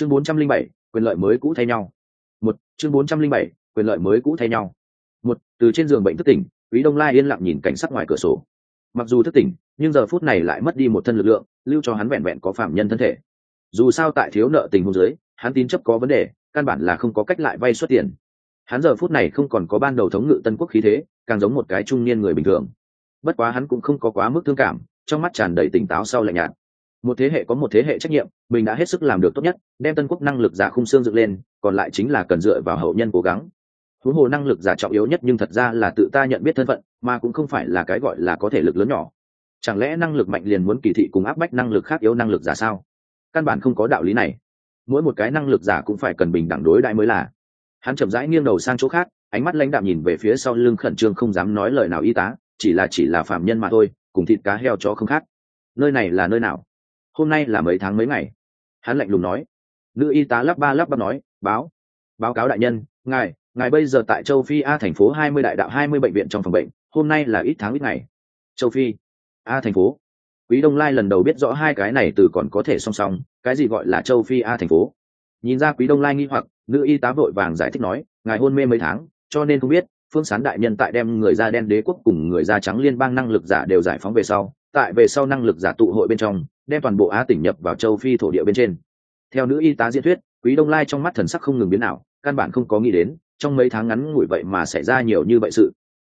chương bốn trăm linh bảy, quyền lợi mới cũ thay nhau. Một, chương bốn trăm linh bảy, quyền lợi mới cũ thay nhau. Một, từ trên giường bệnh thức tỉnh, quý đông lai yên lặng nhìn cảnh sắc ngoài cửa sổ. Mặc dù thức tỉnh, nhưng giờ phút này lại mất đi một thân lực lượng, lưu cho hắn vẹn vẹn có phạm nhân thân thể. Dù sao tại thiếu nợ tình huống dưới, hắn tin chấp có vấn đề, căn bản là không có cách lại vay xuất tiền. Hắn giờ phút này không còn có ban đầu thống ngự tân quốc khí thế, càng giống một cái trung niên người bình thường. Bất quá hắn cũng không có quá mức thương cảm, trong mắt tràn đầy tỉnh táo sau lạnh nhạt một thế hệ có một thế hệ trách nhiệm, mình đã hết sức làm được tốt nhất, đem tân quốc năng lực giả khung xương dựng lên, còn lại chính là cần dựa vào hậu nhân cố gắng. Huống hồ năng lực giả trọng yếu nhất nhưng thật ra là tự ta nhận biết thân phận, mà cũng không phải là cái gọi là có thể lực lớn nhỏ. Chẳng lẽ năng lực mạnh liền muốn kỳ thị cùng áp bách năng lực khác yếu năng lực giả sao? Căn bản không có đạo lý này. Mỗi một cái năng lực giả cũng phải cần bình đẳng đối đại mới là. Hắn chậm rãi nghiêng đầu sang chỗ khác, ánh mắt lãnh đạm nhìn về phía sau lưng khẩn trương không dám nói lời nào y tá, chỉ là chỉ là phạm nhân mà thôi, cùng thịt cá heo chó không khác. Nơi này là nơi nào? Hôm nay là mấy tháng mấy ngày? Hắn lạnh lùng nói. Nữ y tá lắp ba lắp bắp nói, báo báo cáo đại nhân, ngài ngài bây giờ tại châu phi a thành phố hai mươi đại đạo hai mươi bệnh viện trong phòng bệnh, hôm nay là ít tháng ít ngày. Châu phi a thành phố. Quý đông lai lần đầu biết rõ hai cái này từ còn có thể song song, cái gì gọi là châu phi a thành phố. Nhìn ra quý đông lai nghi hoặc, nữ y tá vội vàng giải thích nói, ngài hôn mê mấy tháng, cho nên không biết, phương sán đại nhân tại đem người da đen đế quốc cùng người da trắng liên bang năng lực giả đều giải phóng về sau tại về sau năng lực giả tụ hội bên trong, đem toàn bộ á tỉnh nhập vào châu phi thổ địa bên trên. Theo nữ y tá diễn thuyết, quý đông lai trong mắt thần sắc không ngừng biến nào căn bản không có nghĩ đến, trong mấy tháng ngắn ngủi vậy mà xảy ra nhiều như vậy sự.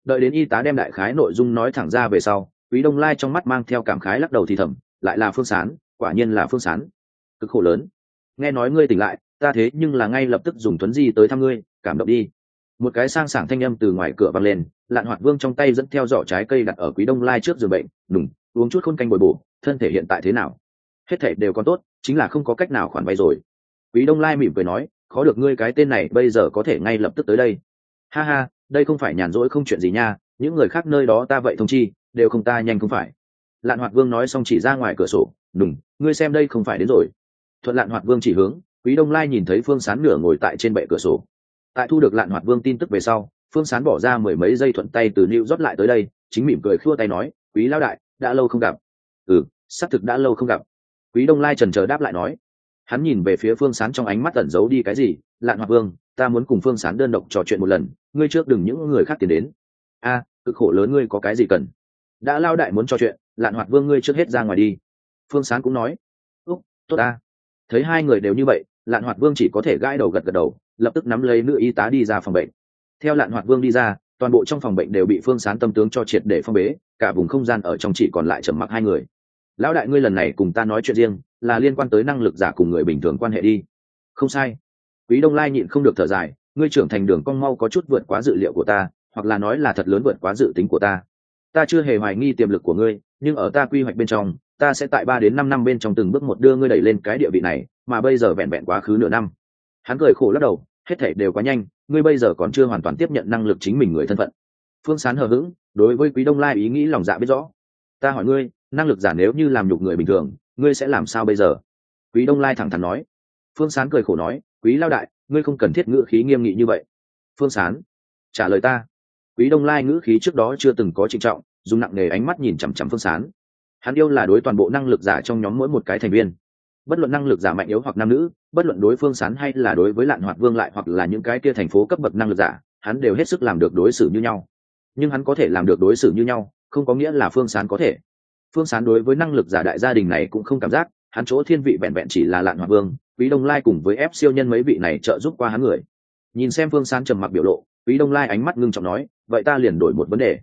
Đợi đến y tá đem đại khái nội dung nói thẳng ra về sau, quý đông lai trong mắt mang theo cảm khái lắc đầu thì thầm, lại là phương sán, quả nhiên là phương sán. Cực khổ lớn. Nghe nói ngươi tỉnh lại, ta thế nhưng là ngay lập tức dùng tuấn di tới thăm ngươi, cảm động đi. Một cái sang sảng thanh âm từ ngoài cửa vang lên, lạn hoạt vương trong tay dẫn theo giỏ trái cây đặt ở quý đông lai trước giường bệnh đùng uống chút khôn canh bồi bổ thân thể hiện tại thế nào? Hết thể đều còn tốt chính là không có cách nào khoản vay rồi. Quý đông lai mỉm cười nói khó được ngươi cái tên này bây giờ có thể ngay lập tức tới đây. Ha ha đây không phải nhàn rỗi không chuyện gì nha những người khác nơi đó ta vậy thông chi đều không ta nhanh không phải. Lạn hoạt vương nói xong chỉ ra ngoài cửa sổ đừng, ngươi xem đây không phải đến rồi. Thuận lạn hoạt vương chỉ hướng quý đông lai nhìn thấy phương sán nửa ngồi tại trên bệ cửa sổ. Tại thu được lạn hoạt vương tin tức về sau phương sán bỏ ra mười mấy giây thuận tay từ nịu rót lại tới đây chính mỉm cười khua tay nói quý lao đại đã lâu không gặp. Ừ xác thực đã lâu không gặp. Quý đông lai trần chờ đáp lại nói. Hắn nhìn về phía phương sán trong ánh mắt tẩn giấu đi cái gì? Lạn hoạt vương, ta muốn cùng phương sán đơn độc trò chuyện một lần, ngươi trước đừng những người khác tiến đến. A, cực khổ lớn ngươi có cái gì cần? Đã lao đại muốn trò chuyện, lạn hoạt vương ngươi trước hết ra ngoài đi. Phương sán cũng nói. Úc, tốt ta. Thấy hai người đều như vậy, lạn hoạt vương chỉ có thể gãi đầu gật gật đầu, lập tức nắm lấy nữ y tá đi ra phòng bệnh. Theo lạn hoạt vương đi ra toàn bộ trong phòng bệnh đều bị phương sán tâm tướng cho triệt để phong bế, cả vùng không gian ở trong chỉ còn lại trầm mặc hai người. Lão đại ngươi lần này cùng ta nói chuyện riêng, là liên quan tới năng lực giả cùng người bình thường quan hệ đi. Không sai. Quý đông lai nhịn không được thở dài, ngươi trưởng thành đường cong mau có chút vượt quá dự liệu của ta, hoặc là nói là thật lớn vượt quá dự tính của ta. Ta chưa hề hoài nghi tiềm lực của ngươi, nhưng ở ta quy hoạch bên trong, ta sẽ tại ba đến năm năm bên trong từng bước một đưa ngươi đẩy lên cái địa vị này, mà bây giờ vẹn vẹn quá khứ nửa năm. Hắn cười khổ lắc đầu hết thể đều quá nhanh, ngươi bây giờ còn chưa hoàn toàn tiếp nhận năng lực chính mình người thân phận. Phương sán hờ hững, đối với quý đông lai ý nghĩ lòng dạ biết rõ. Ta hỏi ngươi, năng lực giả nếu như làm nhục người bình thường, ngươi sẽ làm sao bây giờ? Quý đông lai thẳng thắn nói. Phương sán cười khổ nói, quý lao đại, ngươi không cần thiết ngữ khí nghiêm nghị như vậy. Phương sán, trả lời ta. Quý đông lai ngữ khí trước đó chưa từng có trịnh trọng, dùng nặng nề ánh mắt nhìn chằm chằm phương sán. Hắn yêu là đối toàn bộ năng lực giả trong nhóm mỗi một cái thành viên bất luận năng lực giả mạnh yếu hoặc nam nữ, bất luận đối phương sán hay là đối với lạn hoạt vương lại hoặc là những cái kia thành phố cấp bậc năng lực giả, hắn đều hết sức làm được đối xử như nhau. Nhưng hắn có thể làm được đối xử như nhau, không có nghĩa là phương sán có thể. Phương sán đối với năng lực giả đại gia đình này cũng không cảm giác, hắn chỗ thiên vị vẹn vẹn chỉ là lạn hoạt vương, quý đông lai cùng với ép siêu nhân mấy vị này trợ giúp qua hắn người. Nhìn xem phương sán trầm mặc biểu lộ, quý đông lai ánh mắt ngưng trọng nói, vậy ta liền đổi một vấn đề.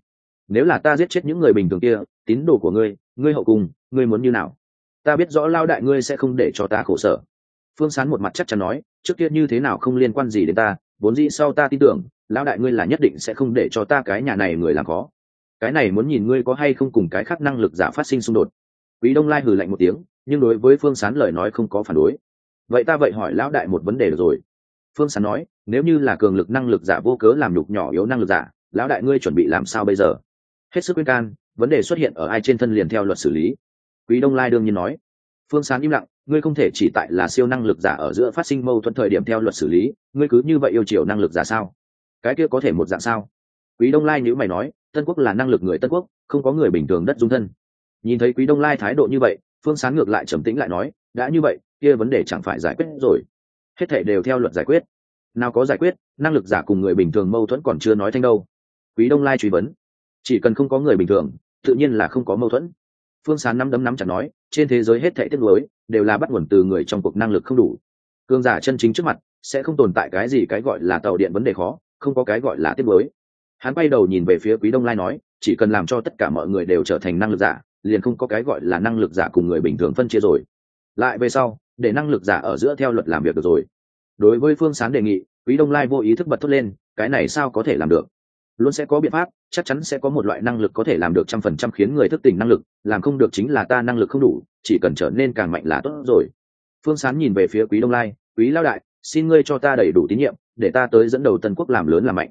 Nếu là ta giết chết những người bình thường kia, tín đồ của ngươi ngươi hậu cùng, ngươi muốn như nào? Ta biết rõ lao đại ngươi sẽ không để cho ta khổ sở. Phương sán một mặt chắc chắn nói, trước kia như thế nào không liên quan gì đến ta, vốn dĩ sau ta tin tưởng, lão đại ngươi là nhất định sẽ không để cho ta cái nhà này người làm khó. Cái này muốn nhìn ngươi có hay không cùng cái khác năng lực giả phát sinh xung đột. Quý đông lai hừ lạnh một tiếng, nhưng đối với phương sán lời nói không có phản đối. Vậy ta vậy hỏi lão đại một vấn đề được rồi. Phương sán nói, nếu như là cường lực năng lực giả vô cớ làm nhục nhỏ yếu năng lực giả, lão đại ngươi chuẩn bị làm sao bây giờ? Hết sức khuyên can, vấn đề xuất hiện ở ai trên thân liền theo luật xử lý quý đông lai đương nhiên nói. Phương sán im lặng, ngươi không thể chỉ tại là siêu năng lực giả ở giữa phát sinh mâu thuẫn thời điểm theo luật xử lý, ngươi cứ như vậy yêu chiều năng lực giả sao? Cái kia có thể một dạng sao? Quý đông lai nhữ mày nói, tân quốc là năng lực người tân quốc, không có người bình thường đất dung thân. Nhìn thấy quý đông lai thái độ như vậy, phương sán ngược lại trầm tĩnh lại nói, đã như vậy, kia vấn đề chẳng phải giải quyết rồi. Hết thể đều theo luật giải quyết. Nào có giải quyết, năng lực giả cùng người bình thường mâu thuẫn còn chưa nói thanh đâu. Quý đông lai truy vấn, chỉ cần không có người bình thường, tự nhiên là không có mâu thuẫn phương sán nắm đấm nắm chặt nói, trên thế giới hết thảy tiết lối đều là bắt nguồn từ người trong cuộc năng lực không đủ. Cương giả chân chính trước mặt, sẽ không tồn tại cái gì cái gọi là tàu điện vấn đề khó, không có cái gọi là tiết lối hắn quay đầu nhìn về phía quý đông lai nói, chỉ cần làm cho tất cả mọi người đều trở thành năng lực giả, liền không có cái gọi là năng lực giả cùng người bình thường phân chia rồi. Lại về sau, để năng lực giả ở giữa theo luật làm việc được rồi. Đối với phương sán đề nghị, quý đông lai vô ý thức bật thốt lên, cái này sao có thể làm được? Luôn sẽ có biện pháp chắc chắn sẽ có một loại năng lực có thể làm được trăm phần trăm khiến người thức tỉnh năng lực làm không được chính là ta năng lực không đủ chỉ cần trở nên càng mạnh là tốt rồi. Phương sán nhìn về phía quý đông lai quý lao đại xin ngươi cho ta đầy đủ tín nhiệm để ta tới dẫn đầu tân quốc làm lớn làm mạnh.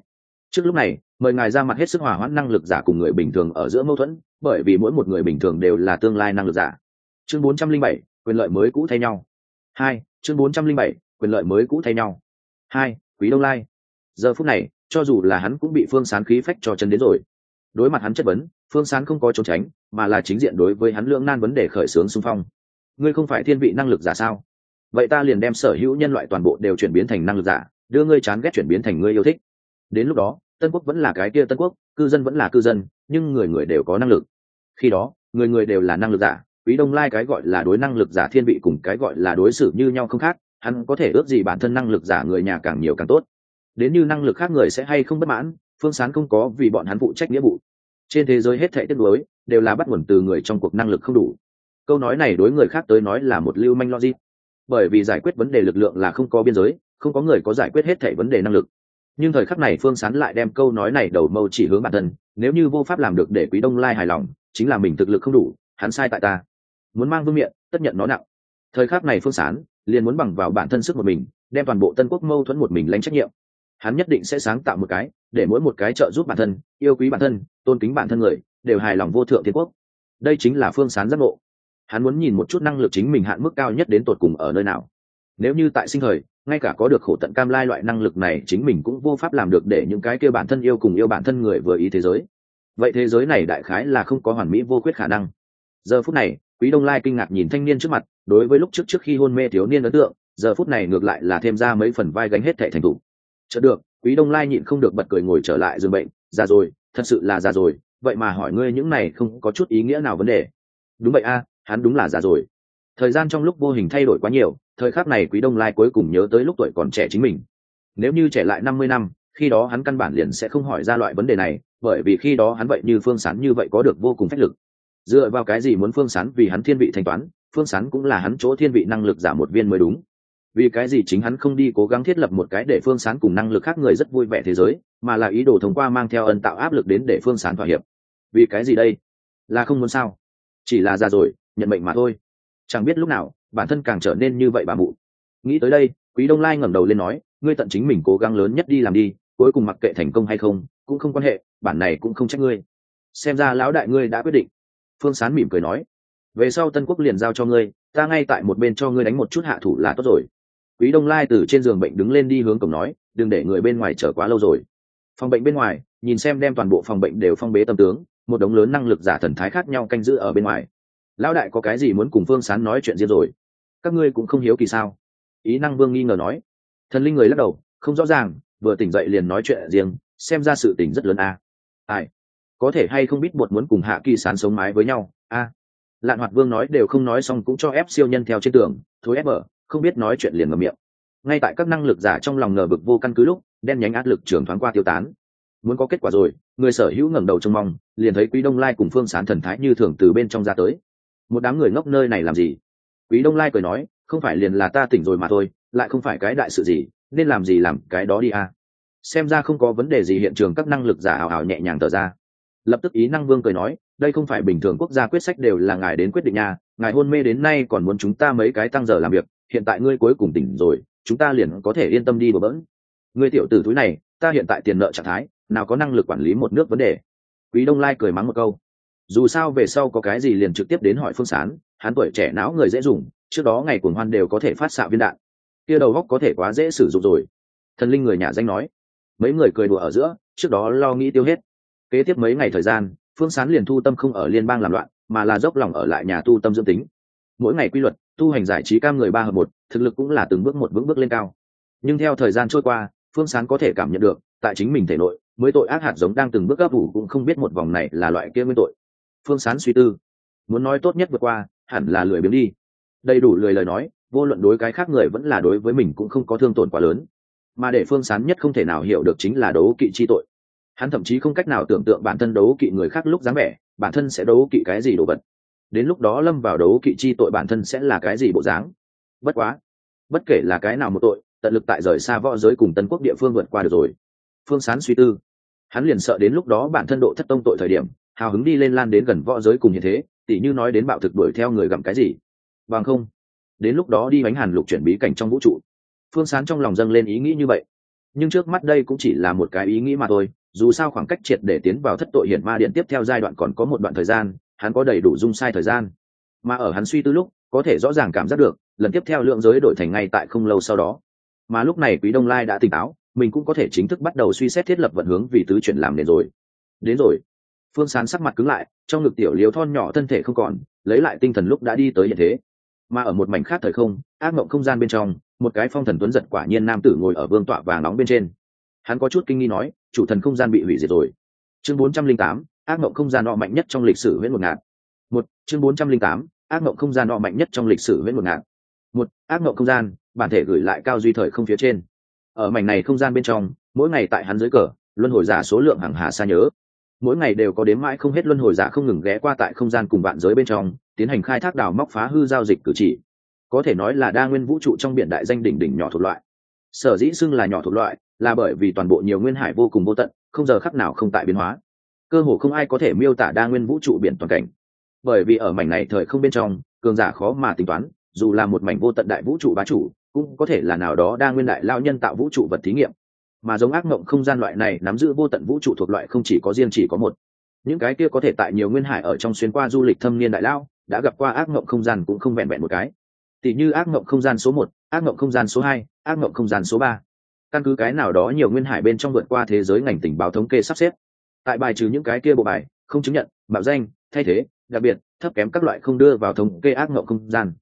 Trước lúc này mời ngài ra mặt hết sức hòa hoãn năng lực giả cùng người bình thường ở giữa mâu thuẫn bởi vì mỗi một người bình thường đều là tương lai năng lực giả. Chương 407, quyền lợi mới cũ thay nhau. Hai chương 407, quyền lợi mới cũ thay nhau. Hai quý đông lai. Giờ phút này cho dù là hắn cũng bị phương sán khí phách cho chân đến rồi. Đối mặt hắn chất vấn, phương sán không có trốn tránh, mà là chính diện đối với hắn lưỡng nan vấn đề khởi xướng xung phong. Ngươi không phải thiên vị năng lực giả sao? Vậy ta liền đem sở hữu nhân loại toàn bộ đều chuyển biến thành năng lực giả, đưa ngươi chán ghét chuyển biến thành ngươi yêu thích. Đến lúc đó, tân quốc vẫn là cái kia tân quốc, cư dân vẫn là cư dân, nhưng người người đều có năng lực. Khi đó, người người đều là năng lực giả, quý đông lai cái gọi là đối năng lực giả thiên vị cùng cái gọi là đối xử như nhau không khác, hắn có thể ước gì bản thân năng lực giả người nhà càng nhiều càng tốt đến như năng lực khác người sẽ hay không bất mãn, phương sán không có vì bọn hắn phụ trách nghĩa vụ. Trên thế giới hết thệ tiết đối đều là bắt nguồn từ người trong cuộc năng lực không đủ. Câu nói này đối người khác tới nói là một lưu manh logic. Bởi vì giải quyết vấn đề lực lượng là không có biên giới, không có người có giải quyết hết thệ vấn đề năng lực. Nhưng thời khắc này phương sán lại đem câu nói này đầu mâu chỉ hướng bản thân, nếu như vô pháp làm được để quý đông lai hài lòng, chính là mình thực lực không đủ, hắn sai tại ta. Muốn mang vương miện, tất nhận nó nặng. Thời khắc này phương sán liền muốn bằng vào bản thân sức một mình, đem toàn bộ tân quốc mâu thuẫn một mình lãnh trách nhiệm hắn nhất định sẽ sáng tạo một cái, để mỗi một cái trợ giúp bản thân, yêu quý bản thân, tôn kính bản thân người, đều hài lòng vô thượng thiên quốc. Đây chính là phương sán giác ngộ. Hắn muốn nhìn một chút năng lực chính mình hạn mức cao nhất đến tột cùng ở nơi nào. Nếu như tại sinh thời, ngay cả có được khổ tận cam lai loại năng lực này, chính mình cũng vô pháp làm được để những cái kia bản thân yêu cùng yêu bản thân người vừa ý thế giới. Vậy thế giới này đại khái là không có hoàn mỹ vô khuyết khả năng. Giờ phút này, quý đông lai kinh ngạc nhìn thanh niên trước mặt, đối với lúc trước trước khi hôn mê thiếu niên ấn tượng, giờ phút này ngược lại là thêm ra mấy phần vai gánh hết thẻ thành thủ chợt được, quý đông lai nhịn không được bật cười ngồi trở lại giường bệnh, già rồi, thật sự là già rồi, vậy mà hỏi ngươi những này không có chút ý nghĩa nào vấn đề. Đúng vậy a, hắn đúng là già rồi. Thời gian trong lúc vô hình thay đổi quá nhiều, thời khắc này quý đông lai cuối cùng nhớ tới lúc tuổi còn trẻ chính mình. Nếu như trẻ lại năm mươi năm, khi đó hắn căn bản liền sẽ không hỏi ra loại vấn đề này, bởi vì khi đó hắn vậy như phương sán như vậy có được vô cùng phách lực. Dựa vào cái gì muốn phương sán vì hắn thiên vị thanh toán, phương sán cũng là hắn chỗ thiên vị năng lực giả một viên mới đúng vì cái gì chính hắn không đi cố gắng thiết lập một cái để phương sán cùng năng lực khác người rất vui vẻ thế giới, mà là ý đồ thông qua mang theo ân tạo áp lực đến để phương sán thỏa hiệp. Vì cái gì đây? Là không muốn sao? Chỉ là già rồi, nhận mệnh mà thôi. Chẳng biết lúc nào, bản thân càng trở nên như vậy bà mụ. Nghĩ tới đây, quý đông lai ngẩng đầu lên nói, ngươi tận chính mình cố gắng lớn nhất đi làm đi, cuối cùng mặc kệ thành công hay không, cũng không quan hệ, bản này cũng không trách ngươi. Xem ra lão đại ngươi đã quyết định. Phương sán mỉm cười nói, về sau tân quốc liền giao cho ngươi, ta ngay tại một bên cho ngươi đánh một chút hạ thủ là tốt rồi quý đông lai từ trên giường bệnh đứng lên đi hướng cổng nói, đừng để người bên ngoài chờ quá lâu rồi. Phòng bệnh bên ngoài, nhìn xem đem toàn bộ phòng bệnh đều phong bế tâm tướng, một đống lớn năng lực giả thần thái khác nhau canh giữ ở bên ngoài. Lão đại có cái gì muốn cùng phương sán nói chuyện riêng rồi? Các ngươi cũng không hiếu kỳ sao? Ý năng vương nghi ngờ nói. Thần linh người lắc đầu, không rõ ràng, vừa tỉnh dậy liền nói chuyện riêng, xem ra sự tỉnh rất lớn a. À. ai? Có thể hay không biết bột muốn cùng hạ kỳ sán sống mái với nhau? A. À. lạn hoạt vương nói, đều không nói xong cũng cho ép siêu nhân theo trên tường thối ép ở không biết nói chuyện liền ngầm miệng. Ngay tại các năng lực giả trong lòng ngờ vực vô căn cứ lúc, đen nhánh áp lực trường thoáng qua tiêu tán. Muốn có kết quả rồi, người sở hữu ngẩng đầu trông mong, liền thấy quý đông lai cùng phương sán thần thái như thường từ bên trong ra tới. Một đám người ngốc nơi này làm gì? Quý đông lai cười nói, không phải liền là ta tỉnh rồi mà thôi, lại không phải cái đại sự gì, nên làm gì làm cái đó đi à. xem ra không có vấn đề gì hiện trường các năng lực giả ảo ảo nhẹ nhàng tờ ra. Lập tức ý năng vương cười nói, đây không phải bình thường quốc gia quyết sách đều là ngài đến quyết định nha, ngài hôn mê đến nay còn muốn chúng ta mấy cái tăng giờ làm việc hiện tại ngươi cuối cùng tỉnh rồi, chúng ta liền có thể yên tâm đi bừa bỡn. Ngươi tiểu tử túi này, ta hiện tại tiền nợ trạng thái, nào có năng lực quản lý một nước vấn đề. Quý đông lai cười mắng một câu. Dù sao về sau có cái gì liền trực tiếp đến hỏi phương sán, hắn tuổi trẻ não người dễ dùng, trước đó ngày cuồng hoan đều có thể phát xạ viên đạn. Kia đầu góc có thể quá dễ sử dụng rồi. Thần linh người nhà danh nói. Mấy người cười đùa ở giữa, trước đó lo nghĩ tiêu hết. Kế tiếp mấy ngày thời gian, phương sán liền thu tâm không ở liên bang làm loạn, mà là dốc lòng ở lại nhà tu tâm dưỡng tính. Mỗi ngày quy luật tu hành giải trí cam người ba hợp một, thực lực cũng là từng bước một vững bước lên cao. Nhưng theo thời gian trôi qua, phương sán có thể cảm nhận được, tại chính mình thể nội, mới tội ác hạt giống đang từng bước gấp ủ cũng không biết một vòng này là loại kia nguyên tội. Phương sán suy tư, muốn nói tốt nhất vượt qua, hẳn là lười biếng đi. Đầy đủ lười lời nói, vô luận đối cái khác người vẫn là đối với mình cũng không có thương tổn quá lớn. Mà để phương sán nhất không thể nào hiểu được chính là đấu kỵ chi tội. Hắn thậm chí không cách nào tưởng tượng bản thân đấu kỵ người khác lúc dáng vẻ, bản thân sẽ đấu kỵ cái gì đồ vật đến lúc đó lâm vào đấu kỵ chi tội bản thân sẽ là cái gì bộ dáng? Bất quá, bất kể là cái nào một tội, tận lực tại rời xa võ giới cùng tân quốc địa phương vượt qua được rồi. Phương sán suy tư. Hắn liền sợ đến lúc đó bản thân độ thất tông tội thời điểm, hào hứng đi lên lan đến gần võ giới cùng như thế, tỉ như nói đến bạo thực đuổi theo người gặm cái gì. Bằng không, đến lúc đó đi bánh hàn lục chuyển bí cảnh trong vũ trụ. Phương sán trong lòng dâng lên ý nghĩ như vậy. Nhưng trước mắt đây cũng chỉ là một cái ý nghĩ mà thôi, dù sao khoảng cách triệt để tiến vào thất tội hiển ma điện tiếp theo giai đoạn còn có một đoạn thời gian hắn có đầy đủ dung sai thời gian. Mà ở hắn suy tư lúc, có thể rõ ràng cảm giác được, lần tiếp theo lượng giới đổi thành ngay tại không lâu sau đó. Mà lúc này quý đông lai đã tỉnh táo, mình cũng có thể chính thức bắt đầu suy xét thiết lập vận hướng vì tứ chuyển làm nền rồi. Đến rồi. Phương sán sắc mặt cứng lại, trong ngực tiểu liếu thon nhỏ thân thể không còn, lấy lại tinh thần lúc đã đi tới hiện thế. Mà ở một mảnh khác thời không, ác mộng không gian bên trong, một cái phong thần tuấn giật quả nhiên nam tử ngồi ở vương tọa vàng nóng bên trên. Hắn có chút kinh nghi nói, chủ thần không gian bị hủy diệt rồi. Chương bốn trăm linh tám ác mộng không gian nọ mạnh nhất trong lịch sử huyễn một ngạn. một, chương bốn trăm linh tám, ác mộng không gian nọ mạnh nhất trong lịch sử huyễn một ngạn. một, ác mộng không gian, bản thể gửi lại cao duy thời không phía trên. Ở mảnh này không gian bên trong, mỗi ngày tại hắn dưới cờ, luân hồi giả số lượng hàng hà xa nhớ. Mỗi ngày đều có đếm mãi không hết luân hồi giả không ngừng ghé qua tại không gian cùng bạn giới bên trong, tiến hành khai thác đào móc phá hư giao dịch cử chỉ. Có thể nói là đa nguyên vũ trụ trong biển đại danh đỉnh đỉnh nhỏ thuộc loại. Sở dĩ xưng là nhỏ thuộc loại, là bởi vì toàn bộ nhiều nguyên hải vô cùng vô tận, không giờ khắc nào không tại biến hóa cơ hồ không ai có thể miêu tả đa nguyên vũ trụ biển toàn cảnh. Bởi vì ở mảnh này thời không bên trong, cường giả khó mà tính toán, dù là một mảnh vô tận đại vũ trụ bá chủ, cũng có thể là nào đó đa nguyên đại lao nhân tạo vũ trụ vật thí nghiệm. Mà giống ác mộng không gian loại này nắm giữ vô tận vũ trụ thuộc loại không chỉ có riêng chỉ có một. Những cái kia có thể tại nhiều nguyên hải ở trong xuyên qua du lịch thâm niên đại lao đã gặp qua ác mộng không gian cũng không vẹn vẹn một cái. Tỷ như ác mộng không gian số một, ác mộng không gian số hai, ác mộng không gian số ba. Căn cứ cái nào đó nhiều nguyên hải bên trong vượt qua thế giới ngành tình báo thống kê sắp xếp tại bài trừ những cái kia bộ bài, không chứng nhận, mạo danh, thay thế, đặc biệt, thấp kém các loại không đưa vào thống kê ác mộng không gian.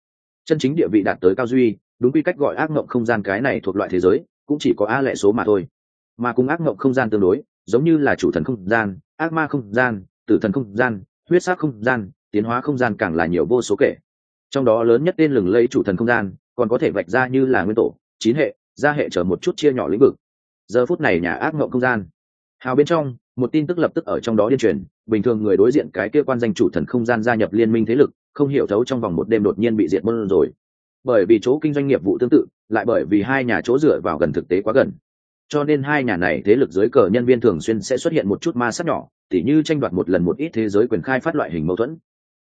Chân chính địa vị đạt tới cao duy, đúng quy cách gọi ác mộng không gian cái này thuộc loại thế giới, cũng chỉ có a lệ số mà thôi. Mà cùng ác mộng không gian tương đối, giống như là chủ thần không gian, ác ma không gian, tử thần không gian, huyết sắc không gian, tiến hóa không gian càng là nhiều vô số kể. Trong đó lớn nhất tên lừng lẫy chủ thần không gian, còn có thể vạch ra như là nguyên tổ, chín hệ, gia hệ chở một chút chia nhỏ lĩnh vực. Giờ phút này nhà ác mộng không gian. Hào bên trong một tin tức lập tức ở trong đó điên truyền, bình thường người đối diện cái kia quan danh chủ thần không gian gia nhập liên minh thế lực, không hiểu thấu trong vòng một đêm đột nhiên bị diệt môn rồi. Bởi vì chỗ kinh doanh nghiệp vụ tương tự, lại bởi vì hai nhà chỗ dựa vào gần thực tế quá gần. Cho nên hai nhà này thế lực dưới cờ nhân viên thường xuyên sẽ xuất hiện một chút ma sát nhỏ, tỉ như tranh đoạt một lần một ít thế giới quyền khai phát loại hình mâu thuẫn.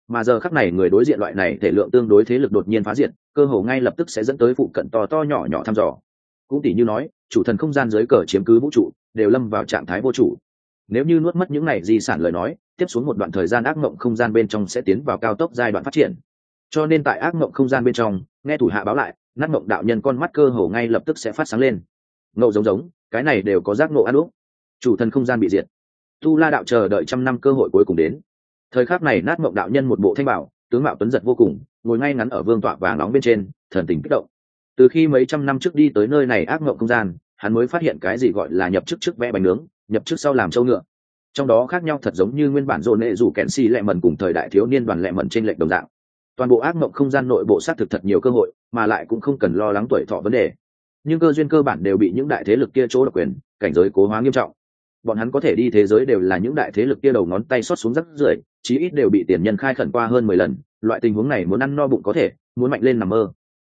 Mà giờ khắc này người đối diện loại này thể lượng tương đối thế lực đột nhiên phá diệt, cơ hồ ngay lập tức sẽ dẫn tới phụ cận to to nhỏ nhỏ thăm dò. Cũng tỉ như nói, chủ thần không gian dưới cờ chiếm cứ vũ trụ, đều lâm vào trạng thái vô chủ nếu như nuốt mất những này di sản lời nói, tiếp xuống một đoạn thời gian ác mộng không gian bên trong sẽ tiến vào cao tốc giai đoạn phát triển. Cho nên tại ác mộng không gian bên trong, nghe thủ hạ báo lại, nát mộng đạo nhân con mắt cơ hồ ngay lập tức sẽ phát sáng lên. Ngộ giống giống, cái này đều có giác ngộ ăn úp chủ thần không gian bị diệt. Tu la đạo chờ đợi trăm năm cơ hội cuối cùng đến. Thời khắc này nát mộng đạo nhân một bộ thanh bảo, tướng mạo tuấn giật vô cùng, ngồi ngay ngắn ở vương tọa vàng nóng bên trên, thần tình kích động. Từ khi mấy trăm năm trước đi tới nơi này ác mộng không gian, hắn mới phát hiện cái gì gọi là nhập chức trước vẽ bánh nướng nhập trước sau làm trâu ngựa. Trong đó khác nhau thật giống như nguyên bản dồn nệ dù kèn xì lẹ mần cùng thời đại thiếu niên đoàn lẹ mần trên lệnh đồng dạng. Toàn bộ ác mộng không gian nội bộ xác thực thật nhiều cơ hội, mà lại cũng không cần lo lắng tuổi thọ vấn đề. Nhưng cơ duyên cơ bản đều bị những đại thế lực kia chỗ độc quyền, cảnh giới cố hóa nghiêm trọng. Bọn hắn có thể đi thế giới đều là những đại thế lực kia đầu ngón tay xót xuống rất rưởi, chí ít đều bị tiền nhân khai khẩn qua hơn mười lần. Loại tình huống này muốn ăn no bụng có thể, muốn mạnh lên nằm mơ.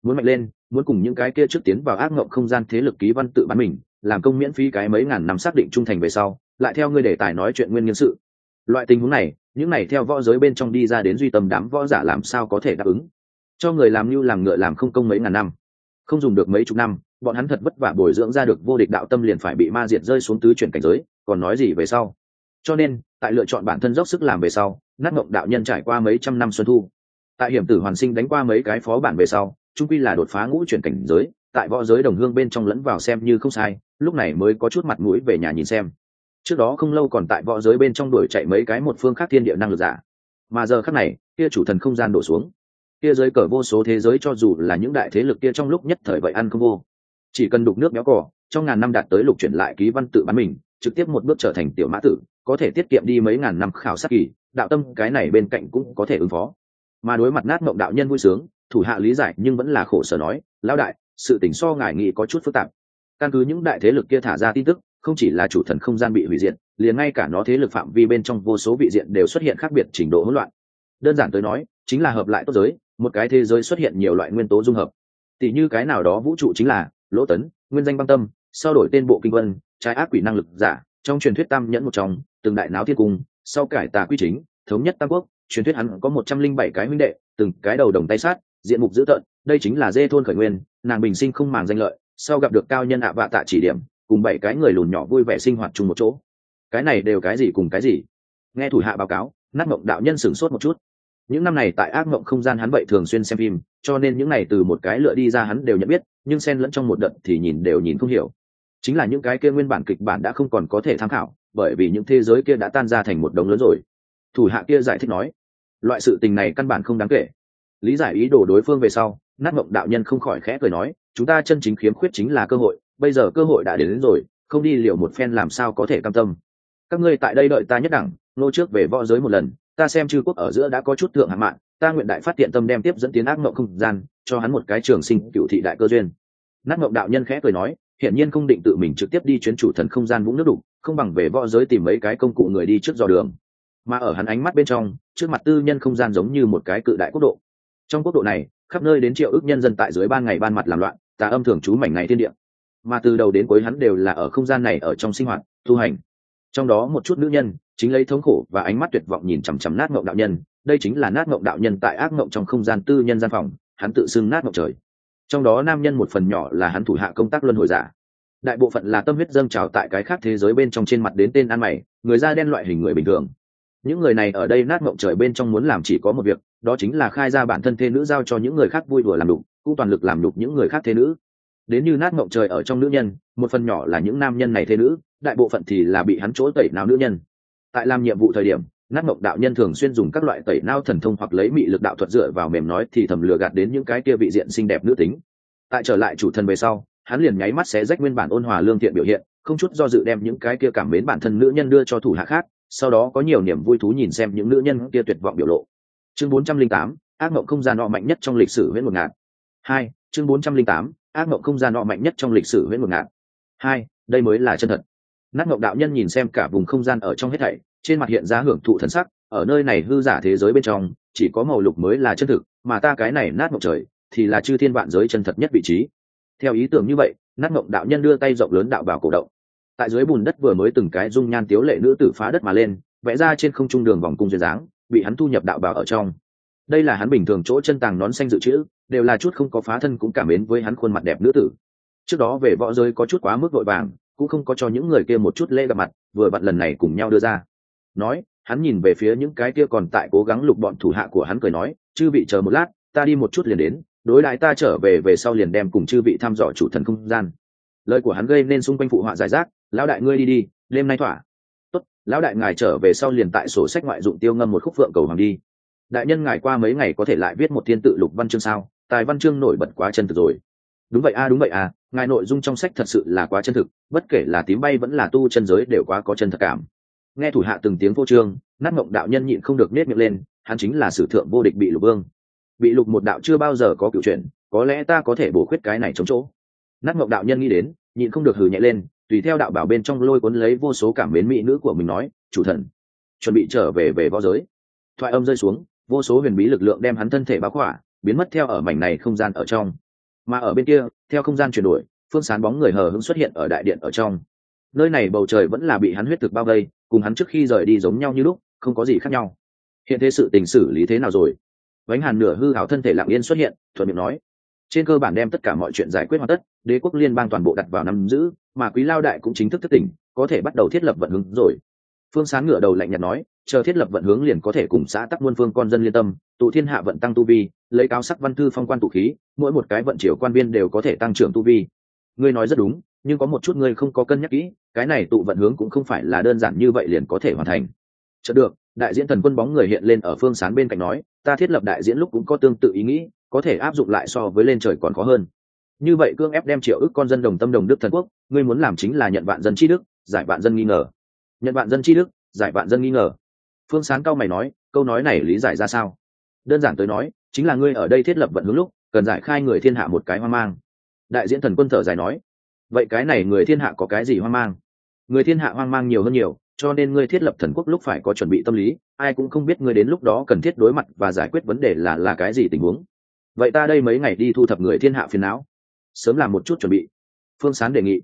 Muốn mạnh lên muốn cùng những cái kia trước tiến vào ác ngộng không gian thế lực ký văn tự bán mình, làm công miễn phí cái mấy ngàn năm xác định trung thành về sau, lại theo ngươi đề tài nói chuyện nguyên nhân sự. Loại tình huống này, những này theo võ giới bên trong đi ra đến duy tâm đám võ giả làm sao có thể đáp ứng? Cho người làm như làm ngựa làm không công mấy ngàn năm. Không dùng được mấy chục năm, bọn hắn thật vất vả bồi dưỡng ra được vô địch đạo tâm liền phải bị ma diệt rơi xuống tứ chuyển cảnh giới, còn nói gì về sau? Cho nên, tại lựa chọn bản thân dốc sức làm về sau, nát mộng đạo nhân trải qua mấy trăm năm xuân thu. Tại hiểm tử hoàn sinh đánh qua mấy cái phó bản về sau trung quy là đột phá ngũ chuyển cảnh giới, tại võ giới đồng hương bên trong lẫn vào xem như không sai, lúc này mới có chút mặt mũi về nhà nhìn xem. Trước đó không lâu còn tại võ giới bên trong đuổi chạy mấy cái một phương khác thiên địa năng lực giả. Mà giờ khác này, kia chủ thần không gian đổ xuống. Kia giới cờ vô số thế giới cho dù là những đại thế lực kia trong lúc nhất thời vậy ăn không vô. Chỉ cần đục nước méo cỏ trong ngàn năm đạt tới lục chuyển lại ký văn tự bán mình, trực tiếp một bước trở thành tiểu mã tử, có thể tiết kiệm đi mấy ngàn năm khảo sát kỳ, đạo tâm cái này bên cạnh cũng có thể ứng phó. Mà đối mặt nát mộng đạo nhân vui sướng thủ hạ lý giải nhưng vẫn là khổ sở nói, lão đại, sự tỉnh so ngài nghĩ có chút phức tạp. Căn cứ những đại thế lực kia thả ra tin tức, không chỉ là chủ thần không gian bị hủy diệt, liền ngay cả nó thế lực phạm vi bên trong vô số vị diện đều xuất hiện khác biệt trình độ hỗn loạn. Đơn giản tới nói, chính là hợp lại tốt giới, một cái thế giới xuất hiện nhiều loại nguyên tố dung hợp. Tỷ như cái nào đó vũ trụ chính là lỗ tấn, nguyên danh băng tâm, sau đổi tên bộ kinh vân, trái ác quỷ năng lực giả, trong truyền thuyết tam nhẫn một trong, từng đại náo thiên cung, sau cải tà quy chính, thống nhất tam quốc, truyền thuyết hắn có một trăm linh bảy cái huynh đệ, từng cái đầu đồng tay sát diện mục dữ tợn, đây chính là dê thôn khởi nguyên, nàng bình sinh không màng danh lợi, sau gặp được cao nhân ạ vạ tạ chỉ điểm, cùng bảy cái người lùn nhỏ vui vẻ sinh hoạt chung một chỗ. Cái này đều cái gì cùng cái gì? Nghe thủ hạ báo cáo, nát mộng đạo nhân sửng sốt một chút. Những năm này tại ác mộng không gian hắn vậy thường xuyên xem phim, cho nên những này từ một cái lựa đi ra hắn đều nhận biết, nhưng xen lẫn trong một đợt thì nhìn đều nhìn không hiểu. Chính là những cái kia nguyên bản kịch bản đã không còn có thể tham khảo, bởi vì những thế giới kia đã tan ra thành một đống lớn rồi. Thủ hạ kia giải thích nói, loại sự tình này căn bản không đáng kể lý giải ý đồ đối phương về sau nát mộng đạo nhân không khỏi khẽ cười nói chúng ta chân chính khiếm khuyết chính là cơ hội bây giờ cơ hội đã đến, đến rồi không đi liệu một phen làm sao có thể cam tâm. Các ngươi tại đây đợi ta nhất đẳng nô trước về võ giới một lần ta xem chư quốc ở giữa đã có chút thượng hạng mạng ta nguyện đại phát tiện tâm đem tiếp dẫn tiến ác mộng không gian cho hắn một cái trường sinh cựu thị đại cơ duyên. Nát mộng đạo nhân khẽ cười nói hiển nhiên không định tự mình trực tiếp đi chuyến chủ thần không gian vũng nước đục không bằng về võ giới tìm mấy cái công cụ người đi trước dò đường. Mà ở hắn ánh mắt bên trong trước mặt tư nhân không gian giống như một cái cự đại quốc độ trong quốc độ này, khắp nơi đến triệu ước nhân dân tại dưới ban ngày ban mặt làm loạn, tà âm thường trú mảnh ngày thiên địa. Mà từ đầu đến cuối hắn đều là ở không gian này ở trong sinh hoạt, tu hành. Trong đó một chút nữ nhân, chính lấy thống khổ và ánh mắt tuyệt vọng nhìn chằm chằm nát ngộng đạo nhân, đây chính là nát ngộng đạo nhân tại ác ngộng trong không gian tư nhân gian phòng, hắn tự xưng nát ngộng trời. Trong đó nam nhân một phần nhỏ là hắn thủ hạ công tác luân hồi giả. Đại bộ phận là tâm huyết dâng trào tại cái khác thế giới bên trong trên mặt đến tên ăn mày, người da đen loại hình người bình thường. Những người này ở đây nát ngộng trời bên trong muốn làm chỉ có một việc đó chính là khai ra bản thân thê nữ giao cho những người khác vui đùa làm đục, cũng toàn lực làm đục những người khác thê nữ. Đến như nát mộng trời ở trong nữ nhân, một phần nhỏ là những nam nhân này thê nữ, đại bộ phận thì là bị hắn chỗ tẩy nào nữ nhân. Tại làm nhiệm vụ thời điểm, nát mộng đạo nhân thường xuyên dùng các loại tẩy nao thần thông hoặc lấy mị lực đạo thuật dựa vào mềm nói thì thầm lừa gạt đến những cái kia vị diện xinh đẹp nữ tính. Tại trở lại chủ thân về sau, hắn liền nháy mắt xé rách nguyên bản ôn hòa lương thiện biểu hiện, không chút do dự đem những cái kia cảm mến bản thân nữ nhân đưa cho thủ hạ khác, sau đó có nhiều niềm vui thú nhìn xem những nữ nhân kia tuyệt vọng biểu lộ chương 408, ác mộng không gian nọ mạnh nhất trong lịch sử huyễn một ngạn. Hai chương 408, ác mộng không gian nọ mạnh nhất trong lịch sử huyễn một ngạn. Hai đây mới là chân thật. Nát mộng đạo nhân nhìn xem cả vùng không gian ở trong hết thảy trên mặt hiện ra hưởng thụ thần sắc ở nơi này hư giả thế giới bên trong chỉ có màu lục mới là chân thực mà ta cái này nát mộng trời thì là chư thiên vạn giới chân thật nhất vị trí. Theo ý tưởng như vậy nát mộng đạo nhân đưa tay rộng lớn đạo vào cổ động. Tại dưới bùn đất vừa mới từng cái dung nhan tiếu lệ nữ tử phá đất mà lên vẽ ra trên không trung đường vòng cung duyên dáng bị hắn thu nhập đạo bào ở trong. Đây là hắn bình thường chỗ chân tàng nón xanh dự trữ, đều là chút không có phá thân cũng cảm mến với hắn khuôn mặt đẹp nữ tử. Trước đó về võ giới có chút quá mức vội vàng, cũng không có cho những người kia một chút lễ gặp mặt, vừa vặn lần này cùng nhau đưa ra. Nói, hắn nhìn về phía những cái kia còn tại cố gắng lục bọn thủ hạ của hắn cười nói, chư vị chờ một lát, ta đi một chút liền đến, đối đại ta trở về về sau liền đem cùng chư vị thăm dò chủ thần không gian. Lời của hắn gây nên xung quanh phụ họa giải rác, lão đại ngươi đi đi, đêm nay thỏa lão đại ngài trở về sau liền tại sổ sách ngoại dụng tiêu ngâm một khúc phượng cầu hoàng đi. Đại nhân ngài qua mấy ngày có thể lại viết một thiên tự lục văn chương sao? Tài văn chương nổi bật quá chân thực rồi. Đúng vậy a, đúng vậy a, ngài nội dung trong sách thật sự là quá chân thực, bất kể là tím bay vẫn là tu chân giới đều quá có chân thật cảm. Nghe thủ hạ từng tiếng vô trương, nát mộng đạo nhân nhịn không được nết miệng lên, hắn chính là sử thượng vô địch bị lục vương. Bị lục một đạo chưa bao giờ có cựu chuyện có lẽ ta có thể bổ khuyết cái này chống chỗ. Nát mộng đạo nhân nghĩ đến, nhịn không được hừ nhẹ lên tùy theo đạo bảo bên trong lôi cuốn lấy vô số cảm mến mỹ nữ của mình nói, chủ thần, chuẩn bị trở về về võ giới. Thoại âm rơi xuống, vô số huyền bí lực lượng đem hắn thân thể báo khỏa, biến mất theo ở mảnh này không gian ở trong. Mà ở bên kia, theo không gian chuyển đổi, phương sán bóng người hờ hững xuất hiện ở đại điện ở trong. Nơi này bầu trời vẫn là bị hắn huyết thực bao vây, cùng hắn trước khi rời đi giống nhau như lúc, không có gì khác nhau. Hiện thế sự tình xử lý thế nào rồi? Vánh hàn nửa hư hảo thân thể lặng yên xuất hiện, thuận miệng nói trên cơ bản đem tất cả mọi chuyện giải quyết hoàn tất, đế quốc liên bang toàn bộ đặt vào nắm giữ, mà quý lao đại cũng chính thức thất tỉnh, có thể bắt đầu thiết lập vận hướng rồi. Phương sán ngửa đầu lạnh nhạt nói, chờ thiết lập vận hướng liền có thể cùng xã tắc muôn phương con dân liên tâm, tụ thiên hạ vận tăng tu vi, lấy cao sắc văn thư phong quan tụ khí, mỗi một cái vận triều quan viên đều có thể tăng trưởng tu vi. Ngươi nói rất đúng, nhưng có một chút ngươi không có cân nhắc kỹ, cái này tụ vận hướng cũng không phải là đơn giản như vậy liền có thể hoàn thành. Chợt được, đại diễn thần quân bóng người hiện lên ở phương sán bên cạnh nói, ta thiết lập đại diễn lúc cũng có tương tự ý nghĩ có thể áp dụng lại so với lên trời còn khó hơn. Như vậy cương ép đem triệu ước con dân đồng tâm đồng đức thần quốc, ngươi muốn làm chính là nhận vạn dân chi đức, giải vạn dân nghi ngờ. Nhận vạn dân chi đức, giải vạn dân nghi ngờ. Phương sán cao mày nói, câu nói này lý giải ra sao? Đơn giản tới nói, chính là ngươi ở đây thiết lập vận hướng lúc, cần giải khai người thiên hạ một cái hoang mang. Đại diễn thần quân thở dài nói, vậy cái này người thiên hạ có cái gì hoang mang? Người thiên hạ hoang mang nhiều hơn nhiều, cho nên ngươi thiết lập thần quốc lúc phải có chuẩn bị tâm lý, ai cũng không biết ngươi đến lúc đó cần thiết đối mặt và giải quyết vấn đề là là cái gì tình huống vậy ta đây mấy ngày đi thu thập người thiên hạ phiền não. Sớm làm một chút chuẩn bị. Phương sán đề nghị.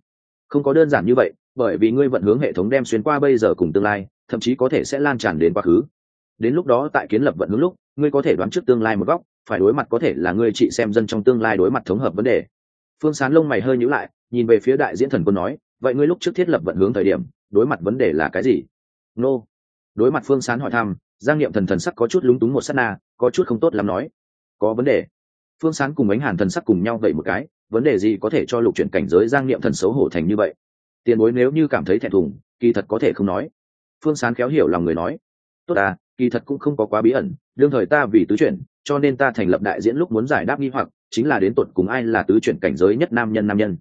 Không có đơn giản như vậy, bởi vì ngươi vận hướng hệ thống đem xuyên qua bây giờ cùng tương lai, thậm chí có thể sẽ lan tràn đến quá khứ. Đến lúc đó tại kiến lập vận hướng lúc, ngươi có thể đoán trước tương lai một góc, phải đối mặt có thể là ngươi chị xem dân trong tương lai đối mặt thống hợp vấn đề. Phương sán lông mày hơi nhữ lại, nhìn về phía đại diễn thần quân nói, vậy ngươi lúc trước thiết lập vận hướng thời điểm, đối mặt vấn đề là cái gì? Nô、no. đối mặt phương sán hỏi thăm, giang n i ệ m thần thần sắc có chút lúng túng một s á t na, có chút không tốt lắm nói. Có vấn đề phương sán cùng ánh hàn thần sắc cùng nhau vậy một cái, vấn đề gì có thể cho lục chuyển cảnh giới giang n i ệ m thần xấu hổ thành như vậy? Tiền bối nếu như cảm thấy thẹn thùng, kỳ thật có thể không nói. Phương sán khéo hiểu lòng người nói, tốt à kỳ thật cũng không có quá bí ẩn, đương thời ta vì tứ chuyển, cho nên ta thành lập đại diễn lúc muốn giải đáp nghi hoặc, chính là đến tột cùng ai là tứ chuyển cảnh giới nhất nam nhân nam nhân.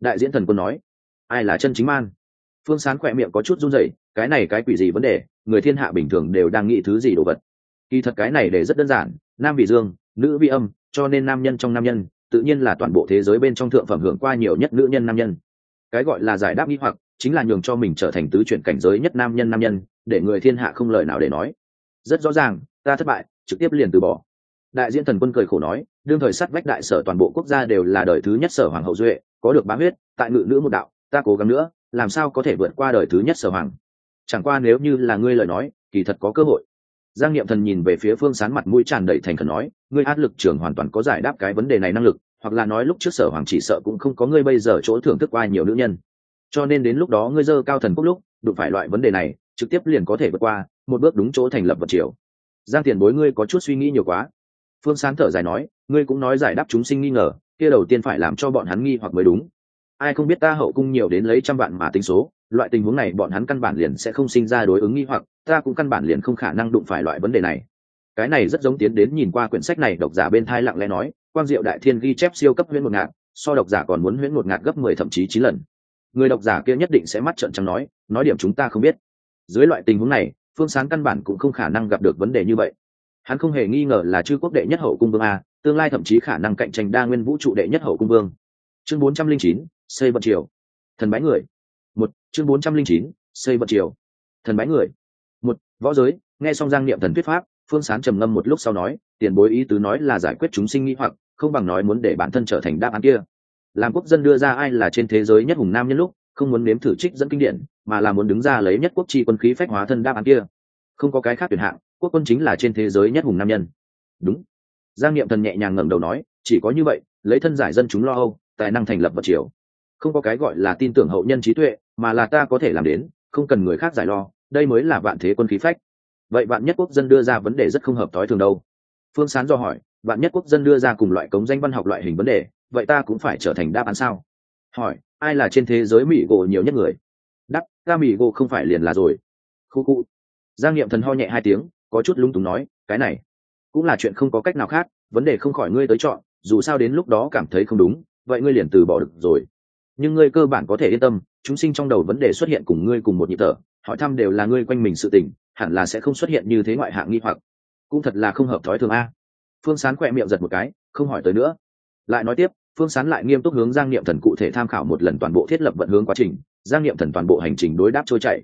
Đại diễn thần quân nói, ai là chân chính man? Phương sán khỏe miệng có chút run rẩy, cái này cái quỷ gì vấn đề, người thiên hạ bình thường đều đang nghĩ thứ gì đồ vật. Kỳ thật cái này để rất đơn giản, nam vị dương, nữ vị âm cho nên nam nhân trong nam nhân, tự nhiên là toàn bộ thế giới bên trong thượng phẩm hưởng qua nhiều nhất nữ nhân nam nhân. Cái gọi là giải đáp nghi hoặc, chính là nhường cho mình trở thành tứ chuyển cảnh giới nhất nam nhân nam nhân, để người thiên hạ không lời nào để nói. Rất rõ ràng, ta thất bại, trực tiếp liền từ bỏ. Đại diễn thần quân cười khổ nói, đương thời sát vách đại sở toàn bộ quốc gia đều là đời thứ nhất sở hoàng hậu duệ, có được bá huyết, tại ngự nữ một đạo, ta cố gắng nữa, làm sao có thể vượt qua đời thứ nhất sở hoàng? Chẳng qua nếu như là ngươi lời nói, kỳ thật có cơ hội giang niệm thần nhìn về phía phương sán mặt mũi tràn đầy thành khẩn nói, ngươi Át lực trường hoàn toàn có giải đáp cái vấn đề này năng lực, hoặc là nói lúc trước sở hoàng chỉ sợ cũng không có ngươi bây giờ chỗ thưởng thức qua nhiều nữ nhân. Cho nên đến lúc đó ngươi dơ cao thần quốc lúc, đụng phải loại vấn đề này, trực tiếp liền có thể vượt qua, một bước đúng chỗ thành lập vật triều. Giang tiền bối ngươi có chút suy nghĩ nhiều quá. Phương sán thở dài nói, ngươi cũng nói giải đáp chúng sinh nghi ngờ, kia đầu tiên phải làm cho bọn hắn nghi hoặc mới đúng. Ai không biết ta hậu cung nhiều đến lấy trăm vạn mà tính số, loại tình huống này bọn hắn căn bản liền sẽ không sinh ra đối ứng nghi hoặc ta cũng căn bản liền không khả năng đụng phải loại vấn đề này. Cái này rất giống tiến đến nhìn qua quyển sách này, độc giả bên thai lặng lẽ nói, quang diệu đại thiên ghi chép siêu cấp huyễn một ngạt so độc giả còn muốn huyễn một ngạt gấp mười, thậm chí chín lần. Người độc giả kia nhất định sẽ mắt trợn trắng nói nói điểm chúng ta không biết. Dưới loại tình huống này, phương sáng căn bản cũng không khả năng gặp được vấn đề như vậy. Hắn không hề nghi ngờ là chư quốc đệ nhất hậu cung vương a, tương lai thậm chí khả năng cạnh tranh đa nguyên vũ trụ đệ nhất hậu cung vương. Chương bốn trăm linh chín, xây vận triều. Thần bái người. Một, chương bốn trăm linh chín, xây vận triều. Thần bái người võ giới, nghe xong giang niệm thần thuyết pháp, phương sán trầm ngâm một lúc sau nói, tiền bối ý tứ nói là giải quyết chúng sinh nghĩ hoặc, không bằng nói muốn để bản thân trở thành đáp án kia. Làm quốc dân đưa ra ai là trên thế giới nhất hùng nam nhân lúc, không muốn nếm thử trích dẫn kinh điển, mà là muốn đứng ra lấy nhất quốc chi quân khí phách hóa thân đáp án kia. Không có cái khác tuyển hạng, quốc quân chính là trên thế giới nhất hùng nam nhân. Đúng. Giang niệm thần nhẹ nhàng ngẩng đầu nói, chỉ có như vậy, lấy thân giải dân chúng lo âu, tài năng thành lập vật triều. Không có cái gọi là tin tưởng hậu nhân trí tuệ, mà là ta có thể làm đến, không cần người khác giải lo đây mới là vạn thế quân khí phách. Vậy vạn nhất quốc dân đưa ra vấn đề rất không hợp t ố i thường đâu. Phương sán do hỏi, vạn nhất quốc dân đưa ra cùng loại cống danh văn học loại hình vấn đề, vậy ta cũng phải trở thành đáp án sao? Hỏi, ai là trên thế giới mỹ gỗ nhiều nhất người? Đắc ta mỹ gỗ không phải liền là rồi. Khu khu. Giang n i ệ m thần ho nhẹ hai tiếng, có chút lung túng nói, cái này cũng là chuyện không có cách nào khác, vấn đề không khỏi ngươi tới chọn, dù sao đến lúc đó cảm thấy không đúng, vậy ngươi liền từ bỏ được rồi. Nhưng ngươi cơ bản có thể yên tâm, chúng sinh trong đầu vấn đề xuất hiện cùng ngươi cùng một nhịp thở hỏi thăm đều là ngươi quanh mình sự tình, hẳn là sẽ không xuất hiện như thế ngoại hạng nghi hoặc. Cũng thật là không hợp thói thường a. Phương sán khỏe miệng giật một cái, không hỏi tới nữa. Lại nói tiếp, phương sán lại nghiêm túc hướng giang niệm thần cụ thể tham khảo một lần toàn bộ thiết lập vận hướng quá trình, giang niệm thần toàn bộ hành trình đối đáp trôi chảy.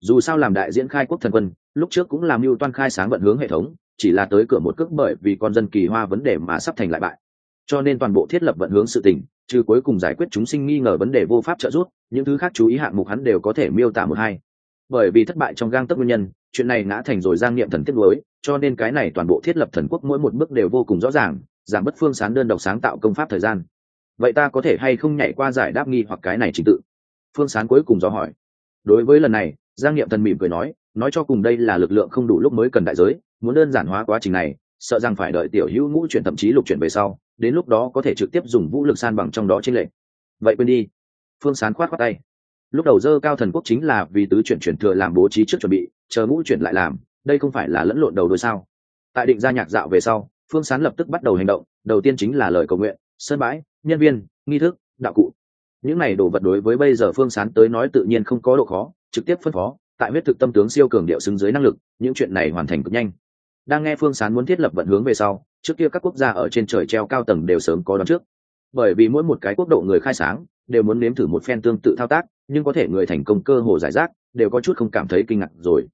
Dù sao làm đại diễn khai quốc thần quân, lúc trước cũng làm mưu toan khai sáng vận hướng hệ thống, chỉ là tới cửa một cước bởi vì con dân kỳ hoa vấn đề mà sắp thành lại bại. Cho nên toàn bộ thiết lập vận hướng sự tình, trừ cuối cùng giải quyết chúng sinh nghi ngờ vấn đề vô pháp trợ giúp, những thứ khác chú ý hạng mục hắn đều có thể miêu tả một hai bởi vì thất bại trong gang tấc nguyên nhân, chuyện này ngã thành rồi giang niệm thần tiết lối, cho nên cái này toàn bộ thiết lập thần quốc mỗi một bước đều vô cùng rõ ràng, giảm bất phương sán đơn độc sáng tạo công pháp thời gian. Vậy ta có thể hay không nhảy qua giải đáp nghi hoặc cái này trình tự? Phương sán cuối cùng do hỏi. Đối với lần này, giang niệm thần mỉm cười nói nói cho cùng đây là lực lượng không đủ lúc mới cần đại giới, muốn đơn giản hóa quá trình này, sợ rằng phải đợi tiểu hữu ngũ chuyển thậm chí lục chuyển về sau, đến lúc đó có thể trực tiếp dùng vũ lực san bằng trong đó trên lệ vậy quên đi. Phương sán khoát khoát tay lúc đầu dơ cao thần quốc chính là vì tứ chuyển chuyển thừa làm bố trí trước chuẩn bị, chờ ngũ chuyển lại làm, đây không phải là lẫn lộn đầu đôi sao? Tại định gia nhạc dạo về sau, phương sán lập tức bắt đầu hành động, đầu tiên chính là lời cầu nguyện sân bãi, nhân viên, nghi thức, đạo cụ. Những này đồ vật đối với bây giờ phương sán tới nói tự nhiên không có độ khó, trực tiếp phân phó, tại huyết thực tâm tướng siêu cường điệu xứng dưới năng lực, những chuyện này hoàn thành cực nhanh. Đang nghe phương sán muốn thiết lập vận hướng về sau, trước kia các quốc gia ở trên trời treo cao tầng đều sớm có đón trước. Bởi vì mỗi một cái quốc độ người khai sáng, đều muốn nếm thử một phen tương tự thao tác nhưng có thể người thành công cơ hồ giải rác, đều có chút không cảm thấy kinh ngạc rồi.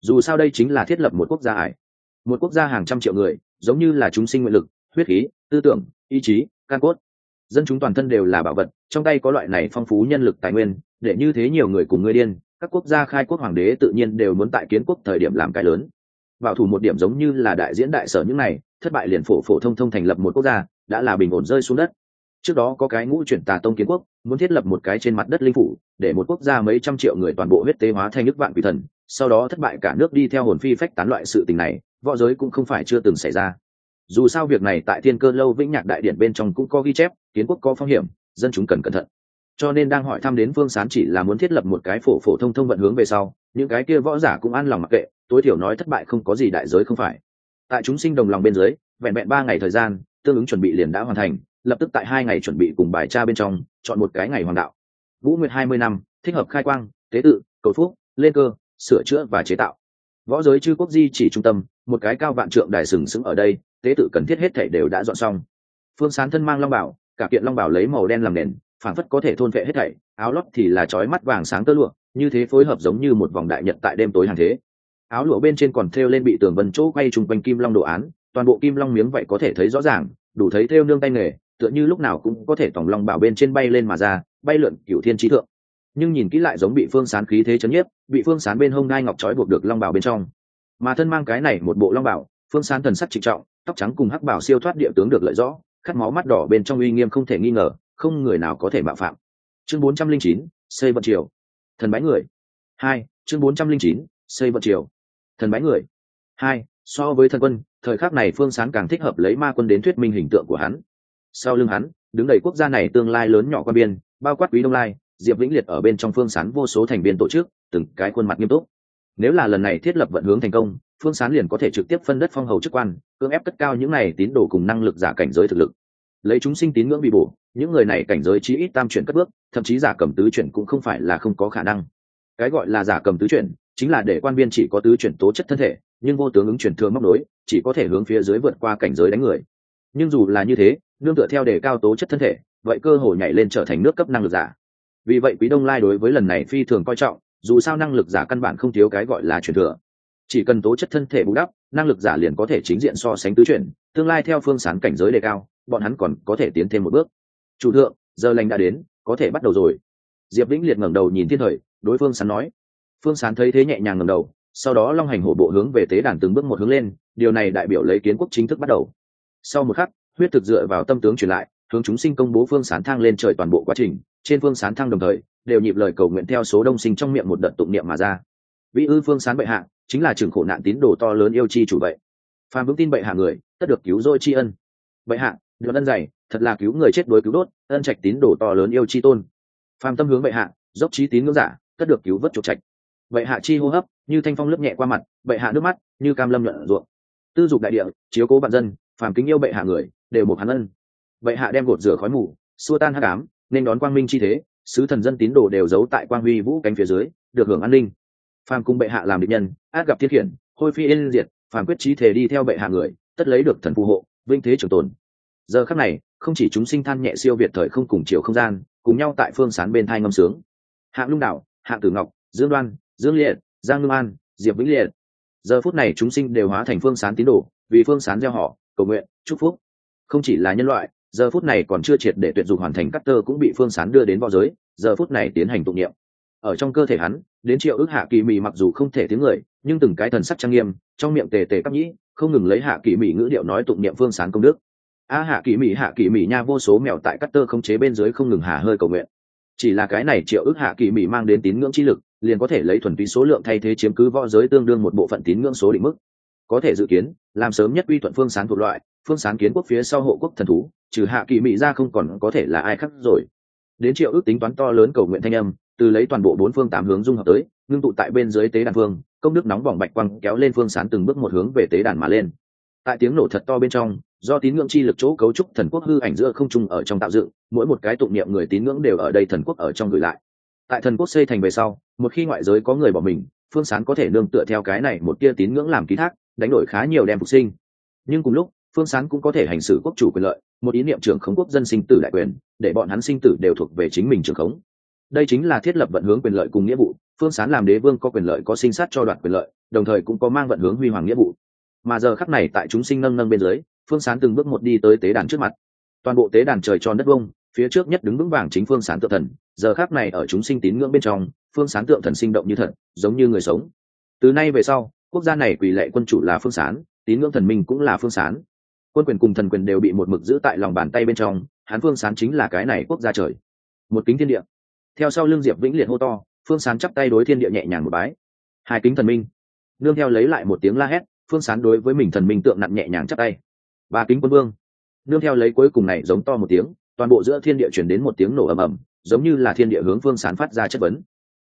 Dù sao đây chính là thiết lập một quốc gia ải. Một quốc gia hàng trăm triệu người, giống như là chúng sinh nguyện lực, huyết khí, tư tưởng, ý chí can cốt. Dân chúng toàn thân đều là bảo vật, trong tay có loại này phong phú nhân lực tài nguyên, để như thế nhiều người cùng người điên, các quốc gia khai quốc hoàng đế tự nhiên đều muốn tại kiến quốc thời điểm làm cái lớn. Bảo thủ một điểm giống như là đại diễn đại sở những này, thất bại liền phổ phổ thông thông thành lập một quốc gia, đã là bình ổn rơi xuống đất trước đó có cái ngũ chuyển tà tông kiến quốc, muốn thiết lập một cái trên mặt đất linh phủ, để một quốc gia mấy trăm triệu người toàn bộ huyết tế hóa thành nước vạn quỷ thần, sau đó thất bại cả nước đi theo hồn phi phách tán loại sự tình này, võ giới cũng không phải chưa từng xảy ra. Dù sao việc này tại thiên cơ lâu vĩnh nhạc đại điện bên trong cũng có ghi chép, kiến quốc có phong hiểm, dân chúng cần cẩn thận. Cho nên đang hỏi thăm đến phương sán chỉ là muốn thiết lập một cái phổ phổ thông thông vận hướng về sau, những cái kia võ giả cũng an lòng mặc kệ, tối thiểu nói thất bại không có gì đại giới không phải. Tại chúng sinh đồng lòng bên dưới, vẹn vẹn ba ngày thời gian, tương ứng chuẩn bị liền đã hoàn thành lập tức tại hai ngày chuẩn bị cùng bài tra bên trong, chọn một cái ngày hoàng đạo. Vũ nguyệt hai mươi năm, thích hợp khai quang, tế tự, cầu phúc, lên cơ, sửa chữa và chế tạo. Võ giới chư quốc di chỉ trung tâm, một cái cao vạn trượng đài sừng sững ở đây, tế tự cần thiết hết thể đều đã dọn xong. Phương sán thân mang long bảo, cả kiện long bảo lấy màu đen làm nền phản phất có thể thôn vệ hết thảy, áo lót thì là trói mắt vàng sáng tơ lụa, như thế phối hợp giống như một vòng đại nhật tại đêm tối hàng thế. Áo lụa bên trên còn thêu lên bị tường vân chỗ quay chung quanh kim long đồ án, toàn bộ kim long miếng vậy có thể thấy rõ ràng, đủ thấy thêu nương tay nghề tựa như lúc nào cũng có thể tòng long bảo bên trên bay lên mà ra, bay lượn cửu thiên trí thượng. Nhưng nhìn kỹ lại giống bị phương sán khí thế chấn nhiếp, bị phương sán bên hông ngai ngọc trói buộc được long bảo bên trong. Mà thân mang cái này một bộ long bảo, phương sán thần sắc trịnh trọng, tóc trắng cùng hắc bảo siêu thoát địa tướng được lợi rõ, khát máu mắt đỏ bên trong uy nghiêm không thể nghi ngờ, không người nào có thể mạo phạm. Chương bốn trăm linh chín, xây vận triều. Thần bái người. Hai, chương bốn trăm linh chín, xây vận triều. Thần bái người. Hai, so với thần quân, thời khắc này phương sán càng thích hợp lấy ma quân đến thuyết minh hình tượng của hắn sau lưng hắn, đứng đầy quốc gia này tương lai lớn nhỏ qua biên, bao quát quý đông lai, diệp vĩnh liệt ở bên trong phương sán vô số thành viên tổ chức, từng cái khuôn mặt nghiêm túc. Nếu là lần này thiết lập vận hướng thành công, phương sán liền có thể trực tiếp phân đất phong hầu chức quan, cưỡng ép cất cao những này tín đồ cùng năng lực giả cảnh giới thực lực. Lấy chúng sinh tín ngưỡng bị bổ, những người này cảnh giới chí ít tam chuyển cất bước, thậm chí giả cầm tứ chuyển cũng không phải là không có khả năng. Cái gọi là giả cầm tứ chuyển, chính là để quan viên chỉ có tứ chuyển tố chất thân thể, nhưng vô tướng ứng chuyển thường móc nối, chỉ có thể hướng phía dưới vượt qua cảnh giới đánh người nhưng dù là như thế, nương tựa theo đề cao tố chất thân thể, vậy cơ hội nhảy lên trở thành nước cấp năng lực giả. Vì vậy quý đông lai đối với lần này phi thường coi trọng, dù sao năng lực giả căn bản không thiếu cái gọi là truyền thừa. Chỉ cần tố chất thân thể bù đắp, năng lực giả liền có thể chính diện so sánh tứ chuyển, tương lai theo phương sán cảnh giới đề cao, bọn hắn còn có thể tiến thêm một bước. Chủ thượng, giờ lành đã đến, có thể bắt đầu rồi. Diệp vĩnh liệt ngẩng đầu nhìn thiên thời, đối phương sán nói. Phương sán thấy thế nhẹ nhàng ngẩng đầu, sau đó long hành hổ bộ hướng về tế đàn từng bước một hướng lên, điều này đại biểu lấy kiến quốc chính thức bắt đầu sau một khắc, huyết thực dựa vào tâm tướng truyền lại, hướng chúng sinh công bố phương sán thang lên trời toàn bộ quá trình, trên phương sán thang đồng thời, đều nhịp lời cầu nguyện theo số đông sinh trong miệng một đợt tụng niệm mà ra. Vị ư phương sán bệ hạ, chính là trường khổ nạn tín đồ to lớn yêu chi chủ vậy. Phàm vững tin bệ hạ người, tất được cứu dôi tri ân. Bệ hạ, được ân dày thật là cứu người chết đối cứu đốt, ân trạch tín đồ to lớn yêu chi tôn. Phàm tâm hướng bệ hạ, dốc trí tín ngưỡng giả, tất được cứu vớt trục trạch. Bệ hạ chi hô hấp, như thanh phong lướt nhẹ qua mặt, bệ hạ nước mắt, như cam lâm nhuận ruộng. Tư dục đại địa, chiếu cố bạn dân phàm kính yêu bệ hạ người, đều một hắn ân. Bệ hạ đem gột rửa khói mù, xua tan hắc ám, nên đón quang minh chi thế, sứ thần dân tín đồ đều giấu tại quang huy vũ cánh phía dưới, được hưởng an ninh. Phàm cung bệ hạ làm định nhân, át gặp thiết khiển, hôi phi yên diệt, phàm quyết trí thể đi theo bệ hạ người, tất lấy được thần phù hộ, vinh thế trường tồn. Giờ khắc này, không chỉ chúng sinh than nhẹ siêu việt thời không cùng chiều không gian, cùng nhau tại phương sán bên thai ngâm sướng. Hạng lung đạo hạng tử ngọc, dương đoan, dương liệt, giang ngưng an, diệp vĩnh liệt. Giờ phút này chúng sinh đều hóa thành phương sán tín đồ, vì phương sán gieo họ cầu nguyện, chúc phúc. Không chỉ là nhân loại, giờ phút này còn chưa triệt để tuyệt dục hoàn thành cắt tơ cũng bị phương sán đưa đến võ giới, giờ phút này tiến hành tụng niệm. Ở trong cơ thể hắn, đến triệu ước hạ kỳ mị mặc dù không thể tiếng người, nhưng từng cái thần sắc trang nghiêm, trong miệng tề tề cắp nhĩ, không ngừng lấy hạ kỳ mị ngữ điệu nói tụng niệm phương sán công đức. A hạ kỳ mị, hạ kỳ mị nha, vô số mèo tại cắt tơ không chế bên dưới không ngừng hà hơi cầu nguyện. Chỉ là cái này triệu ước hạ kỳ mị mang đến tín ngưỡng chi lực, liền có thể lấy thuần túy số lượng thay thế chiếm cứ võ giới tương đương một bộ phận tín ngưỡng số định mức có thể dự kiến, làm sớm nhất uy thuận phương sán thuộc loại, phương sán kiến quốc phía sau hộ quốc thần thú, trừ hạ kỳ mỹ ra không còn có thể là ai khác rồi. Đến triệu ước tính toán to lớn cầu nguyện thanh âm, từ lấy toàn bộ bốn phương tám hướng dung hợp tới, ngưng tụ tại bên dưới tế đàn phương công đức nóng bỏng bạch quang kéo lên phương sán từng bước một hướng về tế đàn mà lên. Tại tiếng nổ thật to bên trong, do tín ngưỡng chi lực chỗ cấu trúc thần quốc hư ảnh giữa không trung ở trong tạo dựng, mỗi một cái tụng niệm người tín ngưỡng đều ở đây thần quốc ở trong gửi lại. Tại thần quốc xây thành về sau, một khi ngoại giới có người bỏ mình, phương sán có thể nương tựa theo cái này một tia tín ngưỡng làm ký thác đánh đổi khá nhiều đem phục sinh. Nhưng cùng lúc, phương sán cũng có thể hành xử quốc chủ quyền lợi, một ý niệm trưởng khống quốc dân sinh tử đại quyền, để bọn hắn sinh tử đều thuộc về chính mình trưởng khống. Đây chính là thiết lập vận hướng quyền lợi cùng nghĩa vụ, phương sán làm đế vương có quyền lợi có sinh sát cho đoạt quyền lợi, đồng thời cũng có mang vận hướng huy hoàng nghĩa vụ. Mà giờ khắc này tại chúng sinh nâng nâng bên dưới, phương sán từng bước một đi tới tế đàn trước mặt. Toàn bộ tế đàn trời tròn đất vông, phía trước nhất đứng vững vàng chính phương sán tượng thần, giờ khắc này ở chúng sinh tín ngưỡng bên trong, phương sán tượng thần sinh động như thật, giống như người sống. Từ nay về sau quốc gia này quỷ lệ quân chủ là phương sán, tín ngưỡng thần minh cũng là phương sán. Quân quyền cùng thần quyền đều bị một mực giữ tại lòng bàn tay bên trong hán phương sán chính là cái này quốc gia trời. Một kính thiên địa. Theo sau lương diệp vĩnh liệt hô to, phương sán chắp tay đối thiên địa nhẹ nhàng một bái. Hai kính thần minh. Nương theo lấy lại một tiếng la hét, phương sán đối với mình thần minh tượng nặng nhẹ nhàng chắp tay. Ba kính quân vương. Nương theo lấy cuối cùng này giống to một tiếng, toàn bộ giữa thiên địa chuyển đến một tiếng nổ ầm ầm, giống như là thiên địa hướng phương sán phát ra chất vấn.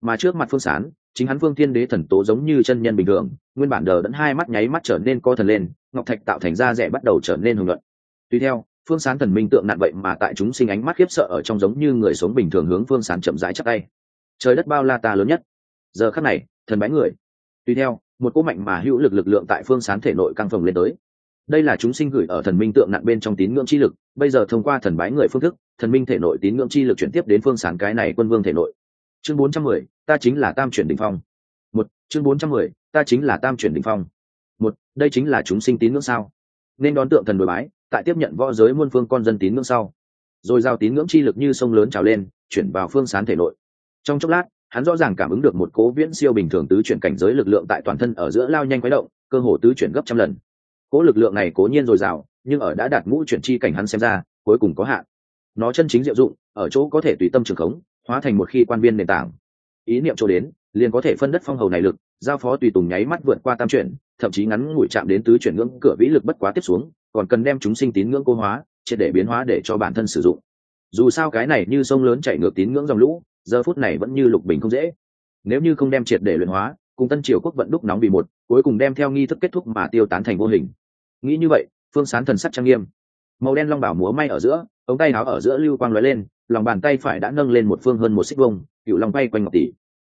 Mà trước mặt phương sán chính hắn phương thiên đế thần tố giống như chân nhân bình thường, nguyên bản đờ đẫn hai mắt nháy mắt trở nên co thần lên, ngọc thạch tạo thành da rẻ bắt đầu trở nên hùng luận tuy theo, phương sán thần minh tượng nạn vậy mà tại chúng sinh ánh mắt khiếp sợ ở trong giống như người sống bình thường hướng phương sán chậm rãi chắc tay. Trời đất bao la ta lớn nhất. Giờ khắc này, thần bái người. Tuy theo, một cỗ mạnh mà hữu lực lực lượng tại phương sán thể nội căng phồng lên tới. Đây là chúng sinh gửi ở thần minh tượng nạn bên trong tín ngưỡng chi lực, bây giờ thông qua thần bái người phương thức, thần minh thể nội tín ngưỡng chi lực chuyển tiếp đến phương sán cái này quân vương thể nội. Chương bốn trăm mười ta chính là tam chuyển đình phong. Một, chương bốn trăm mười, ta chính là tam chuyển đình phong. Một, đây chính là chúng sinh tín ngưỡng sao? Nên đón tượng thần đối bái, tại tiếp nhận võ giới muôn phương con dân tín ngưỡng sau. Rồi giao tín ngưỡng chi lực như sông lớn trào lên, chuyển vào phương sán thể nội. Trong chốc lát, hắn rõ ràng cảm ứng được một cố viễn siêu bình thường tứ chuyển cảnh giới lực lượng tại toàn thân ở giữa lao nhanh quái động, cơ hồ tứ chuyển gấp trăm lần. Cố lực lượng này cố nhiên dồi dào, nhưng ở đã đạt ngũ chuyển chi cảnh hắn xem ra, cuối cùng có hạn. Nó chân chính diệu dụng, ở chỗ có thể tùy tâm trường khống, hóa thành một khi quan viên nền tảng ý niệm chỗ đến, liền có thể phân đất phong hầu này lực, giao phó tùy tùng nháy mắt vượt qua tam chuyển, thậm chí ngắn ngủi chạm đến tứ chuyển ngưỡng cửa vĩ lực bất quá tiếp xuống, còn cần đem chúng sinh tín ngưỡng cô hóa, triệt để biến hóa để cho bản thân sử dụng. Dù sao cái này như sông lớn chảy ngược tín ngưỡng dòng lũ, giờ phút này vẫn như lục bình không dễ. Nếu như không đem triệt để luyện hóa, cùng tân triều quốc vận đúc nóng vì một, cuối cùng đem theo nghi thức kết thúc mà tiêu tán thành vô hình. Nghĩ như vậy, phương sán thần sắc trang nghiêm. Màu đen long bảo múa may ở giữa, ống tay áo ở giữa lưu quang lóe lên, lòng bàn tay phải đã nâng lên một phương hơn một xích vông cựu long bay quanh ngọc tỷ.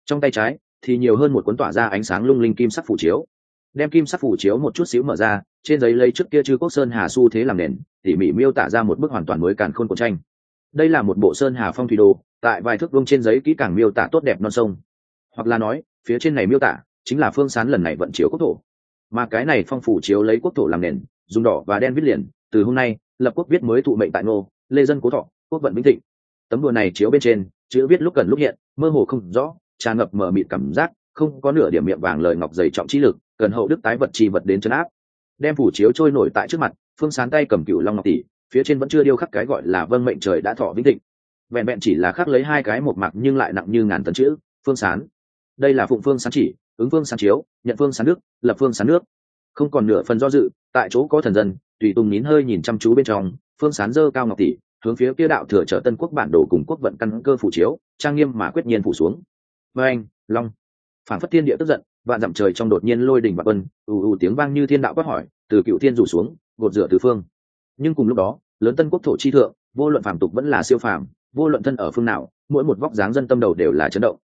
Trong tay trái thì nhiều hơn một cuốn tỏa ra ánh sáng lung linh kim sắc phủ chiếu. Đem kim sắc phủ chiếu một chút xíu mở ra, trên giấy lấy trước kia chư quốc sơn hà su thế làm nền, tỉ mỉ miêu tả ra một bức hoàn toàn mới càn khôn của tranh. Đây là một bộ sơn hà phong thủy đồ, tại vài thước vương trên giấy kỹ càng miêu tả tốt đẹp non sông. Hoặc là nói, phía trên này miêu tả chính là phương sán lần này vận chiếu quốc thổ. Mà cái này phong phủ chiếu lấy quốc thổ làm nền, dùng đỏ và đen viết liền, từ hôm nay, lập quốc viết mới thụ mệnh tại ngô, lê dân cố thọ, quốc vận vĩnh thịnh. Tấm đùa này chiếu bên trên chữ viết lúc cần lúc hiện, mơ hồ không rõ, tràn ngập mờ mịt cảm giác, không có nửa điểm miệng vàng lời ngọc dày trọng trí lực, cần hậu đức tái vật chi vật đến chấn áp. Đem phủ chiếu trôi nổi tại trước mặt, phương sán tay cầm cựu long ngọc tỷ, phía trên vẫn chưa điêu khắc cái gọi là vâng mệnh trời đã thọ vĩnh thịnh. Vẹn vẹn chỉ là khắc lấy hai cái một mặc nhưng lại nặng như ngàn tấn chữ, phương sán. Đây là phụng phương sán chỉ, ứng phương sán chiếu, nhận phương sán nước lập phương sán nước. Không còn nửa phần do dự, tại chỗ có thần dân, tùy tùng nín hơi nhìn chăm chú bên trong, phương sán dơ cao ngọc tỷ hướng phía kia đạo thừa trở tân quốc bản đồ cùng quốc vận căn cơ phủ chiếu, trang nghiêm mà quyết nhiên phủ xuống. Với anh, long. Phản phất thiên địa tức giận, vạn dặm trời trong đột nhiên lôi đỉnh bạc quân, ù ù tiếng vang như thiên đạo quát hỏi, từ cựu thiên rủ xuống, gột rửa từ phương. Nhưng cùng lúc đó, lớn tân quốc thổ chi thượng, vô luận phàm tục vẫn là siêu phàm, vô luận thân ở phương nào, mỗi một vóc dáng dân tâm đầu đều là chấn động.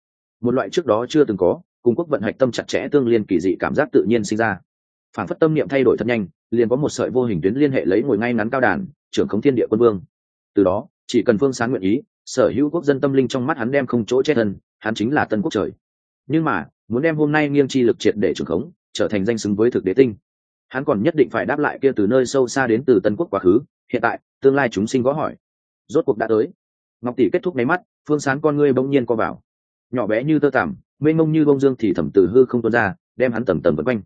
Một loại trước đó chưa từng có, cùng quốc vận hạch tâm chặt chẽ tương liên kỳ dị cảm giác tự nhiên sinh ra. Phản phất tâm niệm thay đổi thật nhanh, liền có một sợi vô hình tuyến liên hệ lấy ngồi ngay ngắn cao đàn, trưởng khống thiên địa quân vương từ đó, chỉ cần phương sáng nguyện ý, sở hữu quốc dân tâm linh trong mắt hắn đem không chỗ chết thân, hắn chính là tân quốc trời. Nhưng mà, muốn đem hôm nay nghiêng chi lực triệt để trưởng khống, trở thành danh xứng với thực đế tinh. Hắn còn nhất định phải đáp lại kia từ nơi sâu xa đến từ tân quốc quá khứ, hiện tại, tương lai chúng sinh có hỏi. Rốt cuộc đã tới. Ngọc tỷ kết thúc máy mắt, phương sán con ngươi bỗng nhiên co vào. Nhỏ bé như tơ tằm, mênh mông như bông dương thì thẩm từ hư không tuôn ra, đem hắn tầm tầm vân quanh.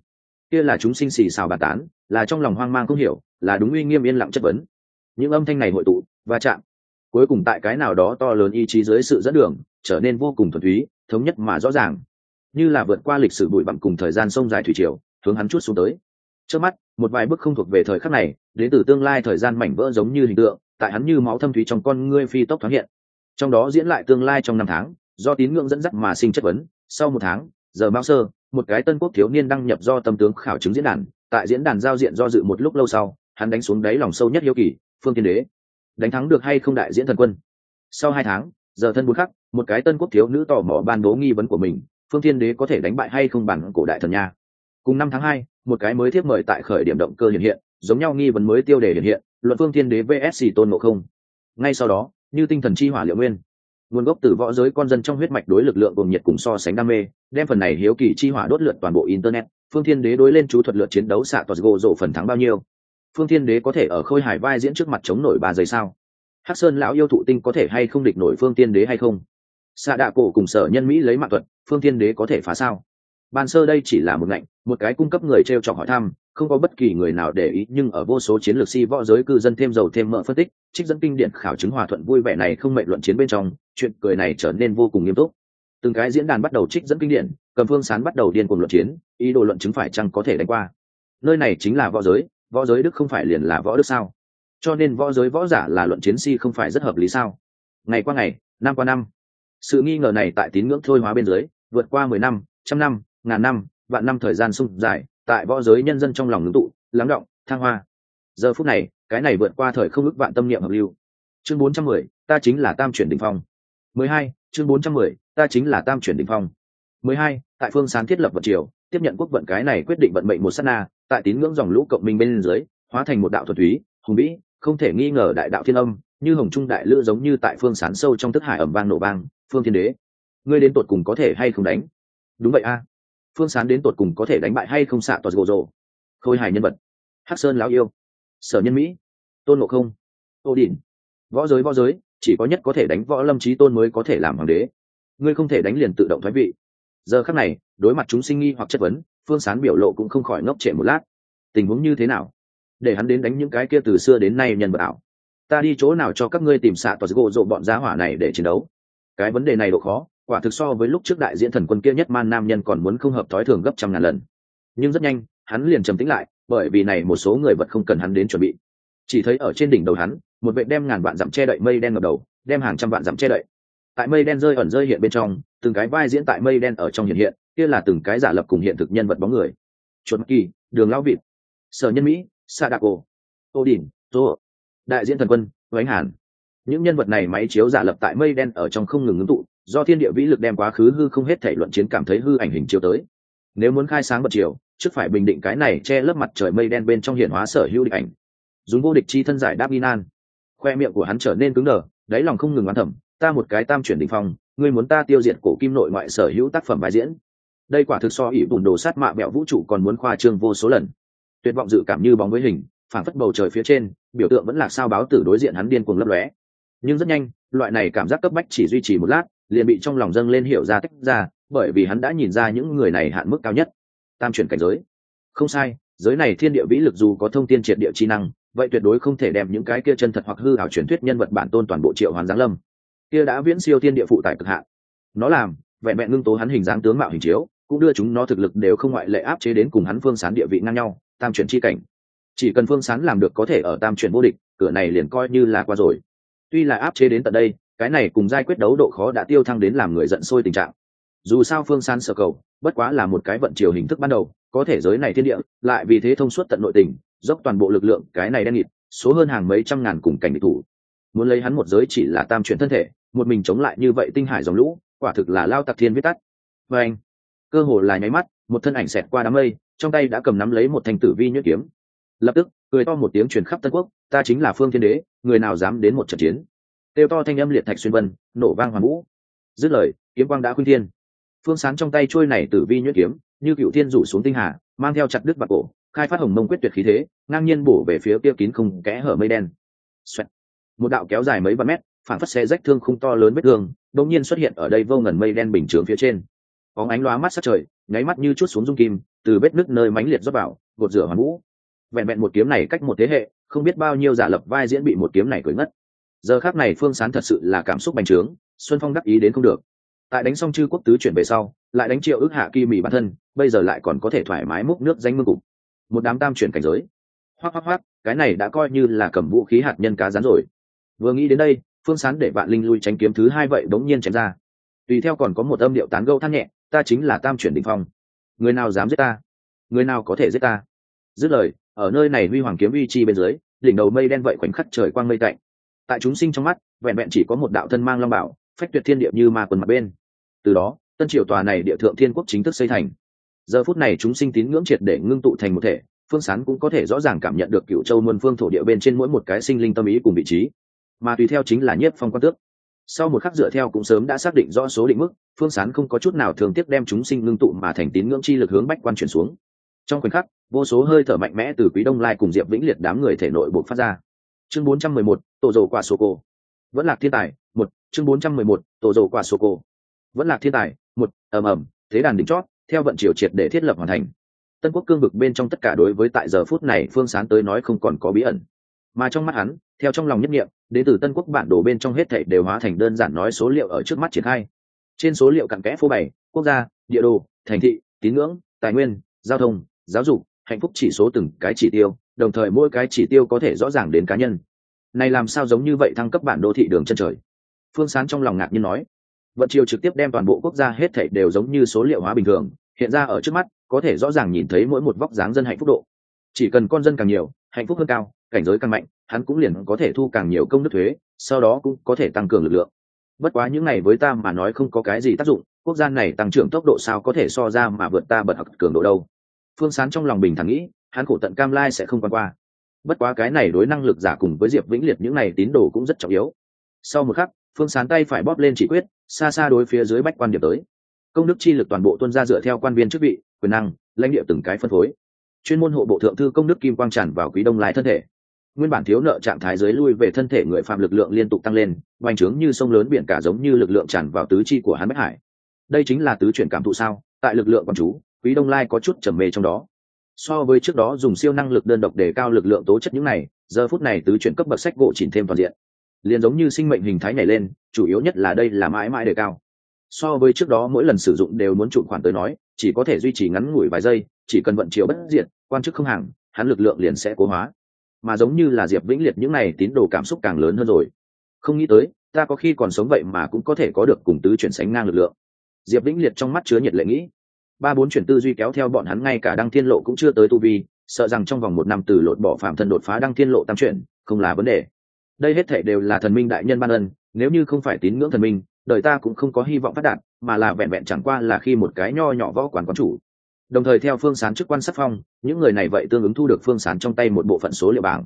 Kia là chúng sinh xì xào bàn tán, là trong lòng hoang mang không hiểu, là đúng uy nghiêm yên lặng chất vấn. Những âm thanh này hội tụ và chạm. Cuối cùng tại cái nào đó to lớn ý chí dưới sự dẫn đường, trở nên vô cùng thuần túy, thống nhất mà rõ ràng. Như là vượt qua lịch sử bụi bặm cùng thời gian sông dài thủy triều, hướng hắn chút xuống tới. Trước mắt, một vài bước không thuộc về thời khắc này, đến từ tương lai thời gian mảnh vỡ giống như hình tượng, tại hắn như máu thâm thúy trong con ngươi phi tốc thoáng hiện. Trong đó diễn lại tương lai trong năm tháng, do tín ngưỡng dẫn dắt mà sinh chất vấn. Sau một tháng, giờ mao sơ, một cái tân quốc thiếu niên đăng nhập do tâm tướng khảo chứng diễn đàn, tại diễn đàn giao diện do dự một lúc lâu sau, hắn đánh xuống đáy lòng sâu nhất hiếu kỳ, phương tiên đế đánh thắng được hay không đại diễn thần quân. Sau hai tháng, giờ thân bốn khắc, một cái tân quốc thiếu nữ tò mò ban bố nghi vấn của mình, phương thiên đế có thể đánh bại hay không bản cổ đại thần nha. Cùng năm tháng hai, một cái mới thiếp mời tại khởi điểm động cơ hiện hiện, giống nhau nghi vấn mới tiêu đề hiện hiện, luận phương thiên đế vsc tôn ngộ không. Ngay sau đó, như tinh thần chi hỏa liệu nguyên, nguồn gốc từ võ giới con dân trong huyết mạch đối lực lượng cùng nhiệt cùng so sánh đam mê, đem phần này hiếu kỳ chi hỏa đốt lượt toàn bộ internet. Phương thiên đế đối lên chú thuật lượt chiến đấu xạ toàn gỗ rổ phần thắng bao nhiêu? Phương thiên đế có thể ở khôi hải vai diễn trước mặt chống nổi ba giây sao? Hắc sơn lão yêu thụ tinh có thể hay không địch nổi phương thiên đế hay không? Xạ đạ cổ cùng sở nhân mỹ lấy mạng thuật, phương thiên đế có thể phá sao? Ban sơ đây chỉ là một ngạnh, một cái cung cấp người t r e o chọc hỏi thăm, không có bất kỳ người nào để ý, nhưng ở vô số chiến lược si võ giới cư dân thêm dầu thêm mỡ phân tích, trích dẫn kinh điển khảo chứng hòa thuận vui vẻ này không mệnh luận chiến bên trong, chuyện cười này trở nên vô cùng nghiêm túc. Từng cái diễn đàn bắt đầu trích dẫn kinh điển, cầm phương sán bắt đầu điên cuồng luận chiến, ý đồ luận chứng phải chăng có thể đánh qua. Nơi này chính là võ giới võ giới đức không phải liền là võ đức sao? Cho nên võ giới võ giả là luận chiến si không phải rất hợp lý sao? Ngày qua ngày, năm qua năm. Sự nghi ngờ này tại tín ngưỡng thôi hóa bên dưới, vượt qua mười năm, trăm năm, ngàn năm, vạn năm thời gian sung dài, tại võ giới nhân dân trong lòng ngưng tụ, lắng động, thăng hoa. Giờ phút này, cái này vượt qua thời không ước vạn tâm niệm hợp lưu. Chương bốn trăm mười, ta chính là tam chuyển đ ỉ n h phong. Mười hai, chương bốn trăm mười, ta chính là tam chuyển đ ỉ n h phong. Mười hai, tại phương sán thiết lập vật triều, tiếp nhận quốc vận cái này quyết định vận mệnh một s á t na tại tín ngưỡng dòng lũ cộng minh bên dưới, hóa thành một đạo thuật thúy, hùng vĩ, không thể nghi ngờ đại đạo thiên âm, như hồng trung đại lữ giống như tại phương sán sâu trong thức hải ẩm vang nổ bang phương thiên đế. Ngươi đến tột cùng có thể hay không đánh? Đúng vậy a. Phương sán đến tột cùng có thể đánh bại hay không xạ toàn gỗ rồ? Khôi hài nhân vật. Hắc sơn lão yêu. Sở nhân mỹ. Tôn ngộ không. Tô đỉnh. Võ giới võ giới, chỉ có nhất có thể đánh võ lâm trí tôn mới có thể làm hoàng đế. Ngươi không thể đánh liền tự động thoái vị. Giờ khắc này, đối mặt chúng sinh nghi hoặc chất vấn phương sán biểu lộ cũng không khỏi ngốc trệ một lát. Tình huống như thế nào? Để hắn đến đánh những cái kia từ xưa đến nay nhân vật ảo. Ta đi chỗ nào cho các ngươi tìm xạ toàn gỗ rộ bọn giá hỏa này để chiến đấu? Cái vấn đề này độ khó, quả thực so với lúc trước đại diễn thần quân kia nhất man nam nhân còn muốn không hợp thói thường gấp trăm ngàn lần. Nhưng rất nhanh, hắn liền trầm tĩnh lại, bởi vì này một số người vật không cần hắn đến chuẩn bị. Chỉ thấy ở trên đỉnh đầu hắn, một vệ đem ngàn vạn dặm che đậy mây đen ngập đầu, đem hàng trăm vạn dặm che đậy. Tại mây đen rơi ẩn rơi hiện bên trong từng cái vai diễn tại mây đen ở trong hiện hiện kia là từng cái giả lập cùng hiện thực nhân vật bóng người. Chuột kỳ đường lao vịt sở nhân mỹ sa đạc ô tô đình, tô đại diễn thần quân oánh hàn. Những nhân vật này máy chiếu giả lập tại mây đen ở trong không ngừng ngưng tụ do thiên địa vĩ lực đem quá khứ hư không hết thể luận chiến cảm thấy hư ảnh hình chiếu tới. Nếu muốn khai sáng bật chiều trước phải bình định cái này che lớp mặt trời mây đen bên trong hiển hóa sở hữu địch ảnh. Dùng vô địch chi thân giải đáp y nan khoe miệng của hắn trở nên cứng đờ đáy lòng không ngừng oán thẩm ta một cái tam chuyển đỉnh phong, ngươi muốn ta tiêu diệt cổ kim nội ngoại sở hữu tác phẩm bài diễn. Đây quả thực so ỷ bùn đồ sát mạ bẹo vũ trụ còn muốn khoa trương vô số lần. Tuyệt vọng dự cảm như bóng với hình phản phất bầu trời phía trên, biểu tượng vẫn là sao báo tử đối diện hắn điên cuồng lấp lóe. Nhưng rất nhanh, loại này cảm giác cấp bách chỉ duy trì một lát, liền bị trong lòng dâng lên hiểu ra tách ra, bởi vì hắn đã nhìn ra những người này hạn mức cao nhất. Tam chuyển cảnh giới. Không sai, giới này thiên địa vĩ lực dù có thông tin triệt địa chi năng, vậy tuyệt đối không thể đem những cái kia chân thật hoặc hư ảo truyền thuyết nhân vật bản tôn toàn bộ triệu hoàn giáng lâm kia đã viễn siêu thiên địa phụ tại cực hạn. Nó làm, vẹn vẹn ngưng tố hắn hình dáng tướng mạo hình chiếu, cũng đưa chúng nó thực lực đều không ngoại lệ áp chế đến cùng hắn phương sán địa vị ngang nhau, tam chuyển chi cảnh. Chỉ cần phương sán làm được có thể ở tam chuyển vô địch, cửa này liền coi như là qua rồi. Tuy là áp chế đến tận đây, cái này cùng giai quyết đấu độ khó đã tiêu thăng đến làm người giận sôi tình trạng. Dù sao phương sán sở cầu, bất quá là một cái vận chiều hình thức ban đầu, có thể giới này thiên địa, lại vì thế thông suốt tận nội tình, dốc toàn bộ lực lượng, cái này đen nghịt, số hơn hàng mấy trăm ngàn cùng cảnh địch thủ. Muốn lấy hắn một giới chỉ là tam chuyển thân thể một mình chống lại như vậy tinh hải dòng lũ, quả thực là lao tặc thiên viết tắt. Và anh, cơ hồ là nháy mắt, một thân ảnh xẹt qua đám mây, trong tay đã cầm nắm lấy một thanh tử vi nhuyễn kiếm. Lập tức, cười to một tiếng truyền khắp tân quốc, ta chính là phương thiên đế, người nào dám đến một trận chiến? Tiêu to thanh âm liệt thạch xuyên vân, nổ vang hoàng vũ. Dứt lời, kiếm quang đã khuyên thiên. Phương sáng trong tay trôi này tử vi nhuyễn kiếm, như cựu thiên rủ xuống tinh hà, mang theo chặt đứt bạc cổ, khai phát hồng mông quyết tuyệt khí thế, ngang nhiên bổ về phía kia kín không kẽ hở mây đen. Xoẹt. một đạo kéo dài mấy vạn mét phản phất xe rách thương không to lớn vết thương, đột nhiên xuất hiện ở đây vô ngần mây đen bình chướng phía trên. Có ánh lóa mắt sát trời, nháy mắt như chút xuống dung kim, từ vết nước nơi mánh liệt rót vào, gột rửa hoàn vũ. Vẹn vẹn một kiếm này cách một thế hệ, không biết bao nhiêu giả lập vai diễn bị một kiếm này cưới ngất. Giờ khác này phương sán thật sự là cảm xúc bành trướng, xuân phong đắc ý đến không được. Tại đánh xong chư quốc tứ chuyển về sau, lại đánh triệu ước hạ kỳ mỹ bản thân, bây giờ lại còn có thể thoải mái múc nước danh mương cục. Một đám tam chuyển cảnh giới. Hoác hoác hoác cái này đã coi như là cầm vũ khí hạt nhân cá rán rồi. Vừa nghĩ đến đây phương sán để vạn linh lui tránh kiếm thứ hai vậy bỗng nhiên chém ra. Tùy theo còn có một âm điệu tán gâu than nhẹ, ta chính là tam chuyển đình phong. Người nào dám giết ta? Người nào có thể giết ta? Dứt lời, ở nơi này huy hoàng kiếm uy chi bên dưới, đỉnh đầu mây đen vậy khoảnh khắc trời quang mây cạnh tại chúng sinh trong mắt, vẹn vẹn chỉ có một đạo thân mang long bảo, phách tuyệt thiên địa như ma quần mặt bên. Từ đó, tân triều tòa này địa thượng thiên quốc chính thức xây thành. Giờ phút này chúng sinh tín ngưỡng triệt để ngưng tụ thành một thể, phương sán cũng có thể rõ ràng cảm nhận được cựu châu muôn phương thổ địa bên trên mỗi một cái sinh linh tâm ý cùng vị trí mà tùy theo chính là nhiếp phong quan tước. Sau một khắc dựa theo cũng sớm đã xác định rõ số định mức phương sán không có chút nào thường tiếc đem chúng sinh ngưng tụ mà thành tín ngưỡng chi lực hướng bách quan chuyển xuống. Trong khoảnh khắc vô số hơi thở mạnh mẽ từ quý đông lai cùng diệp vĩnh liệt đám người thể nội buộc phát ra. Chương 411, tổ rồ quả sô cô. Vẫn là thiên tài một chương 411, tổ rồ quả sô cô. Vẫn là thiên tài một ầm ầm thế đàn đỉnh chót theo vận triều triệt để thiết lập hoàn thành. Tân quốc cương vực bên trong tất cả đối với tại giờ phút này phương sán tới nói không còn có bí ẩn mà trong mắt hắn, theo trong lòng nhất nghiệm đến từ tân quốc bản đồ bên trong hết thảy đều hóa thành đơn giản nói số liệu ở trước mắt triển khai. Trên số liệu cặn kẽ phô bày, quốc gia, địa đồ, thành thị, tín ngưỡng, tài nguyên, giao thông, giáo dục, hạnh phúc chỉ số từng cái chỉ tiêu, đồng thời mỗi cái chỉ tiêu có thể rõ ràng đến cá nhân. Này làm sao giống như vậy thăng cấp bản đô thị đường chân trời? Phương sán trong lòng ngạc nhiên nói. Vận chiều trực tiếp đem toàn bộ quốc gia hết thảy đều giống như số liệu hóa bình thường, hiện ra ở trước mắt, có thể rõ ràng nhìn thấy mỗi một vóc dáng dân hạnh phúc độ. Chỉ cần con dân càng nhiều hạnh phúc hơn cao, cảnh giới càng mạnh, hắn cũng liền có thể thu càng nhiều công đức thuế, sau đó cũng có thể tăng cường lực lượng. Bất quá những này với ta mà nói không có cái gì tác dụng, quốc gia này tăng trưởng tốc độ sao có thể so ra mà vượt ta bật học cường độ đâu. Phương sán trong lòng bình thản nghĩ, hắn khổ tận cam lai sẽ không quan qua. Bất quá cái này đối năng lực giả cùng với diệp vĩnh liệt những này tín đồ cũng rất trọng yếu. Sau một khắc, phương sán tay phải bóp lên chỉ quyết, xa xa đối phía dưới bách quan điểm tới. Công đức chi lực toàn bộ tuân ra dựa theo quan viên chức vị, quyền năng, lãnh địa từng cái phân phối chuyên môn hộ bộ thượng thư công đức kim quang tràn vào quý đông lái thân thể. Nguyên bản thiếu nợ trạng thái dưới lui về thân thể người phạm lực lượng liên tục tăng lên oanh trướng như sông lớn biển cả giống như lực lượng tràn vào tứ chi của hắn bách hải. Đây chính là tứ chuyển cảm thụ sao? Tại lực lượng quán chú, quý đông lai có chút trầm mê trong đó. So với trước đó dùng siêu năng lực đơn độc để cao lực lượng tố chất những này, giờ phút này tứ chuyển cấp bậc sách gỗ chỉnh thêm toàn diện. Liền giống như sinh mệnh hình thái này lên, chủ yếu nhất là đây là mãi mãi đề cao. So với trước đó mỗi lần sử dụng đều muốn trụ khoản tới nói, chỉ có thể duy trì ngắn ngủi vài giây chỉ cần vận chiều bất diệt, quan chức không hàng, hắn lực lượng liền sẽ cố hóa. Mà giống như là diệp vĩnh liệt những này, tín đồ cảm xúc càng lớn hơn rồi. Không nghĩ tới, ta có khi còn sống vậy mà cũng có thể có được cùng tứ chuyển sánh ngang lực lượng. Diệp vĩnh liệt trong mắt chứa nhiệt lệ nghĩ. Ba bốn chuyển tư duy kéo theo bọn hắn ngay cả đăng thiên lộ cũng chưa tới tu vi, sợ rằng trong vòng một năm từ lột bỏ phạm thân đột phá đăng thiên lộ tam chuyển, không là vấn đề. Đây hết thể đều là thần minh đại nhân ban ân, nếu như không phải tín ngưỡng thần minh, đời ta cũng không có hy vọng phát đạt, mà là vẹn vẹn chẳng qua là khi một cái nho nhỏ võ quản quán chủ đồng thời theo phương sán chức quan sắc phong, những người này vậy tương ứng thu được phương sán trong tay một bộ phận số liệu bảng.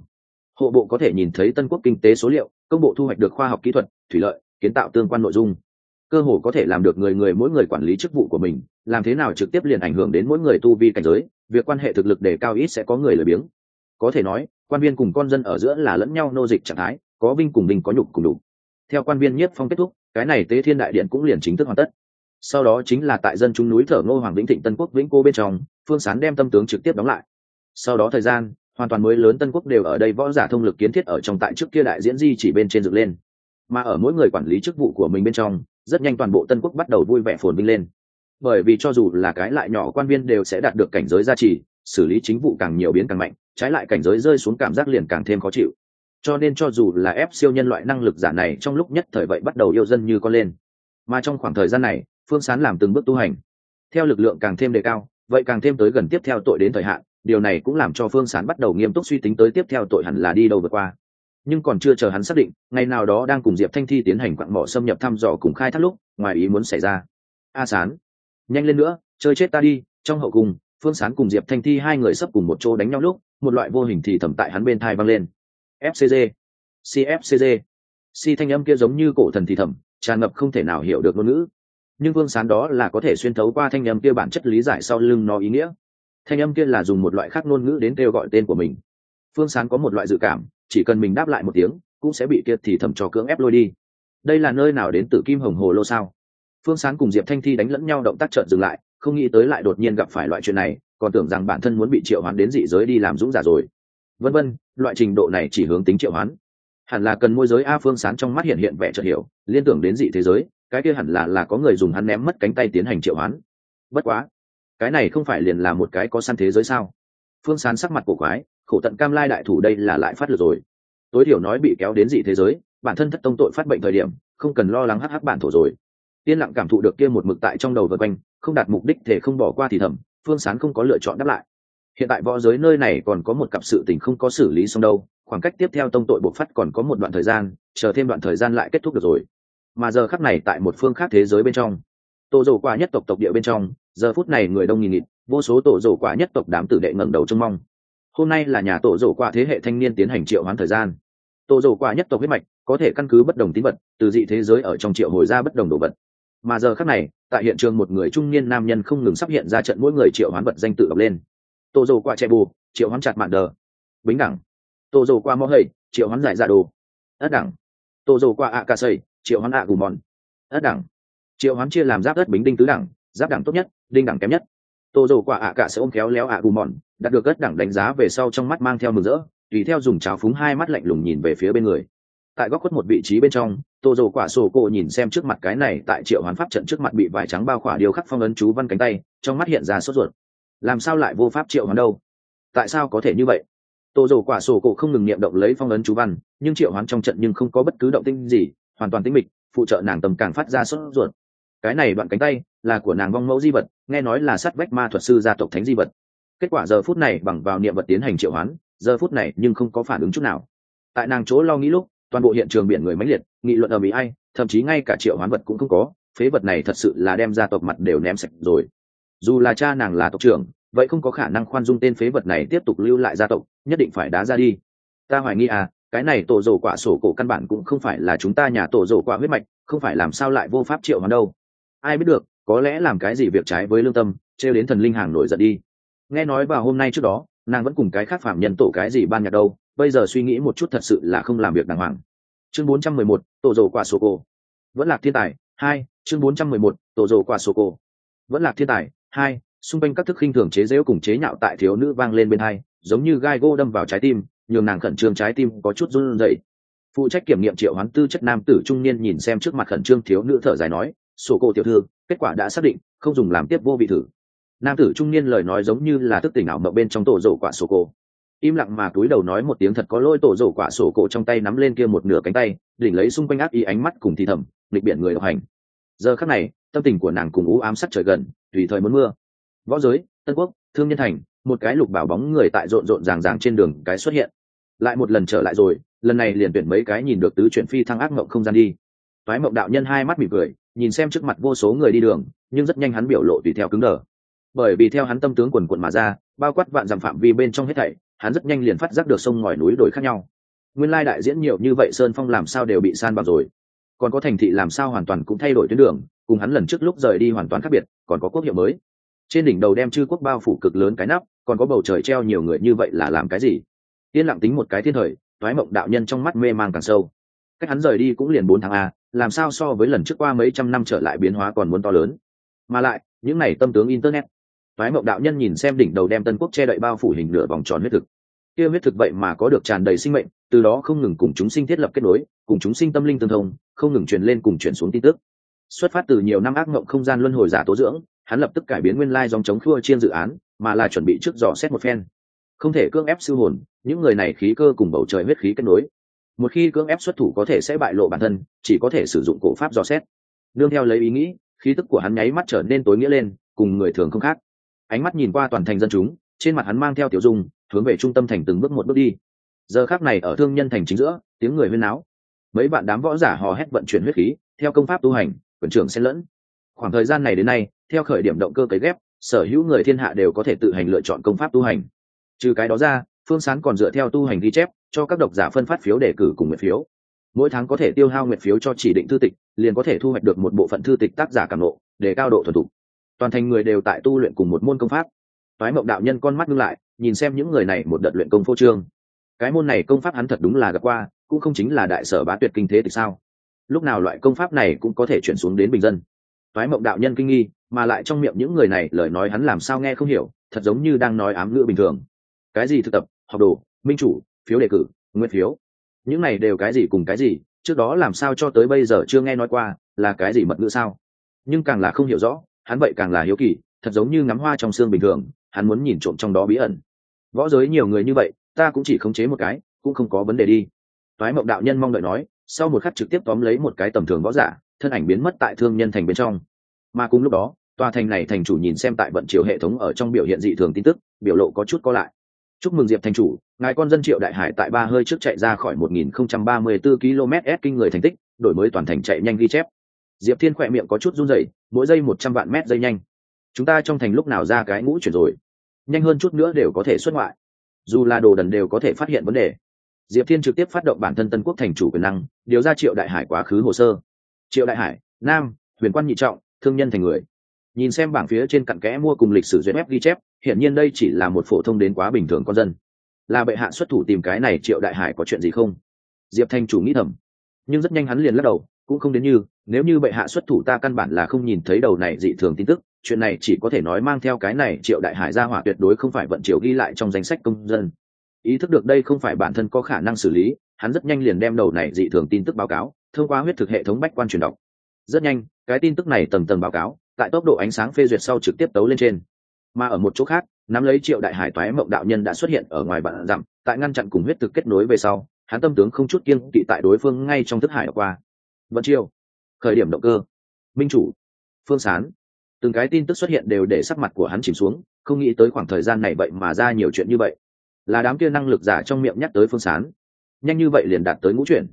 Hộ bộ có thể nhìn thấy tân quốc kinh tế số liệu, công bộ thu hoạch được khoa học kỹ thuật, thủy lợi, kiến tạo tương quan nội dung. Cơ hồ có thể làm được người người mỗi người quản lý chức vụ của mình, làm thế nào trực tiếp liền ảnh hưởng đến mỗi người tu vi cảnh giới, việc quan hệ thực lực đề cao ít sẽ có người lười biếng. Có thể nói, quan viên cùng con dân ở giữa là lẫn nhau nô dịch trạng thái, có vinh cùng mình có nhục cùng đủ theo quan viên nhất phong kết thúc, cái này tế thiên đại điện cũng liền chính thức hoàn tất sau đó chính là tại dân chúng núi thở ngô hoàng vĩnh thịnh tân quốc vĩnh cô bên trong, phương sán đem tâm tướng trực tiếp đóng lại. Sau đó thời gian, hoàn toàn mới lớn tân quốc đều ở đây võ giả thông lực kiến thiết ở trong tại trước kia đại diễn di chỉ bên trên dựng lên. Mà ở mỗi người quản lý chức vụ của mình bên trong, rất nhanh toàn bộ tân quốc bắt đầu vui vẻ phồn vinh lên. Bởi vì cho dù là cái lại nhỏ quan viên đều sẽ đạt được cảnh giới gia trì, xử lý chính vụ càng nhiều biến càng mạnh, trái lại cảnh giới rơi xuống cảm giác liền càng thêm khó chịu. Cho nên cho dù là ép siêu nhân loại năng lực giả này trong lúc nhất thời vậy bắt đầu yêu dân như con lên. Mà trong khoảng thời gian này phương sán làm từng bước tu hành. Theo lực lượng càng thêm đề cao, vậy càng thêm tới gần tiếp theo tội đến thời hạn, điều này cũng làm cho phương sán bắt đầu nghiêm túc suy tính tới tiếp theo tội hẳn là đi đâu vượt qua. Nhưng còn chưa chờ hắn xác định, ngày nào đó đang cùng diệp thanh thi tiến hành quặng mỏ xâm nhập thăm dò cùng khai thác lúc, ngoài ý muốn xảy ra. A sán, nhanh lên nữa, chơi chết ta đi, trong hậu cùng phương sán cùng diệp thanh thi hai người sắp cùng một chỗ đánh nhau lúc, một loại vô hình thì thẩm tại hắn bên thai văng lên. Fcg cfcg si thanh âm kia giống như cổ thần thì thẩm tràn ngập không thể nào hiểu được ngôn ngữ nhưng vương sán đó là có thể xuyên thấu qua thanh âm kia bản chất lý giải sau lưng nó ý nghĩa. Thanh âm kia là dùng một loại khác ngôn ngữ đến kêu gọi tên của mình. Phương sán có một loại dự cảm, chỉ cần mình đáp lại một tiếng, cũng sẽ bị kiệt thì thầm trò cưỡng ép lôi đi. Đây là nơi nào đến từ kim hồng hồ lô sao? Phương sán cùng diệp thanh thi đánh lẫn nhau động tác trợn dừng lại, không nghĩ tới lại đột nhiên gặp phải loại chuyện này, còn tưởng rằng bản thân muốn bị triệu hoán đến dị giới đi làm dũng giả rồi. Vân vân, loại trình độ này chỉ hướng tính triệu hoán. Hẳn là cần môi giới a phương sán trong mắt hiện hiện vẻ chợt hiểu, liên tưởng đến dị thế giới cái kia hẳn là là có người dùng hắn ném mất cánh tay tiến hành triệu hoán. Bất quá, cái này không phải liền là một cái có săn thế giới sao? Phương sán sắc mặt cổ quái, khổ tận cam lai đại thủ đây là lại phát lượt rồi. Tối thiểu nói bị kéo đến dị thế giới, bản thân thất tông tội phát bệnh thời điểm, không cần lo lắng hắc hắc bản thổ rồi. Yên lặng cảm thụ được kia một mực tại trong đầu vượt quanh, không đạt mục đích thể không bỏ qua thì thầm, phương sán không có lựa chọn đáp lại. Hiện tại võ giới nơi này còn có một cặp sự tình không có xử lý xong đâu, khoảng cách tiếp theo tông tội bộc phát còn có một đoạn thời gian, chờ thêm đoạn thời gian lại kết thúc được rồi mà giờ khắc này tại một phương khác thế giới bên trong. Tổ rổ quả nhất tộc tộc địa bên trong, giờ phút này người đông nghìn nghịt, vô số tổ rổ quả nhất tộc đám tử đệ ngẩng đầu trông mong. Hôm nay là nhà tổ rổ quả thế hệ thanh niên tiến hành triệu hoán thời gian. Tổ rổ quả nhất tộc huyết mạch có thể căn cứ bất đồng tín vật, từ dị thế giới ở trong triệu hồi ra bất đồng đồ vật. Mà giờ khắc này, tại hiện trường một người trung niên nam nhân không ngừng sắp hiện ra trận mỗi người triệu hoán vật danh tự đọc lên. Tổ rổ quả chạy bù, triệu hoán chặt mạn đờ. Bính đẳng. Tổ rổ quả mò hầy, triệu hoán giải dạ đồ. Ất đẳng. Tổ rổ quả ạ ca xây triệu hoán ạ gù mòn. Ất đẳng. Triệu hoán chia làm giáp đất bính đinh tứ đẳng, giáp đẳng tốt nhất, đinh đẳng kém nhất. Tô Dầu quả ạ cả sẽ ôm khéo léo ạ gù mòn đạt được ất đẳng đánh giá về sau trong mắt mang theo mừng rỡ, tùy theo dùng cháo phúng hai mắt lạnh lùng nhìn về phía bên người. Tại góc khuất một vị trí bên trong, tô dầu quả sổ cổ nhìn xem trước mặt cái này tại triệu hoán pháp trận trước mặt bị vải trắng bao khỏa điều khắc phong ấn chú văn cánh tay, trong mắt hiện ra sốt ruột. Làm sao lại vô pháp triệu hoán đâu? Tại sao có thể như vậy? Tô dầu quả sổ cổ không ngừng niệm động lấy phong ấn chú văn, nhưng triệu hoán trong trận nhưng không có bất cứ động tinh gì hoàn toàn tĩnh mịch, phụ trợ nàng tầm càng phát ra sốt ruột. Cái này đoạn cánh tay là của nàng vong mẫu di vật, nghe nói là sát vách ma thuật sư gia tộc thánh di vật. Kết quả giờ phút này bằng vào niệm vật tiến hành triệu hoán, giờ phút này nhưng không có phản ứng chút nào. Tại nàng chỗ lo nghĩ lúc, toàn bộ hiện trường biển người mãnh liệt, nghị luận ở mỹ ai, thậm chí ngay cả triệu hoán vật cũng không có, phế vật này thật sự là đem gia tộc mặt đều ném sạch rồi. Dù là cha nàng là tộc trưởng, vậy không có khả năng khoan dung tên phế vật này tiếp tục lưu lại gia tộc, nhất định phải đá ra đi. Ta hoài nghi à cái này tổ rổ quả sổ cổ căn bản cũng không phải là chúng ta nhà tổ rổ quả huyết mạch không phải làm sao lại vô pháp triệu hắn đâu. Ai biết được có lẽ làm cái gì việc trái với lương tâm trêu đến thần linh hàng nổi giận đi. Nghe nói vào hôm nay trước đó nàng vẫn cùng cái khác phạm nhân tổ cái gì ban nhạc đâu bây giờ suy nghĩ một chút thật sự là không làm việc đàng hoàng. Chương 411, tổ rồ quả sổ cổ. Vẫn lạc thiên tài hai chương 411, tổ rồ quả sổ cổ. Vẫn lạc thiên tài hai xung quanh các thức khinh thường chế giễu cùng chế nhạo tại thiếu nữ vang lên bên hai giống như gai gô đâm vào trái tim nhường nàng khẩn trương trái tim có chút run rẩy. Phụ trách kiểm nghiệm triệu hoán tư chất nam tử trung niên nhìn xem trước mặt khẩn trương thiếu nữ thở dài nói, sổ cổ tiểu thư, kết quả đã xác định, không dùng làm tiếp vô vị thử. Nam tử trung niên lời nói giống như là thức tỉnh ảo mộng bên trong tổ rổ quả sổ cổ im lặng mà cúi đầu nói một tiếng thật có lỗi tổ rổ quả sổ cổ trong tay nắm lên kia một nửa cánh tay, đỉnh lấy xung quanh áp ý ánh mắt cùng thì thầm lịch biển người độc hành. Giờ khắc này, tâm tình của nàng cùng ú ám sắc trời gần, tùy thời muốn mưa. Võ giới, tân quốc, thương nhân thành, một cái lục bảo bóng người tại rộn rộn ràng ràng trên đường cái xuất hiện lại một lần trở lại rồi, lần này liền tuyển mấy cái nhìn được tứ chuyển phi thăng ác mộng không gian đi. Thoái mộng đạo nhân hai mắt mỉm cười, nhìn xem trước mặt vô số người đi đường, nhưng rất nhanh hắn biểu lộ tùy theo cứng đờ. Bởi vì theo hắn tâm tướng quần quận mà ra, bao quát vạn dặm phạm vi bên trong hết thảy, hắn rất nhanh liền phát giác được sông ngòi núi đồi khác nhau. Nguyên lai đại diễn nhiều như vậy sơn phong làm sao đều bị san bằng rồi. Còn có thành thị làm sao hoàn toàn cũng thay đổi tuyến đường, cùng hắn lần trước lúc rời đi hoàn toàn khác biệt, còn có quốc hiệu mới. Trên đỉnh đầu đem chư quốc bao phủ cực lớn cái nắp, còn có bầu trời treo nhiều người như vậy là làm cái gì? Yên lặng tính một cái thiên thời thoái mộng đạo nhân trong mắt mê man càng sâu cách hắn rời đi cũng liền bốn tháng a làm sao so với lần trước qua mấy trăm năm trở lại biến hóa còn muốn to lớn mà lại những này tâm tướng internet thoái Mộng đạo nhân nhìn xem đỉnh đầu đem Tân Quốc che đậy bao phủ hình nửa vòng tròn huyết thực. Kia huyết thực vậy mà có được tràn đầy sinh mệnh, từ đó không ngừng cùng chúng sinh thiết lập kết nối, cùng chúng sinh tâm linh tương thông, không ngừng truyền lên cùng truyền xuống tin tức. Xuất phát từ nhiều năm ác mộng không gian luân hồi giả tố dưỡng, hắn lập tức cải biến nguyên lai dòng chống khua chiên dự án, mà là chuẩn bị trước dò xét một phen. Không thể cưỡng ép siêu hồn, những người này khí cơ cùng bầu trời huyết khí kết nối. Một khi cưỡng ép xuất thủ có thể sẽ bại lộ bản thân, chỉ có thể sử dụng cổ pháp dò xét. Nương theo lấy ý nghĩ, khí tức của hắn nháy mắt trở nên tối nghĩa lên, cùng người thường không khác. Ánh mắt nhìn qua toàn thành dân chúng trên mặt hắn mang theo tiểu dung hướng về trung tâm thành từng bước một bước đi. Giờ khác này ở thương nhân thành chính giữa tiếng người huyên náo. Mấy bạn đám võ giả hò hét vận chuyển huyết khí theo công pháp tu hành quần trưởng xen lẫn. Khoảng thời gian này đến nay theo khởi điểm động cơ cấy ghép sở hữu người thiên hạ đều có thể tự hành lựa chọn công pháp tu hành trừ cái đó ra, phương sán còn dựa theo tu hành ghi chép, cho các độc giả phân phát phiếu đề cử cùng nguyện phiếu. Mỗi tháng có thể tiêu hao nguyện phiếu cho chỉ định thư tịch, liền có thể thu hoạch được một bộ phận thư tịch tác giả cảm lộ để cao độ thuần thục. Toàn thành người đều tại tu luyện cùng một môn công pháp. Toái mộng đạo nhân con mắt ngưng lại, nhìn xem những người này một đợt luyện công phô trương. Cái môn này công pháp hắn thật đúng là gặp qua, cũng không chính là đại sở bá tuyệt kinh thế thì sao? Lúc nào loại công pháp này cũng có thể chuyển xuống đến bình dân. Toái mộng đạo nhân kinh nghi, mà lại trong miệng những người này lời nói hắn làm sao nghe không hiểu, thật giống như đang nói ám ngữ bình thường cái gì thực tập, học đồ, minh chủ, phiếu đề cử, nguyên phiếu. Những này đều cái gì cùng cái gì, trước đó làm sao cho tới bây giờ chưa nghe nói qua, là cái gì mật ngữ sao? Nhưng càng là không hiểu rõ, hắn vậy càng là hiếu kỳ, thật giống như ngắm hoa trong xương bình thường, hắn muốn nhìn trộm trong đó bí ẩn. Võ giới nhiều người như vậy, ta cũng chỉ khống chế một cái, cũng không có vấn đề đi. Toái mộng đạo nhân mong đợi nói, sau một khắc trực tiếp tóm lấy một cái tầm thường võ giả, thân ảnh biến mất tại thương nhân thành bên trong. Mà cùng lúc đó, tòa thành này thành chủ nhìn xem tại vận chiều hệ thống ở trong biểu hiện dị thường tin tức, biểu lộ có chút co lại chúc mừng diệp thành chủ, ngài con dân triệu đại hải tại ba hơi trước chạy ra khỏi 1034 km s kinh người thành tích, đổi mới toàn thành chạy nhanh ghi chép. Diệp thiên khỏe miệng có chút run rẩy, mỗi giây một trăm vạn mét dây nhanh. Chúng ta trong thành lúc nào ra cái ngũ chuyển rồi? Nhanh hơn chút nữa đều có thể xuất ngoại. Dù là đồ đần đều có thể phát hiện vấn đề. Diệp thiên trực tiếp phát động bản thân tân quốc thành chủ quyền năng, điều ra triệu đại hải quá khứ hồ sơ. Triệu đại hải, nam, huyền quan nhị trọng, thương nhân thành người. Nhìn xem bảng phía trên cặn kẽ mua cùng lịch sử duyệt web ghi chép hiển nhiên đây chỉ là một phổ thông đến quá bình thường con dân. Là bệ hạ xuất thủ tìm cái này triệu đại hải có chuyện gì không? Diệp thanh chủ nghĩ thầm. Nhưng rất nhanh hắn liền lắc đầu, cũng không đến như, nếu như bệ hạ xuất thủ ta căn bản là không nhìn thấy đầu này dị thường tin tức, chuyện này chỉ có thể nói mang theo cái này triệu đại hải ra hỏa tuyệt đối không phải vận triệu ghi lại trong danh sách công dân. Ý thức được đây không phải bản thân có khả năng xử lý, hắn rất nhanh liền đem đầu này dị thường tin tức báo cáo, thông qua huyết thực hệ thống bách quan truyền đọc. Rất nhanh, cái tin tức này tầng tầng báo cáo, tại tốc độ ánh sáng phê duyệt sau trực tiếp tấu lên trên mà ở một chỗ khác, nắm lấy triệu đại hải toái mộng đạo nhân đã xuất hiện ở ngoài bạn dặm, tại ngăn chặn cùng huyết thực kết nối về sau, hắn tâm tướng không chút kiên kỵ tại đối phương ngay trong thức hải qua. Vận chiêu khởi điểm động cơ. Minh chủ, phương sán. Từng cái tin tức xuất hiện đều để sắc mặt của hắn chìm xuống, không nghĩ tới khoảng thời gian này vậy mà ra nhiều chuyện như vậy. Là đám kia năng lực giả trong miệng nhắc tới phương sán. Nhanh như vậy liền đạt tới ngũ chuyển.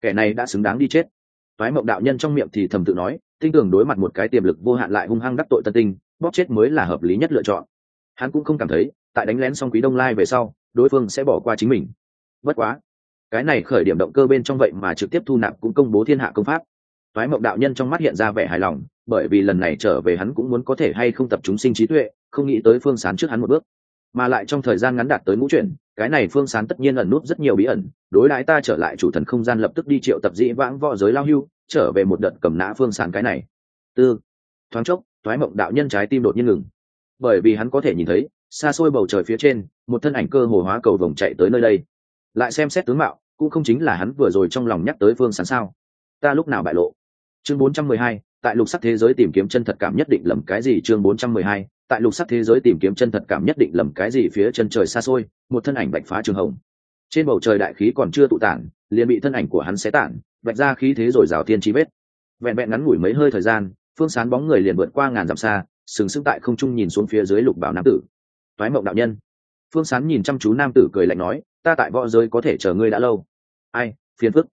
Kẻ này đã xứng đáng đi chết. Toái mộng đạo nhân trong miệng thì thầm tự nói tinh tường đối mặt một cái tiềm lực vô hạn lại hung hăng đắc tội tân tinh bóp chết mới là hợp lý nhất lựa chọn. Hắn cũng không cảm thấy, tại đánh lén xong quý đông lai về sau, đối phương sẽ bỏ qua chính mình. Bất quá, cái này khởi điểm động cơ bên trong vậy mà trực tiếp thu nạp cũng công bố thiên hạ công pháp. Thoái mộng đạo nhân trong mắt hiện ra vẻ hài lòng, bởi vì lần này trở về hắn cũng muốn có thể hay không tập chúng sinh trí tuệ, không nghĩ tới phương sán trước hắn một bước. Mà lại trong thời gian ngắn đạt tới ngũ chuyển, cái này phương sán tất nhiên ẩn nút rất nhiều bí ẩn, đối đãi ta trở lại chủ thần không gian lập tức đi triệu tập dĩ vãng võ giới lao hưu, trở về một đợt cầm nã phương sán cái này. Tư, thoáng chốc thoái mộng đạo nhân trái tim đột nhiên ngừng. Bởi vì hắn có thể nhìn thấy xa xôi bầu trời phía trên một thân ảnh cơ hồ hóa cầu vồng chạy tới nơi đây. Lại xem xét tướng mạo cũng không chính là hắn vừa rồi trong lòng nhắc tới phương sán sao. Ta lúc nào bại lộ? Chương 412, tại lục sắc thế giới tìm kiếm chân thật cảm nhất định lầm cái gì? Chương 412, tại lục sắc thế giới tìm kiếm chân thật cảm nhất định lầm cái gì? Phía chân trời xa xôi một thân ảnh bạch phá trường hồng. Trên bầu trời đại khí còn chưa tụ tản liền bị thân ảnh của hắn xé tản bạch ra khí thế rồi rào thiên chi vết. Vẹn vẹn ngắn ngủi mấy hơi thời gian phương sán bóng người liền vượt qua ngàn dặm xa, sừng sững tại không trung nhìn xuống phía dưới lục bảo nam tử. Thoái mộng đạo nhân. Phương sán nhìn chăm chú nam tử cười lạnh nói, ta tại võ giới có thể chờ ngươi đã lâu. Ai, phiền phức.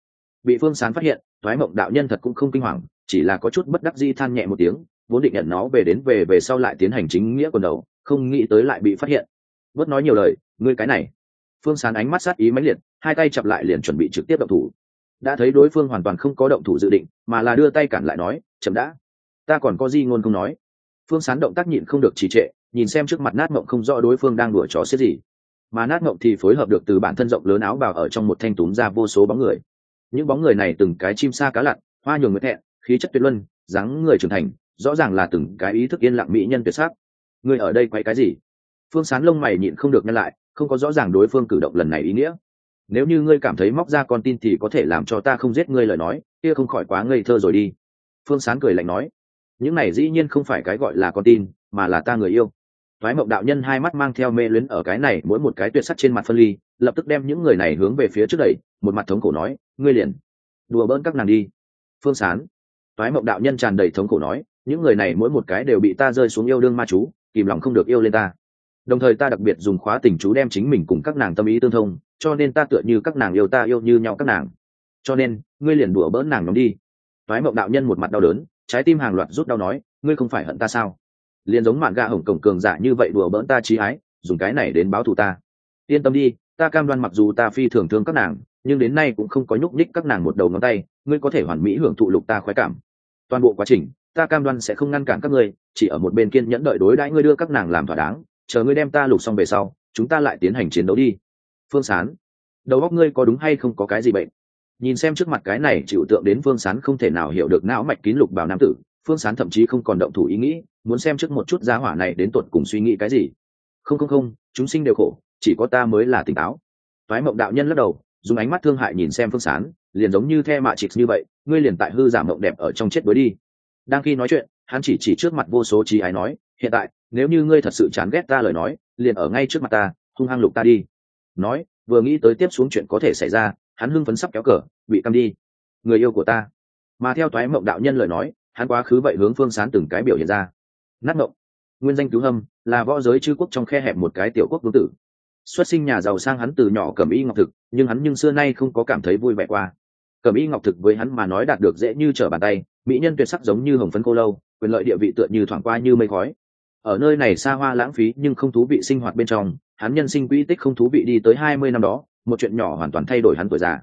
Bị phương sán phát hiện thoái mộng đạo nhân thật cũng không kinh hoàng, chỉ là có chút bất đắc di than nhẹ một tiếng, vốn định nhận nó về đến về về sau lại tiến hành chính nghĩa quần đầu, không nghĩ tới lại bị phát hiện. Bớt nói nhiều lời, ngươi cái này. Phương sán ánh mắt sát ý mãnh liệt, hai tay chặp lại liền chuẩn bị trực tiếp động thủ. Đã thấy đối phương hoàn toàn không có động thủ dự định, mà là đưa tay cản lại nói, chậm đã ta còn có gì ngôn không nói. Phương sán động tác nhịn không được trì trệ, nhìn xem trước mặt nát mộng không rõ đối phương đang đùa chó xếp gì. Mà nát mộng thì phối hợp được từ bản thân rộng lớn áo bào ở trong một thanh túm ra vô số bóng người. Những bóng người này từng cái chim sa cá lặn, hoa nhường nguyễn thẹn khí chất tuyệt luân, dáng người trưởng thành, rõ ràng là từng cái ý thức yên lặng mỹ nhân tuyệt sắc. Người ở đây quay cái gì? Phương sán lông mày nhịn không được ngăn lại, không có rõ ràng đối phương cử động lần này ý nghĩa. Nếu như ngươi cảm thấy móc ra con tin thì có thể làm cho ta không giết ngươi lời nói, kia không khỏi quá ngây thơ rồi đi. Phương sán cười lạnh nói những này dĩ nhiên không phải cái gọi là con tin, mà là ta người yêu. Thoái mộng đạo nhân hai mắt mang theo mê luyến ở cái này, mỗi một cái tuyệt sắc trên mặt phân ly, lập tức đem những người này hướng về phía trước đẩy, một mặt thống cổ nói, ngươi liền đùa bỡn các nàng đi. Phương sán. Thoái mộng đạo nhân tràn đầy thống cổ nói, những người này mỗi một cái đều bị ta rơi xuống yêu đương ma chú, kìm lòng không được yêu lên ta. Đồng thời ta đặc biệt dùng khóa tình chú đem chính mình cùng các nàng tâm ý tương thông, cho nên ta tựa như các nàng yêu ta yêu như nhau các nàng. Cho nên, ngươi liền đùa bỡn nàng nhóm đi. Thoái mộng đạo nhân một mặt đau đớn trái tim hàng loạt rút đau nói, ngươi không phải hận ta sao? Liền giống mạn gà hổng cổng cường giả như vậy đùa bỡn ta trí ái, dùng cái này đến báo thù ta. Yên tâm đi, ta cam đoan mặc dù ta phi thường thương các nàng, nhưng đến nay cũng không có nhúc nhích các nàng một đầu ngón tay, ngươi có thể hoàn mỹ hưởng thụ lục ta khoái cảm. Toàn bộ quá trình, ta cam đoan sẽ không ngăn cản các ngươi, chỉ ở một bên kiên nhẫn đợi đối đãi ngươi đưa các nàng làm thỏa đáng, chờ ngươi đem ta lục xong về sau, chúng ta lại tiến hành chiến đấu đi. Phương sán, đầu óc ngươi có đúng hay không có cái gì bệnh? Nhìn xem trước mặt cái này chịu tượng đến phương sán không thể nào hiểu được não mạch kín lục bảo nam tử, phương sán thậm chí không còn động thủ ý nghĩ, muốn xem trước một chút giá hỏa này đến tột cùng suy nghĩ cái gì. Không không không, chúng sinh đều khổ, chỉ có ta mới là tỉnh táo. Thoái mộng đạo nhân lắc đầu, dùng ánh mắt thương hại nhìn xem phương sán, liền giống như the mạ trịch như vậy, ngươi liền tại hư giả mộng đẹp ở trong chết đối đi. Đang khi nói chuyện, hắn chỉ chỉ trước mặt vô số trí ái nói, hiện tại, nếu như ngươi thật sự chán ghét ta lời nói, liền ở ngay trước mặt ta, hung hăng lục ta đi. Nói, vừa nghĩ tới tiếp xuống chuyện có thể xảy ra hắn hưng phấn sắp kéo cờ, bị căm đi. Người yêu của ta. Mà theo toái mộng đạo nhân lời nói, hắn quá khứ vậy hướng phương sán từng cái biểu hiện ra. Nát mộng. Nguyên danh cứu hâm, là võ giới chư quốc trong khe hẹp một cái tiểu quốc vương tử. Xuất sinh nhà giàu sang hắn từ nhỏ cầm y ngọc thực, nhưng hắn nhưng xưa nay không có cảm thấy vui vẻ qua. Cầm y ngọc thực với hắn mà nói đạt được dễ như trở bàn tay, mỹ nhân tuyệt sắc giống như hồng phấn cô lâu, quyền lợi địa vị tựa như thoảng qua như mây khói. Ở nơi này xa hoa lãng phí nhưng không thú vị sinh hoạt bên trong, hắn nhân sinh quỹ tích không thú vị đi tới hai mươi năm đó một chuyện nhỏ hoàn toàn thay đổi hắn tuổi già.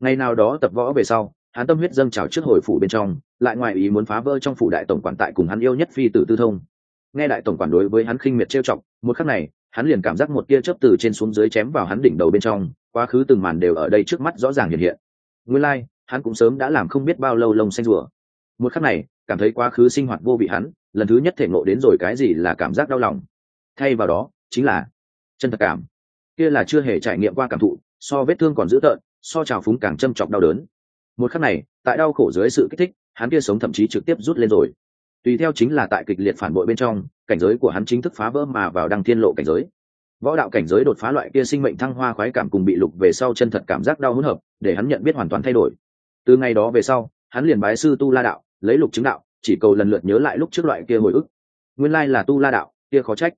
Ngày nào đó tập võ về sau hắn tâm huyết dâng trào trước hồi phủ bên trong lại ngoài ý muốn phá vỡ trong phủ đại tổng quản tại cùng hắn yêu nhất phi tử tư thông. Nghe đại tổng quản đối với hắn khinh miệt trêu chọc một khắc này hắn liền cảm giác một tia chớp từ trên xuống dưới chém vào hắn đỉnh đầu bên trong quá khứ từng màn đều ở đây trước mắt rõ ràng hiện hiện. Nguyên lai、like, hắn cũng sớm đã làm không biết bao lâu lông xanh rùa. Một khắc này cảm thấy quá khứ sinh hoạt vô vị hắn lần thứ nhất thể ngộ đến rồi cái gì là cảm giác đau lòng. Thay vào đó chính là chân thật cảm. Kia là chưa hề trải nghiệm qua cảm thụ so vết thương còn dữ tợn, so trào phúng càng châm chọc đau đớn. Một khắc này, tại đau khổ dưới sự kích thích, hắn kia sống thậm chí trực tiếp rút lên rồi. Tùy theo chính là tại kịch liệt phản bội bên trong, cảnh giới của hắn chính thức phá vỡ mà vào đăng thiên lộ cảnh giới. Võ đạo cảnh giới đột phá loại kia sinh mệnh thăng hoa khoái cảm cùng bị lục về sau chân thật cảm giác đau hỗn hợp, để hắn nhận biết hoàn toàn thay đổi. Từ ngày đó về sau, hắn liền bái sư tu la đạo, lấy lục chứng đạo, chỉ cầu lần lượt nhớ lại lúc trước loại kia hồi ức. Nguyên lai là tu la đạo, kia khó trách.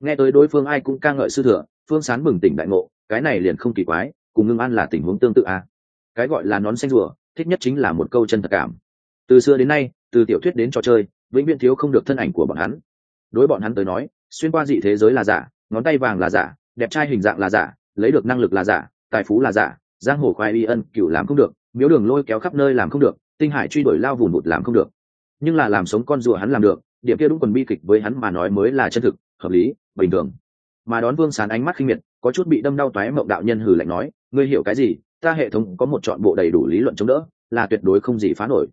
Nghe tới đối phương ai cũng ca ngợi sư thừa, phương sán bừng tỉnh đại ngộ cái này liền không kỳ quái, cùng ngưng an là tình huống tương tự à. cái gọi là nón xanh rùa, thích nhất chính là một câu chân thật cảm. Từ xưa đến nay, từ tiểu thuyết đến trò chơi, vĩnh viễn thiếu không được thân ảnh của bọn hắn. Đối bọn hắn tới nói, xuyên qua dị thế giới là giả, ngón tay vàng là giả, đẹp trai hình dạng là giả, lấy được năng lực là giả, tài phú là giả, giang hồ khoai y ân cựu làm không được, miếu đường lôi kéo khắp nơi làm không được, tinh hải truy đuổi lao vùn vụt làm không được. Nhưng là làm sống con rùa hắn làm được, điểm kia đúng quần bi kịch với hắn mà nói mới là chân thực, hợp lý, bình thường mà đón vương sán ánh mắt khinh miệt, có chút bị đâm đau toái mộng đạo nhân hừ lạnh nói, ngươi hiểu cái gì? Ta hệ thống có một chọn bộ đầy đủ lý luận chống đỡ, là tuyệt đối không gì phá nổi.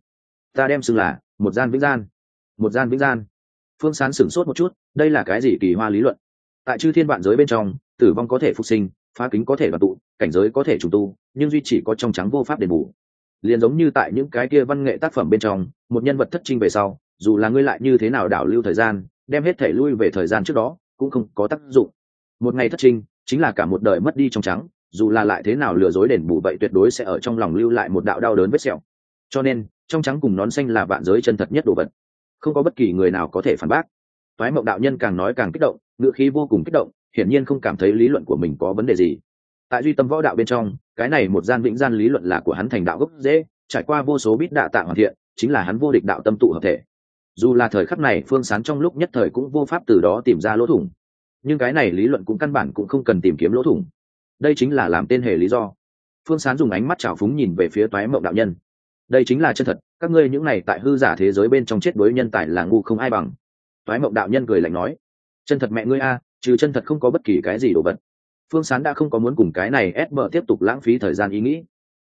Ta đem xưng là một gian vĩnh gian. Một gian vĩnh gian. Phương sán sửng sốt một chút, đây là cái gì kỳ hoa lý luận? Tại chư thiên vạn giới bên trong, tử vong có thể phục sinh, phá kính có thể đoàn tụ, cảnh giới có thể trùng tu, nhưng duy chỉ có trong trắng vô pháp đền bù. Liền giống như tại những cái kia văn nghệ tác phẩm bên trong, một nhân vật thất trinh về sau, dù là ngươi lại như thế nào đảo lưu thời gian, đem hết thể lui về thời gian trước đó, cũng không có tác dụng một ngày thất trinh chính là cả một đời mất đi trong trắng, dù là lại thế nào lừa dối đền bù vậy tuyệt đối sẽ ở trong lòng lưu lại một đạo đau đớn vết sẹo. Cho nên, trong trắng cùng nón xanh là vạn giới chân thật nhất đồ vật. Không có bất kỳ người nào có thể phản bác. Thoái mộng đạo nhân càng nói càng kích động ngựa khí vô cùng kích động, hiển nhiên không cảm thấy lý luận của mình có vấn đề gì. Tại duy tâm võ đạo bên trong, cái này một gian vĩnh gian lý luận là của hắn thành đạo gốc dễ, trải qua vô số bít đạ tạ hoàn thiện, chính là hắn vô địch đạo tâm tụ hợp thể. Dù là thời khắc này, phương sán trong lúc nhất thời cũng vô pháp từ đó tìm ra lỗ thủng nhưng cái này lý luận cũng căn bản cũng không cần tìm kiếm lỗ thủng. Đây chính là làm tên hề lý do. Phương sán dùng ánh mắt trào phúng nhìn về phía toái mộng đạo nhân. Đây chính là chân thật, các ngươi những này tại hư giả thế giới bên trong chết đối nhân tài là ngu không ai bằng. Toái mộng đạo nhân cười lạnh nói, chân thật mẹ ngươi a, trừ chân thật không có bất kỳ cái gì đồ vật. Phương sán đã không có muốn cùng cái này ép bờ tiếp tục lãng phí thời gian ý nghĩ.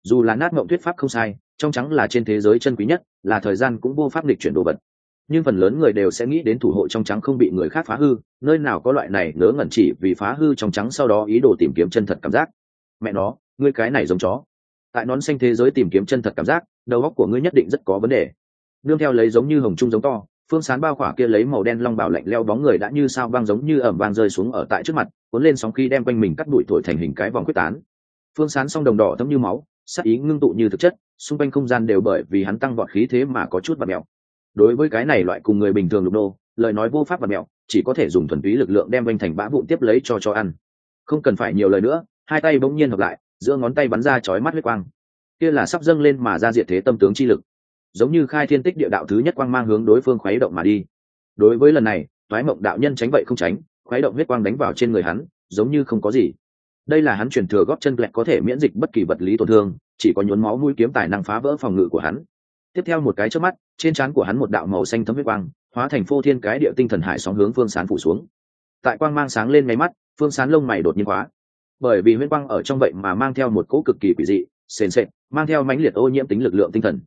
Dù là nát mộng thuyết pháp không sai, trong trắng là trên thế giới chân quý nhất, là thời gian cũng vô pháp lịch chuyển đồ vật nhưng phần lớn người đều sẽ nghĩ đến thủ hộ trong trắng không bị người khác phá hư, nơi nào có loại này ngớ ngẩn chỉ vì phá hư trong trắng sau đó ý đồ tìm kiếm chân thật cảm giác. Mẹ nó, ngươi cái này giống chó. Tại nón xanh thế giới tìm kiếm chân thật cảm giác, đầu óc của ngươi nhất định rất có vấn đề. Nương theo lấy giống như hồng trung giống to, phương sán bao khỏa kia lấy màu đen long bảo lạnh leo bóng người đã như sao vang giống như ẩm vang rơi xuống ở tại trước mặt, cuốn lên sóng khi đem quanh mình cắt đuổi thổi thành hình cái vòng quyết tán. Phương sán song đồng đỏ thấm như máu, sắc ý ngưng tụ như thực chất, xung quanh không gian đều bởi vì hắn tăng vọt khí thế mà có chút vật mèo đối với cái này loại cùng người bình thường lục nô, lời nói vô pháp và mèo chỉ có thể dùng thuần túy lực lượng đem quanh thành bã vụn tiếp lấy cho cho ăn. Không cần phải nhiều lời nữa, hai tay bỗng nhiên hợp lại, giữa ngón tay bắn ra chói mắt huyết quang. Kia là sắp dâng lên mà ra diệt thế tâm tướng chi lực. Giống như khai thiên tích địa đạo thứ nhất quang mang hướng đối phương khuấy động mà đi. Đối với lần này thoái mộng đạo nhân tránh vậy không tránh, khuấy động huyết quang đánh vào trên người hắn, giống như không có gì. Đây là hắn truyền thừa góp chân lẹt có thể miễn dịch bất kỳ vật lý tổn thương, chỉ có nhốn máu mũi kiếm tài năng phá vỡ phòng ngự của hắn tiếp theo một cái trước mắt, trên trán của hắn một đạo màu xanh thấm huyết quang, hóa thành phô thiên cái địa tinh thần hải sóng hướng phương sán phủ xuống. Tại quang mang sáng lên máy mắt, phương sán lông mày đột nhiên hóa bởi vì huyết quang ở trong vậy mà mang theo một cỗ cực kỳ quỷ dị, sền sệt, mang theo mãnh liệt ô nhiễm tính lực lượng tinh thần.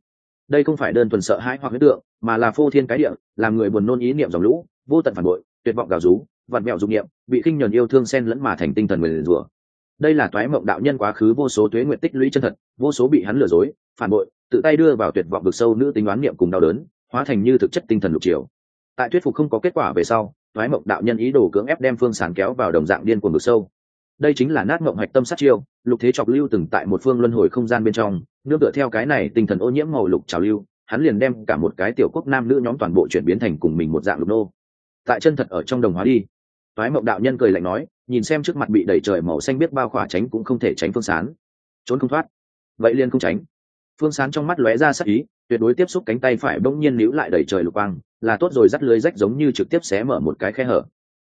Đây không phải đơn thuần sợ hãi hoặc huyết tượng, mà là phô thiên cái địa, làm người buồn nôn ý niệm dòng lũ, vô tận phản bội, tuyệt vọng gào rú, vặn mẹo dục niệm, bị khinh nhờn yêu thương xen lẫn mà thành tinh thần người rủa đây là toái mộng đạo nhân quá khứ vô số tuế nguyện tích lũy chân thật, vô số bị hắn lừa dối, phản bội, tự tay đưa vào tuyệt vọng vực sâu nữ tính đoán niệm cùng đau đớn, hóa thành như thực chất tinh thần lục triều. Tại thuyết phục không có kết quả về sau, toái mộng đạo nhân ý đồ cưỡng ép đem phương sàn kéo vào đồng dạng điên cuồng vực sâu. Đây chính là nát mộng hạch tâm sát chiêu, lục thế chọc lưu từng tại một phương luân hồi không gian bên trong, nương tựa theo cái này tinh thần ô nhiễm màu lục trào lưu, hắn liền đem cả một cái tiểu quốc nam nữ nhóm toàn bộ chuyển biến thành cùng mình một dạng lục nô. Tại chân thật ở trong đồng hóa đi toái mộng đạo nhân cười lạnh nói, nhìn xem trước mặt bị đẩy trời màu xanh biết bao khỏa tránh cũng không thể tránh phương sán. Trốn không thoát. Vậy liền không tránh. Phương sán trong mắt lóe ra sắc ý, tuyệt đối tiếp xúc cánh tay phải bỗng nhiên níu lại đẩy trời lục quang, là tốt rồi dắt lưới rách giống như trực tiếp xé mở một cái khe hở.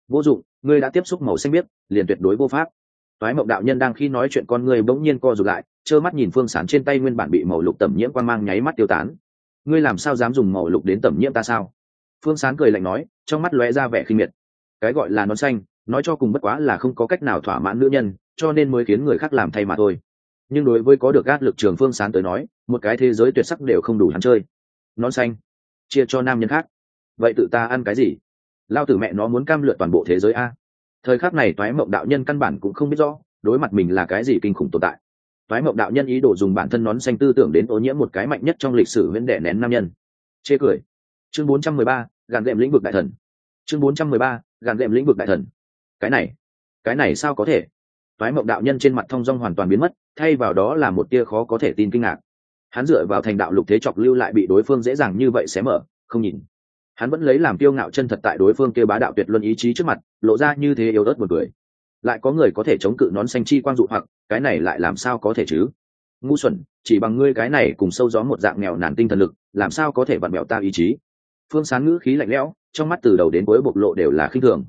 Vô dụng, ngươi đã tiếp xúc màu xanh biết, liền tuyệt đối vô pháp. Toái mộng đạo nhân đang khi nói chuyện con người bỗng nhiên co rụt lại, trơ mắt nhìn phương sán trên tay nguyên bản bị màu lục tẩm nhiễm quan mang nháy mắt tiêu tán. Ngươi làm sao dám dùng màu lục đến tẩm nhiễm ta sao? Phương sán cười lạnh nói, trong mắt lóe ra vẻ khinh miệt cái gọi là nón xanh nói cho cùng bất quá là không có cách nào thỏa mãn nữ nhân cho nên mới khiến người khác làm thay mà thôi. Nhưng đối với có được áp lực trường phương sán tới nói một cái thế giới tuyệt sắc đều không đủ hắn chơi. Nón xanh chia cho nam nhân khác. Vậy tự ta ăn cái gì? Lao tử mẹ nó muốn cam lượt toàn bộ thế giới a. Thời khắc này toái mộng đạo nhân căn bản cũng không biết rõ đối mặt mình là cái gì kinh khủng tồn tại. Toái mộng đạo nhân ý đồ dùng bản thân nón xanh tư tưởng đến ô nhiễm một cái mạnh nhất trong lịch sử viễn đệ nén nam nhân. Chê cười. Chương 413, gàn đệm lĩnh vực đại thần. Chương 413, gàn đệm lĩnh vực đại thần. Cái này cái này sao có thể? Toái mộng đạo nhân trên mặt thông dong hoàn toàn biến mất, thay vào đó là một tia khó có thể tin kinh ngạc. Hắn dựa vào thành đạo lục thế chọc lưu lại bị đối phương dễ dàng như vậy xé mở, không nhìn. Hắn vẫn lấy làm kiêu ngạo chân thật tại đối phương kêu bá đạo tuyệt luân ý chí trước mặt, lộ ra như thế yếu ớt một người lại có người có thể chống cự nón xanh chi quang dụ hoặc, cái này lại làm sao có thể chứ? Ngu xuẩn, chỉ bằng ngươi cái này cùng sâu gió một dạng nghèo nàn tinh thần lực, làm sao có thể vặn mẹo ta ý chí? Phương sán ngữ khí lạnh lẽo trong mắt từ đầu đến cuối bộc lộ đều là khinh thường.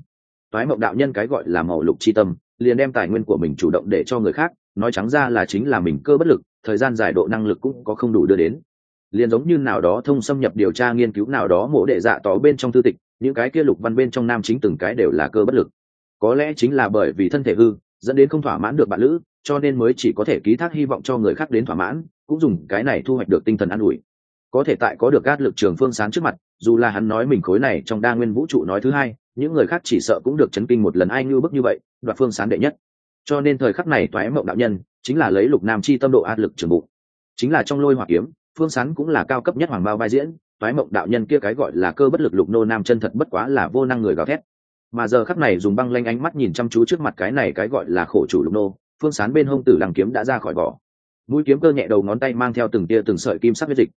Toái mộng đạo nhân cái gọi là màu lục chi tâm, liền đem tài nguyên của mình chủ động để cho người khác, nói trắng ra là chính là mình cơ bất lực, thời gian giải độ năng lực cũng có không đủ đưa đến. Liền giống như nào đó thông xâm nhập điều tra nghiên cứu nào đó mổ đệ dạ tỏ bên trong thư tịch, những cái kia lục văn bên trong nam chính từng cái đều là cơ bất lực. Có lẽ chính là bởi vì thân thể hư, dẫn đến không thỏa mãn được bạn lữ, cho nên mới chỉ có thể ký thác hy vọng cho người khác đến thỏa mãn, cũng dùng cái này thu hoạch được tinh thần an ủi. Có thể tại có được át lực trường phương sáng trước mặt dù là hắn nói mình khối này trong đa nguyên vũ trụ nói thứ hai, những người khác chỉ sợ cũng được chấn kinh một lần ai như bức như vậy, đoạt phương sán đệ nhất. Cho nên thời khắc này toái mộng đạo nhân chính là lấy lục nam chi tâm độ áp lực trường bụng. Chính là trong lôi hỏa kiếm, phương sán cũng là cao cấp nhất hoàng bao vai diễn, toái mộng đạo nhân kia cái gọi là cơ bất lực lục nô nam chân thật bất quá là vô năng người gào thét. Mà giờ khắc này dùng băng lanh ánh mắt nhìn chăm chú trước mặt cái này cái gọi là khổ chủ lục nô, phương sán bên hông tử làng kiếm đã ra khỏi vỏ. Mũi kiếm cơ nhẹ đầu ngón tay mang theo từng tia từng sợi kim sắc huyết dịch.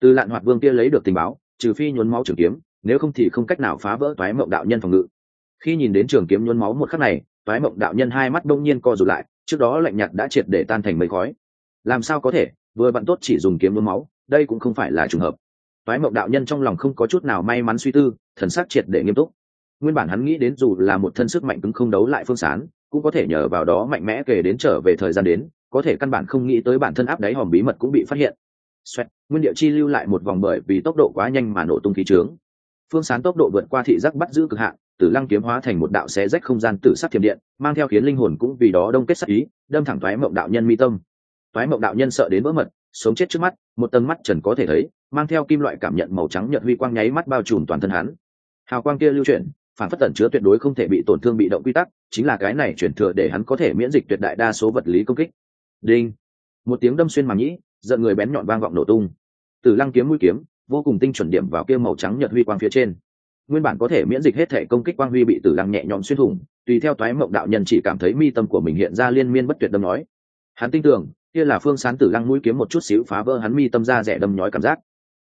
Từ lạn hoạt vương kia lấy được tình báo trừ phi nhuốm máu trường kiếm, nếu không thì không cách nào phá vỡ toái mộng đạo nhân phòng ngự. Khi nhìn đến trường kiếm nhuốm máu một khắc này, toái mộng đạo nhân hai mắt đông nhiên co rụt lại, trước đó lạnh nhạt đã triệt để tan thành mây khói. Làm sao có thể, vừa bạn tốt chỉ dùng kiếm nhuốm máu, đây cũng không phải là trùng hợp. Toái mộng đạo nhân trong lòng không có chút nào may mắn suy tư, thần sắc triệt để nghiêm túc. Nguyên bản hắn nghĩ đến dù là một thân sức mạnh cứng không đấu lại phương sán, cũng có thể nhờ vào đó mạnh mẽ kể đến trở về thời gian đến, có thể căn bản không nghĩ tới bản thân áp đáy hòm bí mật cũng bị phát hiện. Xoẹt, nguyên địa chi lưu lại một vòng bởi vì tốc độ quá nhanh mà nổ tung khí trướng. Phương sán tốc độ vượt qua thị giác bắt giữ cực hạn tử lăng kiếm hóa thành một đạo xé rách không gian tử sắc thiểm điện mang theo khiến linh hồn cũng vì đó đông kết sắc ý đâm thẳng thoái mộng đạo nhân mi tâm. Thoái mộng đạo nhân sợ đến vỡ mật sống chết trước mắt một tầng mắt trần có thể thấy mang theo kim loại cảm nhận màu trắng nhợt huy quang nháy mắt bao trùm toàn thân hắn. Hào quang kia lưu chuyển phản phất tẩn chứa tuyệt đối không thể bị tổn thương bị động quy tắc chính là cái này chuyển thừa để hắn có thể miễn dịch tuyệt đại đa số vật lý công kích. Đinh. Một tiếng đâm xuyên màng nhĩ giận người bén nhọn vang vọng nổ tung. Từ lăng kiếm mũi kiếm, vô cùng tinh chuẩn điểm vào kia màu trắng nhật huy quang phía trên. Nguyên bản có thể miễn dịch hết thể công kích quang huy bị tử lăng nhẹ nhõm xuyên thủng, tùy theo toái mộng đạo nhân chỉ cảm thấy mi tâm của mình hiện ra liên miên bất tuyệt đâm nói. Hắn tin tưởng, kia là phương sán tử lăng mũi kiếm một chút xíu phá vỡ hắn mi tâm ra rẻ đâm nhói cảm giác.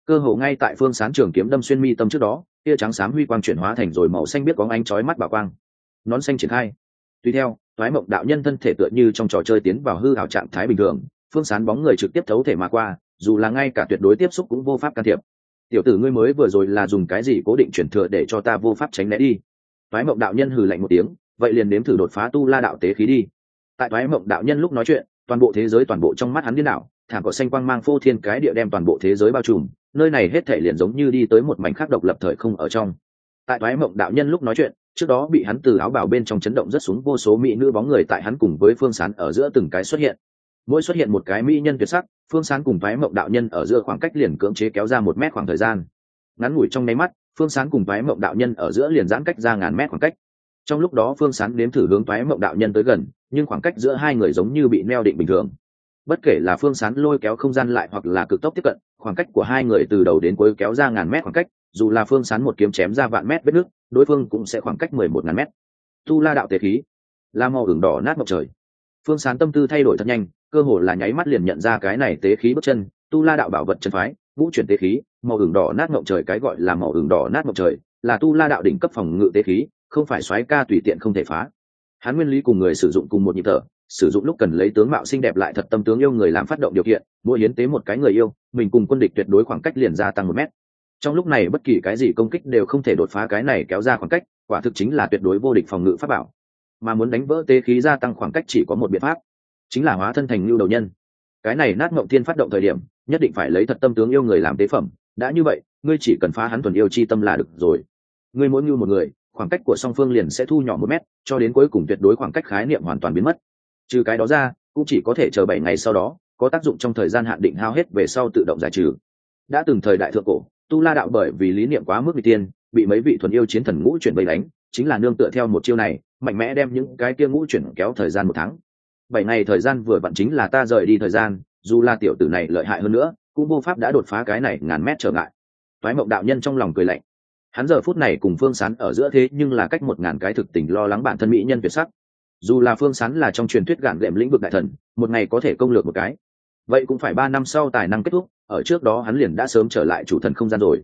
Cơ hồ ngay tại phương sán trường kiếm đâm xuyên mi tâm trước đó, kia trắng xám huy quang chuyển hóa thành rồi màu xanh biết có ánh chói mắt bảo quang. Nón xanh triển khai. Tùy theo thoái mộng đạo nhân thân thể tựa như trong trò chơi tiến vào hư hảo trạng thái bình thường phương sán bóng người trực tiếp thấu thể mà qua, dù là ngay cả tuyệt đối tiếp xúc cũng vô pháp can thiệp. Tiểu tử ngươi mới vừa rồi là dùng cái gì cố định chuyển thừa để cho ta vô pháp tránh né đi? Thoái mộng đạo nhân hừ lạnh một tiếng, vậy liền nếm thử đột phá tu la đạo tế khí đi. Tại thoái mộng đạo nhân lúc nói chuyện, toàn bộ thế giới toàn bộ trong mắt hắn điên đảo, thảm cỏ xanh quang mang phô thiên cái địa đem toàn bộ thế giới bao trùm, nơi này hết thể liền giống như đi tới một mảnh khác độc lập thời không ở trong. Tại thoái mộng đạo nhân lúc nói chuyện, trước đó bị hắn từ áo bảo bên trong chấn động rất xuống vô số mỹ nữ bóng người tại hắn cùng với phương sán ở giữa từng cái xuất hiện mỗi xuất hiện một cái mỹ nhân tuyệt sắc, phương sán cùng thoái mộng đạo nhân ở giữa khoảng cách liền cưỡng chế kéo ra một mét khoảng thời gian. Ngắn ngủi trong nháy mắt, phương sán cùng thoái mộng đạo nhân ở giữa liền giãn cách ra ngàn mét khoảng cách. Trong lúc đó phương sán đếm thử hướng thoái mộng đạo nhân tới gần, nhưng khoảng cách giữa hai người giống như bị neo định bình thường. Bất kể là phương sán lôi kéo không gian lại hoặc là cực tốc tiếp cận, khoảng cách của hai người từ đầu đến cuối kéo ra ngàn mét khoảng cách, dù là phương sán một kiếm chém ra vạn mét vết nước, đối phương cũng sẽ khoảng cách mười một ngàn mét. Tu la đạo tề khí, la màu hưởng đỏ nát mọc trời. Phương sán tâm tư thay đổi thật nhanh cơ hồ là nháy mắt liền nhận ra cái này tế khí bước chân, tu la đạo bảo vật chân phái vũ chuyển tế khí, màu ửng đỏ nát ngộng trời, cái gọi là màu ửng đỏ nát ngộng trời, là tu la đạo đỉnh cấp phòng ngự tế khí, không phải xoáy ca tùy tiện không thể phá. Hắn nguyên lý cùng người sử dụng cùng một nhịp thở, sử dụng lúc cần lấy tướng mạo xinh đẹp lại thật tâm tướng yêu người làm phát động điều kiện, mỗi hiến tế một cái người yêu, mình cùng quân địch tuyệt đối khoảng cách liền gia tăng một mét. Trong lúc này bất kỳ cái gì công kích đều không thể đột phá cái này kéo ra khoảng cách, quả thực chính là tuyệt đối vô địch phòng ngự pháp bảo. Mà muốn đánh vỡ tế khí gia tăng khoảng cách chỉ có một biện pháp chính là hóa thân thành lưu đầu nhân. Cái này nát mộng thiên phát động thời điểm, nhất định phải lấy thật tâm tướng yêu người làm tế phẩm. Đã như vậy, ngươi chỉ cần phá hắn thuần yêu chi tâm là được rồi. Ngươi mỗi như một người, khoảng cách của song phương liền sẽ thu nhỏ một mét, cho đến cuối cùng tuyệt đối khoảng cách khái niệm hoàn toàn biến mất. Trừ cái đó ra, cũng chỉ có thể chờ bảy ngày sau đó, có tác dụng trong thời gian hạn định hao hết về sau tự động giải trừ. Đã từng thời đại thượng cổ, tu la đạo bởi vì lý niệm quá mức vị tiên, bị mấy vị thuần yêu chiến thần ngũ chuyển bầy đánh, chính là nương tựa theo một chiêu này, mạnh mẽ đem những cái kia ngũ chuyển kéo thời gian một tháng bảy ngày thời gian vừa vặn chính là ta rời đi thời gian, dù là tiểu tử này lợi hại hơn nữa, cũng vô pháp đã đột phá cái này ngàn mét trở ngại. Toái mộng đạo nhân trong lòng cười lạnh. Hắn giờ phút này cùng phương sán ở giữa thế nhưng là cách một ngàn cái thực tình lo lắng bản thân mỹ nhân việt sắc. Dù là phương sán là trong truyền thuyết gạn đệm lĩnh vực đại thần, một ngày có thể công lược một cái. Vậy cũng phải ba năm sau tài năng kết thúc, ở trước đó hắn liền đã sớm trở lại chủ thần không gian rồi.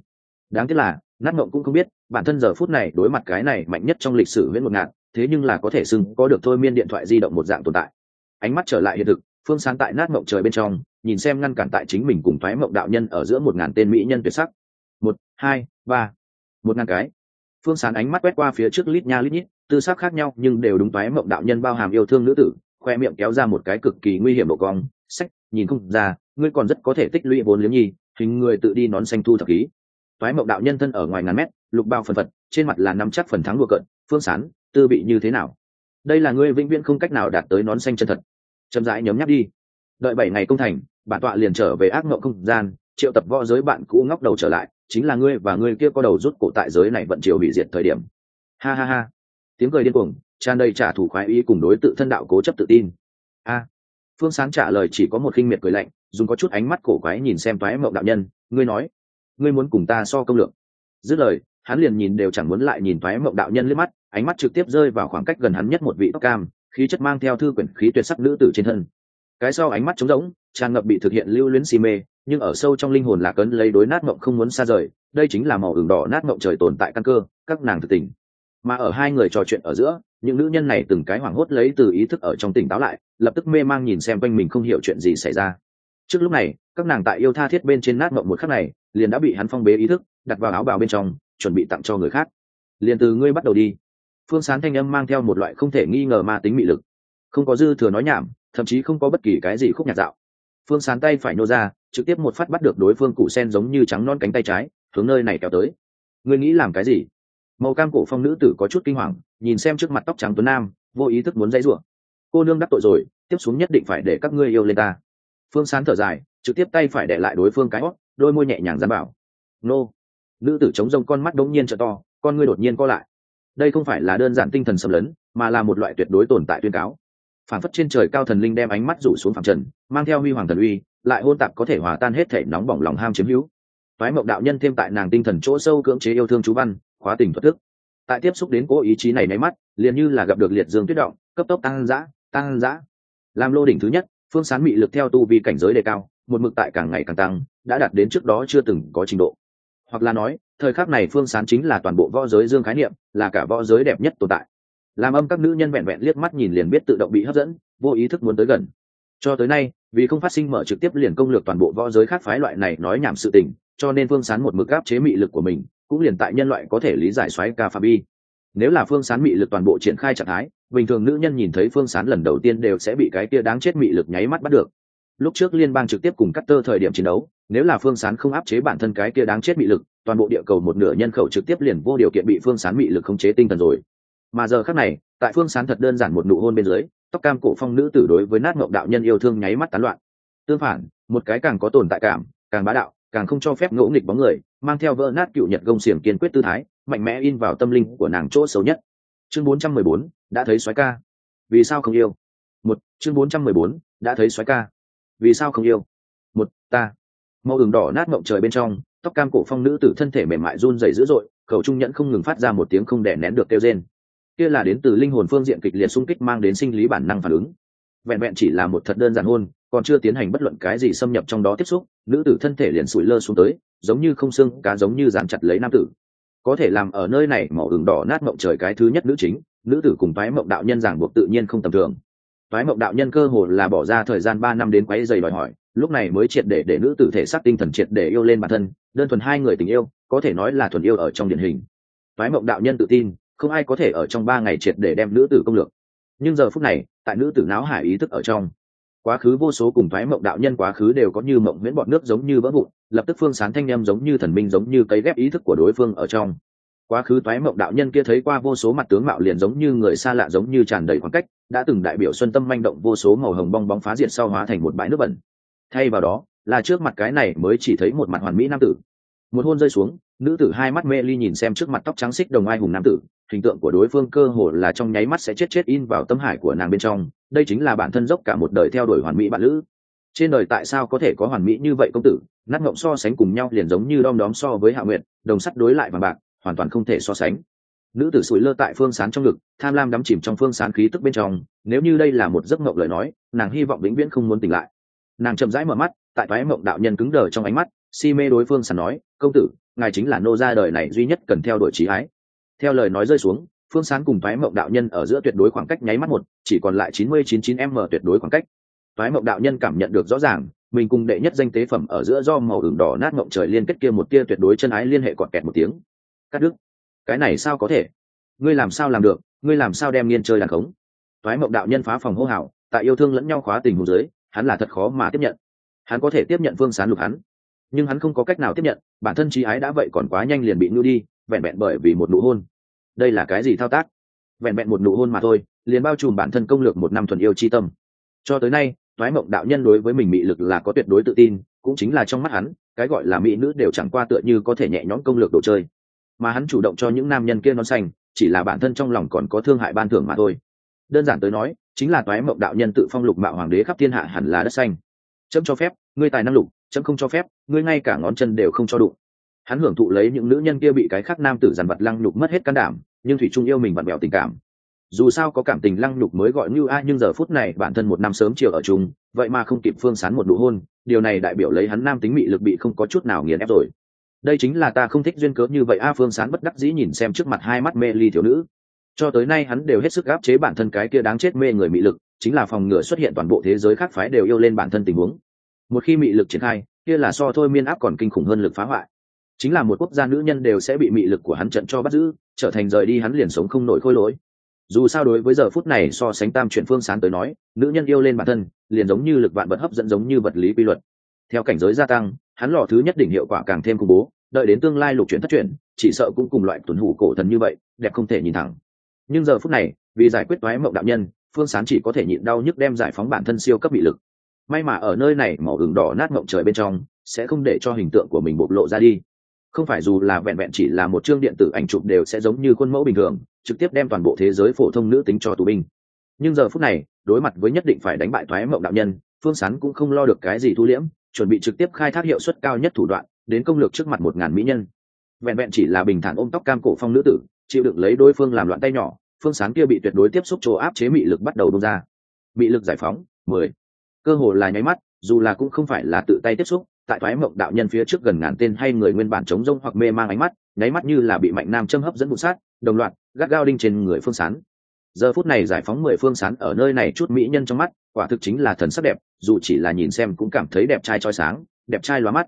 Đáng tiếc là, nát mộng cũng không biết, bản thân giờ phút này đối mặt cái này mạnh nhất trong lịch sử viễn một ngạn thế nhưng là có thể xưng có được thôi miên điện thoại di động một dạng tồn tại ánh mắt trở lại hiện thực, phương sáng tại nát mộng trời bên trong, nhìn xem ngăn cản tại chính mình cùng thoái mộng đạo nhân ở giữa một ngàn tên mỹ nhân tuyệt sắc. Một, hai, ba. Một ngàn cái. Phương sán ánh mắt quét qua phía trước lít nha lít nhít, tư sắc khác nhau, nhưng đều đúng thoái mộng đạo nhân bao hàm yêu thương nữ tử, khoe miệng kéo ra một cái cực kỳ nguy hiểm độ cong, sách, nhìn không ra, ngươi còn rất có thể tích lũy vốn liếm nhi, hình người tự đi nón xanh thu thập khí. Thoái mộng đạo nhân thân ở ngoài ngàn mét, lục bao phần phật, trên mặt là nắm chắc phần thắng đua cận phương sán tư bị như thế nào? Đây là ngươi vĩnh viễn không cách nào đạt tới nón xanh chân thật chậm rãi nhấm nháp đi. Đợi bảy ngày công thành, bản tọa liền trở về ác mộng không gian, triệu tập võ giới bạn cũ ngóc đầu trở lại, chính là ngươi và ngươi kia có đầu rút cổ tại giới này vận chiều hủy diệt thời điểm. Ha ha ha. Tiếng cười điên cuồng, tràn đầy trả thù khoái ý cùng đối tự thân đạo cố chấp tự tin. A. Phương sáng trả lời chỉ có một khinh miệt cười lạnh, dùng có chút ánh mắt cổ quái nhìn xem toái mộng đạo nhân, ngươi nói, ngươi muốn cùng ta so công lượng. Dứt lời, hắn liền nhìn đều chẳng muốn lại nhìn toái mộng đạo nhân lướt mắt, ánh mắt trực tiếp rơi vào khoảng cách gần hắn nhất một vị tóc cam khí chất mang theo thư quyển khí tuyệt sắc nữ tử trên thân. Cái sau ánh mắt trống rỗng, tràn ngập bị thực hiện lưu luyến si mê, nhưng ở sâu trong linh hồn là ấn lấy đối nát mộng không muốn xa rời, đây chính là màu ửng đỏ nát mộng trời tồn tại căn cơ, các nàng thực tình. Mà ở hai người trò chuyện ở giữa, những nữ nhân này từng cái hoảng hốt lấy từ ý thức ở trong tỉnh táo lại, lập tức mê mang nhìn xem quanh mình không hiểu chuyện gì xảy ra. Trước lúc này, các nàng tại yêu tha thiết bên trên nát mộng một khắc này, liền đã bị hắn phong bế ý thức, đặt vào áo bào bên trong, chuẩn bị tặng cho người khác. Liền từ ngươi bắt đầu đi phương sán thanh âm mang theo một loại không thể nghi ngờ ma tính mị lực. Không có dư thừa nói nhảm, thậm chí không có bất kỳ cái gì khúc nhạt dạo. Phương sán tay phải nô ra, trực tiếp một phát bắt được đối phương củ sen giống như trắng non cánh tay trái, hướng nơi này kéo tới. Ngươi nghĩ làm cái gì? Màu cam cổ phong nữ tử có chút kinh hoàng, nhìn xem trước mặt tóc trắng tuấn nam, vô ý thức muốn dãy rủa. Cô nương đắc tội rồi, tiếp xuống nhất định phải để các ngươi yêu lên ta. Phương sán thở dài, trực tiếp tay phải để lại đối phương cái hót, đôi môi nhẹ nhàng dám bảo. Nô. Nữ tử chống rông con mắt đống nhiên trợ to, con ngươi đột nhiên co lại đây không phải là đơn giản tinh thần xâm lấn, mà là một loại tuyệt đối tồn tại tuyên cáo. Phản phất trên trời cao thần linh đem ánh mắt rủ xuống phẳng trần, mang theo huy hoàng thần uy, lại hôn tạp có thể hòa tan hết thể nóng bỏng lòng ham chiếm hữu. Toái mộng đạo nhân thêm tại nàng tinh thần chỗ sâu cưỡng chế yêu thương chú văn, khóa tình thuật thức. Tại tiếp xúc đến cố ý chí này nháy mắt, liền như là gặp được liệt dương tuyết động, cấp tốc tăng dã tăng dã. Làm lô đỉnh thứ nhất, phương sán mị lực theo tu vi cảnh giới đề cao, một mực tại càng ngày càng tăng, đã đạt đến trước đó chưa từng có trình độ. Hoặc là nói thời khắc này phương sán chính là toàn bộ võ giới dương khái niệm, là cả võ giới đẹp nhất tồn tại. Làm âm các nữ nhân vẹn vẹn liếc mắt nhìn liền biết tự động bị hấp dẫn, vô ý thức muốn tới gần. Cho tới nay, vì không phát sinh mở trực tiếp liền công lược toàn bộ võ giới khác phái loại này nói nhảm sự tình, cho nên phương sán một mực áp chế mị lực của mình, cũng liền tại nhân loại có thể lý giải xoáy ca pha bi nếu là phương sán mị lực toàn bộ triển khai trạng thái, bình thường nữ nhân nhìn thấy phương sán lần đầu tiên đều sẽ bị cái kia đáng chết mị lực nháy mắt bắt được lúc trước liên bang trực tiếp cùng cắt tơ thời điểm chiến đấu nếu là phương sán không áp chế bản thân cái kia đáng chết bị lực toàn bộ địa cầu một nửa nhân khẩu trực tiếp liền vô điều kiện bị phương sán bị lực khống chế tinh thần rồi. Mà giờ khác này tại phương sán thật đơn giản một nụ hôn bên dưới tóc cam cổ phong nữ tử đối với nát ngộng đạo nhân yêu thương nháy mắt tán loạn. Tương phản một cái càng có tồn tại cảm càng bá đạo càng không cho phép ngỗ nghịch bóng người mang theo vỡ nát cựu nhật gông xiềng kiên quyết tư thái mạnh mẽ in vào tâm linh của nàng chỗ xấu nhất. Chương 414, đã thấy xoáy ca. Vì sao không yêu? Một chương 414, đã thấy xoáy ca vì sao không yêu? Một, ta. Màu đường đỏ nát mộng trời bên trong, tóc cam cổ phong nữ tử thân thể mềm mại run rẩy dữ dội, khẩu trung nhẫn không ngừng phát ra một tiếng không đẻ nén được kêu rên. Kia là đến từ linh hồn phương diện kịch liệt xung kích mang đến sinh lý bản năng phản ứng. Vẹn vẹn chỉ là một thật đơn giản hôn, còn chưa tiến hành bất luận cái gì xâm nhập trong đó tiếp xúc, nữ tử thân thể liền sủi lơ xuống tới, giống như không xương, cá giống như dán chặt lấy nam tử. Có thể làm ở nơi này màu ửng đỏ nát mộng trời cái thứ nhất nữ chính, nữ tử cùng phái mộng đạo nhân giảng buộc tự nhiên không tầm thường phái mộng đạo nhân cơ hồ là bỏ ra thời gian ba năm đến quấy giày đòi hỏi, lúc này mới triệt để để nữ tử thể xác tinh thần triệt để yêu lên bản thân, đơn thuần hai người tình yêu, có thể nói là thuần yêu ở trong điển hình. Phái mộng đạo nhân tự tin, không ai có thể ở trong ba ngày triệt để đem nữ tử công lược. Nhưng giờ phút này, tại nữ tử náo hải ý thức ở trong, quá khứ vô số cùng phái mộng đạo nhân quá khứ đều có như mộng miễn bọn nước giống như vỡ vụn, lập tức phương sán thanh em giống như thần minh giống như cấy ghép ý thức của đối phương ở trong quá khứ toái mộng đạo nhân kia thấy qua vô số mặt tướng mạo liền giống như người xa lạ giống như tràn đầy khoảng cách, đã từng đại biểu xuân tâm manh động vô số màu hồng bong bóng phá diện sau hóa thành một bãi nước bẩn. Thay vào đó, là trước mặt cái này mới chỉ thấy một mặt hoàn mỹ nam tử. Một hôn rơi xuống, nữ tử hai mắt mê ly nhìn xem trước mặt tóc trắng xích đồng ai hùng nam tử, hình tượng của đối phương cơ hồ là trong nháy mắt sẽ chết chết in vào tâm hải của nàng bên trong, đây chính là bản thân dốc cả một đời theo đuổi hoàn mỹ bạn lữ. Trên đời tại sao có thể có hoàn mỹ như vậy công tử, nát ngộng so sánh cùng nhau liền giống như đom đóm so với hạ nguyện đồng sắt đối lại vàng bạc hoàn toàn không thể so sánh. Nữ tử sủi lơ tại phương sán trong ngực, tham lam đắm chìm trong phương sán khí tức bên trong, nếu như đây là một giấc mộng lời nói, nàng hy vọng vĩnh viễn không muốn tỉnh lại. Nàng chậm rãi mở mắt, tại thoái mộng đạo nhân cứng đờ trong ánh mắt, si mê đối phương sán nói, công tử, ngài chính là nô gia đời này duy nhất cần theo đuổi trí ái. Theo lời nói rơi xuống, phương sán cùng thoái mộng đạo nhân ở giữa tuyệt đối khoảng cách nháy mắt một, chỉ còn lại chín mươi chín chín m tuyệt đối khoảng cách. Thoái mộng đạo nhân cảm nhận được rõ ràng, mình cùng đệ nhất danh tế phẩm ở giữa do màu ửng đỏ nát mộng trời liên kết kia một tia tuyệt đối chân ái liên hệ còn kẹt một tiếng cắt đứt. Cái này sao có thể? Ngươi làm sao làm được? Ngươi làm sao đem niên chơi đàn khống? Thoái mộng đạo nhân phá phòng hô hào, tại yêu thương lẫn nhau khóa tình hồ dưới, hắn là thật khó mà tiếp nhận. Hắn có thể tiếp nhận phương sán lục hắn, nhưng hắn không có cách nào tiếp nhận, bản thân trí ái đã vậy còn quá nhanh liền bị ngưu đi, vẹn vẹn bởi vì một nụ hôn. Đây là cái gì thao tác? Vẹn vẹn một nụ hôn mà thôi, liền bao trùm bản thân công lược một năm thuần yêu chi tâm. Cho tới nay thoái mộng đạo nhân đối với mình mị lực là có tuyệt đối tự tin, cũng chính là trong mắt hắn, cái gọi là mỹ nữ đều chẳng qua tựa như có thể nhẹ nhõm công lược đồ chơi mà hắn chủ động cho những nam nhân kia non xanh, chỉ là bản thân trong lòng còn có thương hại ban thưởng mà thôi. Đơn giản tới nói, chính là toái mộng đạo nhân tự phong lục mạo hoàng đế khắp thiên hạ hẳn là đất xanh. Chấm cho phép, ngươi tài năng lục, chấm không cho phép, ngươi ngay cả ngón chân đều không cho đụng. Hắn hưởng thụ lấy những nữ nhân kia bị cái khác nam tử dằn vặt lăng nhục mất hết can đảm, nhưng thủy trung yêu mình vặn bèo tình cảm. Dù sao có cảm tình lăng nhục mới gọi như ai, nhưng giờ phút này bản thân một năm sớm chiều ở chung, vậy mà không kịp phương sán một nụ hôn, điều này đại biểu lấy hắn nam tính mị lực bị không có chút nào nghiền ép rồi đây chính là ta không thích duyên cớ như vậy. A phương sán bất đắc dĩ nhìn xem trước mặt hai mắt mê ly thiếu nữ. Cho tới nay hắn đều hết sức gáp chế bản thân cái kia đáng chết mê người mị lực, chính là phòng ngừa xuất hiện toàn bộ thế giới khác phái đều yêu lên bản thân tình huống. Một khi mị lực triển khai, kia là so thôi miên áp còn kinh khủng hơn lực phá hoại. Chính là một quốc gia nữ nhân đều sẽ bị mị lực của hắn trận cho bắt giữ, trở thành rời đi hắn liền sống không nổi khôi lỗi. Dù sao đối với giờ phút này so sánh tam chuyện phương sán tới nói, nữ nhân yêu lên bản thân, liền giống như lực vạn vật hấp dẫn giống như vật lý quy luật. Theo cảnh giới gia tăng hắn lò thứ nhất đỉnh hiệu quả càng thêm khủng bố, đợi đến tương lai lục chuyển thất chuyển, chỉ sợ cũng cùng loại tuần hủ cổ thần như vậy, đẹp không thể nhìn thẳng. Nhưng giờ phút này, vì giải quyết toái mộng đạo nhân, phương sán chỉ có thể nhịn đau nhức đem giải phóng bản thân siêu cấp bị lực. May mà ở nơi này màu hừng đỏ nát mộng trời bên trong, sẽ không để cho hình tượng của mình bộc lộ ra đi. Không phải dù là vẹn vẹn chỉ là một chương điện tử ảnh chụp đều sẽ giống như khuôn mẫu bình thường, trực tiếp đem toàn bộ thế giới phổ thông nữ tính cho tù binh. Nhưng giờ phút này, đối mặt với nhất định phải đánh bại thoái mộng đạo nhân, phương sán cũng không lo được cái gì thu liễm chuẩn bị trực tiếp khai thác hiệu suất cao nhất thủ đoạn, đến công lược trước mặt một ngàn mỹ nhân. Vẹn vẹn chỉ là bình thản ôm tóc cam cổ phong nữ tử, chịu đựng lấy đối phương làm loạn tay nhỏ, phương sán kia bị tuyệt đối tiếp xúc chỗ áp chế mị lực bắt đầu bung ra. Mị lực giải phóng, mười. Cơ hồ là nháy mắt, dù là cũng không phải là tự tay tiếp xúc, tại thoái mộng đạo nhân phía trước gần ngàn tên hay người nguyên bản chống rông hoặc mê mang ánh mắt, nháy mắt như là bị mạnh nam châm hấp dẫn vụ sát, đồng loạt, gắt gao đinh trên người phương sán. Giờ phút này giải phóng mười phương sán ở nơi này chút mỹ nhân trong mắt quả thực chính là thần sắc đẹp, dù chỉ là nhìn xem cũng cảm thấy đẹp trai trói sáng, đẹp trai lóa mắt.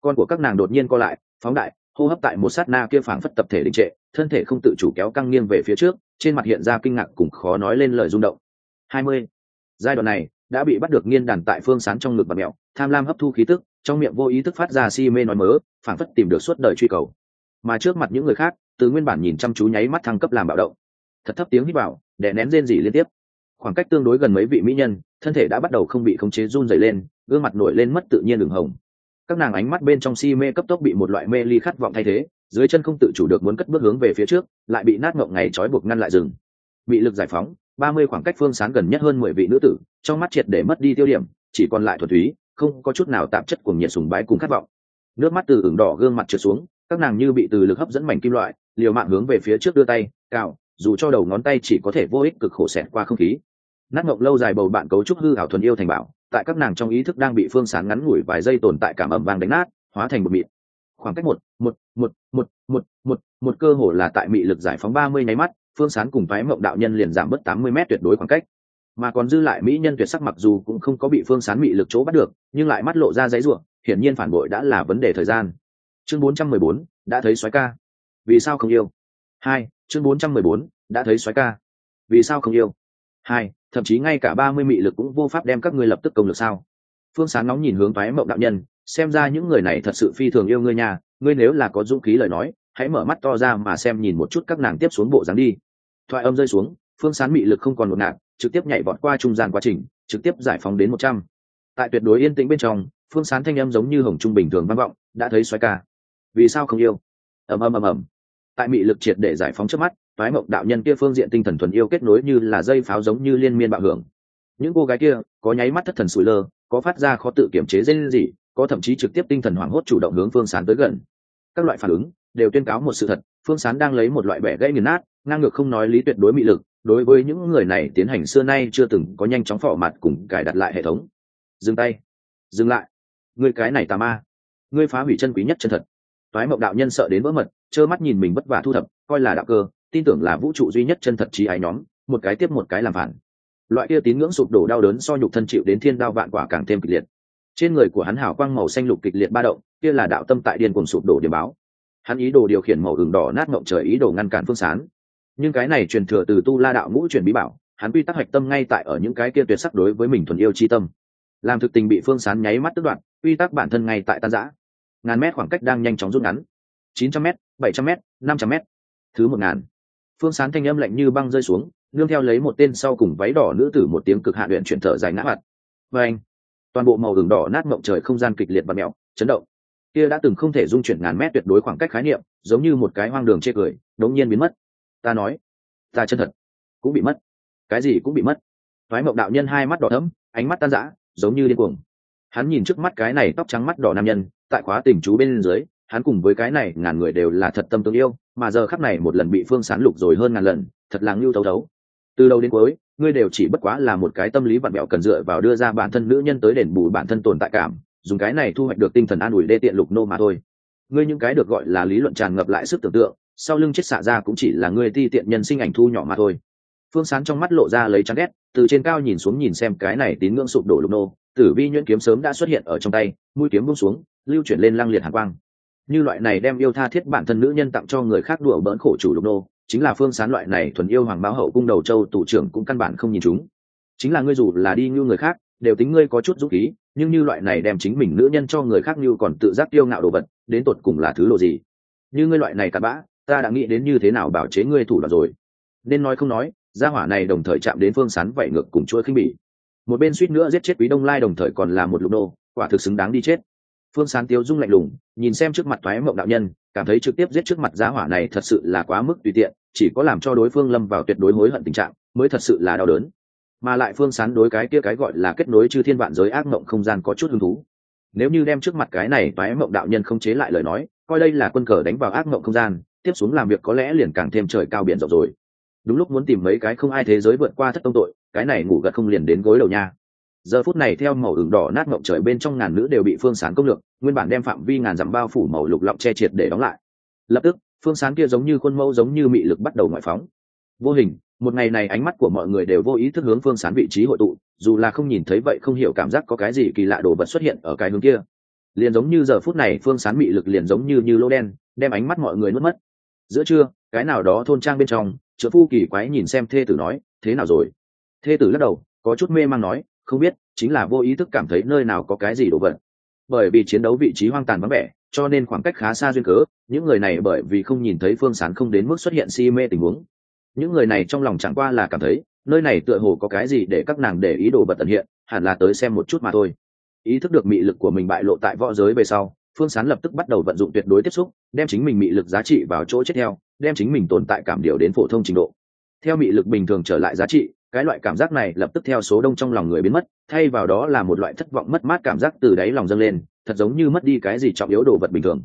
Con của các nàng đột nhiên co lại, phóng đại, hô hấp tại một sát na kia phảng phất tập thể đình trệ, thân thể không tự chủ kéo căng nghiêng về phía trước, trên mặt hiện ra kinh ngạc cùng khó nói lên lời rung động. Hai mươi. Giai đoạn này đã bị bắt được nghiên đàn tại phương sán trong ngực và mẹo, tham lam hấp thu khí tức, trong miệng vô ý thức phát ra si mê nói mớ, phảng phất tìm được suốt đời truy cầu. Mà trước mặt những người khác, từ nguyên bản nhìn chăm chú nháy mắt thăng cấp làm bạo động. Thật thấp tiếng hít vào, đè nén rên rỉ liên tiếp khoảng cách tương đối gần mấy vị mỹ nhân, thân thể đã bắt đầu không bị khống chế run dày lên, gương mặt nổi lên mất tự nhiên đường hồng. Các nàng ánh mắt bên trong si mê cấp tốc bị một loại mê ly khát vọng thay thế, dưới chân không tự chủ được muốn cất bước hướng về phía trước, lại bị nát ngộng ngày trói buộc ngăn lại rừng. Bị lực giải phóng, ba mươi khoảng cách phương sáng gần nhất hơn mười vị nữ tử, trong mắt triệt để mất đi tiêu điểm, chỉ còn lại thuần túy, không có chút nào tạp chất cùng nhiệt sùng bái cùng khát vọng. Nước mắt từ ửng đỏ gương mặt trượt xuống, các nàng như bị từ lực hấp dẫn mảnh kim loại, liều mạng hướng về phía trước đưa tay, cào, dù cho đầu ngón tay chỉ có thể vô ích cực khổ xẹt qua không khí nát ngộng lâu dài bầu bạn cấu trúc hư ảo thuần yêu thành bảo, tại các nàng trong ý thức đang bị phương sán ngắn ngủi vài giây tồn tại cảm ẩm vàng đánh nát, hóa thành một mịn. Khoảng cách một một một một một một một cơ hồ là tại mị lực giải phóng ba mươi nháy mắt, phương sán cùng phái mộng đạo nhân liền giảm bớt tám mươi m tuyệt đối khoảng cách. Mà còn dư lại mỹ nhân tuyệt sắc mặc dù cũng không có bị phương sán mị lực chỗ bắt được, nhưng lại mắt lộ ra giấy ruộng hiển nhiên phản bội đã là vấn đề thời gian. Chương bốn trăm mười bốn, đã thấy xoáy ca. Vì sao không yêu? Hai, chương bốn trăm mười bốn, đã thấy xoáy ca. Vì sao không yêu? Hai thậm chí ngay cả ba mươi mị lực cũng vô pháp đem các ngươi lập tức công lực sao? Phương sán nóng nhìn hướng toái mộng đạo nhân, xem ra những người này thật sự phi thường yêu ngươi nhà ngươi nếu là có dũng khí lời nói, hãy mở mắt to ra mà xem nhìn một chút các nàng tiếp xuống bộ dáng đi. Thoại âm rơi xuống, phương sán mị lực không còn một nạn trực tiếp nhảy vọt qua trung gian quá trình, trực tiếp giải phóng đến một trăm. Tại tuyệt đối yên tĩnh bên trong, phương sán thanh âm giống như hồng trung bình thường vang vọng, đã thấy xoáy ca. Vì sao không yêu? Ầm ầm ầm ầm. Tại mị lực triệt để giải phóng trước mắt phái mộng đạo nhân kia phương diện tinh thần thuần yêu kết nối như là dây pháo giống như liên miên bạo hưởng. Những cô gái kia, có nháy mắt thất thần sủi lơ, có phát ra khó tự kiểm chế dây gì có thậm chí trực tiếp tinh thần hoảng hốt chủ động hướng phương sán tới gần. Các loại phản ứng đều tuyên cáo một sự thật, phương sán đang lấy một loại bẻ gãy nghiền nát, ngang ngược không nói lý tuyệt đối mị lực, đối với những người này tiến hành xưa nay chưa từng có nhanh chóng phỏ mặt cùng cài đặt lại hệ thống. Dừng tay. Dừng lại. Người cái này tà ma. Ngươi phá hủy chân quý nhất chân thật. Toái mộng đạo nhân sợ đến vỡ mật, trơ mắt nhìn mình vất vả thu thập, coi là đạo cơ tin tưởng là vũ trụ duy nhất chân thật trí ái nhóm, một cái tiếp một cái làm phản. Loại kia tín ngưỡng sụp đổ đau đớn so nhục thân chịu đến thiên đao vạn quả càng thêm kịch liệt. Trên người của hắn hào quang màu xanh lục kịch liệt ba động, kia là đạo tâm tại điên cùng sụp đổ điểm báo. Hắn ý đồ điều khiển màu ửng đỏ nát mộng trời, ý đồ ngăn cản phương sán. Nhưng cái này truyền thừa từ tu la đạo ngũ truyền bí bảo, hắn quy tắc hạch tâm ngay tại ở những cái kia tuyệt sắc đối với mình thuần yêu chi tâm. Làm thực tình bị phương sán nháy mắt tức đoạn quy tắc bản thân ngay tại tan giã ngàn mét khoảng cách đang nhanh chóng rút ngắn. Chín trăm m bảy trăm m năm trăm m thứ một ngàn phương sán thanh âm lạnh như băng rơi xuống, nương theo lấy một tên sau cùng váy đỏ nữ tử một tiếng cực hạ luyện chuyển thở dài ngã mặt. Và anh toàn bộ màu đường đỏ nát mộng trời không gian kịch liệt và mẹo, chấn động. Kia đã từng không thể dung chuyển ngàn mét tuyệt đối khoảng cách khái niệm, giống như một cái hoang đường chê cười, đống nhiên biến mất. Ta nói, ta chân thật, cũng bị mất. Cái gì cũng bị mất. Thoái mộng đạo nhân hai mắt đỏ thấm ánh mắt tan rã, giống như điên cuồng. Hắn nhìn trước mắt cái này tóc trắng mắt đỏ nam nhân, tại khóa tình chú bên dưới hắn cùng với cái này ngàn người đều là thật tâm tương yêu, mà giờ khắc này một lần bị phương sán lục rồi hơn ngàn lần, thật là ngưu thấu thấu. Từ đầu đến cuối, ngươi đều chỉ bất quá là một cái tâm lý vặn mẹo cần dựa vào đưa ra bản thân nữ nhân tới đền bù bản thân tồn tại cảm, dùng cái này thu hoạch được tinh thần an ủi đê tiện lục nô mà thôi. Ngươi những cái được gọi là lý luận tràn ngập lại sức tưởng tượng, sau lưng chết xả ra cũng chỉ là ngươi ti tiện nhân sinh ảnh thu nhỏ mà thôi. Phương sán trong mắt lộ ra lấy chán ghét, từ trên cao nhìn xuống nhìn xem cái này tín ngưỡng sụp đổ lục nô, tử vi nhuyễn kiếm sớm đã xuất hiện ở trong tay, mũi kiếm bung xuống, lưu chuyển lên lăng liệt hàn quang như loại này đem yêu tha thiết bản thân nữ nhân tặng cho người khác đùa bỡn khổ chủ lục nô, chính là phương sán loại này thuần yêu hoàng báo hậu cung đầu châu tủ trưởng cũng căn bản không nhìn chúng. Chính là ngươi dù là đi như người khác, đều tính ngươi có chút dũng khí, nhưng như loại này đem chính mình nữ nhân cho người khác như còn tự giác tiêu ngạo đồ vật, đến tột cùng là thứ đồ gì? Như ngươi loại này cặn bã, ta đã nghĩ đến như thế nào bảo chế ngươi thủ đoạn rồi. Nên nói không nói, gia hỏa này đồng thời chạm đến phương sán vậy ngược cùng chuỗi khinh bỉ. Một bên suýt nữa giết chết quý đông lai đồng thời còn là một lục nô, quả thực xứng đáng đi chết phương sán tiêu dung lạnh lùng, nhìn xem trước mặt thoái mộng đạo nhân, cảm thấy trực tiếp giết trước mặt giá hỏa này thật sự là quá mức tùy tiện, chỉ có làm cho đối phương lâm vào tuyệt đối hối hận tình trạng, mới thật sự là đau đớn. Mà lại phương sán đối cái kia cái gọi là kết nối chư thiên vạn giới ác mộng không gian có chút hứng thú. Nếu như đem trước mặt cái này thoái mộng đạo nhân không chế lại lời nói, coi đây là quân cờ đánh vào ác mộng không gian, tiếp xuống làm việc có lẽ liền càng thêm trời cao biển rộng rồi. Đúng lúc muốn tìm mấy cái không ai thế giới vượt qua thất tông tội, cái này ngủ gật không liền đến gối đầu nha giờ phút này theo màu ửng đỏ nát mộng trời bên trong ngàn nữ đều bị phương sán công lược, nguyên bản đem phạm vi ngàn dặm bao phủ màu lục lọng che triệt để đóng lại. Lập tức, phương sán kia giống như khuôn mẫu giống như mị lực bắt đầu ngoại phóng. Vô hình, một ngày này ánh mắt của mọi người đều vô ý thức hướng phương sán vị trí hội tụ, dù là không nhìn thấy vậy không hiểu cảm giác có cái gì kỳ lạ đồ vật xuất hiện ở cái hướng kia. Liền giống như giờ phút này phương sán mị lực liền giống như như lô đen, đem ánh mắt mọi người nuốt mất. Giữa trưa, cái nào đó thôn trang bên trong trợ phu kỳ quái nhìn xem thê tử nói, thế nào rồi? Thê tử lắc đầu, có chút mê man nói không biết, chính là vô ý thức cảm thấy nơi nào có cái gì đồ vật. Bởi vì chiến đấu vị trí hoang tàn vắng vẻ, cho nên khoảng cách khá xa duyên cớ, những người này bởi vì không nhìn thấy phương sán không đến mức xuất hiện si mê tình huống. Những người này trong lòng chẳng qua là cảm thấy, nơi này tựa hồ có cái gì để các nàng để ý đồ vật tận hiện, hẳn là tới xem một chút mà thôi. Ý thức được mị lực của mình bại lộ tại võ giới về sau, phương sán lập tức bắt đầu vận dụng tuyệt đối tiếp xúc, đem chính mình mị lực giá trị vào chỗ chết theo, đem chính mình tồn tại cảm điều đến phổ thông trình độ. Theo mị lực bình thường trở lại giá trị cái loại cảm giác này lập tức theo số đông trong lòng người biến mất, thay vào đó là một loại thất vọng mất mát cảm giác từ đáy lòng dâng lên, thật giống như mất đi cái gì trọng yếu đồ vật bình thường.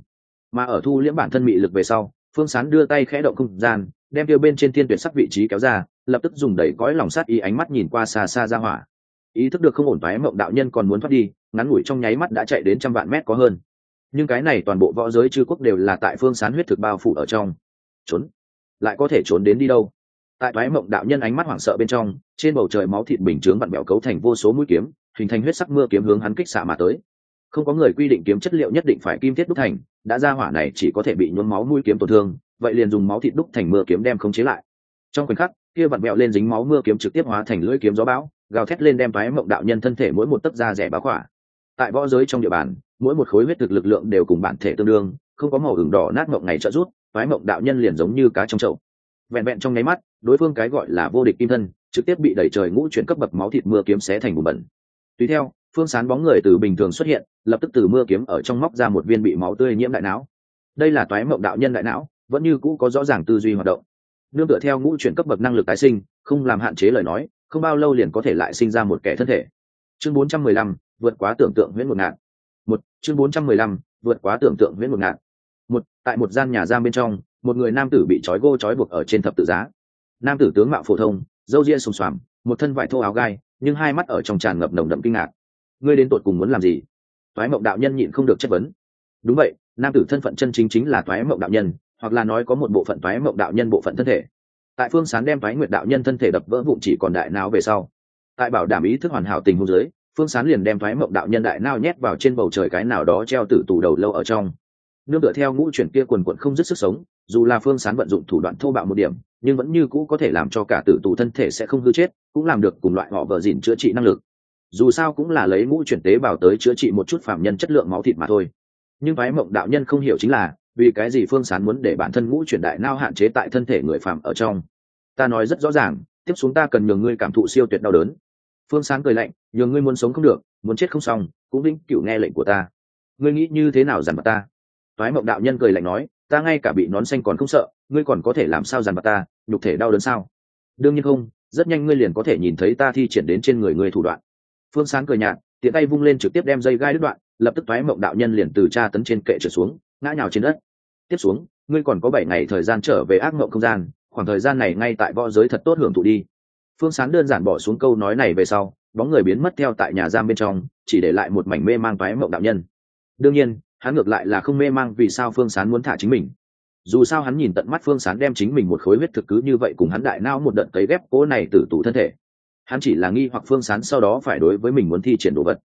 Mà ở thu liễm bản thân mị lực về sau, phương sán đưa tay khẽ động không gian, đem tiêu bên trên thiên tuyệt sắc vị trí kéo ra, lập tức dùng đẩy cõi lòng sát ý ánh mắt nhìn qua xa xa ra hỏa. Ý thức được không ổn thoái mộng đạo nhân còn muốn thoát đi, ngắn ngủi trong nháy mắt đã chạy đến trăm vạn mét có hơn. Nhưng cái này toàn bộ võ giới chư quốc đều là tại phương sán huyết thực bao phủ ở trong. Trốn. Lại có thể trốn đến đi đâu? Tại toái mộng đạo nhân ánh mắt hoảng sợ bên trong, trên bầu trời máu thịt bình chướng vặn bẹo cấu thành vô số mũi kiếm, hình thành huyết sắc mưa kiếm hướng hắn kích xạ mà tới. Không có người quy định kiếm chất liệu nhất định phải kim thiết đúc thành, đã ra hỏa này chỉ có thể bị nhuốm máu mũi kiếm tổn thương, vậy liền dùng máu thịt đúc thành mưa kiếm đem khống chế lại. Trong khoảnh khắc, kia vặn bẹo lên dính máu mưa kiếm trực tiếp hóa thành lưỡi kiếm gió bão, gào thét lên đem toái mộng đạo nhân thân thể mỗi một tấc da rẻ bá khỏa. Tại võ giới trong địa bàn, mỗi một khối huyết thực lực lượng đều cùng bản thể tương đương, không có màu hừng đỏ nát mộng ngày trợ rút toái mộng đạo nhân liền giống như cá trong chậu. Vẹn vẹn trong nháy mắt đối phương cái gọi là vô địch kim thân trực tiếp bị đẩy trời ngũ chuyển cấp bậc máu thịt mưa kiếm xé thành bùn bẩn. Tùy theo phương sán bóng người từ bình thường xuất hiện lập tức từ mưa kiếm ở trong móc ra một viên bị máu tươi nhiễm đại não. Đây là toái mộng đạo nhân đại não vẫn như cũ có rõ ràng tư duy hoạt động. Nương tựa theo ngũ chuyển cấp bậc năng lực tái sinh không làm hạn chế lời nói không bao lâu liền có thể lại sinh ra một kẻ thân thể. Chương 415, vượt quá tưởng tượng huyễn một ngạn. Một chương 415, vượt quá tưởng tượng huyễn một ngạn. Một tại một gian nhà giam bên trong một người nam tử bị trói gô trói buộc ở trên thập tự giá nam tử tướng mạo phổ thông, râu ria xùm xoàm, một thân vải thô áo gai, nhưng hai mắt ở trong tràn ngập nồng đậm kinh ngạc. Ngươi đến tột cùng muốn làm gì? Toái mộng đạo nhân nhịn không được chất vấn. Đúng vậy, nam tử thân phận chân chính chính là toái mộng đạo nhân, hoặc là nói có một bộ phận toái mộng đạo nhân bộ phận thân thể. Tại phương sán đem toái nguyệt đạo nhân thân thể đập vỡ vụn chỉ còn đại não về sau, tại bảo đảm ý thức hoàn hảo tình huống dưới, phương sán liền đem toái mộng đạo nhân đại não nhét vào trên bầu trời cái nào đó treo tử tù đầu lâu ở trong. Nương tựa theo ngũ chuyển kia quần quận không dứt sức sống, dù là phương sán vận dụng thủ đoạn thô bạo một điểm nhưng vẫn như cũ có thể làm cho cả tử tù thân thể sẽ không hư chết, cũng làm được cùng loại họ vợ dìn chữa trị năng lực. Dù sao cũng là lấy ngũ chuyển tế bào tới chữa trị một chút phạm nhân chất lượng máu thịt mà thôi. Nhưng phái mộng đạo nhân không hiểu chính là, vì cái gì phương sán muốn để bản thân ngũ chuyển đại nao hạn chế tại thân thể người phạm ở trong. Ta nói rất rõ ràng, tiếp xuống ta cần nhường ngươi cảm thụ siêu tuyệt đau đớn. Phương sán cười lạnh, nhường ngươi muốn sống không được, muốn chết không xong, cũng vĩnh cựu nghe lệnh của ta. Ngươi nghĩ như thế nào dằn mặt ta? Phái mộng đạo nhân cười lạnh nói ta ngay cả bị nón xanh còn không sợ, ngươi còn có thể làm sao dằn mặt ta, nhục thể đau đớn sao? Đương nhiên không, rất nhanh ngươi liền có thể nhìn thấy ta thi triển đến trên người ngươi thủ đoạn. Phương sáng cười nhạt, tiện tay vung lên trực tiếp đem dây gai đứt đoạn, lập tức thoái mộng đạo nhân liền từ tra tấn trên kệ trở xuống, ngã nhào trên đất. Tiếp xuống, ngươi còn có bảy ngày thời gian trở về ác mộng không gian, khoảng thời gian này ngay tại võ giới thật tốt hưởng thụ đi. Phương sán đơn giản bỏ xuống câu nói này về sau, bóng người biến mất theo tại nhà giam bên trong, chỉ để lại một mảnh mê mang toái mộng đạo nhân. Đương nhiên hắn ngược lại là không mê mang vì sao phương sán muốn thả chính mình. Dù sao hắn nhìn tận mắt phương sán đem chính mình một khối huyết thực cứ như vậy cùng hắn đại nao một đợt cấy ghép cố này từ tủ thân thể. Hắn chỉ là nghi hoặc phương sán sau đó phải đối với mình muốn thi triển đồ vật.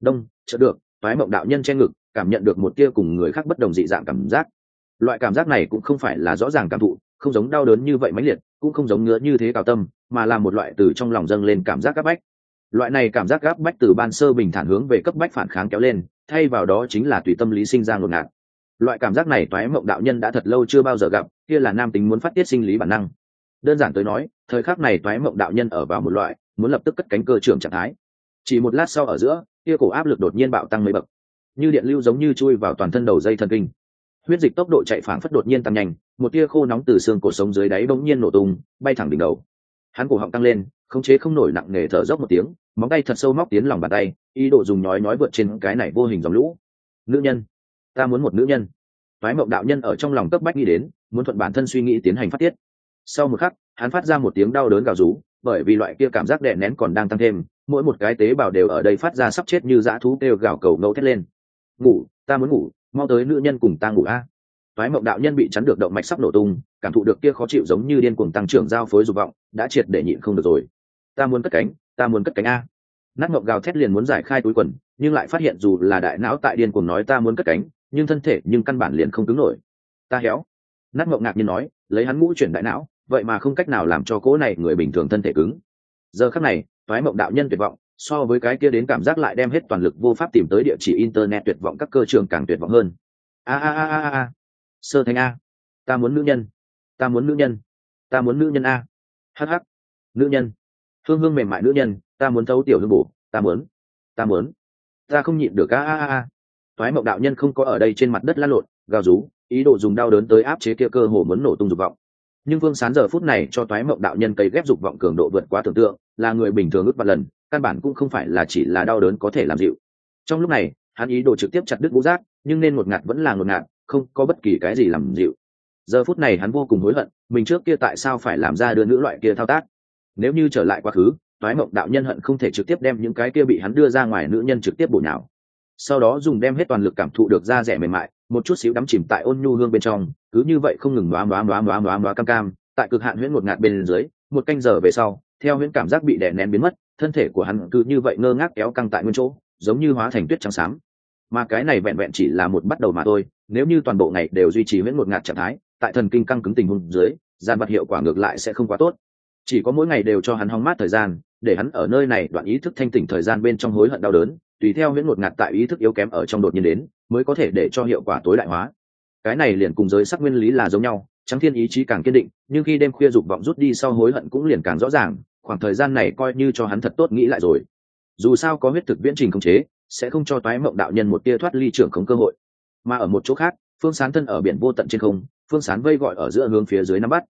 Đông chợ được Phái mộng đạo nhân che ngực, cảm nhận được một tia cùng người khác bất đồng dị dạng cảm giác. Loại cảm giác này cũng không phải là rõ ràng cảm thụ, không giống đau đớn như vậy mãnh liệt, cũng không giống ngứa như thế cào tâm, mà là một loại từ trong lòng dâng lên cảm giác gáp bách. Loại này cảm giác gáp bách từ ban sơ bình thản hướng về cấp bách phản kháng kéo lên thay vào đó chính là tùy tâm lý sinh ra ngột ngạt. Loại cảm giác này toái mộng đạo nhân đã thật lâu chưa bao giờ gặp, kia là nam tính muốn phát tiết sinh lý bản năng. Đơn giản tới nói, thời khắc này toái mộng đạo nhân ở vào một loại, muốn lập tức cất cánh cơ trưởng trạng thái. Chỉ một lát sau ở giữa, kia cổ áp lực đột nhiên bạo tăng mấy bậc. Như điện lưu giống như chui vào toàn thân đầu dây thần kinh. Huyết dịch tốc độ chạy phảng phất đột nhiên tăng nhanh, một tia khô nóng từ xương cổ sống dưới đáy bỗng nhiên nổ tung, bay thẳng đỉnh đầu hắn cổ họng tăng lên, khống chế không nổi nặng nề thở dốc một tiếng, móng tay thật sâu móc tiến lòng bàn tay, ý đồ dùng nhói nhói vượt trên cái này vô hình dòng lũ. Nữ nhân, ta muốn một nữ nhân. Phái mộng đạo nhân ở trong lòng cấp bách nghĩ đến, muốn thuận bản thân suy nghĩ tiến hành phát tiết. Sau một khắc, hắn phát ra một tiếng đau đớn gào rú, bởi vì loại kia cảm giác đè nén còn đang tăng thêm, mỗi một cái tế bào đều ở đây phát ra sắp chết như dã thú kêu gào cầu ngẫu thét lên. Ngủ, ta muốn ngủ, mau tới nữ nhân cùng ta ngủ a phái mộng đạo nhân bị chắn được động mạch sắp nổ tung, cảm thụ được kia khó chịu giống như điên cuồng tăng trưởng giao phối dục vọng, đã triệt để nhịn không được rồi. Ta muốn cất cánh, ta muốn cất cánh a. Nát mộng gào thét liền muốn giải khai túi quần, nhưng lại phát hiện dù là đại não tại điên cuồng nói ta muốn cất cánh, nhưng thân thể nhưng căn bản liền không cứng nổi. Ta héo. Nát mộng ngạc nhiên nói, lấy hắn ngũ chuyển đại não, vậy mà không cách nào làm cho cỗ này người bình thường thân thể cứng. Giờ khắc này, toái mộng đạo nhân tuyệt vọng, so với cái kia đến cảm giác lại đem hết toàn lực vô pháp tìm tới địa chỉ internet tuyệt vọng các cơ trường càng tuyệt vọng hơn. A a a a a sơ thanh a. Ta muốn nữ nhân. Ta muốn nữ nhân. Ta muốn nữ nhân a. Hh nữ nhân. Hương hương mềm mại nữ nhân, ta muốn thấu tiểu hương bổ, ta muốn. Ta muốn. Ta không nhịn được, a a a a. Toái mộng đạo nhân không có ở đây trên mặt đất lăn lộn, gào rú, ý đồ dùng đau đớn tới áp chế kia cơ hồ muốn nổ tung dục vọng. Nhưng vương sán giờ phút này cho toái mộng đạo nhân cấy ghép dục vọng cường độ vượt quá tưởng tượng, là người bình thường ước vạn lần, căn bản cũng không phải là chỉ là đau đớn có thể làm dịu. Trong lúc này, hắn ý đồ trực tiếp chặt đứt ngũ giác, nhưng nên một ngạt vẫn là ngột ngạt không có bất kỳ cái gì làm dịu. Giờ phút này hắn vô cùng hối hận, mình trước kia tại sao phải làm ra đưa nữ loại kia thao tác. Nếu như trở lại quá khứ, toái mộng đạo nhân hận không thể trực tiếp đem những cái kia bị hắn đưa ra ngoài nữ nhân trực tiếp bổ nhào. Sau đó dùng đem hết toàn lực cảm thụ được da rẻ mềm mại, một chút xíu đắm chìm tại ôn nhu hương bên trong, cứ như vậy không ngừng đoá đoá đoá đoá đoá đoá cam cam, tại cực hạn huyễn một ngạt bên dưới, một canh giờ về sau, theo huyễn cảm giác bị đè nén biến mất, thân thể của hắn cứ như vậy ngơ ngác kéo căng tại nguyên chỗ, giống như hóa thành tuyết trắng xám. Mà cái này vẹn vẹn chỉ là một bắt đầu mà thôi nếu như toàn bộ ngày đều duy trì huyễn một ngạt trạng thái, tại thần kinh căng cứng tình huống dưới, gian vật hiệu quả ngược lại sẽ không quá tốt. Chỉ có mỗi ngày đều cho hắn hóng mát thời gian, để hắn ở nơi này đoạn ý thức thanh tỉnh thời gian bên trong hối hận đau đớn, tùy theo huyễn một ngạt tại ý thức yếu kém ở trong đột nhiên đến, mới có thể để cho hiệu quả tối đại hóa. Cái này liền cùng giới sắc nguyên lý là giống nhau, trắng thiên ý chí càng kiên định, nhưng khi đêm khuya dục vọng rút đi sau hối hận cũng liền càng rõ ràng, khoảng thời gian này coi như cho hắn thật tốt nghĩ lại rồi. Dù sao có huyết thực viễn trình khống chế, sẽ không cho toái mộng đạo nhân một tia thoát ly trưởng khống cơ hội mà ở một chỗ khác, phương sán thân ở biển vô tận trên không, phương sán vây gọi ở giữa hướng phía dưới nắm bắt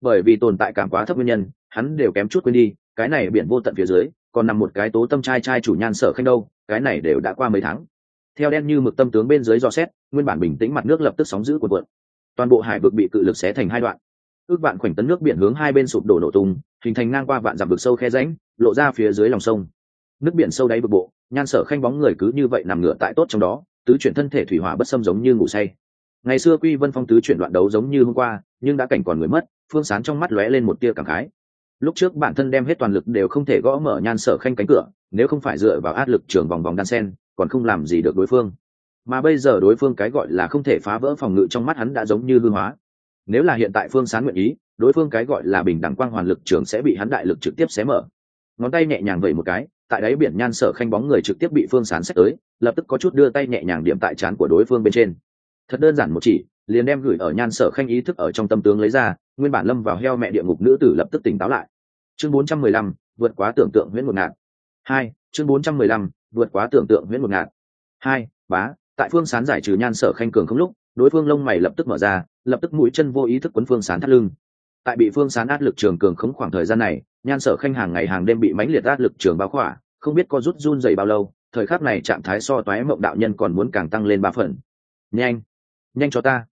bởi vì tồn tại cảm quá thấp nguyên nhân, hắn đều kém chút quên đi, cái này biển vô tận phía dưới, còn nằm một cái tố tâm trai trai chủ nhan sở khanh đâu, cái này đều đã qua mấy tháng. Theo đen như mực tâm tướng bên dưới do xét, nguyên bản bình tĩnh mặt nước lập tức sóng giữ cuộn cuộn. Toàn bộ hải vực bị cự lực xé thành hai đoạn. Ước vạn khoảnh tấn nước biển hướng hai bên sụp đổ nổ tung, hình thành ngang qua vạn dặm vực sâu khe rãnh, lộ ra phía dưới lòng sông. Nước biển sâu đáy vực bộ, nhan sở khanh bóng người cứ như vậy nằm ngửa tại tốt trong đó tứ chuyển thân thể thủy hỏa bất xâm giống như ngủ say. Ngày xưa quy vân phong tứ chuyển đoạn đấu giống như hôm qua, nhưng đã cảnh còn người mất, phương sán trong mắt lóe lên một tia cảm khái. Lúc trước bản thân đem hết toàn lực đều không thể gõ mở nhan sở khanh cánh cửa, nếu không phải dựa vào áp lực trường vòng vòng đan sen, còn không làm gì được đối phương. Mà bây giờ đối phương cái gọi là không thể phá vỡ phòng ngự trong mắt hắn đã giống như hư hóa. Nếu là hiện tại phương sán nguyện ý, đối phương cái gọi là bình đẳng quang hoàn lực trường sẽ bị hắn đại lực trực tiếp xé mở. Ngón tay nhẹ nhàng vẩy một cái, tại đáy biển nhan sở khanh bóng người trực tiếp bị phương sán xét tới lập tức có chút đưa tay nhẹ nhàng điểm tại trán của đối phương bên trên. Thật đơn giản một chỉ liền đem gửi ở nhan sở khanh ý thức ở trong tâm tướng lấy ra nguyên bản lâm vào heo mẹ địa ngục nữ tử lập tức tỉnh táo lại. Chương 415, vượt quá tưởng tượng huyễn một ngạn hai chương 415, vượt quá tưởng tượng huyễn một ngạn hai bá tại phương sán giải trừ nhan sở khanh cường không lúc đối phương lông mày lập tức mở ra lập tức mũi chân vô ý thức quấn phương sán thắt lưng. Tại bị phương sán áp lực trường cường khống khoảng thời gian này nhan sở khanh hàng ngày hàng đêm bị mãnh liệt áp lực trường bao khỏa không biết có rút run dày bao lâu thời khắc này trạng thái so toái mộng đạo nhân còn muốn càng tăng lên ba phần. Nhanh nhanh cho ta.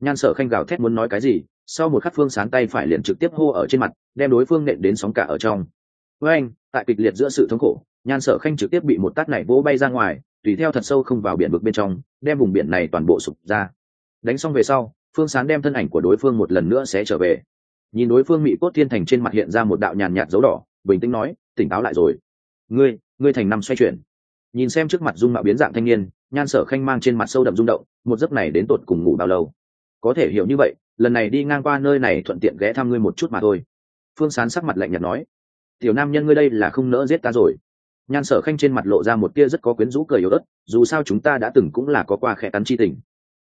Nhan sở khanh gào thét muốn nói cái gì, sau một khắc phương sán tay phải liền trực tiếp hô ở trên mặt, đem đối phương nện đến sóng cả ở trong. Với anh, tại kịch liệt giữa sự thống khổ, nhan sở khanh trực tiếp bị một tát này vỗ bay ra ngoài, tùy theo thật sâu không vào biển vực bên trong, đem vùng biển này toàn bộ sụp ra. Đánh xong về sau, phương sán đem thân ảnh của đối phương một lần nữa sẽ trở về. Nhìn đối phương mỹ cốt thiên thành trên mặt hiện ra một đạo nhàn nhạt dấu đỏ, bình tĩnh nói, tỉnh táo lại rồi. Ngươi ngươi thành năm xoay chuyển nhìn xem trước mặt dung mạo biến dạng thanh niên, nhan sở khanh mang trên mặt sâu đậm rung động, một giấc này đến tột cùng ngủ bao lâu? Có thể hiểu như vậy, lần này đi ngang qua nơi này thuận tiện ghé thăm ngươi một chút mà thôi. Phương sán sắc mặt lạnh nhạt nói, tiểu nam nhân ngươi đây là không nỡ giết ta rồi. Nhan sở khanh trên mặt lộ ra một tia rất có quyến rũ cười yếu ớt, dù sao chúng ta đã từng cũng là có qua khẽ cắn chi tình.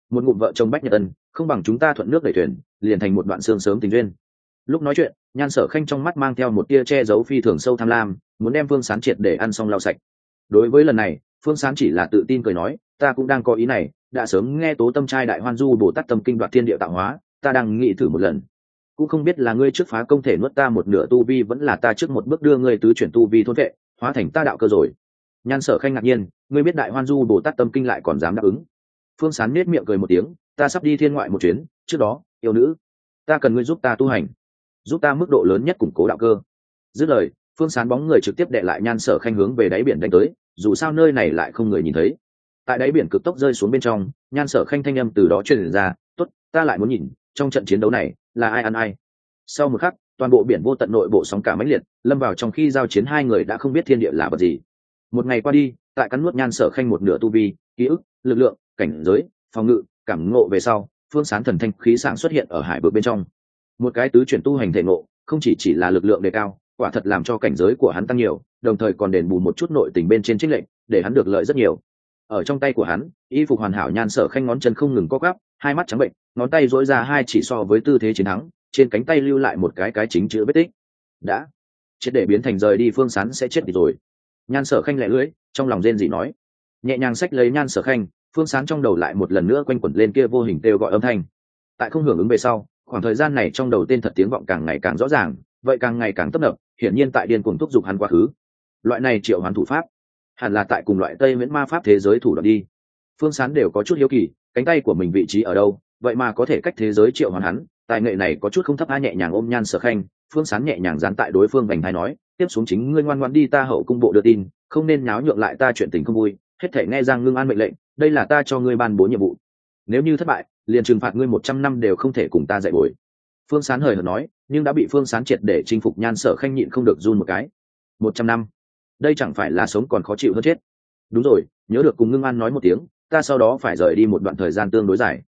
Một ngụm vợ chồng bách nhật ân, không bằng chúng ta thuận nước đẩy thuyền, liền thành một đoạn xương sớm tình duyên. Lúc nói chuyện, nhan sở khanh trong mắt mang theo một tia che giấu phi thường sâu tham lam, muốn đem phương sán triệt để ăn xong lau sạch đối với lần này, phương sán chỉ là tự tin cười nói, ta cũng đang có ý này, đã sớm nghe tố tâm trai đại hoan du bồ tát tâm kinh đoạt thiên địa tạo hóa, ta đang nghĩ thử một lần. Cũng không biết là ngươi trước phá công thể nuốt ta một nửa tu vi vẫn là ta trước một bước đưa ngươi tứ chuyển tu vi thôn vệ, hóa thành ta đạo cơ rồi. Nhan sở khanh ngạc nhiên, ngươi biết đại hoan du bồ tát tâm kinh lại còn dám đáp ứng? Phương sán nết miệng cười một tiếng, ta sắp đi thiên ngoại một chuyến, trước đó, yêu nữ, ta cần ngươi giúp ta tu hành, giúp ta mức độ lớn nhất củng cố đạo cơ. Dứt lời phương sán bóng người trực tiếp đệ lại nhan sở khanh hướng về đáy biển đánh tới, dù sao nơi này lại không người nhìn thấy. Tại đáy biển cực tốc rơi xuống bên trong, nhan sở khanh thanh âm từ đó truyền ra t ố t ta lại muốn nhìn, trong trận chiến đấu này, là ai ăn ai? Sau một khắc, toàn bộ biển vô tận nội bộ sóng cả mãnh liệt, lâm vào trong khi giao chiến hai người đã không biết thiên địa là vật gì. Một ngày qua đi, tại cắn nuốt nhan sở khanh một nửa tu vi, ký ức, lực lượng, cảnh giới, phòng ngự, cảm ngộ về sau, phương sán thần thanh khí sảng xuất hiện ở hải vực bên trong. Một cái tứ chuyển tu hành thể ngộ, không chỉ chỉ là lực lượng đề cao quả thật làm cho cảnh giới của hắn tăng nhiều, đồng thời còn đền bù một chút nội tình bên trên trích lệnh, để hắn được lợi rất nhiều. Ở trong tay của hắn, y phục hoàn hảo nhan sở khanh ngón chân không ngừng co gắp hai mắt trắng bệnh, ngón tay dỗi ra hai chỉ so với tư thế chiến thắng, trên cánh tay lưu lại một cái cái chính chữ vết tích. Đã. Chết để biến thành rời đi phương sán sẽ chết đi rồi. Nhan sở khanh lẹ lưỡi, trong lòng rên gì nói. Nhẹ nhàng xách lấy nhan sở khanh, phương sán trong đầu lại một lần nữa quanh quẩn lên kia vô hình kêu gọi âm thanh. Tại không hưởng ứng về sau, khoảng thời gian này trong đầu tên thật tiếng vọng càng ngày càng rõ ràng, vậy càng ngày càng tấp nập hiển nhiên tại điên cuồng thúc giục hắn quá khứ. Loại này triệu hoán thủ pháp, hẳn là tại cùng loại tây miễn ma pháp thế giới thủ đoạn đi. Phương sán đều có chút hiếu kỳ, cánh tay của mình vị trí ở đâu, vậy mà có thể cách thế giới triệu hoán hắn, tài nghệ này có chút không thấp, a nhẹ nhàng ôm nhan sở khanh, phương sán nhẹ nhàng dán tại đối phương vành thai nói, tiếp xuống chính ngươi ngoan ngoan đi, ta hậu cung bộ đưa tin, không nên náo nhượng lại ta chuyện tình không vui, hết thể nghe giang ngưng an mệnh lệnh, đây là ta cho ngươi ban bố nhiệm vụ. Nếu như thất bại, liền trừng phạt ngươi một trăm năm đều không thể cùng ta dạy bồi. Phương sán hời hợt nói nhưng đã bị phương sán triệt để chinh phục nhan sở khanh nhịn không được run một cái. Một trăm năm. Đây chẳng phải là sống còn khó chịu hơn chết. Đúng rồi, nhớ được cùng ngưng an nói một tiếng, ta sau đó phải rời đi một đoạn thời gian tương đối dài.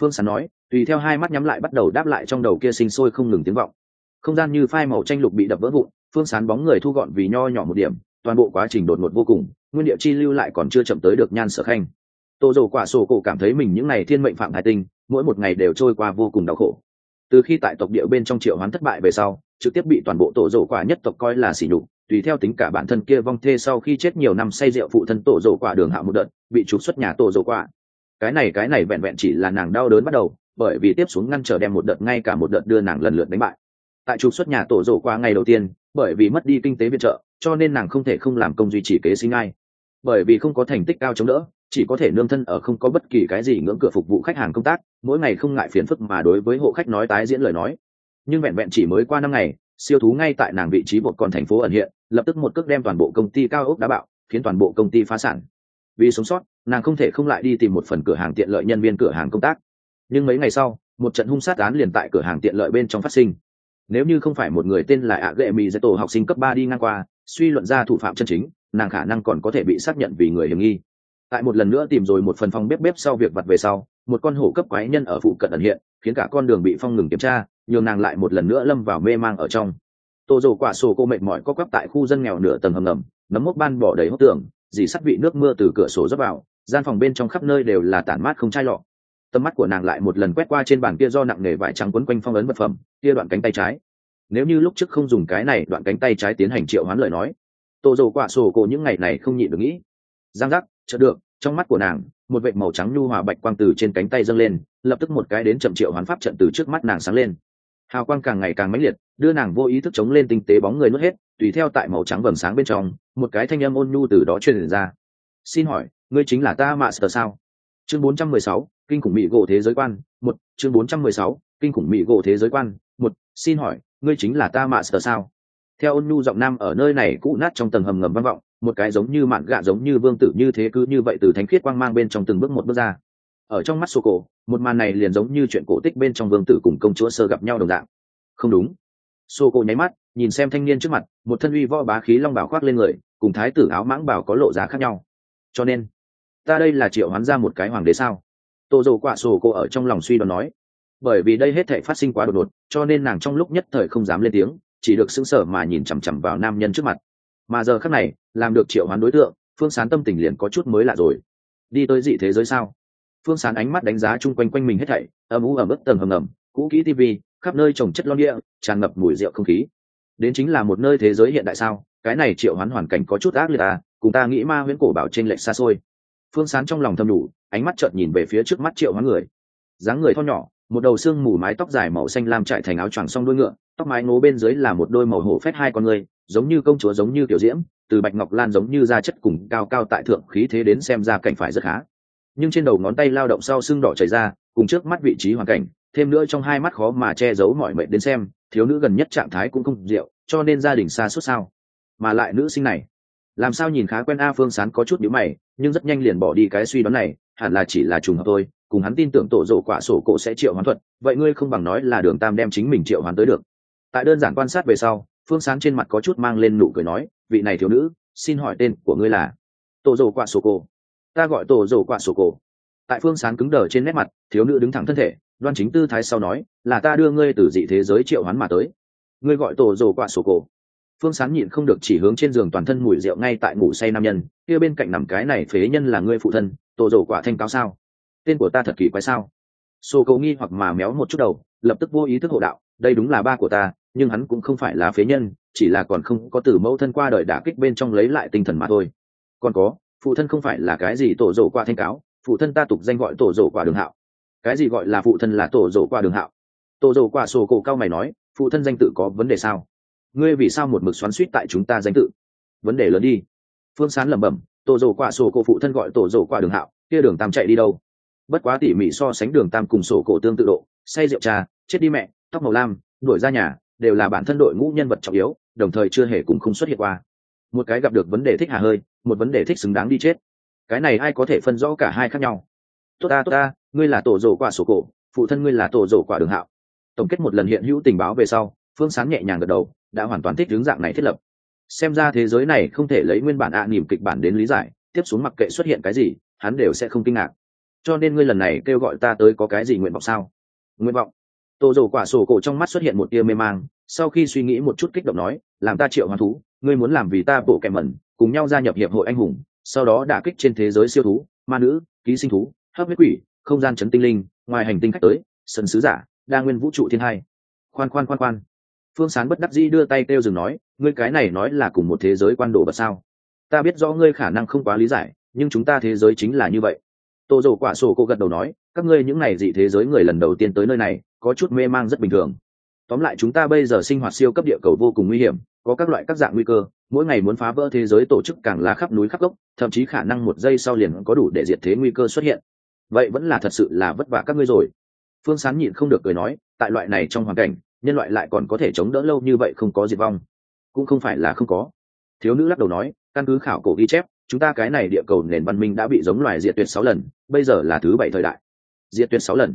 Phương sán nói, tùy theo hai mắt nhắm lại bắt đầu đáp lại trong đầu kia sinh sôi không ngừng tiếng vọng. Không gian như phai màu tranh lục bị đập vỡ vụn, phương sán bóng người thu gọn vì nho nhỏ một điểm, toàn bộ quá trình đột ngột vô cùng, nguyên địa chi lưu lại còn chưa chậm tới được nhan sở khanh. Tô dầu quả sổ cổ cảm thấy mình những ngày thiên mệnh phạm thái tinh, mỗi một ngày đều trôi qua vô cùng đau khổ từ khi tại tộc địa bên trong triệu hoán thất bại về sau, trực tiếp bị toàn bộ tổ dỗ quả nhất tộc coi là sỉ nhục, tùy theo tính cả bản thân kia vong thê sau khi chết nhiều năm say rượu phụ thân tổ dỗ quả đường hạ một đợt, bị trục xuất nhà tổ dỗ quả. Cái này cái này vẹn vẹn chỉ là nàng đau đớn bắt đầu, bởi vì tiếp xuống ngăn trở đem một đợt, ngay cả một đợt đưa nàng lần lượt đánh bại. Tại trục xuất nhà tổ dỗ quả ngày đầu tiên, bởi vì mất đi kinh tế viện trợ, cho nên nàng không thể không làm công duy trì kế sinh ai. Bởi vì không có thành tích cao chống đỡ chỉ có thể nương thân ở không có bất kỳ cái gì ngưỡng cửa phục vụ khách hàng công tác, mỗi ngày không ngại phiền phức mà đối với hộ khách nói tái diễn lời nói. Nhưng vẹn vẹn chỉ mới qua năm ngày, siêu thú ngay tại nàng vị trí một con thành phố ẩn hiện, lập tức một cước đem toàn bộ công ty cao ốc đá bạo, khiến toàn bộ công ty phá sản. Vì sống sót, nàng không thể không lại đi tìm một phần cửa hàng tiện lợi nhân viên cửa hàng công tác. Nhưng mấy ngày sau, một trận hung sát án liền tại cửa hàng tiện lợi bên trong phát sinh. Nếu như không phải một người tên là ạ ghệ mì dạy tổ học sinh cấp ba đi ngang qua, suy luận ra thủ phạm chân chính, nàng khả năng còn có thể bị xác nhận vì người hiểm nghi tại một lần nữa tìm rồi một phần phòng bếp bếp sau việc vặt về sau, một con hổ cấp quái nhân ở phụ cận ẩn hiện, khiến cả con đường bị phong ngừng kiểm tra, nhường nàng lại một lần nữa lâm vào mê mang ở trong. Tô dầu quả sổ cô mệt mỏi có quắp tại khu dân nghèo nửa tầng hầm ngầm, nấm mốc ban bỏ đầy hốc tường, dì sắt vị nước mưa từ cửa sổ rớt vào, gian phòng bên trong khắp nơi đều là tản mát không chai lọ. Tầm mắt của nàng lại một lần quét qua trên bàn kia do nặng nề vải trắng quấn quanh phong ấn vật phẩm, kia đoạn cánh tay trái. Nếu như lúc trước không dùng cái này, đoạn cánh tay trái tiến hành triệu hoán lời nói. Tô dầu quả sổ cô những ngày này không nhịn được nghĩ giang giác chợt được trong mắt của nàng một vệ màu trắng nhu hòa bạch quang từ trên cánh tay dâng lên lập tức một cái đến chậm triệu hoán pháp trận từ trước mắt nàng sáng lên. Hào quang càng ngày càng mãnh liệt đưa nàng vô ý thức chống lên tinh tế bóng người nuốt hết tùy theo tại màu trắng vầng sáng bên trong một cái thanh âm ôn nhu từ đó truyền ra. Xin hỏi ngươi chính là ta mạ sờ sao? Chương 416, kinh khủng mỹ gỗ thế giới quan một chương 416, kinh khủng mỹ gỗ thế giới quan một xin hỏi ngươi chính là ta mạ sờ sao? Theo ôn nhu giọng nam ở nơi này cũ nát trong tầng hầm ngầm vang vọng một cái giống như mạn gạ giống như vương tử như thế cứ như vậy từ thánh khiết quang mang bên trong từng bước một bước ra. Ở trong mắt sô cổ một màn này liền giống như chuyện cổ tích bên trong vương tử cùng công chúa sơ gặp nhau đồng dạng. Không đúng. Sô cổ nháy mắt, nhìn xem thanh niên trước mặt, một thân uy võ bá khí long bảo khoác lên người, cùng thái tử áo mãng bảo có lộ giá khác nhau. Cho nên, ta đây là triệu hoán ra một cái hoàng đế sao? Tô dầu quạ sô cổ ở trong lòng suy đoán nói. Bởi vì đây hết thể phát sinh quá đột ngột, cho nên nàng trong lúc nhất thời không dám lên tiếng, chỉ được sững sờ mà nhìn chằm chằm vào nam nhân trước mặt mà giờ khắc này, làm được triệu hoán đối tượng, phương sán tâm tình liền có chút mới lạ rồi. Đi tới dị thế giới sao? Phương sán ánh mắt đánh giá chung quanh quanh mình hết thảy, âm u ở ướt tầng hầm ngầm, cũ kỹ tv khắp nơi trồng chất lon địa, tràn ngập mùi rượu không khí. Đến chính là một nơi thế giới hiện đại sao? Cái này triệu hoán hoàn cảnh có chút ác liệt à cùng ta nghĩ ma huyễn cổ bảo trên lệch xa xôi. Phương sán trong lòng thầm đủ ánh mắt chợt nhìn về phía trước mắt triệu hoán người. Dáng người thon nhỏ, một đầu xương mù mái tóc dài màu xanh lam trải thành áo choàng song đuôi ngựa, tóc mái ngố bên dưới là một đôi màu hổ phách hai con người giống như công chúa giống như tiểu diễm, từ bạch ngọc lan giống như da chất cùng cao cao tại thượng khí thế đến xem ra cảnh phải rất khá. Nhưng trên đầu ngón tay lao động sau sưng đỏ chảy ra, cùng trước mắt vị trí hoàn cảnh, thêm nữa trong hai mắt khó mà che giấu mọi mệnh đến xem, thiếu nữ gần nhất trạng thái cũng không rượu, cho nên gia đình xa suốt sao? Mà lại nữ sinh này, làm sao nhìn khá quen a phương sán có chút nhữ mày, nhưng rất nhanh liền bỏ đi cái suy đoán này, hẳn là chỉ là trùng hợp thôi, cùng hắn tin tưởng tổ rộ quả sổ cổ sẽ triệu hoán thuật, vậy ngươi không bằng nói là đường tam đem chính mình triệu hoán tới được. Tại đơn giản quan sát về sau phương sáng trên mặt có chút mang lên nụ cười nói, vị này thiếu nữ, xin hỏi tên của ngươi là? Tổ rồ quạ sổ cổ. Ta gọi tổ rồ quạ sổ cổ. Tại phương sáng cứng đờ trên nét mặt, thiếu nữ đứng thẳng thân thể, đoan chính tư thái sau nói, là ta đưa ngươi từ dị thế giới triệu hoán mà tới. Ngươi gọi tổ rồ quạ sổ cổ. Phương sán nhịn không được chỉ hướng trên giường toàn thân mùi rượu ngay tại ngủ say nam nhân, kia bên cạnh nằm cái này phế nhân là ngươi phụ thân tổ rồ quả thanh cao sao? Tên của ta thật kỳ quái sao? Sổ Cổ nghi hoặc mà méo một chút đầu, lập tức vô ý thức hộ đạo, đây đúng là ba của ta nhưng hắn cũng không phải là phế nhân, chỉ là còn không có từ mẫu thân qua đời đả kích bên trong lấy lại tinh thần mà thôi. Còn có, phụ thân không phải là cái gì tổ rổ qua thanh cáo, phụ thân ta tục danh gọi tổ rổ qua đường hạo. Cái gì gọi là phụ thân là tổ rổ qua đường hạo? Tổ rổ qua sổ cổ cao mày nói, phụ thân danh tự có vấn đề sao? Ngươi vì sao một mực xoắn suýt tại chúng ta danh tự? Vấn đề lớn đi. Phương sán lẩm bẩm, tổ rổ qua sổ cổ phụ thân gọi tổ rổ qua đường hạo, kia đường tam chạy đi đâu? Bất quá tỉ mỉ so sánh đường tam cùng sổ cổ tương tự độ, say rượu trà, chết đi mẹ, tóc màu lam, đuổi ra nhà đều là bản thân đội ngũ nhân vật trọng yếu, đồng thời chưa hề cùng không xuất hiện qua. Một cái gặp được vấn đề thích hà hơi, một vấn đề thích xứng đáng đi chết. Cái này ai có thể phân rõ cả hai khác nhau? Tốt ta tốt ta, ngươi là tổ rổ quả sổ cổ, phụ thân ngươi là tổ rổ quả đường hạo. Tổng kết một lần hiện hữu tình báo về sau, phương sáng nhẹ nhàng gật đầu, đã hoàn toàn thích hướng dạng này thiết lập. Xem ra thế giới này không thể lấy nguyên bản ạ à nỉm kịch bản đến lý giải, tiếp xuống mặc kệ xuất hiện cái gì, hắn đều sẽ không kinh ngạc. Cho nên ngươi lần này kêu gọi ta tới có cái gì nguyện vọng sao? Nguyện vọng? Tô Dầu quả sổ cổ trong mắt xuất hiện một tia mê mang, sau khi suy nghĩ một chút kích động nói, làm ta triệu hoàn thú, ngươi muốn làm vì ta bộ kẻ mẩn, cùng nhau gia nhập hiệp hội anh hùng, sau đó đả kích trên thế giới siêu thú, ma nữ, ký sinh thú, hấp huyết quỷ, không gian chấn tinh linh, ngoài hành tinh khách tới, sân sứ giả, đa nguyên vũ trụ thiên hai. Khoan khoan khoan khoan. Phương sán bất đắc dĩ đưa tay kêu dừng nói, ngươi cái này nói là cùng một thế giới quan đồ vật sao? Ta biết rõ ngươi khả năng không quá lý giải, nhưng chúng ta thế giới chính là như vậy. Tô dầu quả sổ cô gật đầu nói, các ngươi những này dị thế giới người lần đầu tiên tới nơi này có chút mê mang rất bình thường. Tóm lại chúng ta bây giờ sinh hoạt siêu cấp địa cầu vô cùng nguy hiểm, có các loại các dạng nguy cơ, mỗi ngày muốn phá vỡ thế giới tổ chức càng lá khắp núi khắp gốc, thậm chí khả năng một giây sau liền có đủ để diệt thế nguy cơ xuất hiện. Vậy vẫn là thật sự là vất vả các ngươi rồi. Phương sán nhịn không được cười nói, tại loại này trong hoàn cảnh, nhân loại lại còn có thể chống đỡ lâu như vậy không có diệt vong. Cũng không phải là không có. Thiếu nữ lắc đầu nói, căn cứ khảo cổ ghi chép, chúng ta cái này địa cầu nền văn minh đã bị giống loài diệt tuyệt sáu lần, bây giờ là thứ bảy thời đại. Diệt tuyệt sáu lần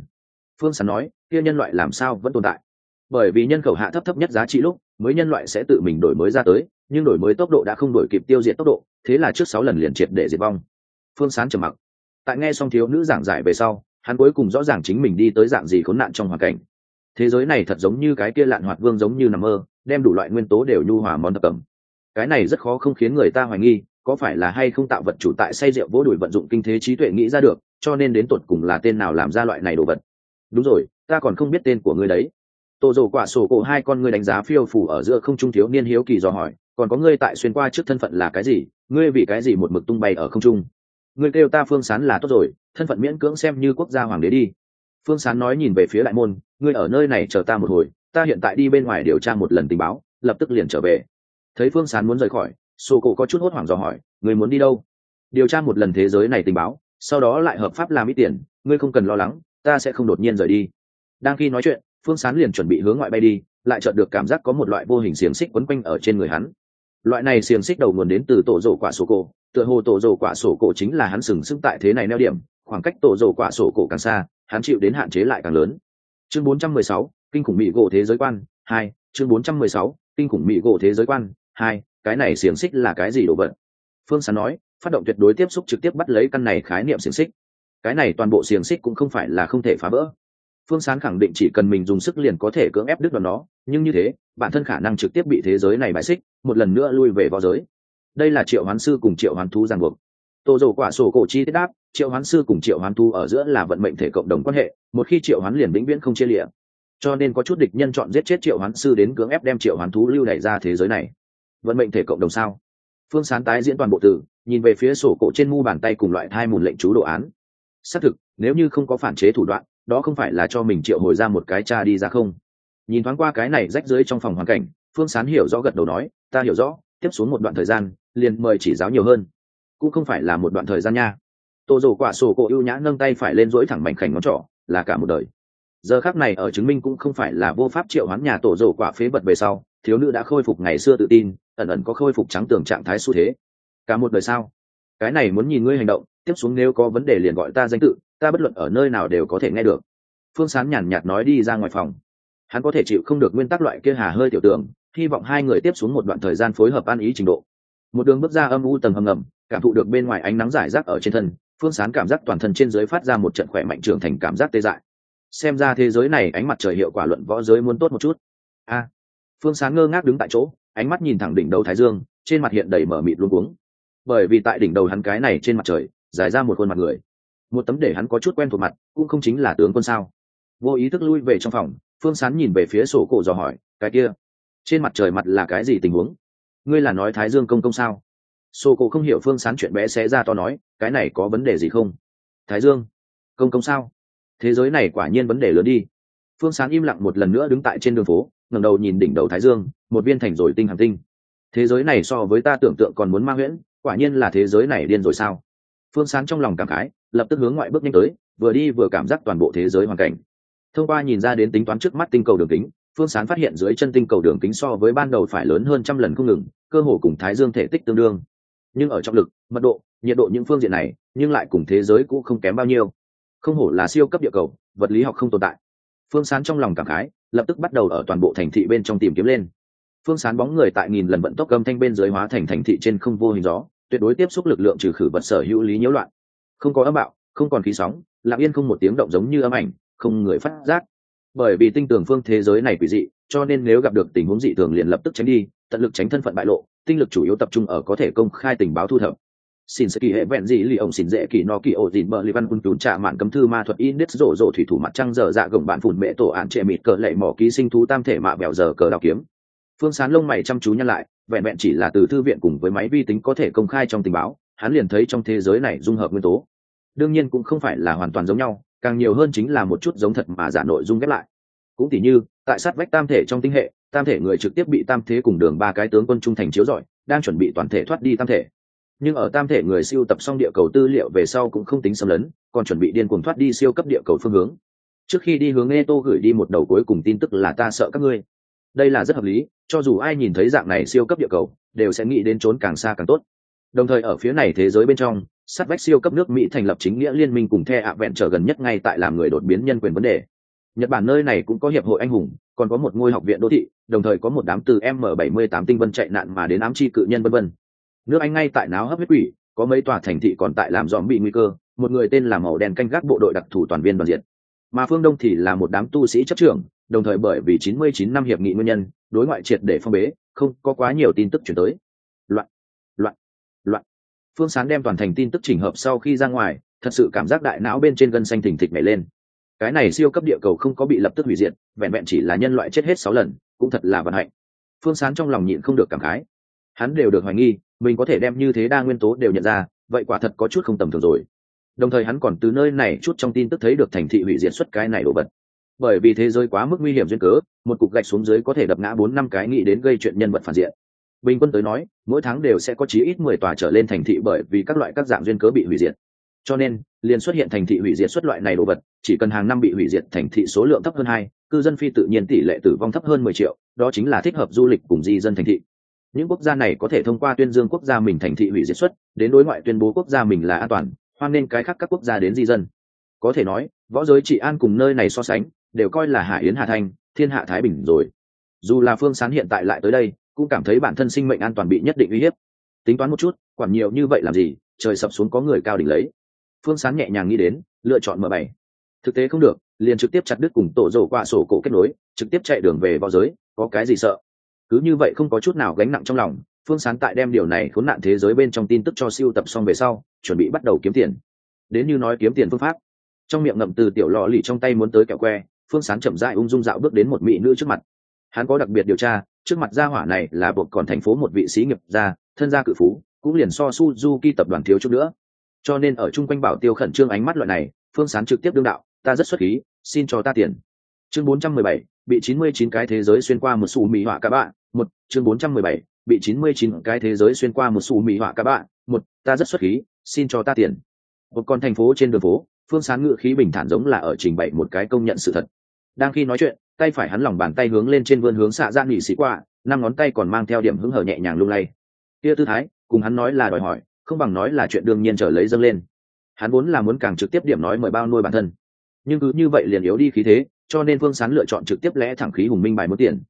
phương sán nói, kia nhân loại làm sao vẫn tồn tại? Bởi vì nhân khẩu hạ thấp thấp nhất giá trị lúc, mới nhân loại sẽ tự mình đổi mới ra tới, nhưng đổi mới tốc độ đã không đổi kịp tiêu diệt tốc độ, thế là trước sáu lần liền triệt để diệt vong. Phương sán trầm mặc. Tại nghe xong thiếu nữ giảng giải về sau, hắn cuối cùng rõ ràng chính mình đi tới dạng gì khốn nạn trong hoàn cảnh. Thế giới này thật giống như cái kia lạn hoạt vương giống như nằm mơ, đem đủ loại nguyên tố đều nhu hòa món thập cầm. Cái này rất khó không khiến người ta hoài nghi, có phải là hay không tạo vật chủ tại say rượu vỗ đùi vận dụng kinh thế trí tuệ nghĩ ra được, cho nên đến tột cùng là tên nào làm ra loại này đồ vật đúng rồi, ta còn không biết tên của ngươi đấy. Tổ rồ quả sổ cổ hai con ngươi đánh giá phiêu phủ ở giữa không trung thiếu niên hiếu kỳ dò hỏi, còn có ngươi tại xuyên qua trước thân phận là cái gì? Ngươi vì cái gì một mực tung bay ở không trung? Ngươi kêu ta phương sán là tốt rồi, thân phận miễn cưỡng xem như quốc gia hoàng đế đi. Phương sán nói nhìn về phía đại môn, ngươi ở nơi này chờ ta một hồi, ta hiện tại đi bên ngoài điều tra một lần tình báo, lập tức liền trở về. Thấy phương sán muốn rời khỏi, sổ cổ có chút hốt hoảng dò hỏi, ngươi muốn đi đâu? Điều tra một lần thế giới này tình báo, sau đó lại hợp pháp làm ít tiền, ngươi không cần lo lắng ta sẽ không đột nhiên rời đi. Đang khi nói chuyện phương sán liền chuẩn bị hướng ngoại bay đi lại chợt được cảm giác có một loại vô hình xiềng xích quấn quanh ở trên người hắn. Loại này xiềng xích đầu nguồn đến từ tổ rổ quả sổ cổ tựa hồ tổ rổ quả sổ cổ chính là hắn sừng sững tại thế này neo điểm khoảng cách tổ rổ quả sổ cổ càng xa hắn chịu đến hạn chế lại càng lớn. Chương 416, kinh khủng mỹ gỗ thế giới quan hai chương 416, kinh khủng mỹ gỗ thế giới quan hai cái này xiềng xích là cái gì đồ vật? Phương sán nói phát động tuyệt đối tiếp xúc trực tiếp bắt lấy căn này khái niệm xiềng xích cái này toàn bộ xiềng xích cũng không phải là không thể phá vỡ. Phương sán khẳng định chỉ cần mình dùng sức liền có thể cưỡng ép đứt vào nó nhưng như thế, bản thân khả năng trực tiếp bị thế giới này bãi xích, một lần nữa lui về vào giới. Đây là triệu hoán sư cùng triệu hoán thú ràng buộc. Tô dầu quả sổ cổ chi tiết đáp, triệu hoán sư cùng triệu hoán thú ở giữa là vận mệnh thể cộng đồng quan hệ, một khi triệu hoán liền vĩnh viễn không chia lịa cho nên có chút địch nhân chọn giết chết triệu hoán sư đến cưỡng ép đem triệu hoán thú lưu đẩy ra thế giới này. Vận mệnh thể cộng đồng sao? Phương sán tái diễn toàn bộ từ nhìn về phía sổ cổ trên mu bàn tay cùng loại thai mùn lệnh chú đồ án xác thực, nếu như không có phản chế thủ đoạn, đó không phải là cho mình triệu hồi ra một cái cha đi ra không? Nhìn thoáng qua cái này rách rưới trong phòng hoàn cảnh, phương sán hiểu rõ gật đầu nói, ta hiểu rõ, tiếp xuống một đoạn thời gian, liền mời chỉ giáo nhiều hơn. Cũng không phải là một đoạn thời gian nha. Tô dầu quả sổ cổ ưu nhã nâng tay phải lên dỗi thẳng mảnh khảnh ngón trỏ, là cả một đời. Giờ khác này ở chứng minh cũng không phải là vô pháp triệu hoán nhà tổ dầu quả phế vật về sau, thiếu nữ đã khôi phục ngày xưa tự tin, ẩn ẩn có khôi phục trắng tường trạng thái xu thế. Cả một đời sao? Cái này muốn nhìn ngươi hành động tiếp xuống nếu có vấn đề liền gọi ta danh tự, ta bất luận ở nơi nào đều có thể nghe được. Phương sán nhàn nhạt nói đi ra ngoài phòng. Hắn có thể chịu không được nguyên tắc loại kia hà hơi tiểu tưởng, hy vọng hai người tiếp xuống một đoạn thời gian phối hợp an ý trình độ. Một đường bước ra âm u tầng hầm ngầm, cảm thụ được bên ngoài ánh nắng giải rác ở trên thân, phương sán cảm giác toàn thân trên giới phát ra một trận khỏe mạnh trưởng thành cảm giác tê dại. Xem ra thế giới này ánh mặt trời hiệu quả luận võ giới muốn tốt một chút. A. Phương sán ngơ ngác đứng tại chỗ, ánh mắt nhìn thẳng đỉnh đầu thái dương, trên mặt hiện đầy mở mịt luôn cuống. Bởi vì tại đỉnh đầu hắn cái này trên mặt trời giải ra một khuôn mặt người. Một tấm để hắn có chút quen thuộc mặt cũng không chính là tướng quân sao? Vô ý thức lui về trong phòng phương sán nhìn về phía sổ cổ dò hỏi cái kia trên mặt trời mặt là cái gì tình huống? Ngươi là nói thái dương công công sao? Sổ cổ không hiểu phương sán chuyện bé xé ra to nói cái này có vấn đề gì không? Thái dương công công sao? Thế giới này quả nhiên vấn đề lớn đi. Phương sán im lặng một lần nữa đứng tại trên đường phố ngẩng đầu nhìn đỉnh đầu thái dương một viên thành rồi tinh hàm tinh. Thế giới này so với ta tưởng tượng còn muốn ma nguyễn, quả nhiên là thế giới này điên rồi sao? Phương sán trong lòng cảm khái, lập tức hướng ngoại bước nhanh tới, vừa đi vừa cảm giác toàn bộ thế giới hoàn cảnh. Thông qua nhìn ra đến tính toán trước mắt tinh cầu đường kính, phương sán phát hiện dưới chân tinh cầu đường kính so với ban đầu phải lớn hơn trăm lần không ngừng, cơ hồ cùng thái dương thể tích tương đương. Nhưng ở trọng lực, mật độ, nhiệt độ những phương diện này, nhưng lại cùng thế giới cũng không kém bao nhiêu. Không hổ là siêu cấp địa cầu, vật lý học không tồn tại. Phương sán trong lòng cảm khái, lập tức bắt đầu ở toàn bộ thành thị bên trong tìm kiếm lên. Phương sán bóng người tại nghìn lần vận tốc âm thanh bên dưới hóa thành thành thị trên không vô hình gió tuyệt đối tiếp xúc lực lượng trừ khử vật sở hữu lý nhiễu loạn. Không có âm bạo, không còn khí sóng, lặng yên không một tiếng động giống như âm ảnh, không người phát giác. Bởi vì tinh tường phương thế giới này quỷ dị, cho nên nếu gặp được tình huống dị thường liền lập tức tránh đi, tận lực tránh thân phận bại lộ, tinh lực chủ yếu tập trung ở có thể công khai tình báo thu thập. Xin sẽ kỳ hệ vẹn gì lì ông xin dễ kỳ no kỳ ổ dìn bờ li văn quân tún trả mạn cấm thư ma thuật index rổ rổ thủy thủ mặt trăng dở dạ gồng bạn phủn mẹ tổ ạn trệ mịt cờ lệ mỏ ký sinh thú tam thể mạ bèo giờ cờ đào kiếm phương sán lông mày chăm chú nhăn lại, vẹn vẹn chỉ là từ thư viện cùng với máy vi tính có thể công khai trong tình báo, hắn liền thấy trong thế giới này dung hợp nguyên tố. Đương nhiên cũng không phải là hoàn toàn giống nhau, càng nhiều hơn chính là một chút giống thật mà giả nội dung ghép lại. Cũng tỉ như, tại sát vách tam thể trong tinh hệ, tam thể người trực tiếp bị tam thế cùng đường ba cái tướng quân trung thành chiếu rọi, đang chuẩn bị toàn thể thoát đi tam thể. Nhưng ở tam thể người siêu tập xong địa cầu tư liệu về sau cũng không tính xâm lấn, còn chuẩn bị điên cuồng thoát đi siêu cấp địa cầu phương hướng. Trước khi đi hướng e tô gửi đi một đầu cuối cùng tin tức là ta sợ các ngươi đây là rất hợp lý, cho dù ai nhìn thấy dạng này siêu cấp địa cầu, đều sẽ nghĩ đến trốn càng xa càng tốt. Đồng thời ở phía này thế giới bên trong, sát vách siêu cấp nước mỹ thành lập chính nghĩa liên minh cùng the ạ vẹn trở gần nhất ngay tại làm người đột biến nhân quyền vấn đề. Nhật bản nơi này cũng có hiệp hội anh hùng, còn có một ngôi học viện đô thị, đồng thời có một đám từ m 78 tinh vân chạy nạn mà đến ám chi cự nhân vân vân. Nước anh ngay tại náo hấp huyết quỷ, có mấy tòa thành thị còn tại làm dòm bị nguy cơ, một người tên là màu đen canh gác bộ đội đặc thù toàn viên đoàn diện. Mà phương đông thì là một đám tu sĩ chấp trưởng đồng thời bởi vì 99 năm hiệp nghị nguyên nhân, đối ngoại triệt để phong bế, không có quá nhiều tin tức chuyển tới. Loạn loạn loạn. Phương sán đem toàn thành tin tức chỉnh hợp sau khi ra ngoài, thật sự cảm giác đại não bên trên gân xanh thình thịch nhảy lên. Cái này siêu cấp địa cầu không có bị lập tức hủy diệt, vẹn vẹn chỉ là nhân loại chết hết sáu lần, cũng thật là vận hạnh. Phương sán trong lòng nhịn không được cảm khái. Hắn đều được hoài nghi, mình có thể đem như thế đa nguyên tố đều nhận ra, vậy quả thật có chút không tầm thường rồi. Đồng thời hắn còn từ nơi này chút trong tin tức thấy được thành thị hủy diệt xuất cái này đồ vật bởi vì thế giới quá mức nguy hiểm duyên cớ, một cục gạch xuống dưới có thể đập ngã bốn năm cái nghĩ đến gây chuyện nhân vật phản diện. Bình quân tới nói, mỗi tháng đều sẽ có chí ít mười tòa trở lên thành thị bởi vì các loại các dạng duyên cớ bị hủy diệt. Cho nên, liền xuất hiện thành thị hủy diệt xuất loại này đồ vật, chỉ cần hàng năm bị hủy diệt thành thị số lượng thấp hơn hai, cư dân phi tự nhiên tỷ lệ tử vong thấp hơn mười triệu, đó chính là thích hợp du lịch cùng di dân thành thị. Những quốc gia này có thể thông qua tuyên dương quốc gia mình thành thị hủy diệt xuất, đến đối ngoại tuyên bố quốc gia mình là an toàn, hoan nên cái khác các quốc gia đến di dân. Có thể nói, võ giới trị an cùng nơi này so sánh đều coi là hải yến hà thanh, thiên hạ thái bình rồi. Dù là phương sán hiện tại lại tới đây, cũng cảm thấy bản thân sinh mệnh an toàn bị nhất định uy hiếp. Tính toán một chút, quản nhiều như vậy làm gì, trời sập xuống có người cao đỉnh lấy. Phương sán nhẹ nhàng nghĩ đến, lựa chọn m bảy thực tế không được, liền trực tiếp chặt đứt cùng tổ rổ qua sổ cổ kết nối, trực tiếp chạy đường về võ giới, có cái gì sợ? Cứ như vậy không có chút nào gánh nặng trong lòng, phương sán tại đem điều này khốn nạn thế giới bên trong tin tức cho siêu tập xong về sau, chuẩn bị bắt đầu kiếm tiền. Đến như nói kiếm tiền phương pháp. Trong miệng ngậm từ tiểu lò lì trong tay muốn tới kẹo que phương sán chậm dại ung dung dạo bước đến một mỹ nữ trước mặt. Hắn có đặc biệt điều tra trước mặt gia hỏa này là buộc còn thành phố một vị sĩ nghiệp gia thân gia cự phú cũng liền so suzuki tập đoàn thiếu chút nữa. Cho nên ở chung quanh bảo tiêu khẩn trương ánh mắt loại này phương sán trực tiếp đương đạo ta rất xuất khí xin cho ta tiền. Chương 417, bị 99 cái thế giới xuyên qua một sủ mỹ họa các bạn một chương 417, bị 99 cái thế giới xuyên qua một sủ mỹ họa các bạn một ta rất xuất khí xin cho ta tiền. Một con thành phố trên đường phố phương sán ngự khí bình thản giống là ở trình bày một cái công nhận sự thật đang khi nói chuyện, tay phải hắn lòng bàn tay hướng lên trên vươn hướng xạ ra nghỉ sĩ qua, năm ngón tay còn mang theo điểm hứng hở nhẹ nhàng lung lay. Kia tư thái, cùng hắn nói là đòi hỏi, không bằng nói là chuyện đương nhiên trở lấy dâng lên. Hắn vốn là muốn càng trực tiếp điểm nói mời bao nuôi bản thân. Nhưng cứ như vậy liền yếu đi khí thế, cho nên phương sán lựa chọn trực tiếp lẽ thẳng khí hùng minh bài muốn tiền.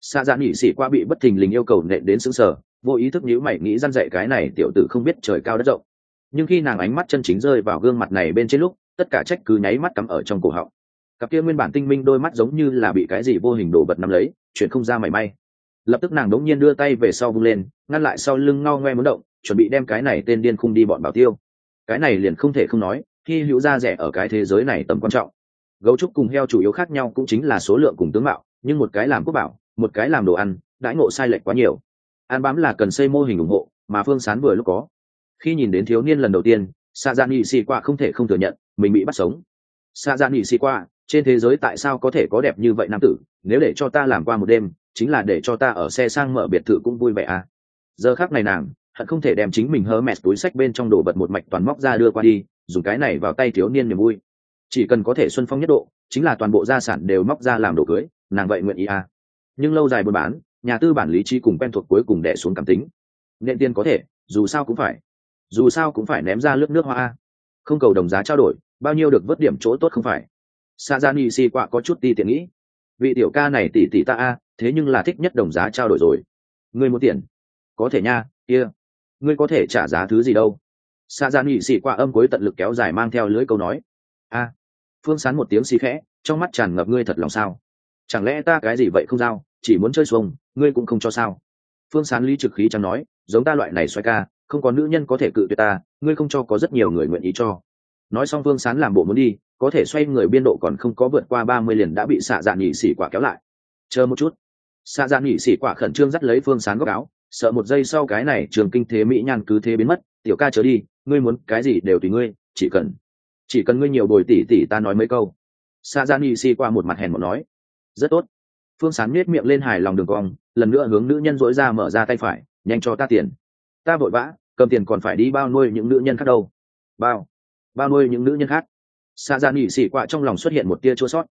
Xạ dạ nghỉ sĩ qua bị bất thình lình yêu cầu nện đến xứng sở vô ý thức nhữ mày nghĩ răn dạy cái này tiểu tử không biết trời cao đất rộng. Nhưng khi nàng ánh mắt chân chính rơi vào gương mặt này bên trên lúc, tất cả trách cứ nháy mắt cắm ở trong cổ họng cặp kia nguyên bản tinh minh đôi mắt giống như là bị cái gì vô hình đồ vật nắm lấy chuyện không ra mảy may. Lập tức nàng đống nhiên đưa tay về sau vung lên, ngăn lại sau lưng ngao ngoe muốn động, chuẩn bị đem cái này tên điên khung đi bọn bảo tiêu. Cái này liền không thể không nói khi hữu ra rẻ ở cái thế giới này tầm quan trọng. Gấu trúc cùng heo chủ yếu khác nhau cũng chính là số lượng cùng tướng mạo, nhưng một cái làm quốc bảo, một cái làm đồ ăn, đãi ngộ sai lệch quá nhiều. An bám là cần xây mô hình ủng hộ, mà phương sán vừa lúc có. Khi nhìn đến thiếu niên lần đầu tiên, sa gian nghị xì qua không thể không thừa nhận, mình bị bắt sống. Sa gian nghị xì qua trên thế giới tại sao có thể có đẹp như vậy nam tử? Nếu để cho ta làm qua một đêm, chính là để cho ta ở xe sang mở biệt thự cũng vui vẻ à? Giờ khác này nàng, hận không thể đem chính mình hớ mẹt túi sách bên trong đồ vật một mạch toàn móc ra đưa qua đi, dùng cái này vào tay thiếu niên niềm vui. Chỉ cần có thể xuân phong nhất độ, chính là toàn bộ gia sản đều móc ra làm đồ cưới, nàng vậy nguyện ý à? Nhưng lâu dài buôn bán, nhà tư bản lý trí cùng quen thuộc cuối cùng đẻ xuống cảm tính. Nện tiền có thể, dù sao cũng phải. Dù sao cũng phải ném ra lướt nước hoa à? không cầu đồng giá trao đổi, bao nhiêu được vớt điểm chỗ tốt không phải sa ra ni si quạ có chút ti tiện nghĩ. Vị tiểu ca này tỷ tỷ ta a, thế nhưng là thích nhất đồng giá trao đổi rồi. Ngươi muốn tiền? Có thể nha, kia、yeah. ngươi có thể trả giá thứ gì đâu? Sa ra ni si quạ âm cuối tận lực kéo dài mang theo lưới câu nói. A, phương sán một tiếng xì khẽ, trong mắt tràn ngập ngươi thật lòng sao? Chẳng lẽ ta cái gì vậy không giao, chỉ muốn chơi xuông ngươi cũng không cho sao? Phương sán lý trực khí chẳng nói, giống ta loại này xoay ca, không có nữ nhân có thể cự tuyệt ta, ngươi không cho có rất nhiều người nguyện ý cho nói xong phương sán làm bộ muốn đi, có thể xoay người biên độ còn không có vượt qua ba mươi liền đã bị xạ dạ nhị xỉ quả kéo lại. Chờ một chút. Xạ dạ nhị xỉ quả khẩn trương dắt lấy phương sán góc áo, sợ một giây sau cái này trường kinh thế mỹ nhan cứ thế biến mất, tiểu ca trở đi, ngươi muốn cái gì đều tùy ngươi, chỉ cần chỉ cần ngươi nhiều bồi tỉ tỉ ta nói mấy câu. Xạ dạ nhị xỉ qua một mặt hèn một nói. Rất tốt. Phương sán miết miệng lên hài lòng đường cong, lần nữa hướng nữ nhân dối ra mở ra tay phải, nhanh cho ta tiền. Ta vội vã, cầm tiền còn phải đi bao nuôi những nữ nhân khác đâu. Bao bao nuôi những nữ nhân khác. Xa ra dạ nghỉ xỉ quạ trong lòng xuất hiện một tia chua sót.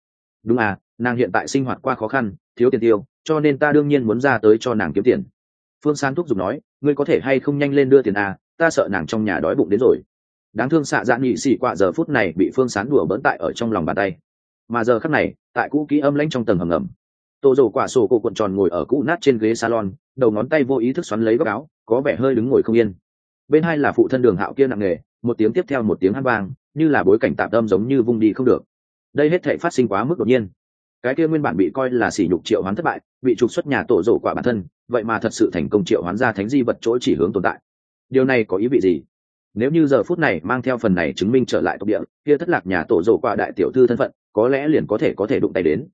Đúng à nàng hiện tại sinh hoạt qua khó khăn, thiếu tiền tiêu, cho nên ta đương nhiên muốn ra tới cho nàng kiếm tiền. Phương san thúc giục nói, ngươi có thể hay không nhanh lên đưa tiền à ta sợ nàng trong nhà đói bụng đến rồi. Đáng thương xạ dạ nghị xỉ quạ giờ phút này bị phương sán đùa bỡn tại ở trong lòng bàn tay. Mà giờ khắc này, tại cũ kỹ âm lãnh trong tầng hầm ngầm, tô dầu quả sổ cổ cuộn tròn ngồi ở cũ nát trên ghế salon, đầu ngón tay vô ý thức xoắn lấy góc áo, có vẻ hơi đứng ngồi không yên. Bên hai là phụ thân đường hạo kia nặng nghề một tiếng tiếp theo một tiếng hát vang, như là bối cảnh tạm tâm giống như vung đi không được. Đây hết thể phát sinh quá mức đột nhiên. Cái kia nguyên bản bị coi là sỉ nhục triệu hoán thất bại, bị trục xuất nhà tổ rổ quả bản thân, vậy mà thật sự thành công triệu hoán ra thánh di vật chỗ chỉ hướng tồn tại. Điều này có ý vị gì? Nếu như giờ phút này mang theo phần này chứng minh trở lại tộc địa, kia thất lạc nhà tổ rổ quả đại tiểu thư thân phận, có lẽ liền có thể có thể đụng tay đến.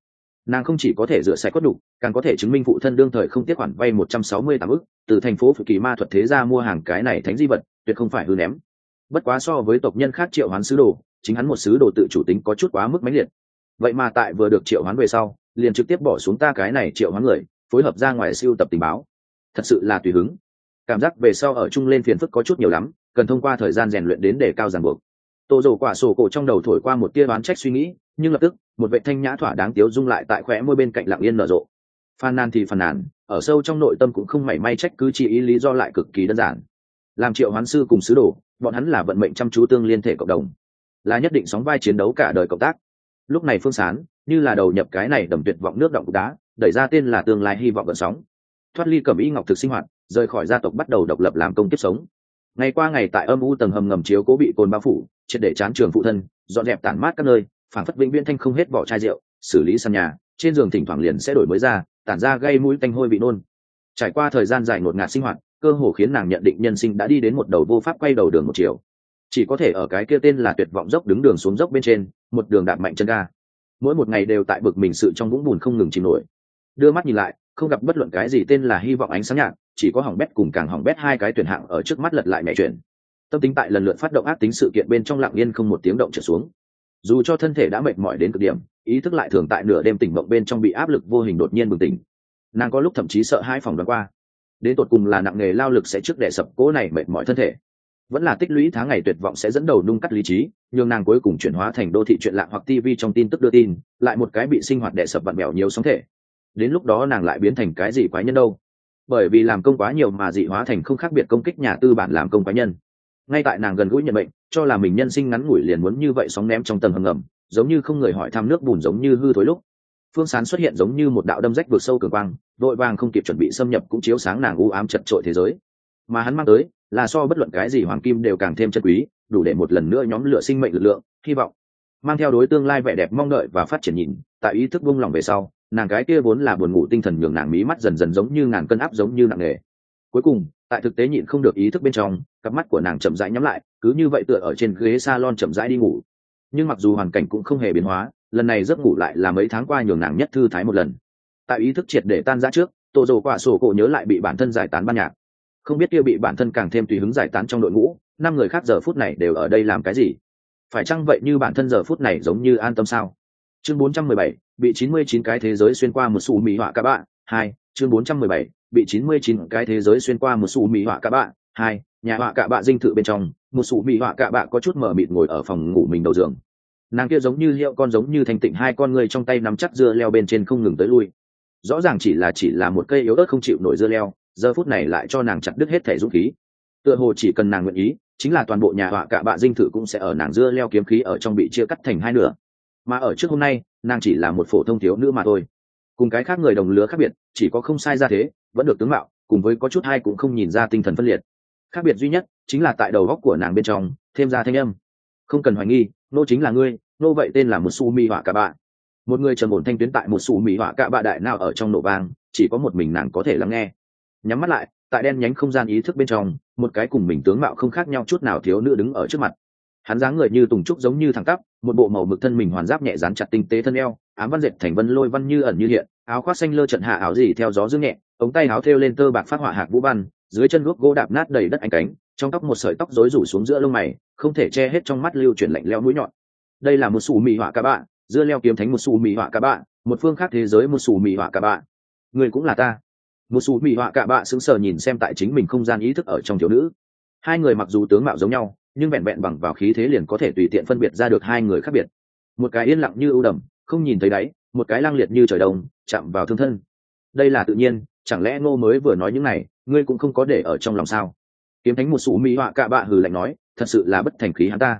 Nàng không chỉ có thể rửa sạch cốt đủ, càng có thể chứng minh phụ thân đương thời không tiếp khoản vay một trăm sáu mươi tám ức, từ thành phố phụ kỳ ma thuật thế ra mua hàng cái này thánh di vật, tuyệt không phải hư ném bất quá so với tộc nhân khác triệu hoán sứ đồ, chính hắn một sứ đồ tự chủ tính có chút quá mức mãnh liệt. Vậy mà tại vừa được triệu hoán về sau, liền trực tiếp bỏ xuống ta cái này triệu hoán người, phối hợp ra ngoài siêu tập tình báo. Thật sự là tùy hứng. Cảm giác về sau ở chung lên phiền phức có chút nhiều lắm, cần thông qua thời gian rèn luyện đến để cao ràng buộc. Tô rổ quả sổ cổ trong đầu thổi qua một tia đoán trách suy nghĩ, nhưng lập tức, một vệ thanh nhã thỏa đáng tiếu dung lại tại khóe môi bên cạnh lặng yên nở rộ. Phàn nàn thì phàn nàn, ở sâu trong nội tâm cũng không mảy may trách cứ chi ý lý do lại cực kỳ đơn giản. Làm triệu hoán sư cùng sứ đồ bọn hắn là vận mệnh chăm chú tương liên thể cộng đồng, là nhất định sóng vai chiến đấu cả đời cộng tác. Lúc này phương sán, như là đầu nhập cái này đầm tuyệt vọng nước động cục đá, đẩy ra tên là tương lai hy vọng gần sóng. Thoát ly cẩm y ngọc thực sinh hoạt, rời khỏi gia tộc bắt đầu độc lập làm công tiếp sống. Ngày qua ngày tại âm u tầng hầm ngầm chiếu cố bị cồn bao phủ, triệt để chán trường phụ thân, dọn dẹp tản mát các nơi, phản phất vĩnh viễn thanh không hết vỏ chai rượu, xử lý sàn nhà, trên giường thỉnh thoảng liền sẽ đổi mới ra, tản ra gây mũi tanh hôi bị nôn. Trải qua thời gian dài ngột ngạt sinh hoạt cơ hồ khiến nàng nhận định nhân sinh đã đi đến một đầu vô pháp quay đầu đường một chiều. Chỉ có thể ở cái kia tên là tuyệt vọng dốc đứng đường xuống dốc bên trên, một đường đạp mạnh chân ga. Mỗi một ngày đều tại bực mình sự trong vũng bùn không ngừng chìm nổi. Đưa mắt nhìn lại, không gặp bất luận cái gì tên là hy vọng ánh sáng nhạt, chỉ có hỏng bét cùng càng hỏng bét hai cái tuyển hạng ở trước mắt lật lại mẹ chuyển. Tâm tính tại lần lượt phát động ác tính sự kiện bên trong lặng yên không một tiếng động trở xuống. Dù cho thân thể đã mệt mỏi đến cực điểm, ý thức lại thường tại nửa đêm tỉnh mộng bên trong bị áp lực vô hình đột nhiên bừng tỉnh. Nàng có lúc thậm chí sợ hai phòng đoán qua đến tột cùng là nặng nghề lao lực sẽ trước đẻ sập cố này mệt mỏi thân thể. Vẫn là tích lũy tháng ngày tuyệt vọng sẽ dẫn đầu nung cắt lý trí nhưng nàng cuối cùng chuyển hóa thành đô thị chuyện lạ hoặc tv trong tin tức đưa tin, lại một cái bị sinh hoạt đẻ sập vặn mèo nhiều sóng thể. Đến lúc đó nàng lại biến thành cái gì quái nhân đâu? Bởi vì làm công quá nhiều mà dị hóa thành không khác biệt công kích nhà tư bản làm công quái nhân. Ngay tại nàng gần gũi nhận bệnh, cho là mình nhân sinh ngắn ngủi liền muốn như vậy sóng ném trong tầng hầm ngầm, giống như không người hỏi thăm nước bùn giống như hư thối lúc phương sán xuất hiện giống như một đạo đâm rách vượt sâu cường quang vội vàng không kịp chuẩn bị xâm nhập cũng chiếu sáng nàng u ám chật trội thế giới. Mà hắn mang tới là so bất luận cái gì hoàng kim đều càng thêm chân quý, đủ để một lần nữa nhóm lửa sinh mệnh lực lượng, hy vọng. Mang theo đối tương lai vẻ đẹp mong đợi và phát triển nhìn, tại ý thức buông lòng về sau, nàng cái kia vốn là buồn ngủ tinh thần nhường nàng mí mắt dần dần giống như ngàn cân áp giống như nặng nề. Cuối cùng, tại thực tế nhịn không được ý thức bên trong, cặp mắt của nàng chậm rãi nhắm lại, cứ như vậy tựa ở trên ghế salon chậm rãi đi ngủ. Nhưng mặc dù hoàn cảnh cũng không hề biến hóa lần này giấc ngủ lại là mấy tháng qua nhường nàng nhất thư thái một lần. Tại ý thức triệt để tan ra trước tổ dầu quả sổ cổ nhớ lại bị bản thân giải tán ban nhạc. Không biết kia bị bản thân càng thêm tùy hứng giải tán trong đội ngũ năm người khác giờ phút này đều ở đây làm cái gì? Phải chăng vậy như bản thân giờ phút này giống như an tâm sao? Chương 417, bị 99 cái thế giới xuyên qua một xù mỹ họa các bạn hai chương 417, bị 99 cái thế giới xuyên qua một xù mỹ họa các bạn hai nhà họa cả bạn dinh thự bên trong một xù mỹ họa cả bạn có chút mở mịt ngồi ở phòng ngủ mình đầu giường nàng kia giống như liệu con giống như thanh tịnh hai con người trong tay nắm chắc dưa leo bên trên không ngừng tới lui. Rõ ràng chỉ là chỉ là một cây yếu ớt không chịu nổi dưa leo, giờ phút này lại cho nàng chặt đứt hết thể dũng khí. Tựa hồ chỉ cần nàng nguyện ý, chính là toàn bộ nhà họa cả bạ dinh thự cũng sẽ ở nàng dưa leo kiếm khí ở trong bị chia cắt thành hai nửa. Mà ở trước hôm nay, nàng chỉ là một phổ thông thiếu nữ mà thôi. Cùng cái khác người đồng lứa khác biệt, chỉ có không sai ra thế, vẫn được tướng mạo, cùng với có chút hai cũng không nhìn ra tinh thần phân liệt. Khác biệt duy nhất, chính là tại đầu góc của nàng bên trong, thêm ra thanh âm. Không cần hoài nghi nô chính là ngươi, nô vậy tên là một su mi họa cả bạ. Một người trầm ổn thanh tuyến tại một su mi họa cả bạ đại nào ở trong nổ vang, chỉ có một mình nàng có thể lắng nghe. Nhắm mắt lại, tại đen nhánh không gian ý thức bên trong, một cái cùng mình tướng mạo không khác nhau chút nào thiếu nữ đứng ở trước mặt. Hắn dáng người như tùng trúc giống như thẳng tắp, một bộ màu mực thân mình hoàn giáp nhẹ dán chặt tinh tế thân eo, ám văn dệt thành vân lôi văn như ẩn như hiện, áo khoác xanh lơ trận hạ áo gì theo gió dương nhẹ, ống tay áo thêu lên tơ bạc phát họa hạc vũ văn dưới chân guốc gỗ đạp nát đầy đất anh cánh, trong tóc một sợi tóc rối rủ xuống giữa lông mày, không thể che hết trong mắt lưu chuyển lạnh leo mũi nhọn. Đây là một xù mì họa cả bạn, dưa leo kiếm thánh một xù mì họa cả bạn, một phương khác thế giới một xù mì họa cả bạn. Người cũng là ta. Một xù mì họa cả bạn sững sờ nhìn xem tại chính mình không gian ý thức ở trong thiếu nữ. Hai người mặc dù tướng mạo giống nhau, nhưng vẹn vẹn bằng vào khí thế liền có thể tùy tiện phân biệt ra được hai người khác biệt. Một cái yên lặng như ưu đầm, không nhìn thấy đáy, một cái lang liệt như trời đồng chạm vào thương thân. Đây là tự nhiên chẳng lẽ ngô mới vừa nói những này, ngươi cũng không có để ở trong lòng sao? Kiếm thánh một sủ mỹ họa cạ bạ hừ lạnh nói, thật sự là bất thành khí hắn ta.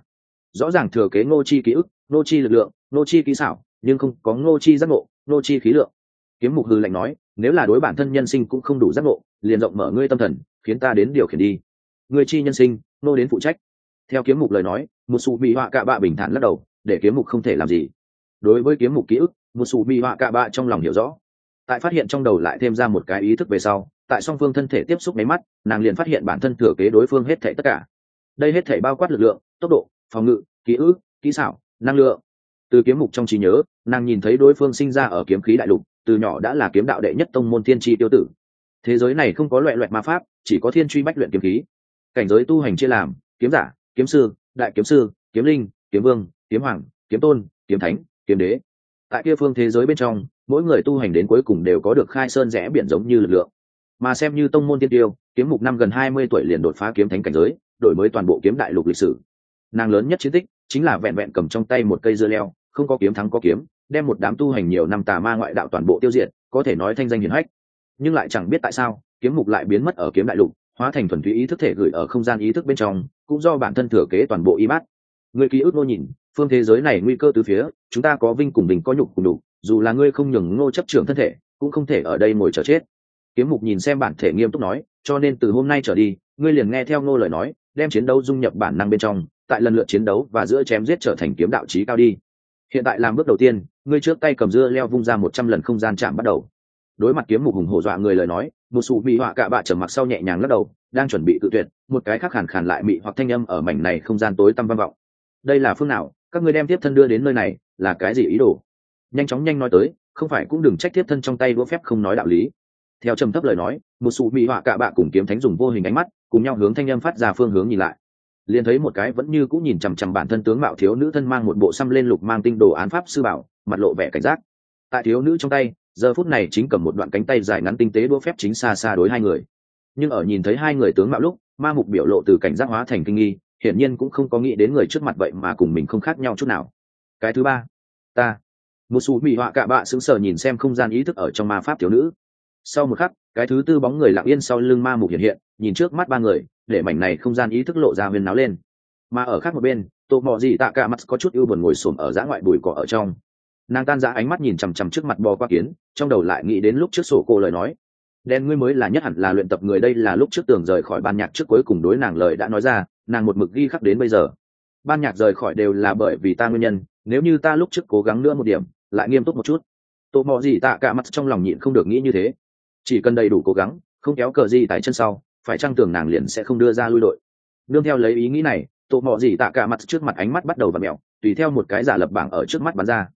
Rõ ràng thừa kế ngô chi ký ức, ngô chi lực lượng, ngô chi ký xảo, nhưng không có ngô chi giác ngộ, ngô chi khí lượng. Kiếm mục hừ lạnh nói, nếu là đối bản thân nhân sinh cũng không đủ giác ngộ, liền rộng mở ngươi tâm thần, khiến ta đến điều khiển đi. Ngươi chi nhân sinh nô đến phụ trách. Theo kiếm mục lời nói, một sụ bị họa cạ bạ bình thản lắc đầu, để kiếm mục không thể làm gì. Đối với kiếm mục ký ức, một sụ bị họa cạ bạ trong lòng hiểu rõ tại phát hiện trong đầu lại thêm ra một cái ý thức về sau, tại song phương thân thể tiếp xúc máy mắt, nàng liền phát hiện bản thân thừa kế đối phương hết thể tất cả. Đây hết thể bao quát lực lượng, tốc độ, phòng ngự, ký ức, kỹ xảo, năng lượng. Từ kiếm mục trong trí nhớ, nàng nhìn thấy đối phương sinh ra ở kiếm khí đại lục, từ nhỏ đã là kiếm đạo đệ nhất tông môn thiên tri tiêu tử. Thế giới này không có loại loại ma pháp, chỉ có thiên truy bách luyện kiếm khí. Cảnh giới tu hành chia làm, kiếm giả, kiếm sư, đại kiếm sư, kiếm linh, kiếm vương, kiếm hoàng, kiếm tôn, kiếm thánh, kiếm đế tại kia phương thế giới bên trong, mỗi người tu hành đến cuối cùng đều có được khai sơn rẽ biển giống như lực lượng. Mà xem như tông môn tiên tiêu, kiếm mục năm gần hai mươi tuổi liền đột phá kiếm thánh cảnh giới, đổi mới toàn bộ kiếm đại lục lịch sử. Nàng lớn nhất chiến tích chính là vẹn vẹn cầm trong tay một cây dưa leo, không có kiếm thắng có kiếm, đem một đám tu hành nhiều năm tà ma ngoại đạo toàn bộ tiêu diệt, có thể nói thanh danh hiển hách. Nhưng lại chẳng biết tại sao, kiếm mục lại biến mất ở kiếm đại lục, hóa thành thuần túy ý thức thể gửi ở không gian ý thức bên trong, cũng do bản thân thừa kế toàn bộ y bát. Người ký ức nô nhìn phương thế giới này nguy cơ từ phía, chúng ta có vinh cùng mình có nhục cùng đủ, dù là ngươi không nhường ngô chấp trưởng thân thể, cũng không thể ở đây ngồi chờ chết. Kiếm mục nhìn xem bản thể nghiêm túc nói, cho nên từ hôm nay trở đi, ngươi liền nghe theo ngô lời nói, đem chiến đấu dung nhập bản năng bên trong, tại lần lượt chiến đấu và giữa chém giết trở thành kiếm đạo trí cao đi. Hiện tại làm bước đầu tiên, ngươi trước tay cầm dưa leo vung ra một trăm lần không gian chạm bắt đầu. Đối mặt kiếm mục hùng hổ dọa người lời nói, một sụ bị họa cạ bạ trở mặc sau nhẹ nhàng lắc đầu, đang chuẩn bị tự tuyệt, một cái khác khàn khàn lại mị hoặc thanh âm ở mảnh này không gian tối tăm vang vọng. Đây là phương nào? Các ngươi đem tiếp thân đưa đến nơi này, là cái gì ý đồ? Nhanh chóng nhanh nói tới, không phải cũng đừng trách tiếp thân trong tay đũa phép không nói đạo lý. Theo trầm thấp lời nói, một sụ mỹ họa cạ bạ cùng kiếm thánh dùng vô hình ánh mắt, cùng nhau hướng thanh âm phát ra phương hướng nhìn lại. Liền thấy một cái vẫn như cũng nhìn chằm chằm bản thân tướng mạo thiếu nữ thân mang một bộ xăm lên lục mang tinh đồ án pháp sư bảo, mặt lộ vẻ cảnh giác. Tại thiếu nữ trong tay, giờ phút này chính cầm một đoạn cánh tay dài ngắn tinh tế đũa phép chính xa xa đối hai người. Nhưng ở nhìn thấy hai người tướng mạo lúc, ma mục biểu lộ từ cảnh giác hóa thành kinh nghi hiển nhiên cũng không có nghĩ đến người trước mặt vậy mà cùng mình không khác nhau chút nào. Cái thứ ba, ta. Một số mỹ họa cạ bạ sững sờ nhìn xem không gian ý thức ở trong ma pháp thiếu nữ. Sau một khắc, cái thứ tư bóng người lặng yên sau lưng ma mục hiện hiện, nhìn trước mắt ba người, để mảnh này không gian ý thức lộ ra huyền náo lên. Mà ở khác một bên tổ mò gì tạ cả mắt có chút ưu buồn ngồi xổm ở giã ngoại bụi cỏ ở trong. Nàng tan ra ánh mắt nhìn chằm chằm trước mặt bò qua kiến, trong đầu lại nghĩ đến lúc trước sổ cô lời nói. Đen ngươi mới là nhất hẳn là luyện tập người đây là lúc trước tường rời khỏi ban nhạc trước cuối cùng đối nàng lời đã nói ra nàng một mực ghi khắc đến bây giờ. Ban nhạc rời khỏi đều là bởi vì ta nguyên nhân, nếu như ta lúc trước cố gắng nữa một điểm, lại nghiêm túc một chút. Tổ mò gì tạ cả mắt trong lòng nhịn không được nghĩ như thế. Chỉ cần đầy đủ cố gắng, không kéo cờ gì tại chân sau, phải trang tưởng nàng liền sẽ không đưa ra lui đội. Nương theo lấy ý nghĩ này, tổ mò gì tạ cả mặt trước mặt ánh mắt bắt đầu và mẹo tùy theo một cái giả lập bảng ở trước mắt bắn ra.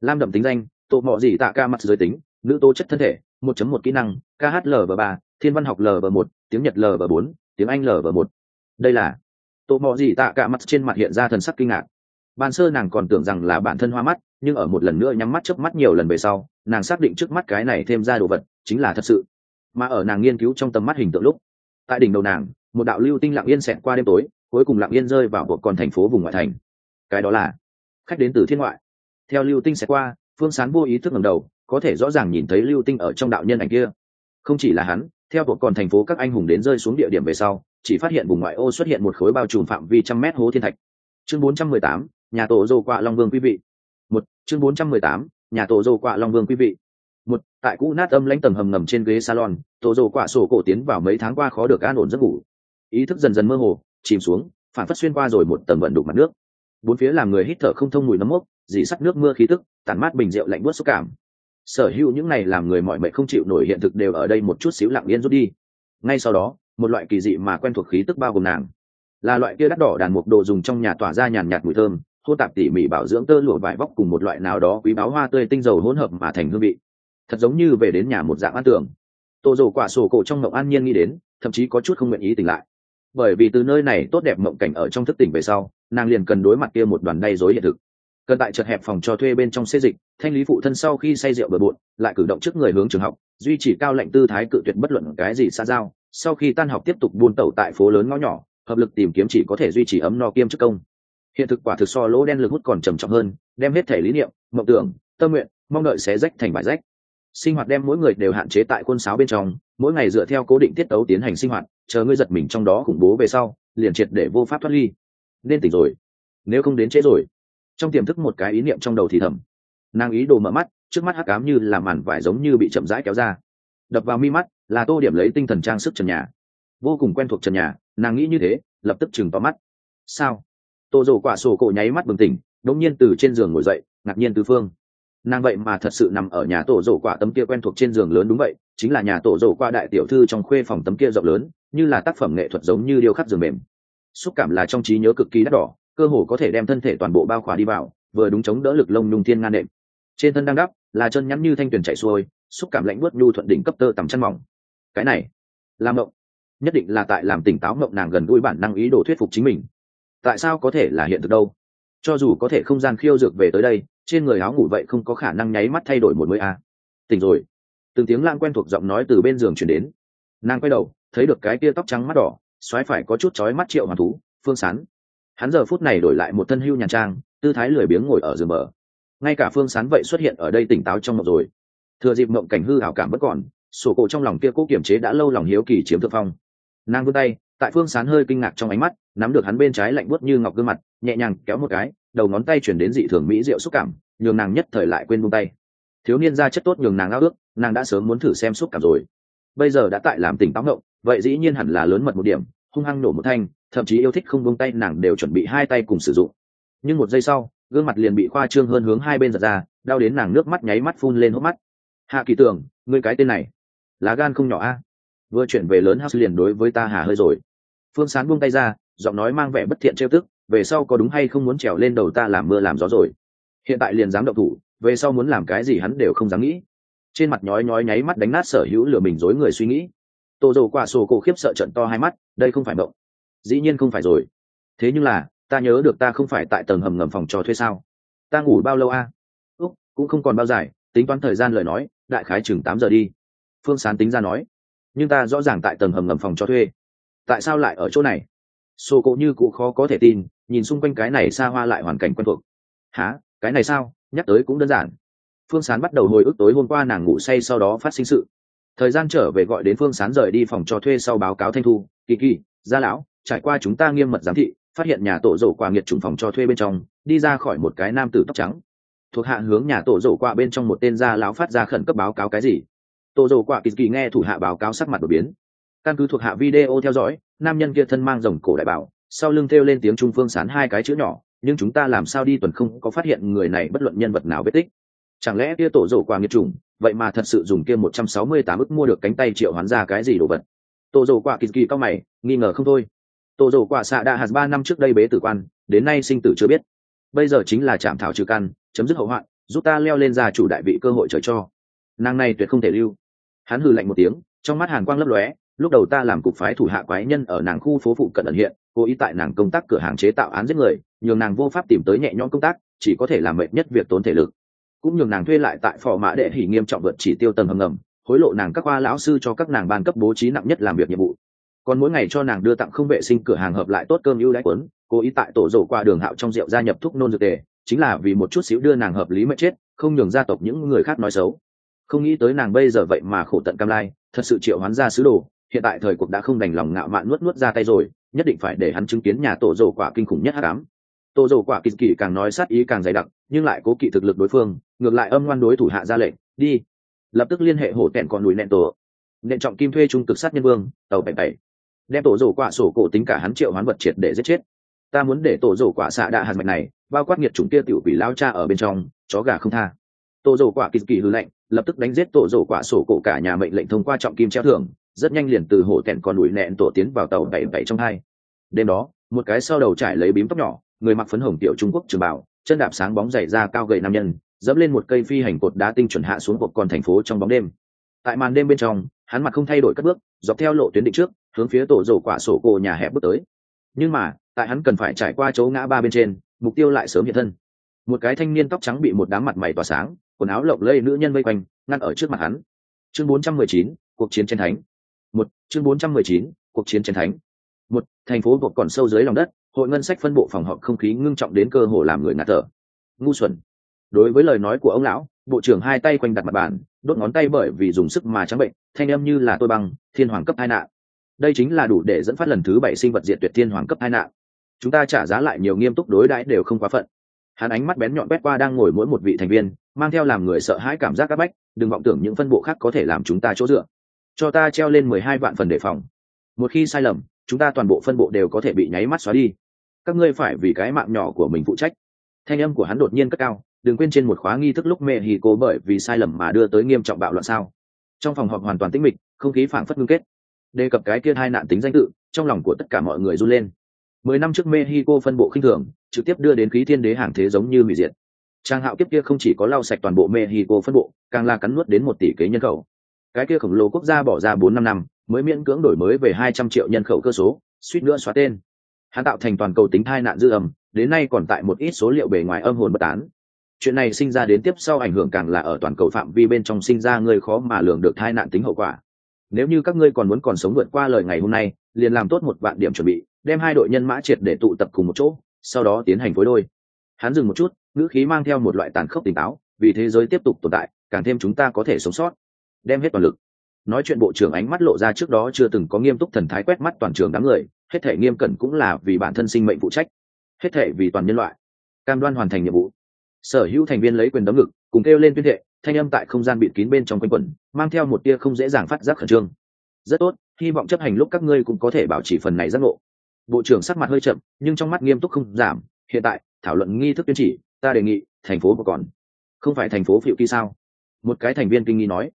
Lam đậm tính danh, tổ mò gì tạ cả mặt giới tính, nữ tố chất thân thể 1.1 kỹ năng khlv ba, thiên văn học lv một, tiếng nhật lv bốn, tiếng anh lv một. Đây là tô mò gì tạ cả mặt trên mặt hiện ra thần sắc kinh ngạc. Ban sơ nàng còn tưởng rằng là bản thân hoa mắt, nhưng ở một lần nữa nhắm mắt chớp mắt nhiều lần về sau, nàng xác định trước mắt cái này thêm ra đồ vật chính là thật sự. Mà ở nàng nghiên cứu trong tầm mắt hình tượng lúc, tại đỉnh đầu nàng, một đạo lưu tinh lặng yên xẹt qua đêm tối, cuối cùng lặng yên rơi vào một con thành phố vùng ngoại thành. Cái đó là khách đến từ thiên ngoại. Theo lưu tinh xẹt qua, phương sán vô ý thức ngầm đầu, có thể rõ ràng nhìn thấy lưu tinh ở trong đạo nhân ảnh kia. Không chỉ là hắn, theo cuộc còn thành phố các anh hùng đến rơi xuống địa điểm về sau chỉ phát hiện vùng ngoại ô xuất hiện một khối bao trùm phạm vi trăm mét hố thiên thạch. Chương 418, nhà tổ dô quạ long vương quý vị. Một chương 418, nhà tổ dô quạ long vương quý vị. Một tại cũ nát âm lãnh tầng hầm ngầm trên ghế salon tổ dô quạ sổ cổ tiến vào mấy tháng qua khó được an ổn giấc ngủ. Ý thức dần dần mơ hồ chìm xuống phản phất xuyên qua rồi một tầng vận đục mặt nước. Bốn phía làm người hít thở không thông mùi nấm mốc dì sắc nước mưa khí tức tản mát bình rượu lạnh buốt xúc cảm. Sở hữu những này làm người mọi mệnh không chịu nổi hiện thực đều ở đây một chút xíu lặng yên rút đi. Ngay sau đó một loại kỳ dị mà quen thuộc khí tức bao gồm nàng. Là loại kia đắt đỏ đàn mục đồ dùng trong nhà tỏa ra nhàn nhạt mùi thơm hô tạp tỉ mỉ bảo dưỡng tơ lụa vải vóc cùng một loại nào đó quý báo hoa tươi tinh dầu hỗn hợp mà thành hương vị. Thật giống như về đến nhà một dạng ăn tưởng. Tô dồ quả sổ cổ trong mộng an nhiên nghĩ đến, thậm chí có chút không nguyện ý tỉnh lại. Bởi vì từ nơi này tốt đẹp mộng cảnh ở trong thức tỉnh về sau, nàng liền cần đối mặt kia một đoàn đay dối hiện thực. Cần tại chật hẹp phòng cho thuê bên trong xê dịch, thanh lý phụ thân sau khi say rượu bừa bộn, lại cử động trước người hướng trường học, duy trì cao lệnh tư thái cự tuyệt bất luận cái gì xa giao sau khi tan học tiếp tục buôn tẩu tại phố lớn ngõ nhỏ, hợp lực tìm kiếm chỉ có thể duy trì ấm no kiêm chức công. Hiện thực quả thực so lỗ đen lực hút còn trầm trọng hơn, đem hết thể lý niệm, mộng tưởng, tâm nguyện, mong đợi xé rách thành bài rách. Sinh hoạt đem mỗi người đều hạn chế tại quân sáo bên trong, mỗi ngày dựa theo cố định tiết tấu tiến hành sinh hoạt, chờ ngươi giật mình trong đó khủng bố về sau, liền triệt để vô pháp thoát ly. Nên tỉnh rồi. Nếu không đến trễ rồi. Trong tiềm thức một cái ý niệm trong đầu thì thầm. Nàng ý đồ mở mắt, trước mắt hắc ám như là màn vải giống như bị chậm rãi kéo ra đập vào mi mắt, là tô điểm lấy tinh thần trang sức trần nhà. Vô cùng quen thuộc trần nhà, nàng nghĩ như thế, lập tức chừng tóm mắt. Sao? Tô rổ quả sổ cổ nháy mắt bừng tỉnh đống nhiên từ trên giường ngồi dậy, ngạc nhiên tứ phương. Nàng vậy mà thật sự nằm ở nhà tổ rổ quả tấm kia quen thuộc trên giường lớn đúng vậy, chính là nhà tổ rổ qua đại tiểu thư trong khuê phòng tấm kia rộng lớn, như là tác phẩm nghệ thuật giống như điêu khắc giường mềm. Xúc cảm là trong trí nhớ cực kỳ đắt đỏ, cơ hồ có thể đem thân thể toàn bộ bao khỏa đi vào, vừa đúng chống đỡ lực lông nhung thiên ngan nệm trên thân đang đắp, là chân nhắn như thanh tuyền chạy xuôi, xúc cảm lạnh bớt nhu thuận đỉnh cấp tơ tầm chân mỏng. Cái này làm mộng. Nhất định là tại làm tỉnh táo mộng nàng gần gũi bản năng ý đồ thuyết phục chính mình. Tại sao có thể là hiện thực đâu? Cho dù có thể không gian khiêu dược về tới đây, trên người áo ngủ vậy không có khả năng nháy mắt thay đổi một mươi a. Tỉnh rồi. Từng tiếng lan quen thuộc giọng nói từ bên giường chuyển đến. Nàng quay đầu, thấy được cái tia tóc trắng mắt đỏ, xoáy phải có chút chói mắt triệu hoàng thú, phương sán. Hắn giờ phút này đổi lại một thân hưu nhàn trang, tư thái lười biếng ngồi ở giường bờ ngay cả phương sán vậy xuất hiện ở đây tỉnh táo trong mộng rồi. Thừa dịp mộng cảnh hư hảo cảm bất còn, sổ cổ trong lòng kia cố kiềm chế đã lâu lòng hiếu kỳ chiếm thượng phong. Nàng vươn tay, tại phương sán hơi kinh ngạc trong ánh mắt, nắm được hắn bên trái lạnh buốt như ngọc gương mặt, nhẹ nhàng kéo một cái, đầu ngón tay chuyển đến dị thường mỹ diệu xúc cảm, nhường nàng nhất thời lại quên buông tay. Thiếu niên ra chất tốt nhường nàng ao ước, nàng đã sớm muốn thử xem xúc cảm rồi. Bây giờ đã tại làm tỉnh táo ngộng vậy dĩ nhiên hẳn là lớn mật một điểm, hung hăng nổ một thanh, thậm chí yêu thích không buông tay nàng đều chuẩn bị hai tay cùng sử dụng. Nhưng một giây sau gương mặt liền bị khoa trương hơn hướng hai bên giật ra, đau đến nàng nước mắt nháy mắt phun lên hốc mắt. Hạ kỳ tưởng, ngươi cái tên này, lá gan không nhỏ a. Vừa chuyển về lớn house liền đối với ta hà hơi rồi. Phương sán buông tay ra, giọng nói mang vẻ bất thiện trêu tức, về sau có đúng hay không muốn trèo lên đầu ta làm mưa làm gió rồi. Hiện tại liền dám động thủ, về sau muốn làm cái gì hắn đều không dám nghĩ. Trên mặt nhói nhói nháy mắt đánh nát sở hữu lửa mình dối người suy nghĩ. Tô dầu qua sổ cổ khiếp sợ trận to hai mắt, đây không phải mộng. Dĩ nhiên không phải rồi. Thế nhưng là ta nhớ được ta không phải tại tầng hầm ngầm phòng trò thuê sao? Ta ngủ bao lâu a? À? úc, cũng không còn bao dài, tính toán thời gian lời nói, đại khái chừng tám giờ đi. Phương sán tính ra nói. Nhưng ta rõ ràng tại tầng hầm ngầm phòng cho thuê. Tại sao lại ở chỗ này? Sô cộ như cụ khó có thể tin, nhìn xung quanh cái này xa hoa lại hoàn cảnh quen thuộc. Há cái này sao? Nhắc tới cũng đơn giản. Phương sán bắt đầu hồi ức tối hôm qua nàng ngủ say sau đó phát sinh sự. Thời gian trở về gọi đến phương sán rời đi phòng cho thuê sau báo cáo thanh thu. Kỳ kỳ, gia lão, trải qua chúng ta nghiêm mật giám thị phát hiện nhà tổ rổ quả nghiệt trùng phòng cho thuê bên trong, đi ra khỏi một cái nam tử tóc trắng. Thuộc hạ hướng nhà tổ rổ quả bên trong một tên gia lão phát ra khẩn cấp báo cáo cái gì? Tổ rổ quả kỳ kỳ nghe thủ hạ báo cáo sắc mặt đột biến. Căn cứ thuộc hạ video theo dõi, nam nhân kia thân mang rồng cổ đại bảo, sau lưng thêu lên tiếng trung phương sán hai cái chữ nhỏ, nhưng chúng ta làm sao đi tuần không có phát hiện người này bất luận nhân vật nào vết tích. Chẳng lẽ kia tổ rổ quả nghiệt trùng, vậy mà thật sự dùng kia một trăm sáu mươi tám ức mua được cánh tay triệu hoán ra cái gì đồ vật? Tổ rổ quả kỳ kỳ cao mày, nghi ngờ không thôi tổ rổ quả xạ đã hạt ba năm trước đây bế tử quan, đến nay sinh tử chưa biết. Bây giờ chính là chạm thảo trừ căn, chấm dứt hậu hoạn, giúp ta leo lên ra chủ đại vị cơ hội trời cho. Nàng này tuyệt không thể lưu. Hắn hừ lạnh một tiếng, trong mắt hàn quang lấp lóe, lúc đầu ta làm cục phái thủ hạ quái nhân ở nàng khu phố phụ cận ẩn hiện, cố ý tại nàng công tác cửa hàng chế tạo án giết người, nhường nàng vô pháp tìm tới nhẹ nhõm công tác, chỉ có thể làm mệt nhất việc tốn thể lực. Cũng nhường nàng thuê lại tại phò mã đệ hỉ nghiêm trọng vượt chỉ tiêu tầng hầm ngầm, hối lộ nàng các khoa lão sư cho các nàng ban cấp bố trí nặng nhất làm việc nhiệm vụ còn mỗi ngày cho nàng đưa tặng không vệ sinh cửa hàng hợp lại tốt cơm ưu đãi quấn cố ý tại tổ rổ qua đường hạo trong rượu gia nhập thuốc nôn dược tề, chính là vì một chút xíu đưa nàng hợp lý mệnh chết, không nhường gia tộc những người khác nói xấu. Không nghĩ tới nàng bây giờ vậy mà khổ tận cam lai, thật sự triệu hoán ra sứ đồ, hiện tại thời cuộc đã không đành lòng ngạo mạn nuốt nuốt ra tay rồi, nhất định phải để hắn chứng kiến nhà tổ rổ quả kinh khủng nhất hát cám tổ rổ quả kỳ kỳ càng nói sát ý càng dày đặc, nhưng lại cố kỵ thực lực đối phương, ngược lại âm ngoan đối thủ hạ ra lệnh, đi. Lập tức liên hệ hổ tẹn còn núi nẹn tổ. Nện trọng kim thuê trung cực sát nhân vương, tàu bảy bảy đem tổ rổ quả sổ cổ tính cả hắn triệu hoán vật triệt để giết chết. Ta muốn để tổ rổ quả xạ đạ hạt mạch này, bao quát nghiệt chủng kia tiểu quỷ lao cha ở bên trong, chó gà không tha. Tổ rổ quả kỳ kỳ hư lệnh, lập tức đánh giết tổ rổ quả sổ cổ cả nhà mệnh lệnh thông qua trọng kim treo thưởng, rất nhanh liền từ hổ tẹn còn đuổi nẹn tổ tiến vào tàu bảy bảy trong hai. Đêm đó, một cái sau đầu trải lấy bím tóc nhỏ, người mặc phấn hồng tiểu trung quốc trường bảo chân đạp sáng bóng dày ra cao gậy nam nhân, dẫm lên một cây phi hành cột đá tinh chuẩn hạ xuống cột con thành phố trong bóng đêm. Tại màn đêm bên trong, hắn mặt không thay đổi các bước, dọc theo lộ tuyến định trước hướng phía tổ rổ quả sổ cổ nhà hẹp bước tới. Nhưng mà tại hắn cần phải trải qua chỗ ngã ba bên trên mục tiêu lại sớm hiện thân. Một cái thanh niên tóc trắng bị một đám mặt mày tỏa sáng quần áo lộng lây nữ nhân vây quanh ngăn ở trước mặt hắn. Chương 419, cuộc chiến trên thánh. Một chương 419, cuộc chiến trên thánh. Một thành phố vột còn sâu dưới lòng đất hội ngân sách phân bộ phòng họp không khí ngưng trọng đến cơ hồ làm người ngạt thở. Ngu xuẩn. Đối với lời nói của ông lão bộ trưởng hai tay quanh đặt mặt bàn đốt ngón tay bởi vì dùng sức mà trắng bệnh thanh em như là tôi băng thiên hoàng cấp hai nạn đây chính là đủ để dẫn phát lần thứ bảy sinh vật diệt tuyệt thiên hoàng cấp hai nạn. Chúng ta trả giá lại nhiều nghiêm túc đối đãi đều không quá phận. Hắn ánh mắt bén nhọn quét qua đang ngồi mỗi một vị thành viên, mang theo làm người sợ hãi cảm giác áp bách, đừng vọng tưởng những phân bộ khác có thể làm chúng ta chỗ dựa. Cho ta treo lên mười hai vạn phần đề phòng. Một khi sai lầm, chúng ta toàn bộ phân bộ đều có thể bị nháy mắt xóa đi. Các ngươi phải vì cái mạng nhỏ của mình phụ trách. Thanh âm của hắn đột nhiên cất cao, đừng quên trên một khóa nghi thức lúc mẹ hì cố bởi vì sai lầm mà đưa tới nghiêm trọng bạo loạn sao. Trong phòng họp hoàn toàn tĩnh mịch, không khí phảng phất ngưng kết đề cập cái kia hai nạn tính danh tự, trong lòng của tất cả mọi người run lên. Mười năm trước mexico phân bộ khinh thường, trực tiếp đưa đến khí thiên đế hàng thế giống như hủy diệt. Trang hạo kiếp kia không chỉ có lau sạch toàn bộ mexico phân bộ, càng là cắn nuốt đến một tỷ kế nhân khẩu. Cái kia khổng lồ quốc gia bỏ ra bốn năm năm, mới miễn cưỡng đổi mới về hai trăm triệu nhân khẩu cơ số, suýt nữa xóa tên. Hắn tạo thành toàn cầu tính thai nạn dư âm, đến nay còn tại một ít số liệu bề ngoài âm hồn bất tán. Chuyện này sinh ra đến tiếp sau ảnh hưởng càng là ở toàn cầu phạm vi bên trong sinh ra người khó mà lường được thai nạn tính hậu quả nếu như các ngươi còn muốn còn sống vượt qua lời ngày hôm nay, liền làm tốt một vạn điểm chuẩn bị, đem hai đội nhân mã triệt để tụ tập cùng một chỗ, sau đó tiến hành phối đôi. Hắn dừng một chút, ngữ khí mang theo một loại tàn khốc tỉnh táo, vì thế giới tiếp tục tồn tại, càng thêm chúng ta có thể sống sót. Đem hết toàn lực. Nói chuyện bộ trưởng ánh mắt lộ ra trước đó chưa từng có nghiêm túc thần thái quét mắt toàn trường đám người, hết thể nghiêm cẩn cũng là vì bản thân sinh mệnh phụ trách, hết thể vì toàn nhân loại. Cam đoan hoàn thành nhiệm vụ. Sở hữu thành viên lấy quyền đấm ngực, cùng kêu lên tuyên thệ thanh âm tại không gian bịt kín bên trong quanh quẩn, mang theo một tia không dễ dàng phát giác khẩn trương. Rất tốt, hy vọng chấp hành lúc các ngươi cũng có thể bảo trì phần này giác ngộ. Bộ trưởng sắc mặt hơi chậm, nhưng trong mắt nghiêm túc không giảm. Hiện tại, thảo luận nghi thức tuyên chỉ, ta đề nghị, thành phố mà còn không phải thành phố phiệu kỳ sao? Một cái thành viên kinh nghi nói.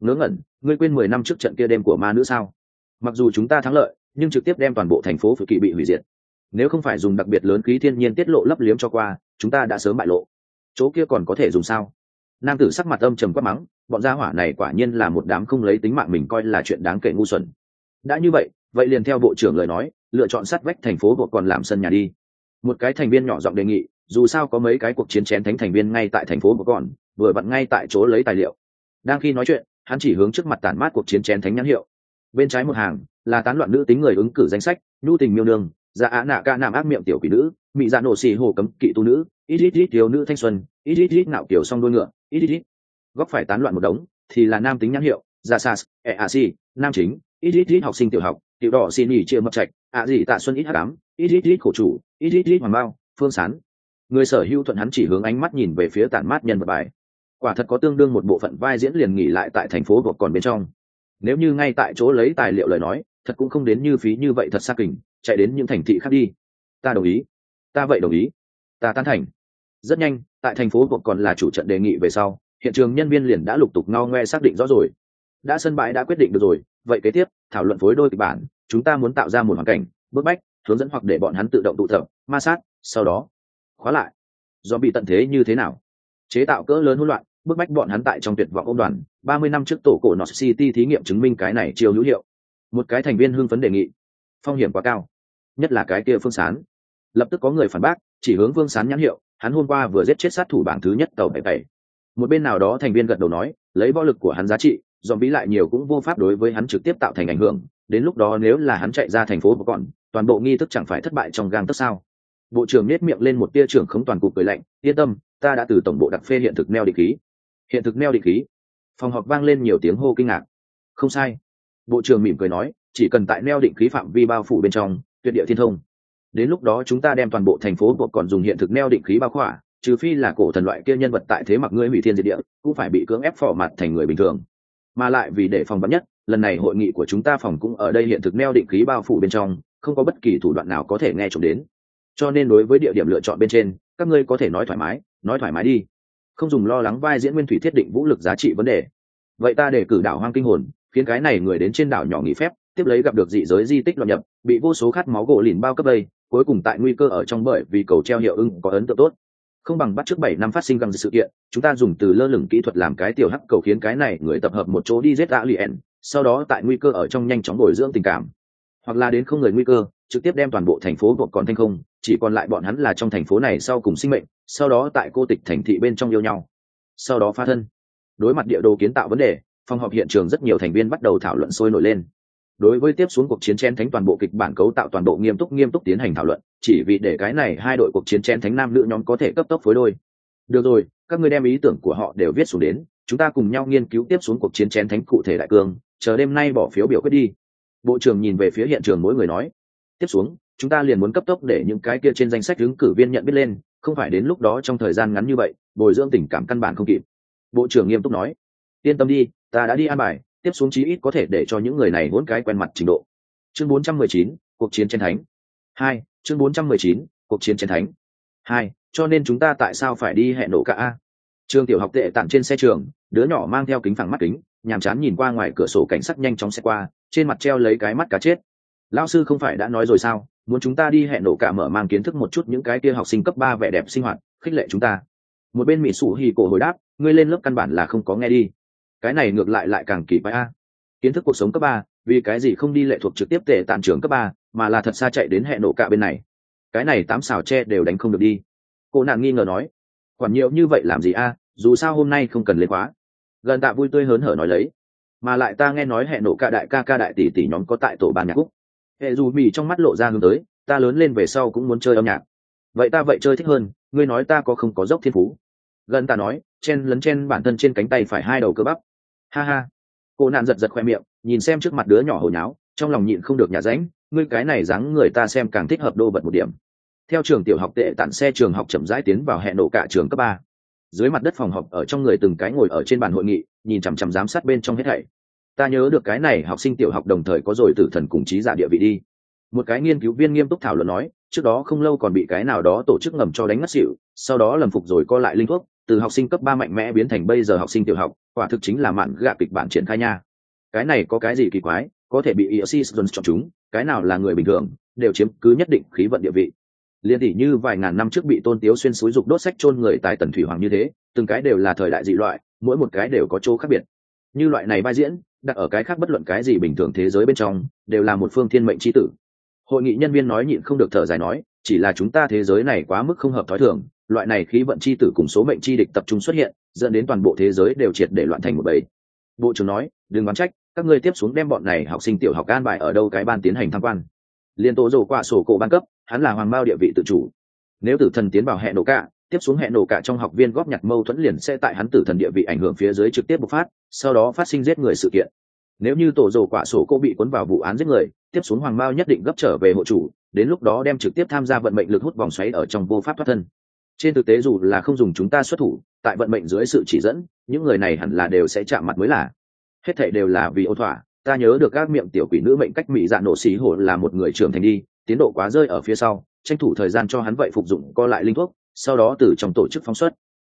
Ngớ ngẩn, ngươi quên mười năm trước trận kia đêm của ma nữ sao? Mặc dù chúng ta thắng lợi, nhưng trực tiếp đem toàn bộ thành phố phiệu kỳ bị hủy diệt. Nếu không phải dùng đặc biệt lớn khí thiên nhiên tiết lộ lấp liếm cho qua, chúng ta đã sớm bại lộ. Chỗ kia còn có thể dùng sao? Nam tử sắc mặt âm trầm quát mắng, bọn gia hỏa này quả nhiên là một đám không lấy tính mạng mình coi là chuyện đáng kể ngu xuẩn. Đã như vậy vậy liền theo bộ trưởng lời nói, lựa chọn sát vách thành phố buộc còn làm sân nhà đi. Một cái thành viên nhỏ giọng đề nghị, dù sao có mấy cái cuộc chiến chén thánh thành viên ngay tại thành phố buộc còn, vừa vặn ngay tại chỗ lấy tài liệu. Đang khi nói chuyện, hắn chỉ hướng trước mặt tản mát cuộc chiến chén thánh nhãn hiệu. Bên trái một hàng, là tán loạn nữ tính người ứng cử danh sách, nhu tình miêu nương dạ á nạ ca nam ác miệng tiểu quỷ nữ, mị dạ nổ xì hồ cấm kỵ tu nữ, ít ít ít thiếu nữ thanh xuân, ít ít ít nạo kiểu song đôi ngựa ít ít ít. Góc phải tán loạn một đống, thì là nam tính nhãn hiệu dạ sas e a si, nam chính. Ít ít ít học sinh tiểu học, tiểu đỏ xin nghỉ chia mập trạch, ạ gì tạ xuân ít hát đám, ít ít ít khổ chủ, ít ít ít hoàng bao, phương sán. Người sở hữu thuận hắn chỉ hướng ánh mắt nhìn về phía tản mát nhân vật bài. Quả thật có tương đương một bộ phận vai diễn liền nghỉ lại tại thành phố gộp còn bên trong. Nếu như ngay tại chỗ lấy tài liệu lời nói, thật cũng không đến như phí như vậy thật xa kình, chạy đến những thành thị khác đi. Ta đồng ý. Ta vậy đồng ý. Ta tán thành. Rất nhanh tại thành phố gộp còn là chủ trận đề nghị về sau, hiện trường nhân viên liền đã lục tục ngao ngoe xác định rõ rồi. Đã sân bãi đã quyết định được rồi, vậy kế tiếp, thảo luận phối đôi kịch bản, chúng ta muốn tạo ra một hoàn cảnh, bức bách, hướng dẫn hoặc để bọn hắn tự động tụ tập, ma sát, sau đó, khóa lại. Do bị tận thế như thế nào? Chế tạo cỡ lớn hỗn loạn, bức bách bọn hắn tại trong tuyệt vọng ông đoàn, ba mươi năm trước tổ cổ North City thí nghiệm chứng minh cái này chiều hữu hiệu. Một cái thành viên hưng phấn đề nghị. Phong hiểm quá cao. Nhất là cái kia phương sán. Lập tức có người phản bác, chỉ hướng phương sán nhãn hiệu hắn hôm qua vừa giết chết sát thủ bảng thứ nhất tàu bảy bảy. Một bên nào đó thành viên gật đầu nói, lấy võ lực của hắn giá trị dòm bí lại nhiều cũng vô pháp đối với hắn trực tiếp tạo thành ảnh hưởng, đến lúc đó nếu là hắn chạy ra thành phố và còn toàn bộ nghi thức chẳng phải thất bại trong gang tức sao? Bộ trưởng nết miệng lên một tia trưởng không toàn cục cười lạnh, yên tâm, ta đã từ tổng bộ đặc phê hiện thực neo định khí. Hiện thực neo định khí. Phòng họp vang lên nhiều tiếng hô kinh ngạc. Không sai. Bộ trưởng mỉm cười nói, chỉ cần tại neo định khí phạm vi bao phủ bên trong, tuyệt địa thiên thông đến lúc đó chúng ta đem toàn bộ thành phố buộc còn dùng hiện thực neo định khí bao khỏa, trừ phi là cổ thần loại kia nhân vật tại thế mặc ngươi hủy thiên diệt địa, cũng phải bị cưỡng ép phỏ mặt thành người bình thường. Mà lại vì để phòng vắn nhất, lần này hội nghị của chúng ta phòng cũng ở đây hiện thực neo định khí bao phủ bên trong, không có bất kỳ thủ đoạn nào có thể nghe trộm đến. Cho nên đối với địa điểm lựa chọn bên trên, các ngươi có thể nói thoải mái, nói thoải mái đi. Không dùng lo lắng vai diễn nguyên thủy thiết định vũ lực giá trị vấn đề. Vậy ta để cử đảo hoang kinh hồn, khiến cái này người đến trên đảo nhỏ nghỉ phép, tiếp lấy gặp được dị giới di tích loạn nhập, bị vô số khát máu gỗ lìn bao cấp đây cuối cùng tại nguy cơ ở trong bởi vì cầu treo hiệu ưng có ấn tượng tốt. Không bằng bắt trước bảy năm phát sinh găng sự kiện, chúng ta dùng từ lơ lửng kỹ thuật làm cái tiểu hắc cầu khiến cái này người tập hợp một chỗ đi giết đã liền sau đó tại nguy cơ ở trong nhanh chóng bồi dưỡng tình cảm. Hoặc là đến không người nguy cơ, trực tiếp đem toàn bộ thành phố buộc còn thanh không, chỉ còn lại bọn hắn là trong thành phố này sau cùng sinh mệnh, sau đó tại cô tịch thành thị bên trong yêu nhau. Sau đó pha thân. Đối mặt địa đồ kiến tạo vấn đề, phòng họp hiện trường rất nhiều thành viên bắt đầu thảo luận sôi nổi lên đối với tiếp xuống cuộc chiến chen thánh toàn bộ kịch bản cấu tạo toàn bộ nghiêm túc nghiêm túc tiến hành thảo luận, chỉ vì để cái này hai đội cuộc chiến chen thánh nam nữ nhóm có thể cấp tốc phối đôi. Được rồi, các ngươi đem ý tưởng của họ đều viết xuống đến, chúng ta cùng nhau nghiên cứu tiếp xuống cuộc chiến chen thánh cụ thể đại cương, chờ đêm nay bỏ phiếu biểu quyết đi. Bộ trưởng nhìn về phía hiện trường mỗi người nói. Tiếp xuống, chúng ta liền muốn cấp tốc để những cái kia trên danh sách ứng cử viên nhận biết lên, không phải đến lúc đó trong thời gian ngắn như vậy, bồi dưỡng tình cảm căn bản không kịp. Bộ trưởng nghiêm túc nói. Yên tâm đi, ta đã đi an bài tiếp xuống chí ít có thể để cho những người này muốn cái quen mặt trình độ. Chương 419, cuộc chiến chiến thánh. Hai chương 419, cuộc chiến chiến thánh. Hai cho nên chúng ta tại sao phải đi hẹn nổ cả a? Trường tiểu học tệ tặng trên xe trường đứa nhỏ mang theo kính phẳng mắt kính nhàm chán nhìn qua ngoài cửa sổ cảnh sát nhanh chóng xe qua trên mặt treo lấy cái mắt cá chết. Lão sư không phải đã nói rồi sao? Muốn chúng ta đi hẹn nổ cả mở mang kiến thức một chút những cái kia học sinh cấp ba vẻ đẹp sinh hoạt khích lệ chúng ta. Một bên mỹ sụ hì cổ hồi đáp ngươi lên lớp căn bản là không có nghe đi cái này ngược lại lại càng kỳ quái a. Kiến thức cuộc sống cấp ba, vì cái gì không đi lệ thuộc trực tiếp tệ tàn trường cấp ba, mà là thật xa chạy đến hẹn nổ cả bên này. Cái này tám xào tre đều đánh không được đi. Cô nàng nghi ngờ nói, quản nhiều như vậy làm gì a, dù sao hôm nay không cần lên khóa gần tạ vui tươi hớn hở nói lấy, mà lại ta nghe nói hẹn nổ cả đại ca ca đại tỷ tỷ nhóm có tại tổ bàn nhạc cúc hệ dù mì trong mắt lộ ra hướng tới, ta lớn lên về sau cũng muốn chơi âm nhạc. Vậy ta vậy chơi thích hơn, ngươi nói ta có không có dốc thiên phú. Gần ta nói, chen lấn chen bản thân trên cánh tay phải hai đầu cơ bắp ha ha. Cô nạn giật giật khoe miệng, nhìn xem trước mặt đứa nhỏ hồi nháo, trong lòng nhịn không được nhà ránh, ngươi cái này dáng người ta xem càng thích hợp đô vật một điểm. Theo trường tiểu học tệ tản xe trường học chậm rãi tiến vào hẹn nổ cả trường cấp ba. Dưới mặt đất phòng họp ở trong người từng cái ngồi ở trên bàn hội nghị, nhìn chằm chằm giám sát bên trong hết thảy. Ta nhớ được cái này, học sinh tiểu học đồng thời có rồi tử thần cùng trí giả địa vị đi. Một cái nghiên cứu viên nghiêm túc thảo luận nói, trước đó không lâu còn bị cái nào đó tổ chức ngầm cho đánh mất xỉu, sau đó lầm phục rồi co lại linh thuốc từ học sinh cấp ba mạnh mẽ biến thành bây giờ học sinh tiểu học, quả thực chính là mạn gạ kịch bản triển khai nha. Cái này có cái gì kỳ quái, có thể bị EOC Jones chọn chúng, cái nào là người bình thường, đều chiếm cứ nhất định khí vận địa vị. Liên tỷ như vài ngàn năm trước bị tôn tiếu xuyên suối dục đốt sách chôn người tại tần thủy hoàng như thế, từng cái đều là thời đại dị loại, mỗi một cái đều có chỗ khác biệt. Như loại này vai diễn, đặt ở cái khác bất luận cái gì bình thường thế giới bên trong, đều là một phương thiên mệnh chi tử. Hội nghị nhân viên nói nhịn không được thở dài nói, chỉ là chúng ta thế giới này quá mức không hợp thói thường loại này khí vận chi tử cùng số mệnh chi địch tập trung xuất hiện, dẫn đến toàn bộ thế giới đều triệt để loạn thành một bầy. Bộ trưởng nói, đừng oán trách, các ngươi tiếp xuống đem bọn này học sinh tiểu học an bài ở đâu cái ban tiến hành tham quan. Liên tố rổ qua sổ cổ ban cấp, hắn là hoàng bao địa vị tự chủ. Nếu tử thần tiến vào hệ nổ cả, tiếp xuống hệ nổ cả trong học viên góp nhặt mâu thuẫn liền sẽ tại hắn tử thần địa vị ảnh hưởng phía dưới trực tiếp bộc phát, sau đó phát sinh giết người sự kiện. Nếu như tổ rổ quả sổ cô bị cuốn vào vụ án giết người, tiếp xuống hoàng bao nhất định gấp trở về hộ chủ, đến lúc đó đem trực tiếp tham gia vận mệnh lực hút vòng xoáy ở trong vô pháp thoát thân trên thực tế dù là không dùng chúng ta xuất thủ, tại vận mệnh dưới sự chỉ dẫn, những người này hẳn là đều sẽ chạm mặt mới là. Hết thệ đều là vì ô thỏa. Ta nhớ được các miệng tiểu quỷ nữ mệnh cách mỹ dạ nổ xí hổ là một người trưởng thành đi, tiến độ quá rơi ở phía sau, tranh thủ thời gian cho hắn vậy phục dụng co lại linh thuốc, sau đó từ trong tổ chức phóng xuất.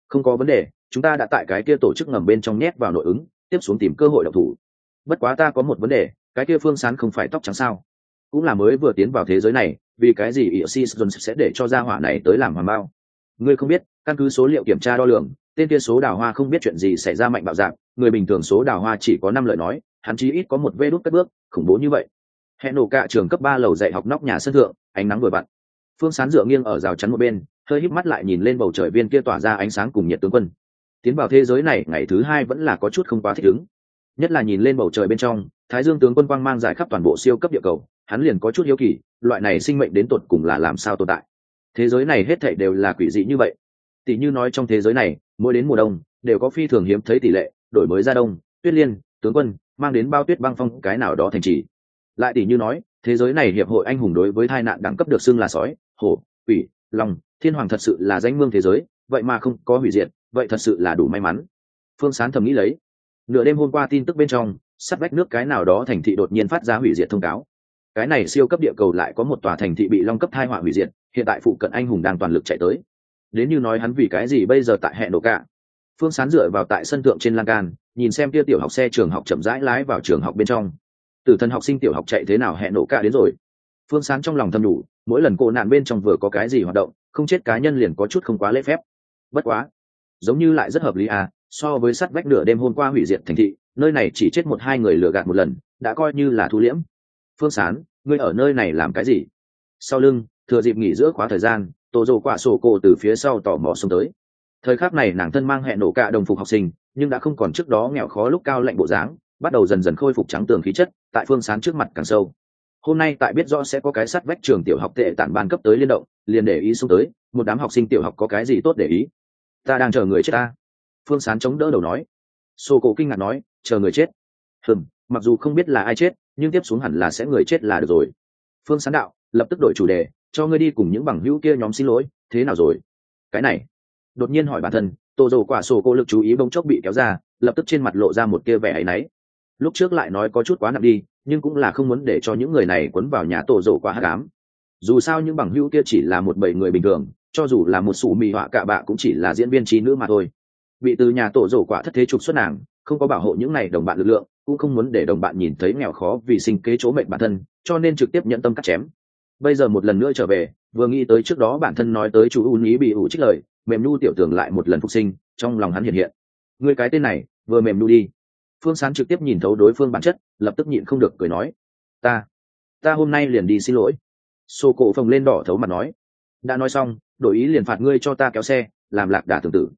Không có vấn đề, chúng ta đã tại cái kia tổ chức ngầm bên trong nhét vào nội ứng, tiếp xuống tìm cơ hội độc thủ. Bất quá ta có một vấn đề, cái kia phương sán không phải tóc trắng sao? Cũng là mới vừa tiến vào thế giới này, vì cái gì ỉa si sẽ để cho gia hỏa này tới làm hoàng bao? Ngươi không biết, căn cứ số liệu kiểm tra đo lường, tên kia số đào hoa không biết chuyện gì xảy ra mạnh bạo dạng, người bình thường số đào hoa chỉ có năm lời nói, hắn chí ít có một vê đốt cất bước, khủng bố như vậy. Hẹn nổ cả trường cấp ba lầu dạy học nóc nhà sân thượng, ánh nắng vừa vặn. Phương sán dựa nghiêng ở rào chắn một bên, hơi híp mắt lại nhìn lên bầu trời viên kia tỏa ra ánh sáng cùng nhiệt tướng quân. Tiến vào thế giới này, ngày thứ hai vẫn là có chút không quá thích ứng. Nhất là nhìn lên bầu trời bên trong, thái dương tướng quân quang mang dài khắp toàn bộ siêu cấp địa cầu, hắn liền có chút hiếu kỳ, loại này sinh mệnh đến tột cùng là làm sao tồn tại? Thế giới này hết thảy đều là quỷ dị như vậy. Tỷ như nói trong thế giới này, mỗi đến mùa đông, đều có phi thường hiếm thấy tỷ lệ đổi mới ra đông, tuyết liên, tướng quân, mang đến bao tuyết băng phong cái nào đó thành trì. Lại tỷ như nói, thế giới này hiệp hội anh hùng đối với tai nạn đẳng cấp được xưng là sói, hổ, quỷ, long, thiên hoàng thật sự là danh mương thế giới, vậy mà không có hủy diệt, vậy thật sự là đủ may mắn. Phương sán thầm nghĩ lấy. Nửa đêm hôm qua tin tức bên trong, sắt vách nước cái nào đó thành thị đột nhiên phát ra hủy diệt thông cáo. Cái này siêu cấp địa cầu lại có một tòa thành thị bị long cấp thai họa hủy diệt hiện tại phụ cận anh hùng đang toàn lực chạy tới. Đến như nói hắn vì cái gì bây giờ tại hẹn nổ cả. Phương sán dựa vào tại sân thượng trên lan can, nhìn xem kia tiểu học xe trường học chậm rãi lái vào trường học bên trong. Tử thần học sinh tiểu học chạy thế nào hẹn nổ cả đến rồi? Phương sán trong lòng thầm đủ mỗi lần cô nạn bên trong vừa có cái gì hoạt động, không chết cá nhân liền có chút không quá lễ phép. Bất quá, giống như lại rất hợp lý à so với sắt vách nửa đêm hôm qua hủy diệt thành thị, nơi này chỉ chết một hai người lừa gạt một lần, đã coi như là thu liễm. Phương sán, ngươi ở nơi này làm cái gì? Sau lưng thừa dịp nghỉ giữa khóa thời gian tổ rồ quả sổ cổ từ phía sau tỏ mò xông tới. Thời khắc này nàng thân mang hẹn nổ cả đồng phục học sinh, nhưng đã không còn trước đó nghèo khó lúc cao lạnh bộ dáng, bắt đầu dần dần khôi phục trắng tường khí chất, tại phương sán trước mặt càng sâu. Hôm nay tại biết rõ sẽ có cái sắt vách trường tiểu học tệ tản ban cấp tới liên động, liền để ý xuống tới, một đám học sinh tiểu học có cái gì tốt để ý? Ta đang chờ người chết ta. Phương sán chống đỡ đầu nói. Sô cổ kinh ngạc nói, chờ người chết. Hừm, mặc dù không biết là ai chết, nhưng tiếp xuống hẳn là sẽ người chết là được rồi. Phương sán đạo, lập tức đổi chủ đề cho ngươi đi cùng những bằng hữu kia nhóm xin lỗi, thế nào rồi? Cái này, đột nhiên hỏi bản thân, tô dầu quả sổ cô lực chú ý bông chốc bị kéo ra, lập tức trên mặt lộ ra một kia vẻ áy náy. Lúc trước lại nói có chút quá nặng đi, nhưng cũng là không muốn để cho những người này quấn vào nhà tổ dầu quá hát cám dù sao những bằng hữu kia chỉ là một bảy người bình thường, cho dù là một sủ mì họa cạ bạ cũng chỉ là diễn viên trí nữ mà thôi. Bị từ nhà tổ dầu quả thất thế trục xuất nàng, không có bảo hộ những này đồng bạn lực lượng, cũng không muốn để đồng bạn nhìn thấy nghèo khó vì sinh kế chỗ mệnh bản thân, cho nên trực tiếp nhận tâm cắt chém bây giờ một lần nữa trở về, vừa nghĩ tới trước đó bản thân nói tới chú u ý bị ủ trích lời, mềm nu tiểu tưởng lại một lần phục sinh, trong lòng hắn hiện hiện. Người cái tên này, vừa mềm nu đi. Phương sán trực tiếp nhìn thấu đối phương bản chất, lập tức nhịn không được cười nói, ta ta hôm nay liền đi xin lỗi. Xô cổ phồng lên đỏ thấu mặt nói, đã nói xong, đổi ý liền phạt ngươi cho ta kéo xe, làm lạc đà tương tự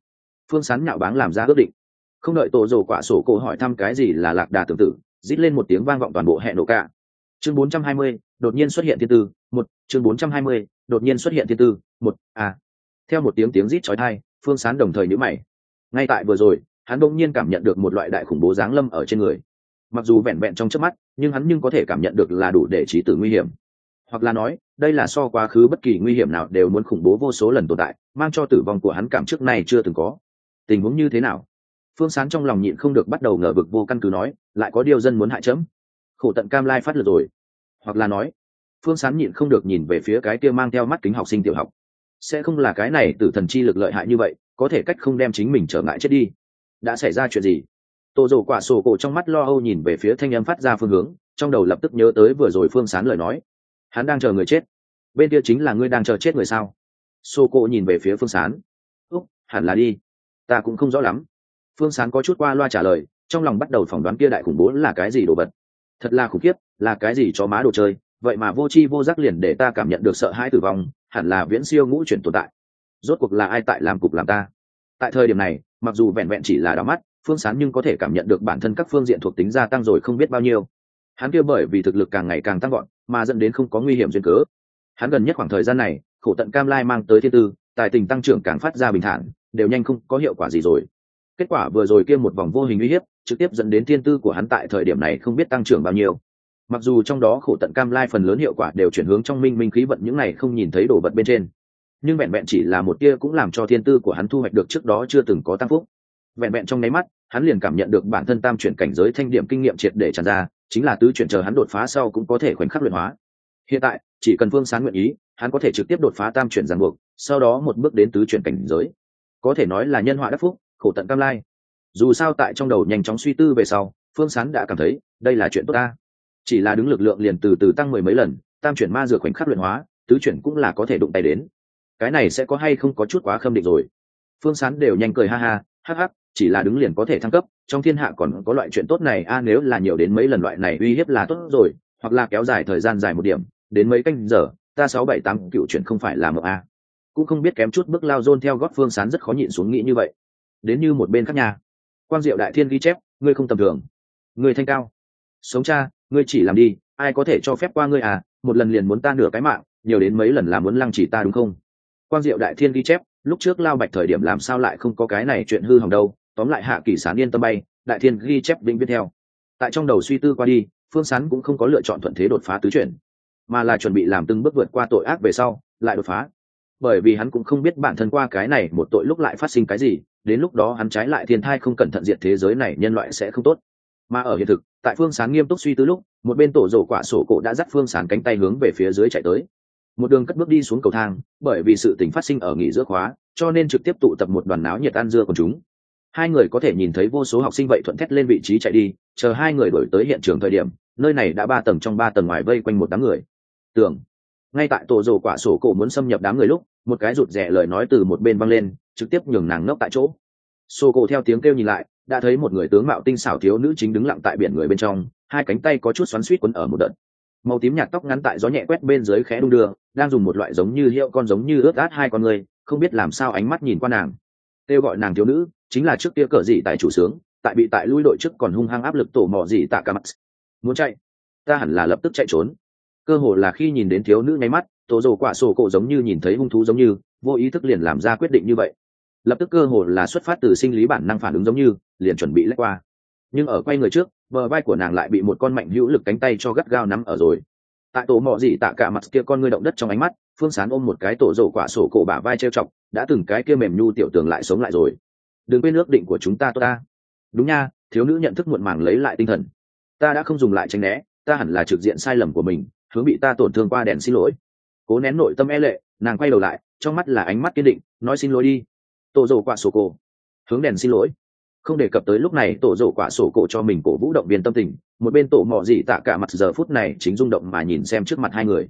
phương sán nhạo báng làm ra ước định. Không đợi tổ rồ quả sổ cổ hỏi thăm cái gì là lạc đà tương tự rít lên một tiếng vang vọng toàn bộ hẹn nổ cả chương 420, đột nhiên xuất hiện thiên tư một chương 420, đột nhiên xuất hiện thiên tư một à. Theo một tiếng tiếng rít chói tai phương sán đồng thời nhíu mày. Ngay tại vừa rồi hắn đột nhiên cảm nhận được một loại đại khủng bố giáng lâm ở trên người. Mặc dù vẹn vẹn trong chớp mắt nhưng hắn nhưng có thể cảm nhận được là đủ để trí tử nguy hiểm. Hoặc là nói đây là so quá khứ bất kỳ nguy hiểm nào đều muốn khủng bố vô số lần tồn tại mang cho tử vong của hắn cảm trước này chưa từng có. Tình huống như thế nào? Phương sán trong lòng nhịn không được bắt đầu ngờ vực vô căn cứ nói lại có điều dân muốn hại chấm khổ tận cam lai phát lượt rồi. Hoặc là nói, phương sán nhịn không được nhìn về phía cái kia mang theo mắt kính học sinh tiểu học. Sẽ không là cái này từ thần chi lực lợi hại như vậy, có thể cách không đem chính mình trở ngại chết đi. Đã xảy ra chuyện gì? Tổ rổ quả sổ cổ trong mắt lo âu nhìn về phía thanh âm phát ra phương hướng, trong đầu lập tức nhớ tới vừa rồi phương sán lời nói. Hắn đang chờ người chết. Bên kia chính là ngươi đang chờ chết người sao? Sô cổ nhìn về phía phương sán. Úc, hẳn là đi. Ta cũng không rõ lắm. Phương sán có chút qua loa trả lời, trong lòng bắt đầu phỏng đoán kia đại khủng bố là cái gì đồ vật thật là khủng khiếp, là cái gì cho má đồ chơi, vậy mà vô c h i vô giác liền để ta cảm nhận được sợ hãi tử vong, hẳn là viễn siêu ngũ chuyển tồn tại. Rốt cuộc là ai tại làm cục làm ta? Tại thời điểm này, mặc dù vẹn vẹn chỉ là đau mắt, phương sán nhưng có thể cảm nhận được bản thân các phương diện thuộc tính gia tăng rồi không biết bao nhiêu. Hắn kia bởi vì thực lực càng ngày càng tăng gọn mà dẫn đến không có nguy hiểm duyên cớ. Hắn gần nhất khoảng thời gian này, khổ tận cam lai mang tới thiên tư, tài tình tăng trưởng càng phát ra bình thản, đều nhanh không có hiệu quả gì rồi kết quả vừa rồi kia một vòng vô hình uy hiếp, trực tiếp dẫn đến thiên tư của hắn tại thời điểm này không biết tăng trưởng bao nhiêu. Mặc dù trong đó khổ tận cam lai phần lớn hiệu quả đều chuyển hướng trong minh minh khí vận những này không nhìn thấy đổ vật bên trên. Nhưng vẹn vẹn chỉ là một tia cũng làm cho thiên tư của hắn thu hoạch được trước đó chưa từng có tăng phúc. Vẹn vẹn trong nháy mắt, hắn liền cảm nhận được bản thân tam chuyển cảnh giới thanh điểm kinh nghiệm triệt để tràn ra, chính là tứ chuyển chờ hắn đột phá sau cũng có thể khoảnh khắc luyện hóa. Hiện tại, chỉ cần phương sáng nguyện ý, hắn có thể trực tiếp đột phá tam chuyển giàn buộc, sau đó một bước đến tứ chuyển cảnh giới. Có thể nói là nhân họa đắc phúc khổ tận cam lai. Dù sao tại trong đầu nhanh chóng suy tư về sau, phương sán đã cảm thấy, đây là chuyện tốt ta. Chỉ là đứng lực lượng liền từ từ tăng mười mấy lần, tam chuyển ma dược khoảnh khắc luyện hóa, tứ chuyển cũng là có thể đụng tay đến. Cái này sẽ có hay không có chút quá khâm định rồi. Phương sán đều nhanh cười ha ha, hắc hắc, chỉ là đứng liền có thể thăng cấp, trong thiên hạ còn có loại chuyện tốt này, a, nếu là nhiều đến mấy lần loại này uy hiếp là tốt rồi, hoặc là kéo dài thời gian dài một điểm, đến mấy canh giờ, ta sáu bảy tám cựu chuyện không phải là mộng a. Cũng không biết kém chút bước lao dôn theo góc phương sán rất khó nhịn xuống nghĩ như vậy đến như một bên khác nhà quang diệu đại thiên ghi chép, ngươi không tầm thường. Ngươi thanh cao. Sống cha, ngươi chỉ làm đi, ai có thể cho phép qua ngươi à? Một lần liền muốn ta nửa cái mạng, nhiều đến mấy lần là muốn lăng chỉ ta đúng không? Quang diệu đại thiên ghi chép, lúc trước lao bạch thời điểm làm sao lại không có cái này chuyện hư hỏng đâu. Tóm lại hạ kỳ sán yên tâm bay, đại thiên ghi chép vĩnh viết theo. Tại trong đầu suy tư qua đi, phương sán cũng không có lựa chọn thuận thế đột phá tứ chuyển, mà là chuẩn bị làm từng bước vượt qua tội ác về sau, lại đột phá bởi vì hắn cũng không biết bản thân qua cái này một tội lúc lại phát sinh cái gì, đến lúc đó hắn trái lại thiên thai không cẩn thận diệt thế giới này nhân loại sẽ không tốt. Mà ở hiện thực, tại phương sán nghiêm túc suy tư lúc, một bên tổ rổ quả sổ cổ đã dắt phương sán cánh tay hướng về phía dưới chạy tới. Một đường cất bước đi xuống cầu thang, bởi vì sự tình phát sinh ở nghỉ giữa khóa, cho nên trực tiếp tụ tập một đoàn náo nhiệt ăn dưa của chúng. Hai người có thể nhìn thấy vô số học sinh vậy thuận thét lên vị trí chạy đi, chờ hai người đổi tới hiện trường thời điểm, nơi này đã ba tầng trong ba tầng ngoài vây quanh một đám người. Tưởng, ngay tại tổ rổ quả sổ cổ muốn xâm nhập đám người lúc một cái rụt rẻ lời nói từ một bên văng lên, trực tiếp nhường nàng ngốc tại chỗ. Xô cổ theo tiếng kêu nhìn lại, đã thấy một người tướng mạo tinh xảo thiếu nữ chính đứng lặng tại biển người bên trong, hai cánh tay có chút xoắn suýt quấn ở một đợt. Màu tím nhạt tóc ngắn tại gió nhẹ quét bên dưới khẽ đung đưa, đang dùng một loại giống như hiệu con giống như ướt át hai con người, không biết làm sao ánh mắt nhìn qua nàng. Kêu gọi nàng thiếu nữ, chính là trước kia cờ gì tại chủ sướng, tại bị tại lui đội trước còn hung hăng áp lực tổ mò gì tạ cả mắt muốn chạy? Ta hẳn là lập tức chạy trốn. Cơ hồ là khi nhìn đến thiếu nữ nháy mắt tổ rồ quả sổ cổ giống như nhìn thấy hung thú giống như, vô ý thức liền làm ra quyết định như vậy. Lập tức cơ hồ là xuất phát từ sinh lý bản năng phản ứng giống như, liền chuẩn bị lách qua. Nhưng ở quay người trước, bờ vai của nàng lại bị một con mạnh hữu lực cánh tay cho gắt gao nắm ở rồi. Tại tổ mọ gì tạ cả mặt kia con ngươi động đất trong ánh mắt, phương sán ôm một cái tổ rổ quả sổ cổ bả vai treo chọc, đã từng cái kia mềm nhu tiểu tường lại sống lại rồi. Đừng quên ước định của chúng ta, tốt ta. Đúng nha, thiếu nữ nhận thức muộn màng lấy lại tinh thần. Ta đã không dùng lại tránh né, ta hẳn là trực diện sai lầm của mình, hướng bị ta tổn thương qua đèn xin lỗi cố nén nội tâm e lệ, nàng quay đầu lại, trong mắt là ánh mắt kiên định, nói xin lỗi đi. Tổ rổ quả sổ cổ. Hướng đèn xin lỗi. Không đề cập tới lúc này, tổ rổ quả sổ cổ cho mình cổ vũ động viên tâm tình, một bên tổ mò dị tạ cả mặt giờ phút này chính rung động mà nhìn xem trước mặt hai người.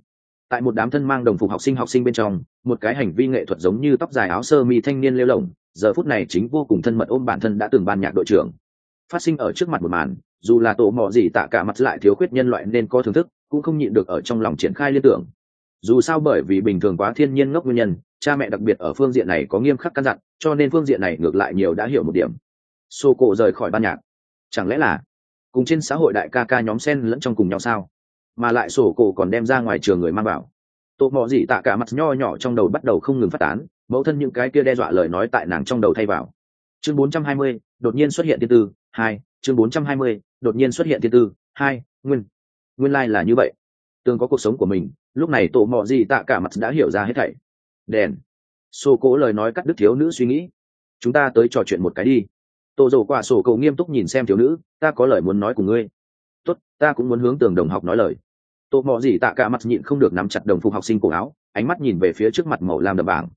Tại một đám thân mang đồng phục học sinh học sinh bên trong, một cái hành vi nghệ thuật giống như tóc dài áo sơ mi thanh niên lêu lồng, giờ phút này chính vô cùng thân mật ôm bản thân đã từng ban nhạc đội trưởng. Phát sinh ở trước mặt một màn, dù là tổ mò gì tạ cả mặt lại thiếu khuyết nhân loại nên có thưởng thức, cũng không nhịn được ở trong lòng triển khai liên tưởng dù sao bởi vì bình thường quá thiên nhiên ngốc nguyên nhân cha mẹ đặc biệt ở phương diện này có nghiêm khắc căn dặn cho nên phương diện này ngược lại nhiều đã hiểu một điểm. Xô cổ rời khỏi ban nhạc. Chẳng lẽ là cùng trên xã hội đại ca ca nhóm sen lẫn trong cùng nhau sao? Mà lại sổ cổ còn đem ra ngoài trường người mang vào. Tội mò gì tạ cả mặt nho nhỏ trong đầu bắt đầu không ngừng phát tán mẫu thân những cái kia đe dọa lời nói tại nàng trong đầu thay vào. Chương 420, đột nhiên xuất hiện thiên tư hai chương 420, đột nhiên xuất hiện thiên tư hai nguyên. Nguyên lai là như vậy. Tương có cuộc sống của mình lúc này tổ mò gì tạ cả mặt đã hiểu ra hết thảy. Đèn. Sô cố lời nói cắt đứt thiếu nữ suy nghĩ. Chúng ta tới trò chuyện một cái đi. Tổ dầu quả sổ cầu nghiêm túc nhìn xem thiếu nữ, ta có lời muốn nói cùng ngươi. Tốt, ta cũng muốn hướng tường đồng học nói lời. Tổ mò gì tạ cả mặt nhịn không được nắm chặt đồng phục học sinh cổ áo, ánh mắt nhìn về phía trước mặt màu lam đậm bảng.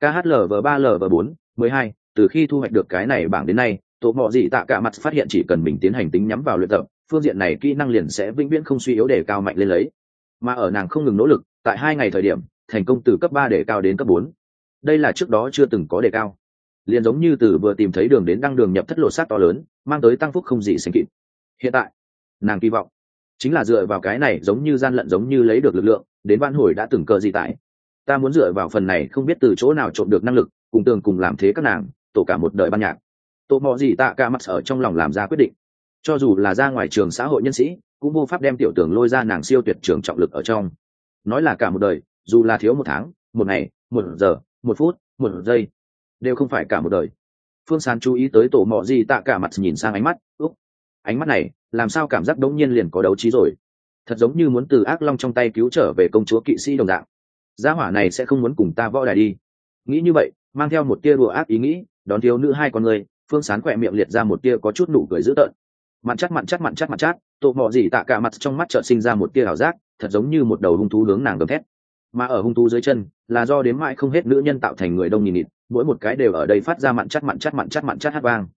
Khlv ba lv bốn, mười hai, từ khi thu hoạch được cái này bảng đến nay, tổ mò gì tạ cả mặt phát hiện chỉ cần mình tiến hành tính nhắm vào luyện tập, phương diện này kỹ năng liền sẽ vĩnh viễn không suy yếu để cao mạnh lên lấy mà ở nàng không ngừng nỗ lực, tại hai ngày thời điểm, thành công từ cấp ba để cao đến cấp bốn. Đây là trước đó chưa từng có đề cao. Liền giống như từ vừa tìm thấy đường đến đăng đường nhập thất lột sát to lớn, mang tới tăng phúc không gì sánh kịp. Hiện tại, nàng kỳ vọng chính là dựa vào cái này giống như gian lận giống như lấy được lực lượng, đến van hồi đã từng cờ gì tại. Ta muốn dựa vào phần này không biết từ chỗ nào trộm được năng lực, cùng tường cùng làm thế các nàng, tổ cả một đời ban nhạc. Tổ mò gì tạ cả mặt ở trong lòng làm ra quyết định. Cho dù là ra ngoài trường xã hội nhân sĩ cũng vô pháp đem tiểu tường lôi ra nàng siêu tuyệt trường trọng lực ở trong. Nói là cả một đời, dù là thiếu một tháng, một ngày, một giờ, một phút, một giây, đều không phải cả một đời. Phương sán chú ý tới tổ mọ gì tạ cả mặt nhìn sang ánh mắt, úc, ánh mắt này, làm sao cảm giác đống nhiên liền có đấu trí rồi? Thật giống như muốn từ ác long trong tay cứu trở về công chúa kỵ sĩ đồng dạng. Gia hỏa này sẽ không muốn cùng ta võ đài đi. Nghĩ như vậy, mang theo một tia đùa ác ý nghĩ, đón thiếu nữ hai con người, phương sán khỏe miệng liệt ra một tia có chút nụ cười dữ tợn mặn chắc mặn chắc mặn chắc mặn chắc tổ mò gì tạ cả mặt trong mắt chợt sinh ra một tia ảo giác, thật giống như một đầu hung thú hướng nàng gầm thét. Mà ở hung thú dưới chân, là do đến mãi không hết nữ nhân tạo thành người đông nhìn nhịn mỗi một cái đều ở đây phát ra mặn chắc mặn chắc mặn chắc mặn chắc hát vang.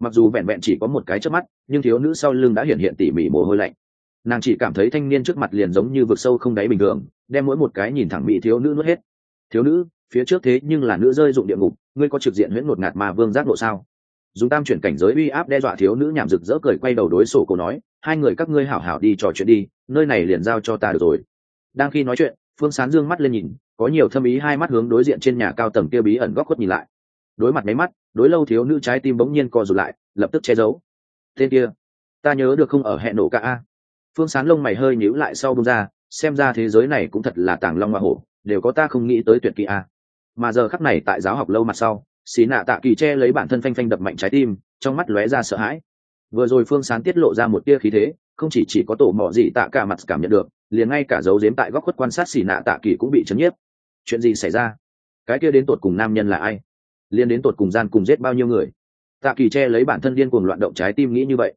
Mặc dù vẹn vẹn chỉ có một cái trước mắt, nhưng thiếu nữ sau lưng đã hiện hiện tỉ mỉ mồ hôi lạnh. Nàng chỉ cảm thấy thanh niên trước mặt liền giống như vực sâu không đáy bình thường, đem mỗi một cái nhìn thẳng bị thiếu nữ nuốt hết. Thiếu nữ, phía trước thế nhưng là nữ rơi dụng địa ngục, ngươi có trực diện huyễn ngột ngạt mà vương giác độ sao? Dùng tam chuyển cảnh giới uy áp đe dọa thiếu nữ nhảm rực rỡ cười quay đầu đối sổ cổ nói, hai người các ngươi hảo hảo đi trò chuyện đi, nơi này liền giao cho ta được rồi. Đang khi nói chuyện, phương sán dương mắt lên nhìn, có nhiều thâm ý hai mắt hướng đối diện trên nhà cao tầng kia bí ẩn góc khuất nhìn lại. Đối mặt máy mắt, đối lâu thiếu nữ trái tim bỗng nhiên co rụt lại, lập tức che giấu. Tên kia, ta nhớ được không ở hẹn nổ cả a? Phương sán lông mày hơi nhíu lại sau bông ra, xem ra thế giới này cũng thật là tàng long hoa hổ, đều có ta không nghĩ tới tuyệt kỹ a. Mà giờ khắc này tại giáo học lâu mặt sau xì nạ tạ kỳ che lấy bản thân phanh phanh đập mạnh trái tim, trong mắt lóe ra sợ hãi. Vừa rồi phương sán tiết lộ ra một tia khí thế, không chỉ chỉ có tổ mỏ gì tạ cả mặt cảm nhận được, liền ngay cả dấu dếm tại góc khuất quan sát xì nạ tạ kỳ cũng bị chấn nhiếp. Chuyện gì xảy ra? Cái kia đến tột cùng nam nhân là ai? Liên đến tột cùng gian cùng giết bao nhiêu người? Tạ kỳ che lấy bản thân điên cuồng loạn động trái tim nghĩ như vậy.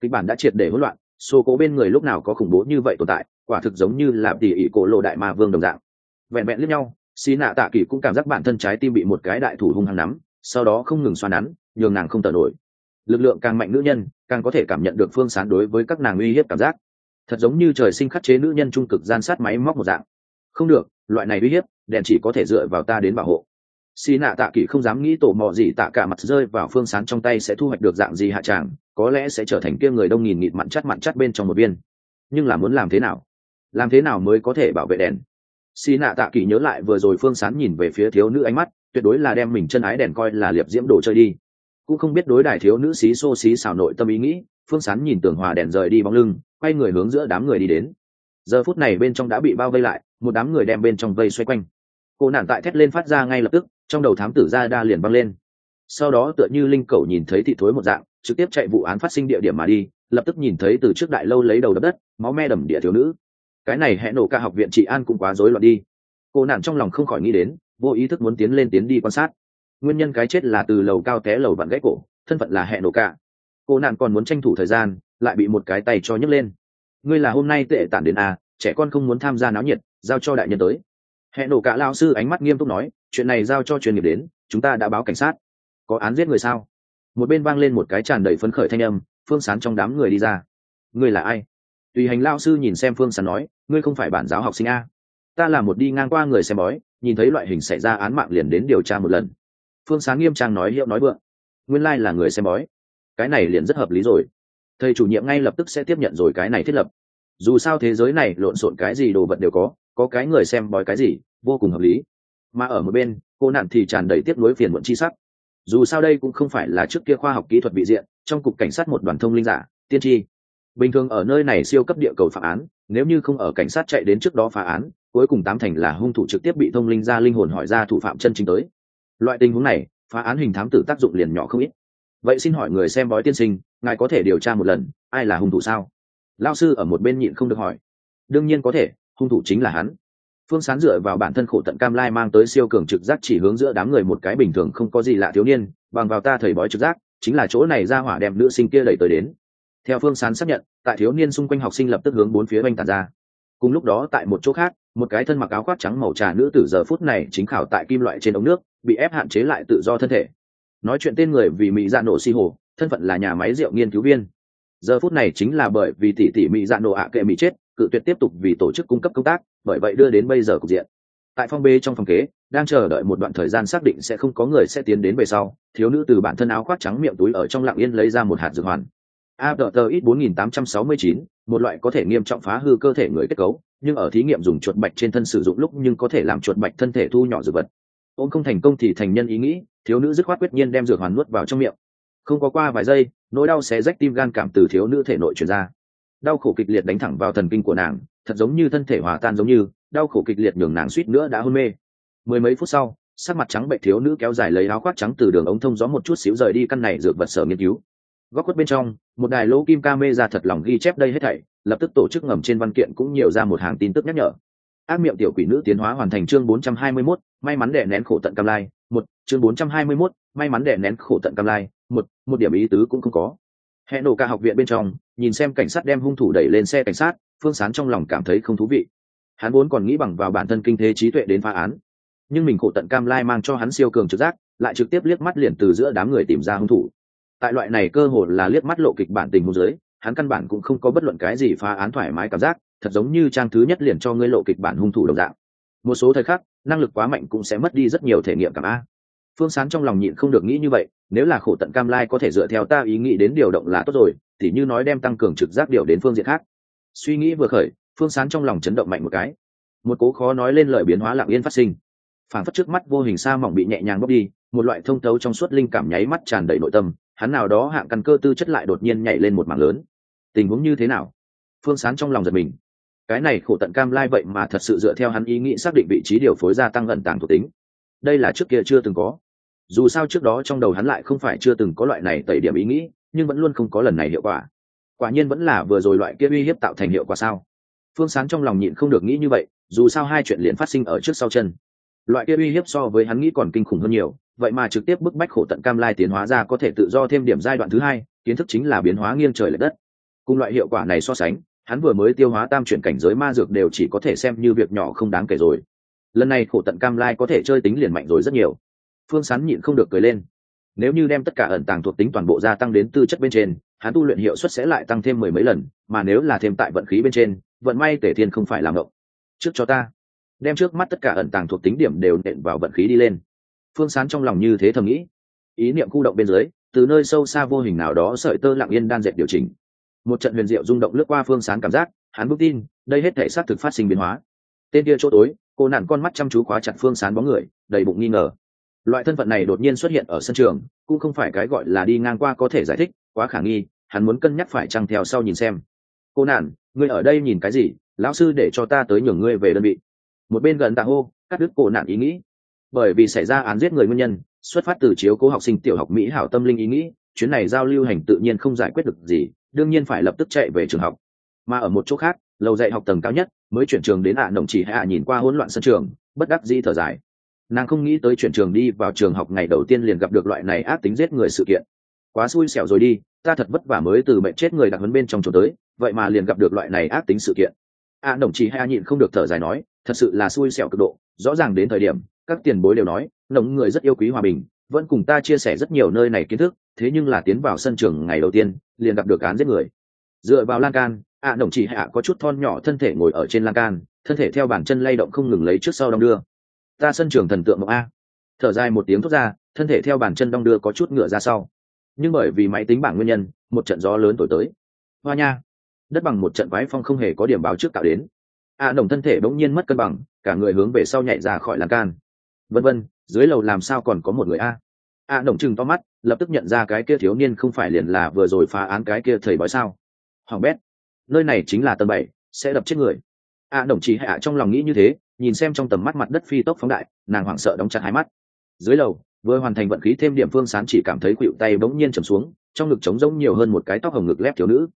Kịch bản đã triệt để hỗn loạn số cố bên người lúc nào có khủng bố như vậy tồn tại, quả thực giống như là tỉ ỉ cổ lộ đại ma vương đồng dạng. Vẹn vẹn lẫn nhau xì nạ tạ kỳ cũng cảm giác bản thân trái tim bị một cái đại thủ hung hăng nắm, sau đó không ngừng xoa nắn, nhường nàng không tờ nổi. Lực lượng càng mạnh nữ nhân, càng có thể cảm nhận được phương sán đối với các nàng uy hiếp cảm giác. Thật giống như trời sinh khắc chế nữ nhân trung cực gian sát máy móc một dạng. Không được, loại này uy hiếp, đèn chỉ có thể dựa vào ta đến bảo hộ. Xì nạ tạ kỷ không dám nghĩ tổ mò gì tạ cả mặt rơi vào phương sán trong tay sẽ thu hoạch được dạng gì hạ tràng, có lẽ sẽ trở thành kia người đông nghìn nghịt mặn chắt mặn chắt bên trong một viên. Nhưng là muốn làm thế nào? Làm thế nào mới có thể bảo vệ đèn? Xì nạ tạ kỳ nhớ lại vừa rồi phương sán nhìn về phía thiếu nữ ánh mắt, tuyệt đối là đem mình chân ái đèn coi là liệp diễm đồ chơi đi. Cũng không biết đối đại thiếu nữ xí xô xí xào nội tâm ý nghĩ, phương sán nhìn tường hòa đèn rời đi bóng lưng, quay người hướng giữa đám người đi đến. Giờ phút này bên trong đã bị bao vây lại, một đám người đem bên trong vây xoay quanh. Cô nản tại thét lên phát ra ngay lập tức, trong đầu thám tử ra đa liền băng lên. Sau đó tựa như linh cầu nhìn thấy thị thối một dạng, trực tiếp chạy vụ án phát sinh địa điểm mà đi, lập tức nhìn thấy từ trước đại lâu lấy đầu đập đất, máu me đầm địa thiếu nữ cái này hẹn nổ cả học viện trị an cũng quá rối loạn đi. Cô nản trong lòng không khỏi nghĩ đến, vô ý thức muốn tiến lên tiến đi quan sát. Nguyên nhân cái chết là từ lầu cao té lầu vặn gãy cổ, thân phận là hẹn nổ cả cô nạn còn muốn tranh thủ thời gian, lại bị một cái tay cho nhấc lên. Ngươi là hôm nay tệ tản đến a trẻ con không muốn tham gia náo nhiệt, giao cho đại nhân tới. Hẹn nổ cả lao sư ánh mắt nghiêm túc nói, chuyện này giao cho chuyên nghiệp đến, chúng ta đã báo cảnh sát. Có án giết người sao? Một bên vang lên một cái tràn đầy phấn khởi thanh âm, phương sán trong đám người đi ra. Ngươi là ai? Tùy hành lao sư nhìn xem phương sán nói ngươi không phải bản giáo học sinh a. Ta là một đi ngang qua người xem bói, nhìn thấy loại hình xảy ra án mạng liền đến điều tra một lần. Phương sáng nghiêm trang nói hiệu nói vượng. Nguyên lai là người xem bói. Cái này liền rất hợp lý rồi. Thầy chủ nhiệm ngay lập tức sẽ tiếp nhận rồi cái này thiết lập. Dù sao thế giới này lộn xộn cái gì đồ vật đều có có cái người xem bói cái gì, vô cùng hợp lý. Mà ở một bên, cô nạn thì tràn đầy tiếp nối phiền muộn chi sắc. Dù sao đây cũng không phải là trước kia khoa học kỹ thuật bị diện, trong cục cảnh sát một đoàn thông linh giả, tiên tri bình thường ở nơi này siêu cấp địa cầu phá án, nếu như không ở cảnh sát chạy đến trước đó phá án, cuối cùng tám thành là hung thủ trực tiếp bị thông linh ra linh hồn hỏi ra thủ phạm chân chính tới. Loại tình huống này, phá án hình thám tử tác dụng liền nhỏ không ít. Vậy xin hỏi người xem bói tiên sinh, ngài có thể điều tra một lần, ai là hung thủ sao? Lao sư ở một bên nhịn không được hỏi. Đương nhiên có thể, hung thủ chính là hắn. Phương sán dựa vào bản thân khổ tận cam lai mang tới siêu cường trực giác chỉ hướng giữa đám người một cái bình thường không có gì lạ thiếu niên, bằng vào ta thầy bói trực giác, chính là chỗ này ra hỏa đem nữ sinh kia đẩy tới đến theo phương sán xác nhận, tại thiếu niên xung quanh học sinh lập tức hướng bốn phía oanh tàn ra. Cùng lúc đó, tại một chỗ khác, một cái thân mặc áo khoác trắng màu trà nữ tử giờ phút này chính khảo tại kim loại trên ống nước, bị ép hạn chế lại tự do thân thể. Nói chuyện tên người vì mỹ dạ nổ si hồ, thân phận là nhà máy rượu nghiên cứu viên. Giờ phút này chính là bởi vì tỷ tỷ mỹ dạ nổ ạ kệ mỹ chết, cự tuyệt tiếp tục vì tổ chức cung cấp công tác, bởi vậy đưa đến bây giờ cục diện. Tại phong b trong phòng kế, đang chờ đợi một đoạn thời gian xác định sẽ không có người sẽ tiến đến về sau, thiếu nữ từ bản thân áo khoác trắng miệng túi ở trong lặng yên lấy ra một hạt dược hoàn a đợt ít bốn nghìn tám trăm sáu mươi chín, một loại có thể nghiêm trọng phá hư cơ thể người kết cấu, nhưng ở thí nghiệm dùng chuột bạch trên thân sử dụng lúc nhưng có thể làm chuột bạch thân thể thu nhỏ dược vật. Ôn không thành công thì thành nhân ý nghĩ, thiếu nữ dứt khoát quyết nhiên đem dược hoàn nuốt vào trong miệng. Không có qua vài giây, nỗi đau xé rách tim gan cảm từ thiếu nữ thể nội truyền ra. Đau khổ kịch liệt đánh thẳng vào thần kinh của nàng, thật giống như thân thể hòa tan giống như, đau khổ kịch liệt nhường nàng suýt nữa đã hôn mê. Mười mấy phút sau, sắc mặt trắng bệnh thiếu nữ kéo dài lấy áo khoác trắng từ đường ống thông gió một chút xíu rời đi căn này dược vật sở nghiên cứu. Góc khuất bên trong một đài lỗ kim ca mê ra thật lòng ghi chép đây hết thảy lập tức tổ chức ngầm trên văn kiện cũng nhiều ra một hàng tin tức nhắc nhở. Ác miệng tiểu quỷ nữ tiến hóa hoàn thành chương 421, may mắn đè nén khổ tận cam lai. Một chương 421, may mắn đè nén khổ tận cam lai. Một một điểm ý tứ cũng không có. Hẹn nổ ca học viện bên trong nhìn xem cảnh sát đem hung thủ đẩy lên xe cảnh sát phương sán trong lòng cảm thấy không thú vị. Hắn vốn còn nghĩ bằng vào bản thân kinh thế trí tuệ đến phá án. Nhưng mình khổ tận cam lai mang cho hắn siêu cường trực giác lại trực tiếp liếc mắt liền từ giữa đám người tìm ra hung thủ tại loại này cơ hội là liếc mắt lộ kịch bản tình huống dưới, hắn căn bản cũng không có bất luận cái gì phá án thoải mái cảm giác, thật giống như trang thứ nhất liền cho ngươi lộ kịch bản hung thủ đồng dạng. Một số thời khắc, năng lực quá mạnh cũng sẽ mất đi rất nhiều thể nghiệm cảm a. Phương sán trong lòng nhịn không được nghĩ như vậy, nếu là khổ tận cam lai có thể dựa theo ta ý nghĩ đến điều động là tốt rồi, thì như nói đem tăng cường trực giác điều đến phương diện khác. Suy nghĩ vừa khởi, phương sán trong lòng chấn động mạnh một cái. Một cố khó nói lên lời biến hóa lặng yên phát sinh. Phản phất trước mắt vô hình xa mỏng bị nhẹ nhàng bóc đi, một loại thông tấu trong suốt linh cảm nháy mắt tràn đầy nội tâm hắn nào đó hạng căn cơ tư chất lại đột nhiên nhảy lên một mảng lớn. Tình huống như thế nào? Phương sán trong lòng giật mình. Cái này khổ tận cam lai vậy mà thật sự dựa theo hắn ý nghĩ xác định vị trí điều phối gia tăng ẩn tàng thuộc tính. Đây là trước kia chưa từng có. Dù sao trước đó trong đầu hắn lại không phải chưa từng có loại này tẩy điểm ý nghĩ, nhưng vẫn luôn không có lần này hiệu quả. Quả nhiên vẫn là vừa rồi loại kia uy hiếp tạo thành hiệu quả sao? Phương sán trong lòng nhịn không được nghĩ như vậy, dù sao hai chuyện liền phát sinh ở trước sau chân. Loại kia uy hiếp so với hắn nghĩ còn kinh khủng hơn nhiều vậy mà trực tiếp bức bách khổ tận cam lai tiến hóa ra có thể tự do thêm điểm giai đoạn thứ hai, kiến thức chính là biến hóa nghiêng trời l ệ đất. Cùng loại hiệu quả này so sánh, hắn vừa mới tiêu hóa tam chuyển cảnh giới ma dược đều chỉ có thể xem như việc nhỏ không đáng kể rồi. Lần này khổ tận cam lai có thể chơi tính liền mạnh rồi rất nhiều. Phương sán nhịn không được cười lên. Nếu như đem tất cả ẩn tàng thuộc tính toàn bộ gia tăng đến tư chất bên trên, hắn tu luyện hiệu suất sẽ lại tăng thêm mười mấy lần, mà nếu là thêm tại vận khí bên trên, vận may tể thiên không phải làm ngộng. Trước cho ta. Đem trước mắt tất cả ẩn tàng thuộc tính điểm đều nện vào vận khí đi lên phương sán trong lòng như thế thầm nghĩ. Ý niệm khu động bên dưới, từ nơi sâu xa vô hình nào đó sợi tơ lặng yên đan dệt điều chỉnh. Một trận huyền diệu rung động lướt qua phương sán cảm giác, hắn vững tin, đây hết thể xác thực phát sinh biến hóa. Tên kia chỗ tối, cô nản con mắt chăm chú khóa chặt phương sán bóng người, đầy bụng nghi ngờ. Loại thân phận này đột nhiên xuất hiện ở sân trường, cũng không phải cái gọi là đi ngang qua có thể giải thích, quá khả nghi, hắn muốn cân nhắc phải trăng theo sau nhìn xem. Cô nản, ngươi ở đây nhìn cái gì? Lão sư để cho ta tới nhường ngươi về đơn vị. Một bên gần tạ hô, cắt đứt cổ nạn ý nghĩ bởi vì xảy ra án giết người nguyên nhân xuất phát từ chiếu cố học sinh tiểu học mỹ hảo tâm linh ý nghĩ chuyến này giao lưu hành tự nhiên không giải quyết được gì đương nhiên phải lập tức chạy về trường học. Mà ở một chỗ khác lầu dạy học tầng cao nhất mới chuyển trường đến ạ à đồng chỉ hạ nhìn qua hỗn loạn sân trường bất đắc dĩ thở dài. Nàng không nghĩ tới chuyển trường đi vào trường học ngày đầu tiên liền gặp được loại này ác tính giết người sự kiện. Quá xui xẻo rồi đi ta thật vất vả mới từ mệnh chết người đặc hấn bên trong chỗ tới vậy mà liền gặp được loại này ác tính sự kiện. ạ à, đồng chí hạ nhịn không được thở dài nói thật sự là xui xẻo cực độ rõ ràng đến thời điểm các tiền bối đều nói nồng người rất yêu quý hòa bình vẫn cùng ta chia sẻ rất nhiều nơi này kiến thức thế nhưng là tiến vào sân trường ngày đầu tiên liền gặp được án giết người. Dựa vào lan can ạ à, đồng chỉ hạ có chút thon nhỏ thân thể ngồi ở trên lan can thân thể theo bàn chân lay động không ngừng lấy trước sau đong đưa. Ta sân trường thần tượng mộng a. Thở dài một tiếng thốt ra thân thể theo bàn chân đong đưa có chút ngựa ra sau. Nhưng bởi vì máy tính bảng nguyên nhân một trận gió lớn thổi tới. Hoa nha đất bằng một trận quái phong không hề có điểm báo trước tạo đến. A đồng thân thể bỗng nhiên mất cân bằng cả người hướng về sau nhảy ra khỏi lan can vân vân, dưới lầu làm sao còn có một người a? A đồng chừng to mắt, lập tức nhận ra cái kia thiếu niên không phải liền là vừa rồi phá án cái kia thầy bói sao? Hoàng bét, nơi này chính là tầng bảy, sẽ đập chết người. A đồng chỉ hạ trong lòng nghĩ như thế, nhìn xem trong tầm mắt mặt đất phi tốc phóng đại, nàng hoảng sợ đóng chặt hai mắt. Dưới lầu, vừa hoàn thành vận khí thêm điểm phương sán chỉ cảm thấy khuỵu tay bỗng nhiên trầm xuống, trong ngực trống rỗng nhiều hơn một cái tóc hồng ngực lép thiếu nữ.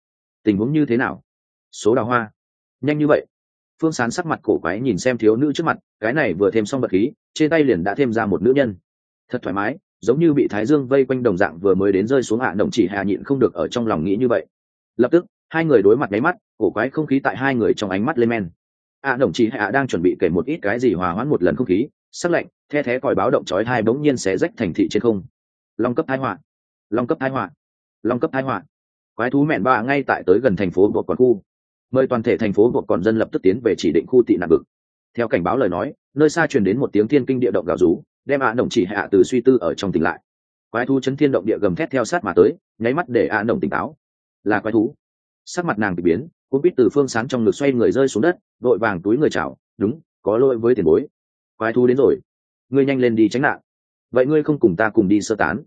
Tình huống như thế nào? Số đào hoa. Nhanh như vậy phương sán sắc mặt cổ quái nhìn xem thiếu nữ trước mặt, cái này vừa thêm xong bật khí, trên tay liền đã thêm ra một nữ nhân. Thật thoải mái, giống như bị thái dương vây quanh đồng dạng vừa mới đến rơi xuống hạ động chỉ hạ nhịn không được ở trong lòng nghĩ như vậy. Lập tức, hai người đối mặt nháy mắt, cổ quái không khí tại hai người trong ánh mắt lên men. Hạ động chỉ hạ đang chuẩn bị kể một ít cái gì hòa hoãn một lần không khí, sắc lạnh, the thé còi báo động chói hai bỗng nhiên xé rách thành thị trên không. Long cấp thái họa, long cấp thái họa, long cấp thái họa. Quái thú mẹn ba ngay tại tới gần thành phố vột còn khu mời toàn thể thành phố buộc còn dân lập tức tiến về chỉ định khu tị nạn vực. Theo cảnh báo lời nói, nơi xa truyền đến một tiếng thiên kinh địa động gào rú, đem ạ nồng chỉ hạ từ suy tư ở trong tỉnh lại. Quái thú chấn thiên động địa gầm thét theo sát mà tới, nháy mắt để ạ nồng tỉnh táo. Là quái thú. Sắc mặt nàng bị biến cũng biết từ phương sán trong ngực xoay người rơi xuống đất vội vàng túi người chào, đúng, có lỗi với tiền bối. Quái thú đến rồi. Ngươi nhanh lên đi tránh nạn. Vậy ngươi không cùng ta cùng đi sơ tán?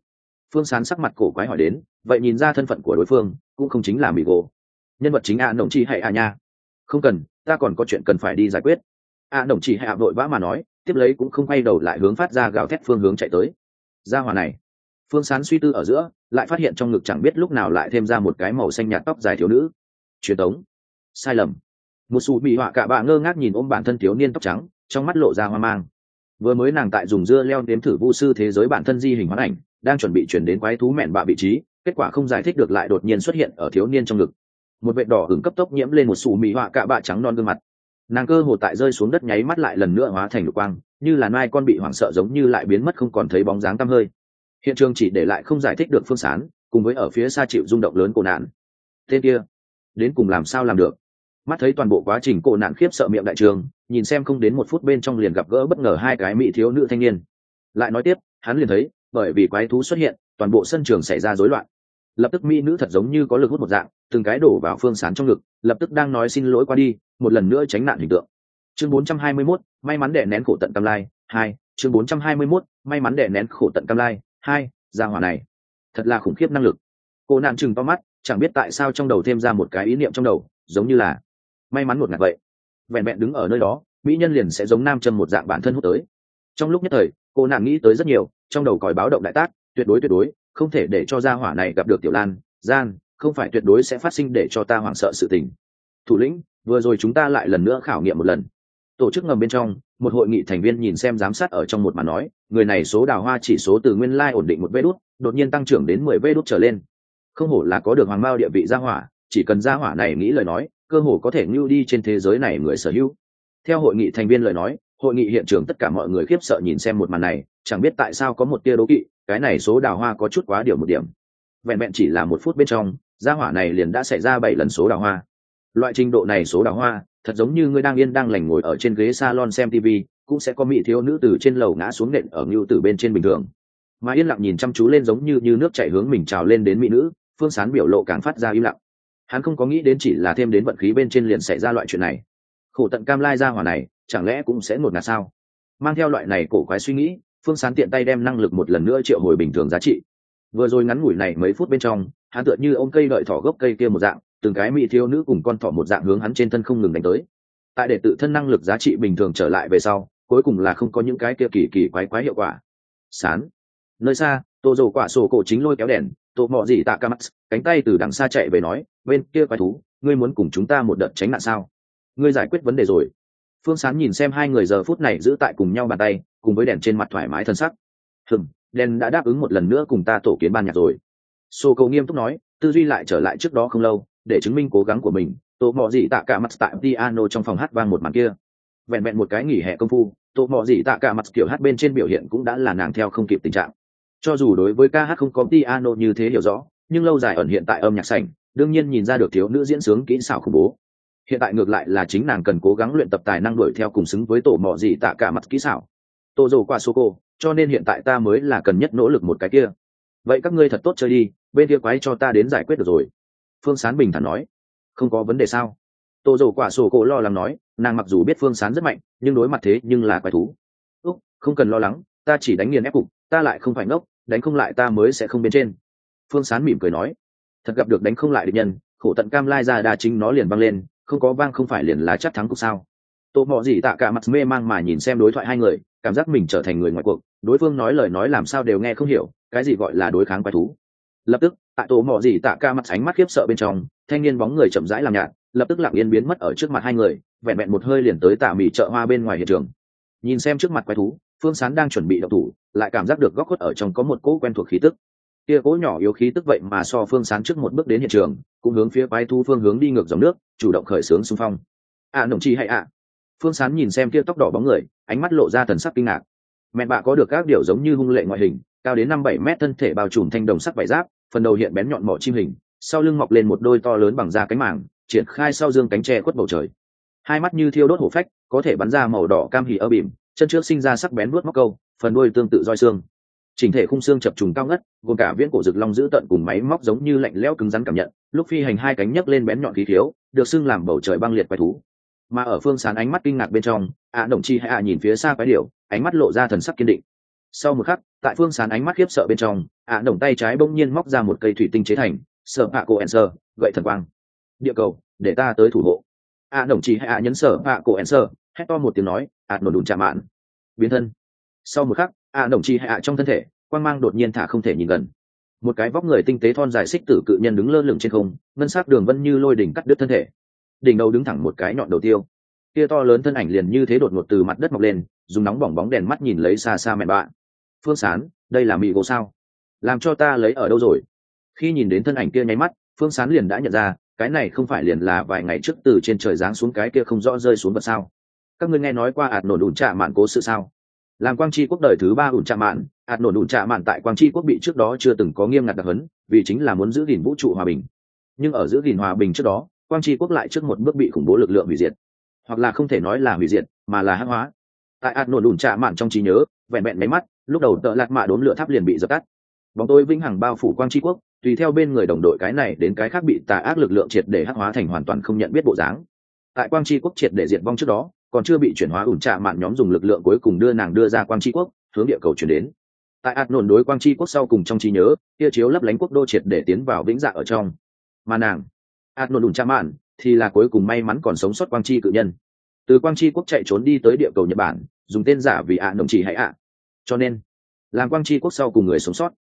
Phương sán sắc mặt cổ quái hỏi đến, vậy nhìn ra thân phận của đối phương, cũng không chính là mỹ gỗ nhân vật chính ạ à, đồng chi hay à nha. Không cần ta còn có chuyện cần phải đi giải quyết. Ạ à, đồng chi hay ạ vội vã mà nói tiếp lấy cũng không quay đầu lại hướng phát ra gào thét phương hướng chạy tới. Ra hòa này. Phương sán suy tư ở giữa lại phát hiện trong ngực chẳng biết lúc nào lại thêm ra một cái màu xanh nhạt tóc dài thiếu nữ. Truyền tống. Sai lầm. Một xù bị họa cả bạ ngơ ngác nhìn ôm bản thân thiếu niên tóc trắng trong mắt lộ ra hoang mang. Vừa mới nàng tại dùng dưa leo đếm thử vu sư thế giới bản thân di hình hoán ảnh đang chuẩn bị chuyển đến quái thú mẹn bạ vị trí kết quả không giải thích được lại đột nhiên xuất hiện ở thiếu niên trong ngực một vệ đỏ hứng cấp tốc nhiễm lên một xù mỹ họa cạ bạ trắng non gương mặt. Nàng cơ hồ tại rơi xuống đất nháy mắt lại lần nữa hóa thành lục quang, như là nai con bị hoảng sợ giống như lại biến mất không còn thấy bóng dáng tăm hơi. Hiện trường chỉ để lại không giải thích được phương sán, cùng với ở phía xa chịu rung động lớn cổ nạn. Tên kia, đến cùng làm sao làm được? Mắt thấy toàn bộ quá trình cổ nạn khiếp sợ miệng đại trường, nhìn xem không đến một phút bên trong liền gặp gỡ bất ngờ hai cái mỹ thiếu nữ thanh niên. Lại nói tiếp, hắn liền thấy, bởi vì quái thú xuất hiện, toàn bộ sân trường xảy ra rối loạn lập tức mỹ nữ thật giống như có lực hút một dạng từng cái đổ vào phương sán trong ngực lập tức đang nói xin lỗi qua đi một lần nữa tránh nạn hình tượng. Chương 421, may mắn để nén khổ tận cam lai hai chương 421, may mắn để nén khổ tận cam lai hai ra hỏa này thật là khủng khiếp năng lực. Cô nạn chừng to mắt chẳng biết tại sao trong đầu thêm ra một cái ý niệm trong đầu giống như là may mắn một ngạt vậy. Vẹn vẹn đứng ở nơi đó mỹ nhân liền sẽ giống nam châm một dạng bản thân hút tới. Trong lúc nhất thời cô nạn nghĩ tới rất nhiều trong đầu còi báo động đại tác tuyệt đối tuyệt đối không thể để cho gia hỏa này gặp được tiểu lan, gian, không phải tuyệt đối sẽ phát sinh để cho ta hoảng sợ sự tình. Thủ lĩnh, vừa rồi chúng ta lại lần nữa khảo nghiệm một lần. Tổ chức ngầm bên trong, một hội nghị thành viên nhìn xem giám sát ở trong một màn nói, người này số đào hoa chỉ số từ nguyên lai ổn định một vê đốt đột nhiên tăng trưởng đến mười vê đốt trở lên. Không hổ là có được hoàng mao địa vị gia hỏa, chỉ cần gia hỏa này nghĩ lời nói, cơ hồ có thể ngưu đi trên thế giới này người sở hữu. Theo hội nghị thành viên lời nói, hội nghị hiện trường tất cả mọi người khiếp sợ nhìn xem một màn này chẳng biết tại sao có một tia đố kỵ, cái này số đào hoa có chút quá điều một điểm. Vẹn vẹn chỉ là một phút bên trong, gia hỏa này liền đã xảy ra bảy lần số đào hoa. Loại trình độ này số đào hoa, thật giống như ngươi đang yên đang lành ngồi ở trên ghế salon xem tv cũng sẽ có mỹ thiếu nữ từ trên lầu ngã xuống nện ở ngưu từ bên trên bình thường. Mà yên lặng nhìn chăm chú lên giống như như nước chảy hướng mình trào lên đến mỹ nữ, phương sán biểu lộ càng phát ra im lặng. Hắn không có nghĩ đến chỉ là thêm đến vận khí bên trên liền xảy ra loại chuyện này. Khổ tận cam lai ra hỏa này, chẳng lẽ cũng sẽ ngột ngạt sao? Mang theo loại này cổ quái suy nghĩ phương sán tiện tay đem năng lực một lần nữa triệu hồi bình thường giá trị. Vừa rồi ngắn ngủi này mấy phút bên trong, hắn tựa như ôm cây đợi thỏ gốc cây kia một dạng, từng cái mỹ thiếu nữ cùng con thỏ một dạng hướng hắn trên thân không ngừng đánh tới. Tại để tự thân năng lực giá trị bình thường trở lại về sau, cuối cùng là không có những cái kia kỳ kỳ quái quái hiệu quả. Sán. Nơi xa, tô dầu quả sổ cổ chính lôi kéo đèn, tô mọ gì tạ ca mắt cánh tay từ đằng xa chạy về nói, bên kia quái thú, ngươi muốn cùng chúng ta một đợt tránh nạn sao? Ngươi giải quyết vấn đề rồi. Phương sán nhìn xem hai người giờ phút này giữ tại cùng nhau bàn tay cùng với đèn trên mặt thoải mái thân sắc. Hừng đèn đã đáp ứng một lần nữa cùng ta tổ kiến ban nhạc rồi. Sô cầu nghiêm túc nói, tư duy lại trở lại trước đó không lâu, để chứng minh cố gắng của mình tổ mọ gì tạ cả mặt tại piano trong phòng hát vang một màn kia. Vẹn vẹn một cái nghỉ hè công phu tổ mọ gì tạ cả mặt kiểu hát bên trên biểu hiện cũng đã là nàng theo không kịp tình trạng. Cho dù đối với ca hát không có piano như thế hiểu rõ, nhưng lâu dài ẩn hiện tại âm nhạc sảnh, đương nhiên nhìn ra được thiếu nữ diễn sướng kỹ xảo khủng bố. Hiện tại ngược lại là chính nàng cần cố gắng luyện tập tài năng đuổi theo cùng xứng với tổ mọ gì tạ cả mặt kỹ xảo tô dầu qua số cô, cho nên hiện tại ta mới là cần nhất nỗ lực một cái kia. Vậy các ngươi thật tốt chơi đi, bên kia quái cho ta đến giải quyết được rồi. Phương sán bình thản nói. Không có vấn đề sao? Tô dầu quả sổ cổ lo lắng nói, nàng mặc dù biết phương sán rất mạnh, nhưng đối mặt thế nhưng là quái thú. Úc, không cần lo lắng, ta chỉ đánh nghiền ép cục, ta lại không phải ngốc, đánh không lại ta mới sẽ không bên trên. Phương sán mỉm cười nói. Thật gặp được đánh không lại địch nhân, khổ tận cam lai ra đa chính nó liền văng lên, không có vang không phải liền lá chắc thắng cục sao? Tô mò gì tạ cả mặt mê mang mà nhìn xem đối thoại hai người, cảm giác mình trở thành người ngoài cuộc. Đối phương nói lời nói làm sao đều nghe không hiểu, cái gì gọi là đối kháng quái thú. Lập tức, tại tổ mò gì tạ ca mặt ánh mắt khiếp sợ bên trong, thanh niên bóng người chậm rãi làm nhạt, lập tức lặng yên biến mất ở trước mặt hai người, vẹn vẹn một hơi liền tới tà mì chợ hoa bên ngoài hiện trường. Nhìn xem trước mặt quái thú, phương sán đang chuẩn bị đậu thủ, lại cảm giác được góc khuất ở trong có một cỗ quen thuộc khí tức. Kia cỗ nhỏ yếu khí tức vậy mà so phương sán trước một bước đến hiện trường, cũng hướng phía quái thú phương hướng đi ngược dòng nước, chủ động khởi xướng xung phong. À đồng chi hay ạ? Phương sán nhìn xem kia tóc đỏ bóng người, ánh mắt lộ ra thần sắc kinh ngạc. Mẹ bạ có được các điều giống như hung lệ ngoại hình, cao đến năm bảy mét thân thể bao trùm thanh đồng sắc vải giáp, phần đầu hiện bén nhọn mỏ chim hình, sau lưng mọc lên một đôi to lớn bằng da cánh mảng triển khai sau dương cánh tre khuất bầu trời. Hai mắt như thiêu đốt hổ phách, có thể bắn ra màu đỏ cam hỉ ơ bìm, chân trước sinh ra sắc bén vuốt móc câu, phần đuôi tương tự roi xương. Chỉnh thể khung xương chập trùng cao ngất, gồm cả viễn cổ rực long giữ tận cùng máy móc giống như lạnh lẽo cứng rắn cảm nhận, lúc phi hành hai cánh nhấc lên bén nhọn khí thiếu, được xưng làm bầu trời băng liệt quái thú mà ở phương sán ánh mắt kinh ngạc bên trong, ạ đồng chi hay ạ nhìn phía xa quái điệu ánh mắt lộ ra thần sắc kiên định. Sau một khắc, tại phương sán ánh mắt khiếp sợ bên trong, ạ đồng tay trái bỗng nhiên móc ra một cây thủy tinh chế thành sợ ạ cổ ẩn sơ gậy thần quang. Địa cầu, để ta tới thủ hộ. ạ đồng chi hay ạ nhấn sợ ạ cổ ẩn sơ hét to một tiếng nói, ạ nổ đùn chạm mạn. Biến thân. Sau một khắc, ạ đồng chi hay ạ trong thân thể, quang mang đột nhiên thả không thể nhìn gần. Một cái vóc người tinh tế thon dài xích tử cự nhân đứng lơ lửng trên không, ngân sắc đường vân như lôi đỉnh cắt đứt thân thể đỉnh đầu đứng thẳng một cái nhọn đầu tiêu. Kia to lớn thân ảnh liền như thế đột ngột từ mặt đất mọc lên, dùng nóng bỏng bóng đèn mắt nhìn lấy xa xa mẹ bạn. Phương sán, đây là mỹ gỗ sao? Làm cho ta lấy ở đâu rồi? Khi nhìn đến thân ảnh kia nháy mắt, phương sán liền đã nhận ra, cái này không phải liền là vài ngày trước từ trên trời giáng xuống cái kia không rõ rơi xuống vật sao. Các ngươi nghe nói qua ạt nổ đùn trạ mạn cố sự sao? Làm quang tri quốc đời thứ ba ủn trạ mạn, ạt nổ đùn trạ mạn tại quang tri quốc bị trước đó chưa từng có nghiêm ngặt đặc hấn, vì chính là muốn giữ gìn vũ trụ hòa bình. Nhưng ở giữ gìn hòa bình trước đó quang tri quốc lại trước một bước bị khủng bố lực lượng hủy diệt. Hoặc là không thể nói là hủy diệt, mà là hắc hóa. Tại ạt nổ đùn trạ mạn trong trí nhớ, vẹn vẹn máy mắt, lúc đầu tợ lạc mạ đốn lửa tháp liền bị dập tắt. Bóng tôi vĩnh hằng bao phủ quang tri quốc, tùy theo bên người đồng đội cái này đến cái khác bị tà ác lực lượng triệt để hắc hóa thành hoàn toàn không nhận biết bộ dáng. Tại quang tri quốc triệt để diệt vong trước đó, còn chưa bị chuyển hóa ủn trạ mạn nhóm dùng lực lượng cuối cùng đưa nàng đưa ra quang tri quốc, hướng địa cầu chuyển đến. Tại ạt nổn đối quang tri quốc sau cùng trong trí nhớ, kia chiếu lấp lánh quốc đô triệt để tiến vào vĩnh dạ ở trong. Mà nàng ạt nổn đùn cha mạn, thì là cuối cùng may mắn còn sống sót quang tri cự nhân. Từ quang tri quốc chạy trốn đi tới địa cầu nhật bản, dùng tên giả vì ạ à đồng chỉ hãy ạ. Cho nên, làm quang tri quốc sau cùng người sống sót.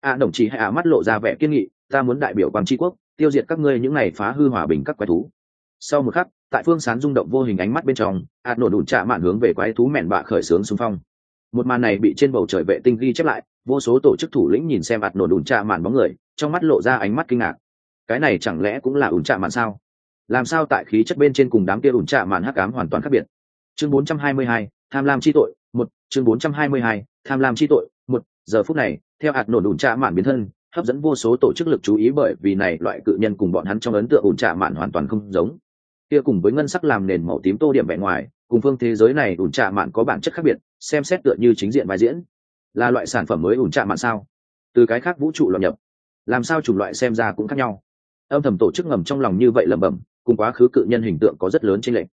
Ạ đồng chỉ hãy ạ mắt lộ ra vẻ kiên nghị, ta muốn đại biểu quang tri quốc, tiêu diệt các ngươi những này phá hư hòa bình các quái thú. Sau một khắc, tại phương sán rung động vô hình ánh mắt bên trong ạt nổ đùn trạ mạn hướng về quái thú mẹn bạ khởi xướng xung phong. Một màn này bị trên bầu trời vệ tinh ghi chép lại, vô số tổ chức thủ lĩnh nhìn xem ạt nổ đùn trạ mạn bóng người, trong mắt lộ ra ánh mắt kinh ngạc cái này chẳng lẽ cũng là ủn trạ mạn sao? Làm sao tại khí chất bên trên cùng đám kia ủn trạ mạn hắc ám hoàn toàn khác biệt? Chương 422, tham lam chi tội một chương 422, tham lam chi tội một giờ phút này theo hạt nổ ủn trạ mạn biến thân hấp dẫn vô số tổ chức lực chú ý bởi vì này loại cự nhân cùng bọn hắn trong ấn tượng ủn trạ mạn hoàn toàn không giống. Kia cùng với ngân sắc làm nền màu tím tô điểm vẻ ngoài cùng phương thế giới này ủn trạ mạn có bản chất khác biệt xem xét tựa như chính diện vai diễn. Là loại sản phẩm mới ủn trạ mạn sao? Từ cái khác vũ trụ lọt nhập. Làm sao chủng loại xem ra cũng khác nhau? Âm thầm tổ chức ngầm trong lòng như vậy lẩm bẩm, cùng quá khứ cự nhân hình tượng có rất lớn trên lệ.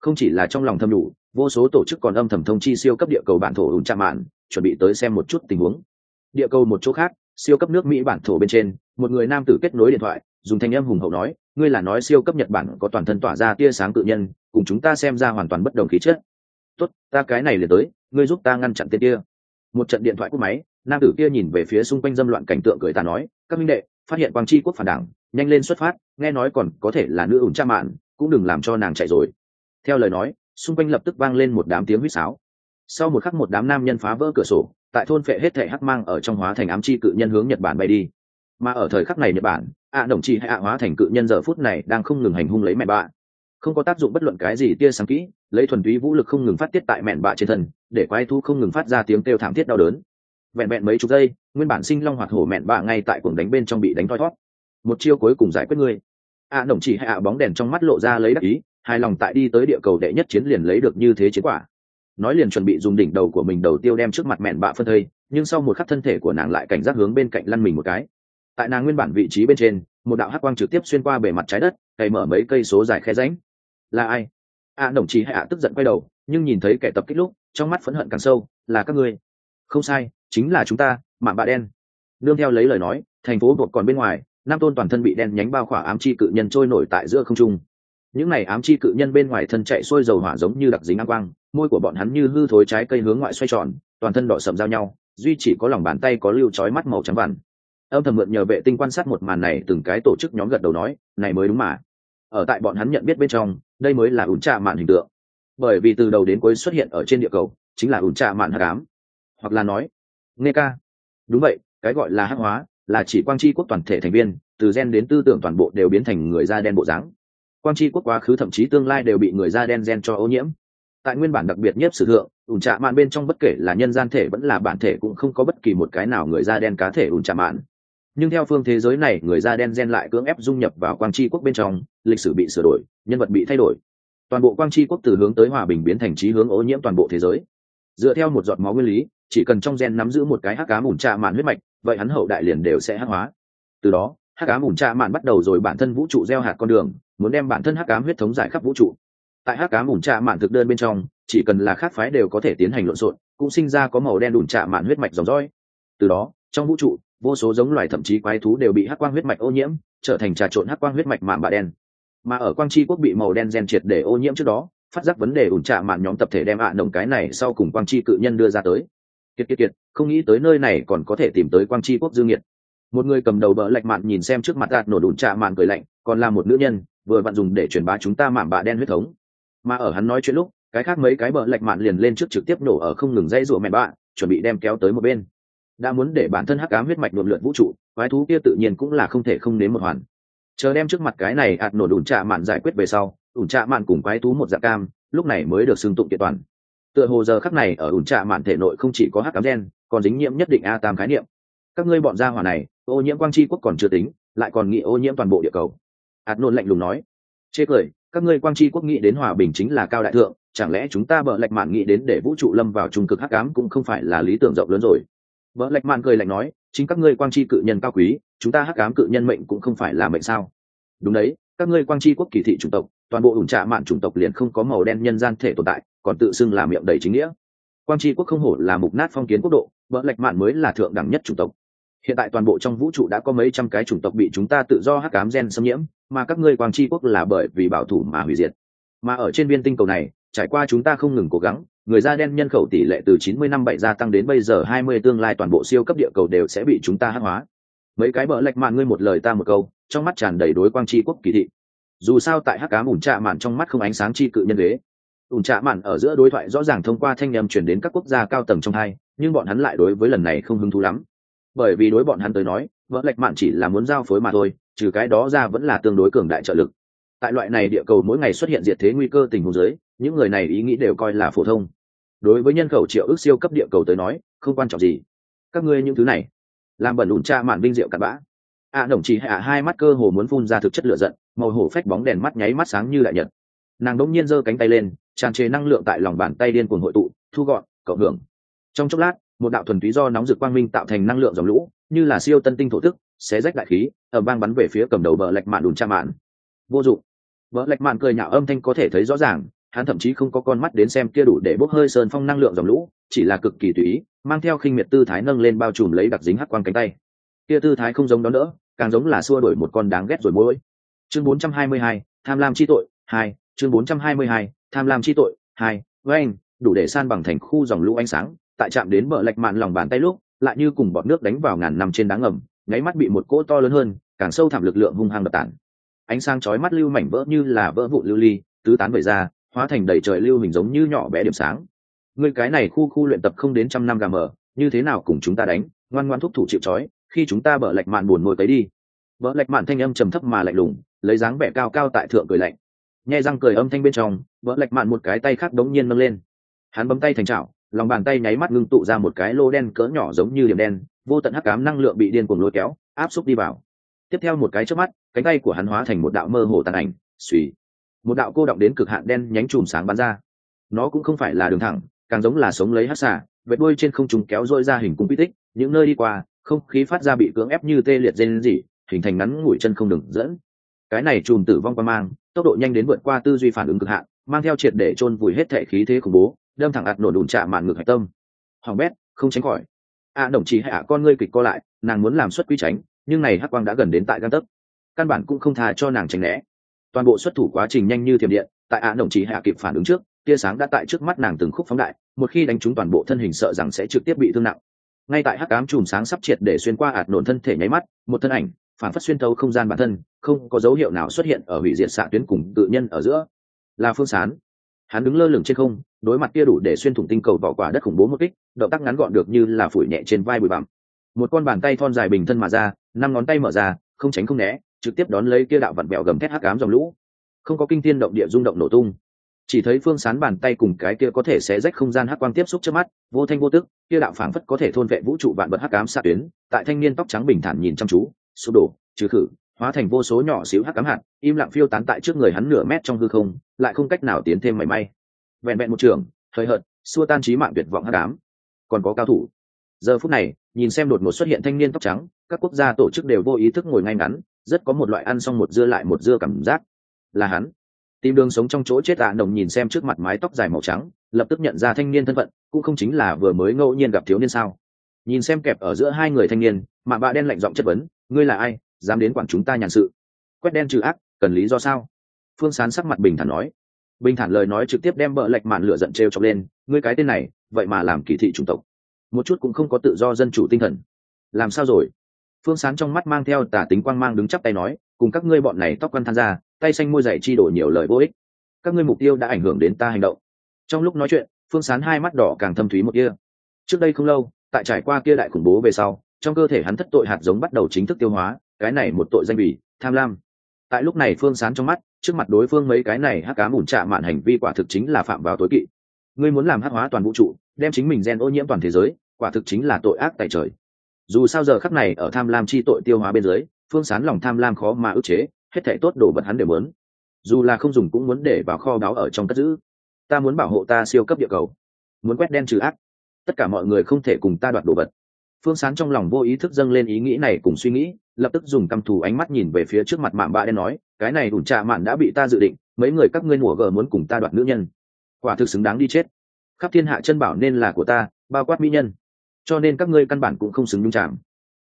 không chỉ là trong lòng thâm đủ, vô số tổ chức còn âm thầm thông chi siêu cấp địa cầu bản thổ ủn chạm mạn, chuẩn bị tới xem một chút tình huống. Địa cầu một chỗ khác, siêu cấp nước mỹ bản thổ bên trên, một người nam tử kết nối điện thoại, dùng thanh âm hùng hậu nói, ngươi là nói siêu cấp nhật bản có toàn thân tỏa ra tia sáng cự nhân, cùng chúng ta xem ra hoàn toàn bất đồng khí chất. Tốt, ta cái này liền tới, ngươi giúp ta ngăn chặn tên kia. Một trận điện thoại cúp máy, nam tử kia nhìn về phía xung quanh dâm loạn cảnh tượng cười ta nói, các minh đệ phát hiện quang tri quốc phản đảng, nhanh lên xuất phát, nghe nói còn có thể là nữ ủn cha mạn, cũng đừng làm cho nàng chạy rồi. Theo lời nói, xung quanh lập tức vang lên một đám tiếng huýt sáo. Sau một khắc một đám nam nhân phá vỡ cửa sổ, tại thôn phệ hết thể hắc mang ở trong hóa thành ám chi cự nhân hướng nhật bản bay đi. Mà ở thời khắc này nhật bản, ạ đồng chi hay ạ hóa thành cự nhân giờ phút này đang không ngừng hành hung lấy mẹ bạ. Không có tác dụng bất luận cái gì, tia sáng kỹ, lấy thuần túy vũ lực không ngừng phát tiết tại mẹn bạ trên thân, để quái thu không ngừng phát ra tiếng kêu thảm thiết đau đớn. Vẹn vẹn mấy chục giây nguyên bản sinh long hoạt hổ mẹn bạ ngay tại cuồng đánh bên trong bị đánh thoi thót. Một chiêu cuối cùng giải quyết ngươi. Ạ đồng chỉ hay ạ bóng đèn trong mắt lộ ra lấy đắc ý, hài lòng tại đi tới địa cầu đệ nhất chiến liền lấy được như thế chiến quả. Nói liền chuẩn bị dùng đỉnh đầu của mình đầu tiêu đem trước mặt mẹn bạ phân thây, nhưng sau một khắc thân thể của nàng lại cảnh giác hướng bên cạnh lăn mình một cái. Tại nàng nguyên bản vị trí bên trên, một đạo hắc quang trực tiếp xuyên qua bề mặt trái đất, cày mở mấy cây số dài khe ránh là ai? A đồng chí hay ạ tức giận quay đầu, nhưng nhìn thấy kẻ tập kích lúc, trong mắt phẫn hận càng sâu, là các ngươi. Không sai, chính là chúng ta mạng bạ đen. Nương theo lấy lời nói, thành phố bột còn bên ngoài, nam tôn toàn thân bị đen nhánh bao khỏa ám chi cự nhân trôi nổi tại giữa không trung. Những này ám chi cự nhân bên ngoài thân chạy xuôi dầu hỏa giống như đặc dính ám quang, môi của bọn hắn như hư thối trái cây hướng ngoại xoay tròn, toàn thân đỏ sầm giao nhau, duy chỉ có lòng bàn tay có lưu trói mắt màu trắng vằn. Âm thầm mượn nhờ vệ tinh quan sát một màn này, từng cái tổ chức nhóm gật đầu nói, này mới đúng mà. Ở tại bọn hắn nhận biết bên trong, đây mới là ủn trạ mạn hình tượng. Bởi vì từ đầu đến cuối xuất hiện ở trên địa cầu, chính là ủn trạ mạn hạ cám hoặc là nói, nghe ca đúng vậy, cái gọi là hắc hóa là chỉ quang tri quốc toàn thể thành viên, từ gen đến tư tưởng toàn bộ đều biến thành người da đen bộ dáng. Quang tri quốc quá khứ thậm chí tương lai đều bị người da đen gen cho ô nhiễm. Tại nguyên bản đặc biệt nhất sử thượng ủn trạ mạn bên trong bất kể là nhân gian thể vẫn là bản thể cũng không có bất kỳ một cái nào người da đen cá thể ủn trạ mạn. Nhưng theo phương thế giới này, người da đen gen lại cưỡng ép dung nhập vào quang tri quốc bên trong, lịch sử bị sửa đổi, nhân vật bị thay đổi. Toàn bộ quang tri quốc từ hướng tới hòa bình biến thành trí hướng ô nhiễm toàn bộ thế giới. Dựa theo một giọt máu nguyên lý chỉ cần trong gen nắm giữ một cái hắc cá mùn trạ mạn huyết mạch, vậy hắn hậu đại liền đều sẽ hắc hóa. Từ đó, hắc cá mùn trạ mạn bắt đầu rồi bản thân vũ trụ gieo hạt con đường, muốn đem bản thân hắc cám huyết thống giải khắp vũ trụ. Tại hắc cám ủn trạ mạn thực đơn bên trong, chỉ cần là khác phái đều có thể tiến hành lộn xộn, cũng sinh ra có màu đen đùn trạ mạn huyết mạch dòng dõi. Từ đó, trong vũ trụ, vô số giống loài thậm chí quái thú đều bị hắc quang huyết mạch ô nhiễm, trở thành trà trộn hắc quang huyết mạch mạn bạ đen. Mà ở quang tri quốc bị màu đen gen triệt để ô nhiễm trước đó, phát giác vấn đề ủn trạ mạn nhóm tập thể đem ạ à nồng cái này sau cùng quang tri cự nhân đưa ra tới kiệt kiệt kiệt, không nghĩ tới nơi này còn có thể tìm tới quang tri quốc dương nhiệt một người cầm đầu bỡ lạch mạn nhìn xem trước mặt đạt nổ đùn trạ mạn cười lạnh, còn là một nữ nhân, vừa vặn dùng để truyền bá chúng ta mạm bạ đen huyết thống. Mà ở hắn nói chuyện lúc, cái khác mấy cái bỡ lạch mạn liền lên trước trực tiếp nổ ở không ngừng dây rủa mẹ bạ chuẩn bị đem kéo tới một bên. Đã muốn để bản thân hắc ám huyết mạch nhuộm lượn vũ trụ, quái thú kia tự nhiên cũng là không thể không nếm một hoàn. Chờ đem trước mặt cái này ạt nổ đùn trạ mạn giải quyết về sau ủn trạ mạn cùng quái thú một dạng cam, lúc này mới được xưng tụng kiện toàn tựa hồ giờ khắc này ở ủn trạ mạn thể nội không chỉ có hắc ám gen, còn dính nhiễm nhất định a tam khái niệm. Các ngươi bọn gia hỏa này, ô nhiễm quang chi quốc còn chưa tính, lại còn nghĩ ô nhiễm toàn bộ địa cầu. Hạt nôn lạnh lùng nói. Chê cười, các ngươi quang chi quốc nghĩ đến hòa bình chính là cao đại thượng, chẳng lẽ chúng ta bợ lạch mạn nghĩ đến để vũ trụ lâm vào trung cực hắc ám cũng không phải là lý tưởng rộng lớn rồi? Bợ lạch mạn cười lạnh nói, chính các ngươi quang chi cự nhân cao quý, chúng ta hắc ám cự nhân mệnh cũng không phải là mệnh sao? Đúng đấy, các ngươi quang chi quốc kỳ thị chủng tộc, toàn bộ ủn trạ mạn chủng tộc liền không có màu đen nhân gian thể tồn tại còn tự xưng là miệng đầy chính nghĩa. Quang tri quốc không hổ là mục nát phong kiến quốc độ vợ lạch mạn mới là thượng đẳng nhất chủng tộc. Hiện tại toàn bộ trong vũ trụ đã có mấy trăm cái chủng tộc bị chúng ta tự do hắc ám gen xâm nhiễm, mà các ngươi quang tri quốc là bởi vì bảo thủ mà hủy diệt. Mà ở trên viên tinh cầu này, trải qua chúng ta không ngừng cố gắng, người da đen nhân khẩu tỷ lệ từ 90 năm bảy gia tăng đến bây giờ 20 tương lai toàn bộ siêu cấp địa cầu đều sẽ bị chúng ta hắc hóa. Mấy cái bờ lạch mạn ngươi một lời ta một câu, trong mắt tràn đầy đối quang tri quốc kỳ thị. Dù sao tại hắc cám ủn trạ mạn trong mắt không ánh sáng chi cự nhân ghế ủn trạ mạn ở giữa đối thoại rõ ràng thông qua thanh â m chuyển đến các quốc gia cao tầng trong hai nhưng bọn hắn lại đối với lần này không hứng thú lắm. Bởi vì đối bọn hắn tới nói vợ lệch mạn chỉ là muốn giao phối mà thôi trừ cái đó ra vẫn là tương đối cường đại trợ lực. Tại loại này địa cầu mỗi ngày xuất hiện diệt thế nguy cơ tình huống giới những người này ý nghĩ đều coi là phổ thông. Đối với nhân khẩu triệu ước siêu cấp địa cầu tới nói không quan trọng gì. Các ngươi những thứ này làm bẩn ủn cha mạn vinh diệu cặn bã. Ạ à, đồng chí hạ hai mắt cơ hồ muốn phun ra thực chất lửa giận màu hổ phách bóng đèn mắt nháy mắt sáng như đại nhật nàng đỗng nhiên giơ cánh tay lên tràn trề năng lượng tại lòng bàn tay điên cuồng hội tụ thu gọn cộng hưởng. Trong chốc lát một đạo thuần túy do nóng rực quang minh tạo thành năng lượng dòng lũ như là siêu tân tinh thổ tức xé rách đại khí ở bang bắn về phía cầm đầu bờ lạch mạn đùn cha mạn. Vô dụng. Bờ lạch mạn cười nhạo âm thanh có thể thấy rõ ràng hắn thậm chí không có con mắt đến xem kia đủ để bốc hơi sơn phong năng lượng dòng lũ chỉ là cực kỳ tùy ý mang theo khinh miệt tư thái nâng lên bao trùm lấy đặc dính hắc quang cánh tay. Kia tư thái không giống đó nữa càng giống là xua đuổi một con đáng ghét rồi mỗi chương 422, tham lam chi tội hai chương 422, tham lam chi tội hai với anh đủ để san bằng thành khu dòng lũ ánh sáng tại chạm đến bờ lạch mạn lòng bàn tay lúc lại như cùng bọt nước đánh vào ngàn năm trên đá ngầm nháy mắt bị một cỗ to lớn hơn càng sâu thẳm lực lượng hung hăng đập tản ánh sáng chói mắt lưu mảnh vỡ như là vỡ vụ lưu ly tứ tán về ra hóa thành đầy trời lưu hình giống như nhỏ bé điểm sáng. Người cái này khu khu luyện tập không đến trăm năm gà mờ như thế nào cùng chúng ta đánh ngoan ngoan thúc thủ chịu trói khi chúng ta bở lạch mạn buồn ngồi tới đi. Vợ lạch mạn thanh âm trầm thấp mà lạnh lùng lấy dáng vẻ cao cao tại thượng cười lạnh nhai răng cười âm thanh bên trong, vỡ lạch mạn một cái tay khác đống nhiên nâng lên. Hắn bấm tay thành chảo lòng bàn tay nháy mắt ngưng tụ ra một cái lô đen cỡ nhỏ giống như điểm đen, vô tận hắc cám năng lượng bị điên cuồng lôi kéo, áp xúc đi vào. Tiếp theo một cái trước mắt, cánh tay của hắn hóa thành một đạo mơ hồ tàn ảnh suy một đạo cô động đến cực hạn đen nhánh chùm sáng bắn ra. Nó cũng không phải là đường thẳng, càng giống là sống lấy hát xả vệt đuôi trên không trùng kéo dôi ra hình cung quy tích, những nơi đi qua, không khí phát ra bị cưỡng ép như tê liệt dên gì hình thành ngắn ngủi chân không đừng dẫn cái này chùm tử vong qua mang, tốc độ nhanh đến vượt qua tư duy phản ứng cực hạn, mang theo triệt để chôn vùi hết thể khí thế khủng bố, đâm thẳng ạt nổ đùn chạm màn ngược hạch tâm. Hoàng bét, không tránh khỏi. A đồng chí hạ con ngươi kịch co lại, nàng muốn làm xuất quy tránh, nhưng này hắc quang đã gần đến tại gan tấc. Căn bản cũng không thà cho nàng tránh né. Toàn bộ xuất thủ quá trình nhanh như thiểm điện, tại a đồng chí hạ kịp phản ứng trước, tia sáng đã tại trước mắt nàng từng khúc phóng đại, một khi đánh trúng toàn bộ thân hình sợ rằng sẽ trực tiếp bị thương nặng. Ngay tại hắc ám chùm sáng sắp triệt để xuyên qua ạt nổn thân thể nháy mắt, một thân ảnh phản phát xuyên thấu không gian bản thân, không có dấu hiệu nào xuất hiện ở hủy diệt xạ tuyến cùng tự nhân ở giữa. Là phương sán. Hắn đứng lơ lửng trên không, đối mặt kia đủ để xuyên thủng tinh cầu vỏ quả đất khủng bố một kích, động tác ngắn gọn được như là phủi nhẹ trên vai bụi bặm. Một con bàn tay thon dài bình thân mà ra, năm ngón tay mở ra, không tránh không né, trực tiếp đón lấy kia đạo vặn bẹo gầm thét hắc ám dòng lũ. Không có kinh thiên động địa rung động nổ tung. Chỉ thấy phương sán bàn tay cùng cái kia có thể xé rách không gian hắc quang tiếp xúc trước mắt, vô thanh vô tức, kia đạo phảng phất có thể thôn vệ vũ trụ vạn vật hắc ám xạ tuyến, tại thanh niên tóc trắng bình thản nhìn chăm chú sụp đổ, trừ khử, hóa thành vô số nhỏ xíu hắc ám hạt, im lặng phiêu tán tại trước người hắn nửa mét trong hư không, lại không cách nào tiến thêm mảy may. Vẹn vẹn một trường, thời hợt, xua tan trí mạng tuyệt vọng hắc ám. Còn có cao thủ. Giờ phút này, nhìn xem đột ngột xuất hiện thanh niên tóc trắng, các quốc gia tổ chức đều vô ý thức ngồi ngay ngắn, rất có một loại ăn xong một dưa lại một dưa cảm giác. Là hắn. Tìm đường sống trong chỗ chết tạ à nồng nhìn xem trước mặt mái tóc dài màu trắng, lập tức nhận ra thanh niên thân phận, cũng không chính là vừa mới ngẫu nhiên gặp thiếu niên sao. Nhìn xem kẹp ở giữa hai người thanh niên mà bạ đen lạnh giọng chất vấn, ngươi là ai, dám đến quản chúng ta nhàn sự? Quét đen trừ ác, cần lý do sao? Phương sán sắc mặt bình thản nói. Bình thản lời nói trực tiếp đem bợ lạch màn lửa giận trêu chọc lên, ngươi cái tên này, vậy mà làm kỳ thị chủng tộc. Một chút cũng không có tự do dân chủ tinh thần. Làm sao rồi? Phương sán trong mắt mang theo tả tính quang mang đứng chắp tay nói, cùng các ngươi bọn này tóc quan tham gia, tay xanh môi dày chi đổ nhiều lời vô ích. Các ngươi mục tiêu đã ảnh hưởng đến ta hành động. Trong lúc nói chuyện, phương sán hai mắt đỏ càng thâm thúy một kia trước đây không lâu, tại trải qua kia đại khủng bố về sau trong cơ thể hắn thất tội hạt giống bắt đầu chính thức tiêu hóa, cái này một tội danh bỉ tham lam. Tại lúc này phương sán trong mắt, trước mặt đối phương mấy cái này hắc cá mủn trạ mạn hành vi quả thực chính là phạm vào tối kỵ. Ngươi muốn làm hắc hóa toàn vũ trụ, đem chính mình gen ô nhiễm toàn thế giới, quả thực chính là tội ác tại trời. Dù sao giờ khắc này ở tham lam chi tội tiêu hóa bên dưới, phương sán lòng tham lam khó mà ức chế, hết thể tốt đồ vật hắn đều muốn. Dù là không dùng cũng muốn để vào kho báu ở trong cất giữ. Ta muốn bảo hộ ta siêu cấp địa cầu. Muốn quét đen trừ ác. Tất cả mọi người không thể cùng ta đoạt đồ vật phương sán trong lòng vô ý thức dâng lên ý nghĩ này cùng suy nghĩ, lập tức dùng căm thù ánh mắt nhìn về phía trước mặt mạn bạ đen nói, cái này đủn trà mạn đã bị ta dự định, mấy người các ngươi mùa gờ muốn cùng ta đoạt nữ nhân. Quả thực xứng đáng đi chết. Khắp thiên hạ chân bảo nên là của ta, bao quát mỹ nhân. Cho nên các ngươi căn bản cũng không xứng nhung chạm.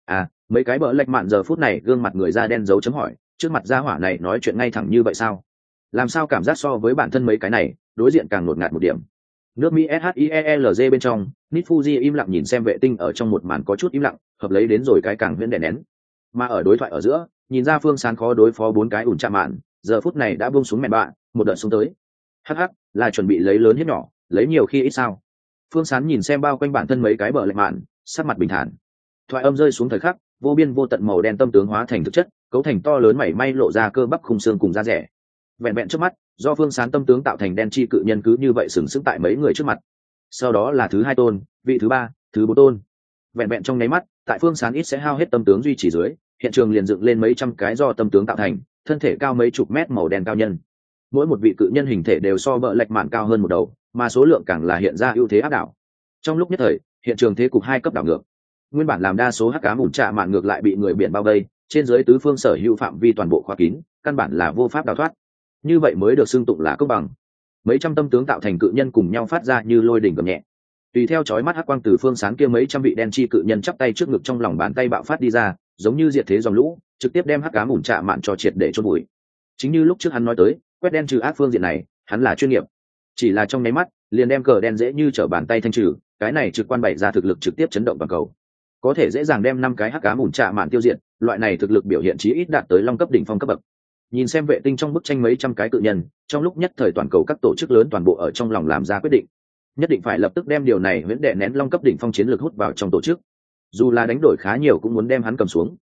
À mấy cái bỡ lệch mạn giờ phút này gương mặt người da đen dấu chấm hỏi, trước mặt gia hỏa này nói chuyện ngay thẳng như vậy sao? Làm sao cảm giác so với bản thân mấy cái này, đối diện càng ngột ngạt một điểm nước mỹ shielg bên trong nít fuji im lặng nhìn xem vệ tinh ở trong một màn có chút im lặng, hợp lấy đến rồi cái càng huyễn đè nén. Mà ở đối thoại ở giữa, nhìn ra phương sán khó đối phó bốn cái ủn chạm mạn, giờ phút này đã buông xuống mẹ bạn, một đợt xuống tới. Hh là chuẩn bị lấy lớn hiếp nhỏ, lấy nhiều khi ít sao. Phương sán nhìn xem bao quanh bản thân mấy cái bờ lệch mạn, sắc mặt bình thản. Thoại âm rơi xuống thời khắc, vô biên vô tận màu đen tâm tướng hóa thành thực chất, cấu thành to lớn mảy may lộ ra cơ bắp khung xương cùng da rẻ vẹn vẹn trước mắt, do phương sán tâm tướng tạo thành đen chi cự nhân cứ như vậy sừng sững tại mấy người trước mặt. Sau đó là thứ hai tôn, vị thứ ba, thứ bốn tôn. Vẹn vẹn trong nháy mắt, tại phương sán ít sẽ hao hết tâm tướng duy trì dưới, hiện trường liền dựng lên mấy trăm cái do tâm tướng tạo thành, thân thể cao mấy chục mét màu đen cao nhân. Mỗi một vị cự nhân hình thể đều so vợ lệch mạn cao hơn một đầu, mà số lượng càng là hiện ra ưu thế áp đảo. Trong lúc nhất thời, hiện trường thế cục hai cấp đảo ngược. Nguyên bản làm đa số hắc cá mủn trạ mạn ngược lại bị người biển bao vây, trên dưới tứ phương sở hữu phạm vi toàn bộ khóa kín, căn bản là vô pháp đào thoát như vậy mới được xưng tụng là công bằng. Mấy trăm tâm tướng tạo thành cự nhân cùng nhau phát ra như lôi đỉnh gầm nhẹ. Tùy theo chói mắt hắc quang từ phương sáng kia mấy trăm vị đen chi cự nhân chắp tay trước ngực trong lòng bàn tay bạo phát đi ra, giống như diệt thế dòng lũ, trực tiếp đem hắc cá mùn trạ mạn cho triệt để chôn bụi chính như lúc trước hắn nói tới, quét đen trừ ác phương diện này, hắn là chuyên nghiệp. Chỉ là trong nháy mắt, liền đem cờ đen dễ như trở bàn tay thanh trừ, cái này trực quan bày ra thực lực trực tiếp chấn động toàn cầu. Có thể dễ dàng đem năm cái hắc cá mùn trạ mạn tiêu diệt, loại này thực lực biểu hiện chí ít đạt tới long cấp đỉnh phong cấp bậc nhìn xem vệ tinh trong bức tranh mấy trăm cái cự nhân, trong lúc nhất thời toàn cầu các tổ chức lớn toàn bộ ở trong lòng làm ra quyết định. Nhất định phải lập tức đem điều này huyễn đệ nén long cấp đỉnh phong chiến lược hút vào trong tổ chức. Dù là đánh đổi khá nhiều cũng muốn đem hắn cầm xuống.